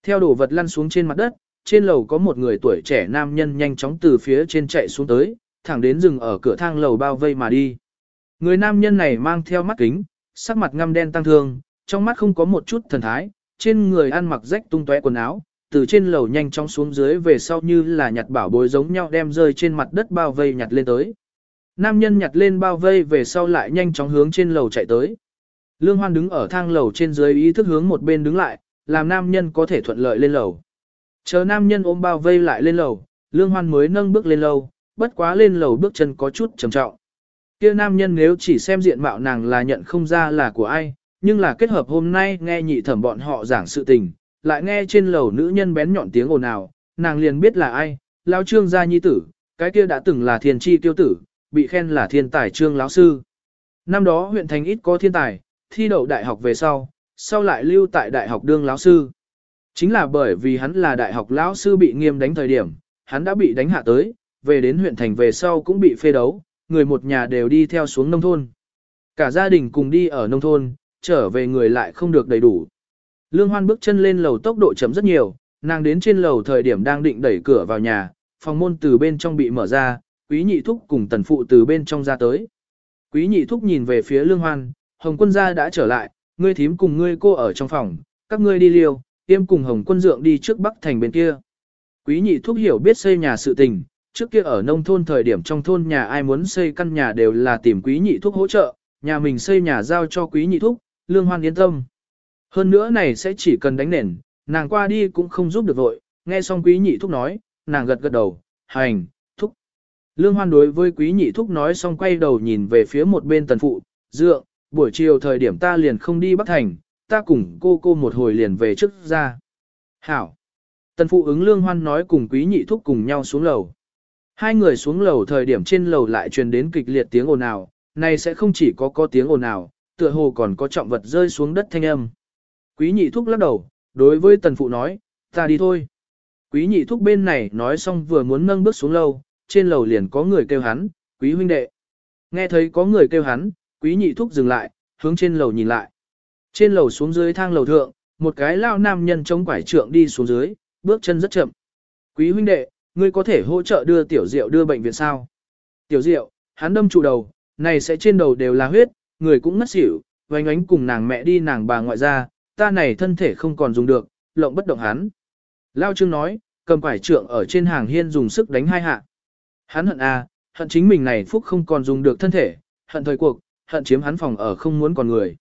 Theo đồ vật lăn xuống trên mặt đất, trên lầu có một người tuổi trẻ nam nhân nhanh chóng từ phía trên chạy xuống tới, thẳng đến rừng ở cửa thang lầu bao vây mà đi. Người nam nhân này mang theo mắt kính, sắc mặt ngăm đen tăng thương, trong mắt không có một chút thần thái, trên người ăn mặc rách tung tóe quần áo, từ trên lầu nhanh chóng xuống dưới về sau như là nhặt bảo bối giống nhau đem rơi trên mặt đất bao vây nhặt lên tới. Nam nhân nhặt lên bao vây về sau lại nhanh chóng hướng trên lầu chạy tới. Lương Hoan đứng ở thang lầu trên dưới ý thức hướng một bên đứng lại, làm nam nhân có thể thuận lợi lên lầu. Chờ nam nhân ôm bao vây lại lên lầu, Lương Hoan mới nâng bước lên lầu, bất quá lên lầu bước chân có chút trầm trọng. Kia nam nhân nếu chỉ xem diện mạo nàng là nhận không ra là của ai, nhưng là kết hợp hôm nay nghe nhị thẩm bọn họ giảng sự tình, lại nghe trên lầu nữ nhân bén nhọn tiếng ồn ào, nàng liền biết là ai, lão trương gia nhi tử, cái kia đã từng là thiên chi tiêu tử, bị khen là thiên tài trương lão sư. Năm đó huyện thành ít có thiên tài, thi đậu đại học về sau, sau lại lưu tại đại học đương lão sư. Chính là bởi vì hắn là đại học lão sư bị nghiêm đánh thời điểm, hắn đã bị đánh hạ tới, về đến huyện thành về sau cũng bị phê đấu, người một nhà đều đi theo xuống nông thôn. Cả gia đình cùng đi ở nông thôn, trở về người lại không được đầy đủ. Lương Hoan bước chân lên lầu tốc độ chậm rất nhiều, nàng đến trên lầu thời điểm đang định đẩy cửa vào nhà, phòng môn từ bên trong bị mở ra, quý nhị thúc cùng tần phụ từ bên trong ra tới. Quý nhị thúc nhìn về phía lương hoan, hồng quân gia đã trở lại, ngươi thím cùng ngươi cô ở trong phòng, các ngươi đi liêu, tiêm cùng hồng quân dượng đi trước bắc thành bên kia. Quý nhị thúc hiểu biết xây nhà sự tình, trước kia ở nông thôn thời điểm trong thôn nhà ai muốn xây căn nhà đều là tìm quý nhị thúc hỗ trợ, nhà mình xây nhà giao cho quý nhị thúc, lương hoan yên tâm. Hơn nữa này sẽ chỉ cần đánh nền, nàng qua đi cũng không giúp được vội, nghe xong quý nhị thúc nói, nàng gật gật đầu, hành, Lương Hoan đối với quý nhị thúc nói xong quay đầu nhìn về phía một bên tần phụ, Dựa buổi chiều thời điểm ta liền không đi Bắc Thành, ta cùng cô cô một hồi liền về trước ra. Hảo. Tần phụ ứng Lương Hoan nói cùng quý nhị thúc cùng nhau xuống lầu. Hai người xuống lầu thời điểm trên lầu lại truyền đến kịch liệt tiếng ồn ào, này sẽ không chỉ có có tiếng ồn ào, tựa hồ còn có trọng vật rơi xuống đất thanh âm. Quý nhị thúc lắc đầu, đối với tần phụ nói, ta đi thôi. Quý nhị thúc bên này nói xong vừa muốn nâng bước xuống lâu trên lầu liền có người kêu hắn, quý huynh đệ. Nghe thấy có người kêu hắn, quý nhị thúc dừng lại, hướng trên lầu nhìn lại. Trên lầu xuống dưới thang lầu thượng, một cái lao nam nhân chống quải trượng đi xuống dưới, bước chân rất chậm. Quý huynh đệ, ngươi có thể hỗ trợ đưa tiểu diệu đưa bệnh viện sao? Tiểu diệu, hắn đâm trụ đầu, này sẽ trên đầu đều là huyết, người cũng ngất xỉu, vánh ánh cùng nàng mẹ đi nàng bà ngoại ra, ta này thân thể không còn dùng được, lộng bất động hắn. Lao Trương nói, cầm quải trượng ở trên hàng hiên dùng sức đánh hai hạ. Hắn hận à, hận chính mình này phúc không còn dùng được thân thể, hận thời cuộc, hận chiếm hắn phòng ở không muốn còn người.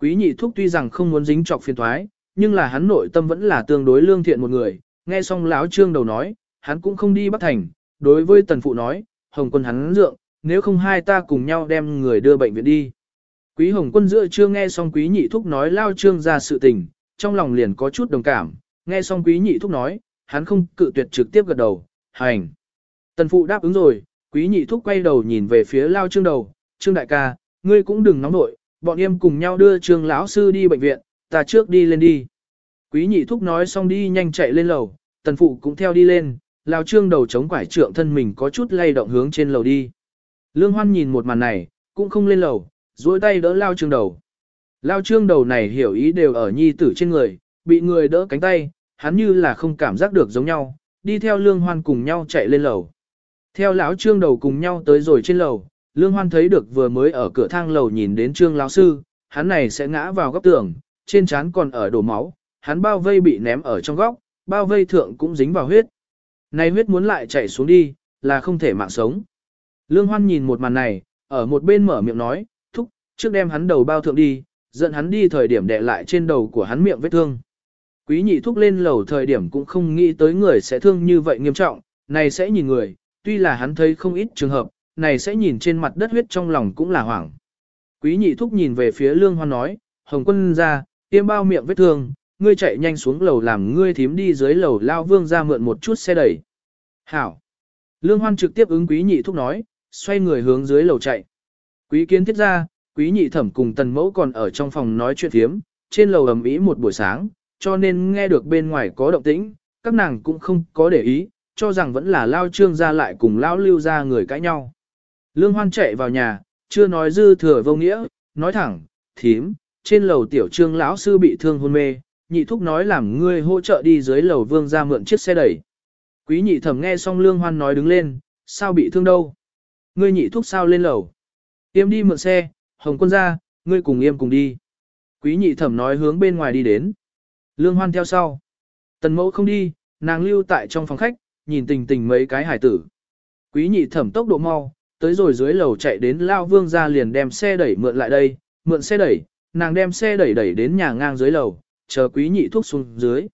Quý nhị thúc tuy rằng không muốn dính trọc phiền thoái, nhưng là hắn nội tâm vẫn là tương đối lương thiện một người, nghe xong lão trương đầu nói, hắn cũng không đi Bắc Thành, đối với tần phụ nói, hồng quân hắn dượng, nếu không hai ta cùng nhau đem người đưa bệnh viện đi. Quý hồng quân giữa chưa nghe xong quý nhị thúc nói lao trương ra sự tình, trong lòng liền có chút đồng cảm, nghe xong quý nhị thúc nói, hắn không cự tuyệt trực tiếp gật đầu, hành. Tần phụ đáp ứng rồi, quý nhị thúc quay đầu nhìn về phía lao trương đầu, trương đại ca, ngươi cũng đừng nóng nội, bọn em cùng nhau đưa trương lão sư đi bệnh viện, ta trước đi lên đi. Quý nhị thúc nói xong đi nhanh chạy lên lầu, tần phụ cũng theo đi lên, lao trương đầu chống quải trượng thân mình có chút lay động hướng trên lầu đi. Lương hoan nhìn một màn này, cũng không lên lầu, duỗi tay đỡ lao trương đầu. Lao trương đầu này hiểu ý đều ở nhi tử trên người, bị người đỡ cánh tay, hắn như là không cảm giác được giống nhau, đi theo lương hoan cùng nhau chạy lên lầu. Theo lão trương đầu cùng nhau tới rồi trên lầu, lương hoan thấy được vừa mới ở cửa thang lầu nhìn đến trương lão sư, hắn này sẽ ngã vào góc tường, trên trán còn ở đổ máu, hắn bao vây bị ném ở trong góc, bao vây thượng cũng dính vào huyết. Này huyết muốn lại chạy xuống đi, là không thể mạng sống. Lương hoan nhìn một màn này, ở một bên mở miệng nói, trước đem hắn đầu bao thượng đi, dẫn hắn đi thời điểm đè lại trên đầu của hắn miệng vết thương. Quý nhị thúc lên lầu thời điểm cũng không nghĩ tới người sẽ thương như vậy nghiêm trọng, này sẽ nhìn người, tuy là hắn thấy không ít trường hợp, này sẽ nhìn trên mặt đất huyết trong lòng cũng là hoảng. Quý nhị thúc nhìn về phía lương hoan nói, hồng quân ra, tiêm bao miệng vết thương, ngươi chạy nhanh xuống lầu làm ngươi thím đi dưới lầu lao vương ra mượn một chút xe đẩy. Hảo. Lương hoan trực tiếp ứng quý nhị thúc nói, xoay người hướng dưới lầu chạy. Quý kiến thiết ra, quý nhị thẩm cùng tần mẫu còn ở trong phòng nói chuyện thiếm, trên lầu ầm ĩ một buổi sáng, cho nên nghe được bên ngoài có động tĩnh, các nàng cũng không có để ý, cho rằng vẫn là lao trương ra lại cùng lao lưu ra người cãi nhau. Lương hoan chạy vào nhà, chưa nói dư thừa vô nghĩa, nói thẳng, thím, trên lầu tiểu trương lão sư bị thương hôn mê, nhị thúc nói làm ngươi hỗ trợ đi dưới lầu vương ra mượn chiếc xe đẩy. Quý nhị thẩm nghe xong lương hoan nói đứng lên, sao bị thương đâu? Ngươi nhị thúc sao lên lầu? Tiêm đi mượn xe, hồng quân ra, ngươi cùng yêm cùng đi. Quý nhị thẩm nói hướng bên ngoài đi đến. Lương hoan theo sau. Tần mẫu không đi, nàng lưu tại trong phòng khách, nhìn tình tình mấy cái hải tử. Quý nhị thẩm tốc độ mau, tới rồi dưới lầu chạy đến lao vương ra liền đem xe đẩy mượn lại đây, mượn xe đẩy, nàng đem xe đẩy đẩy đến nhà ngang dưới lầu, chờ quý nhị thúc xuống dưới.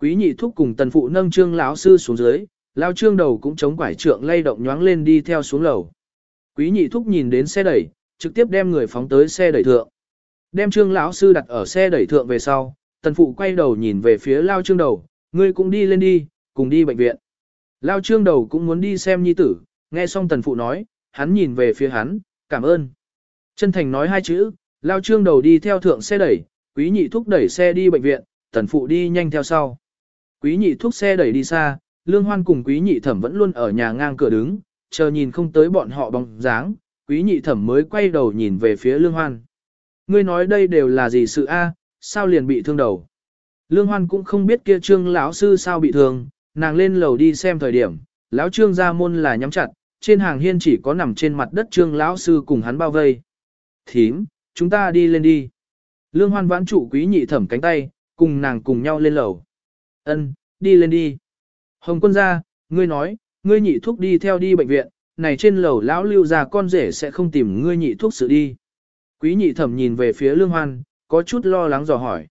Quý nhị thúc cùng tần phụ nâng trương lão sư xuống dưới, lao trương đầu cũng chống quải trượng lay động nhoáng lên đi theo xuống lầu. Quý nhị thúc nhìn đến xe đẩy, trực tiếp đem người phóng tới xe đẩy thượng. Đem trương lão sư đặt ở xe đẩy thượng về sau, tần phụ quay đầu nhìn về phía lao trương đầu, ngươi cũng đi lên đi, cùng đi bệnh viện. Lao trương đầu cũng muốn đi xem nhi tử, nghe xong tần phụ nói, hắn nhìn về phía hắn, cảm ơn. Chân thành nói hai chữ, lao trương đầu đi theo thượng xe đẩy, quý nhị thúc đẩy xe đi bệnh viện, tần phụ đi nhanh theo sau. Quý nhị thúc xe đẩy đi xa, lương hoan cùng quý nhị thẩm vẫn luôn ở nhà ngang cửa đứng, chờ nhìn không tới bọn họ bóng dáng, quý nhị thẩm mới quay đầu nhìn về phía lương hoan. Ngươi nói đây đều là gì sự a? sao liền bị thương đầu? Lương hoan cũng không biết kia trương lão sư sao bị thương, nàng lên lầu đi xem thời điểm, lão trương ra môn là nhắm chặt, trên hàng hiên chỉ có nằm trên mặt đất trương lão sư cùng hắn bao vây. Thím, chúng ta đi lên đi. Lương hoan vãn trụ quý nhị thẩm cánh tay, cùng nàng cùng nhau lên lầu. Ân, đi lên đi. Hồng quân ra, ngươi nói, ngươi nhị thuốc đi theo đi bệnh viện, này trên lầu lão lưu ra con rể sẽ không tìm ngươi nhị thuốc sự đi. Quý nhị thẩm nhìn về phía lương hoan, có chút lo lắng dò hỏi.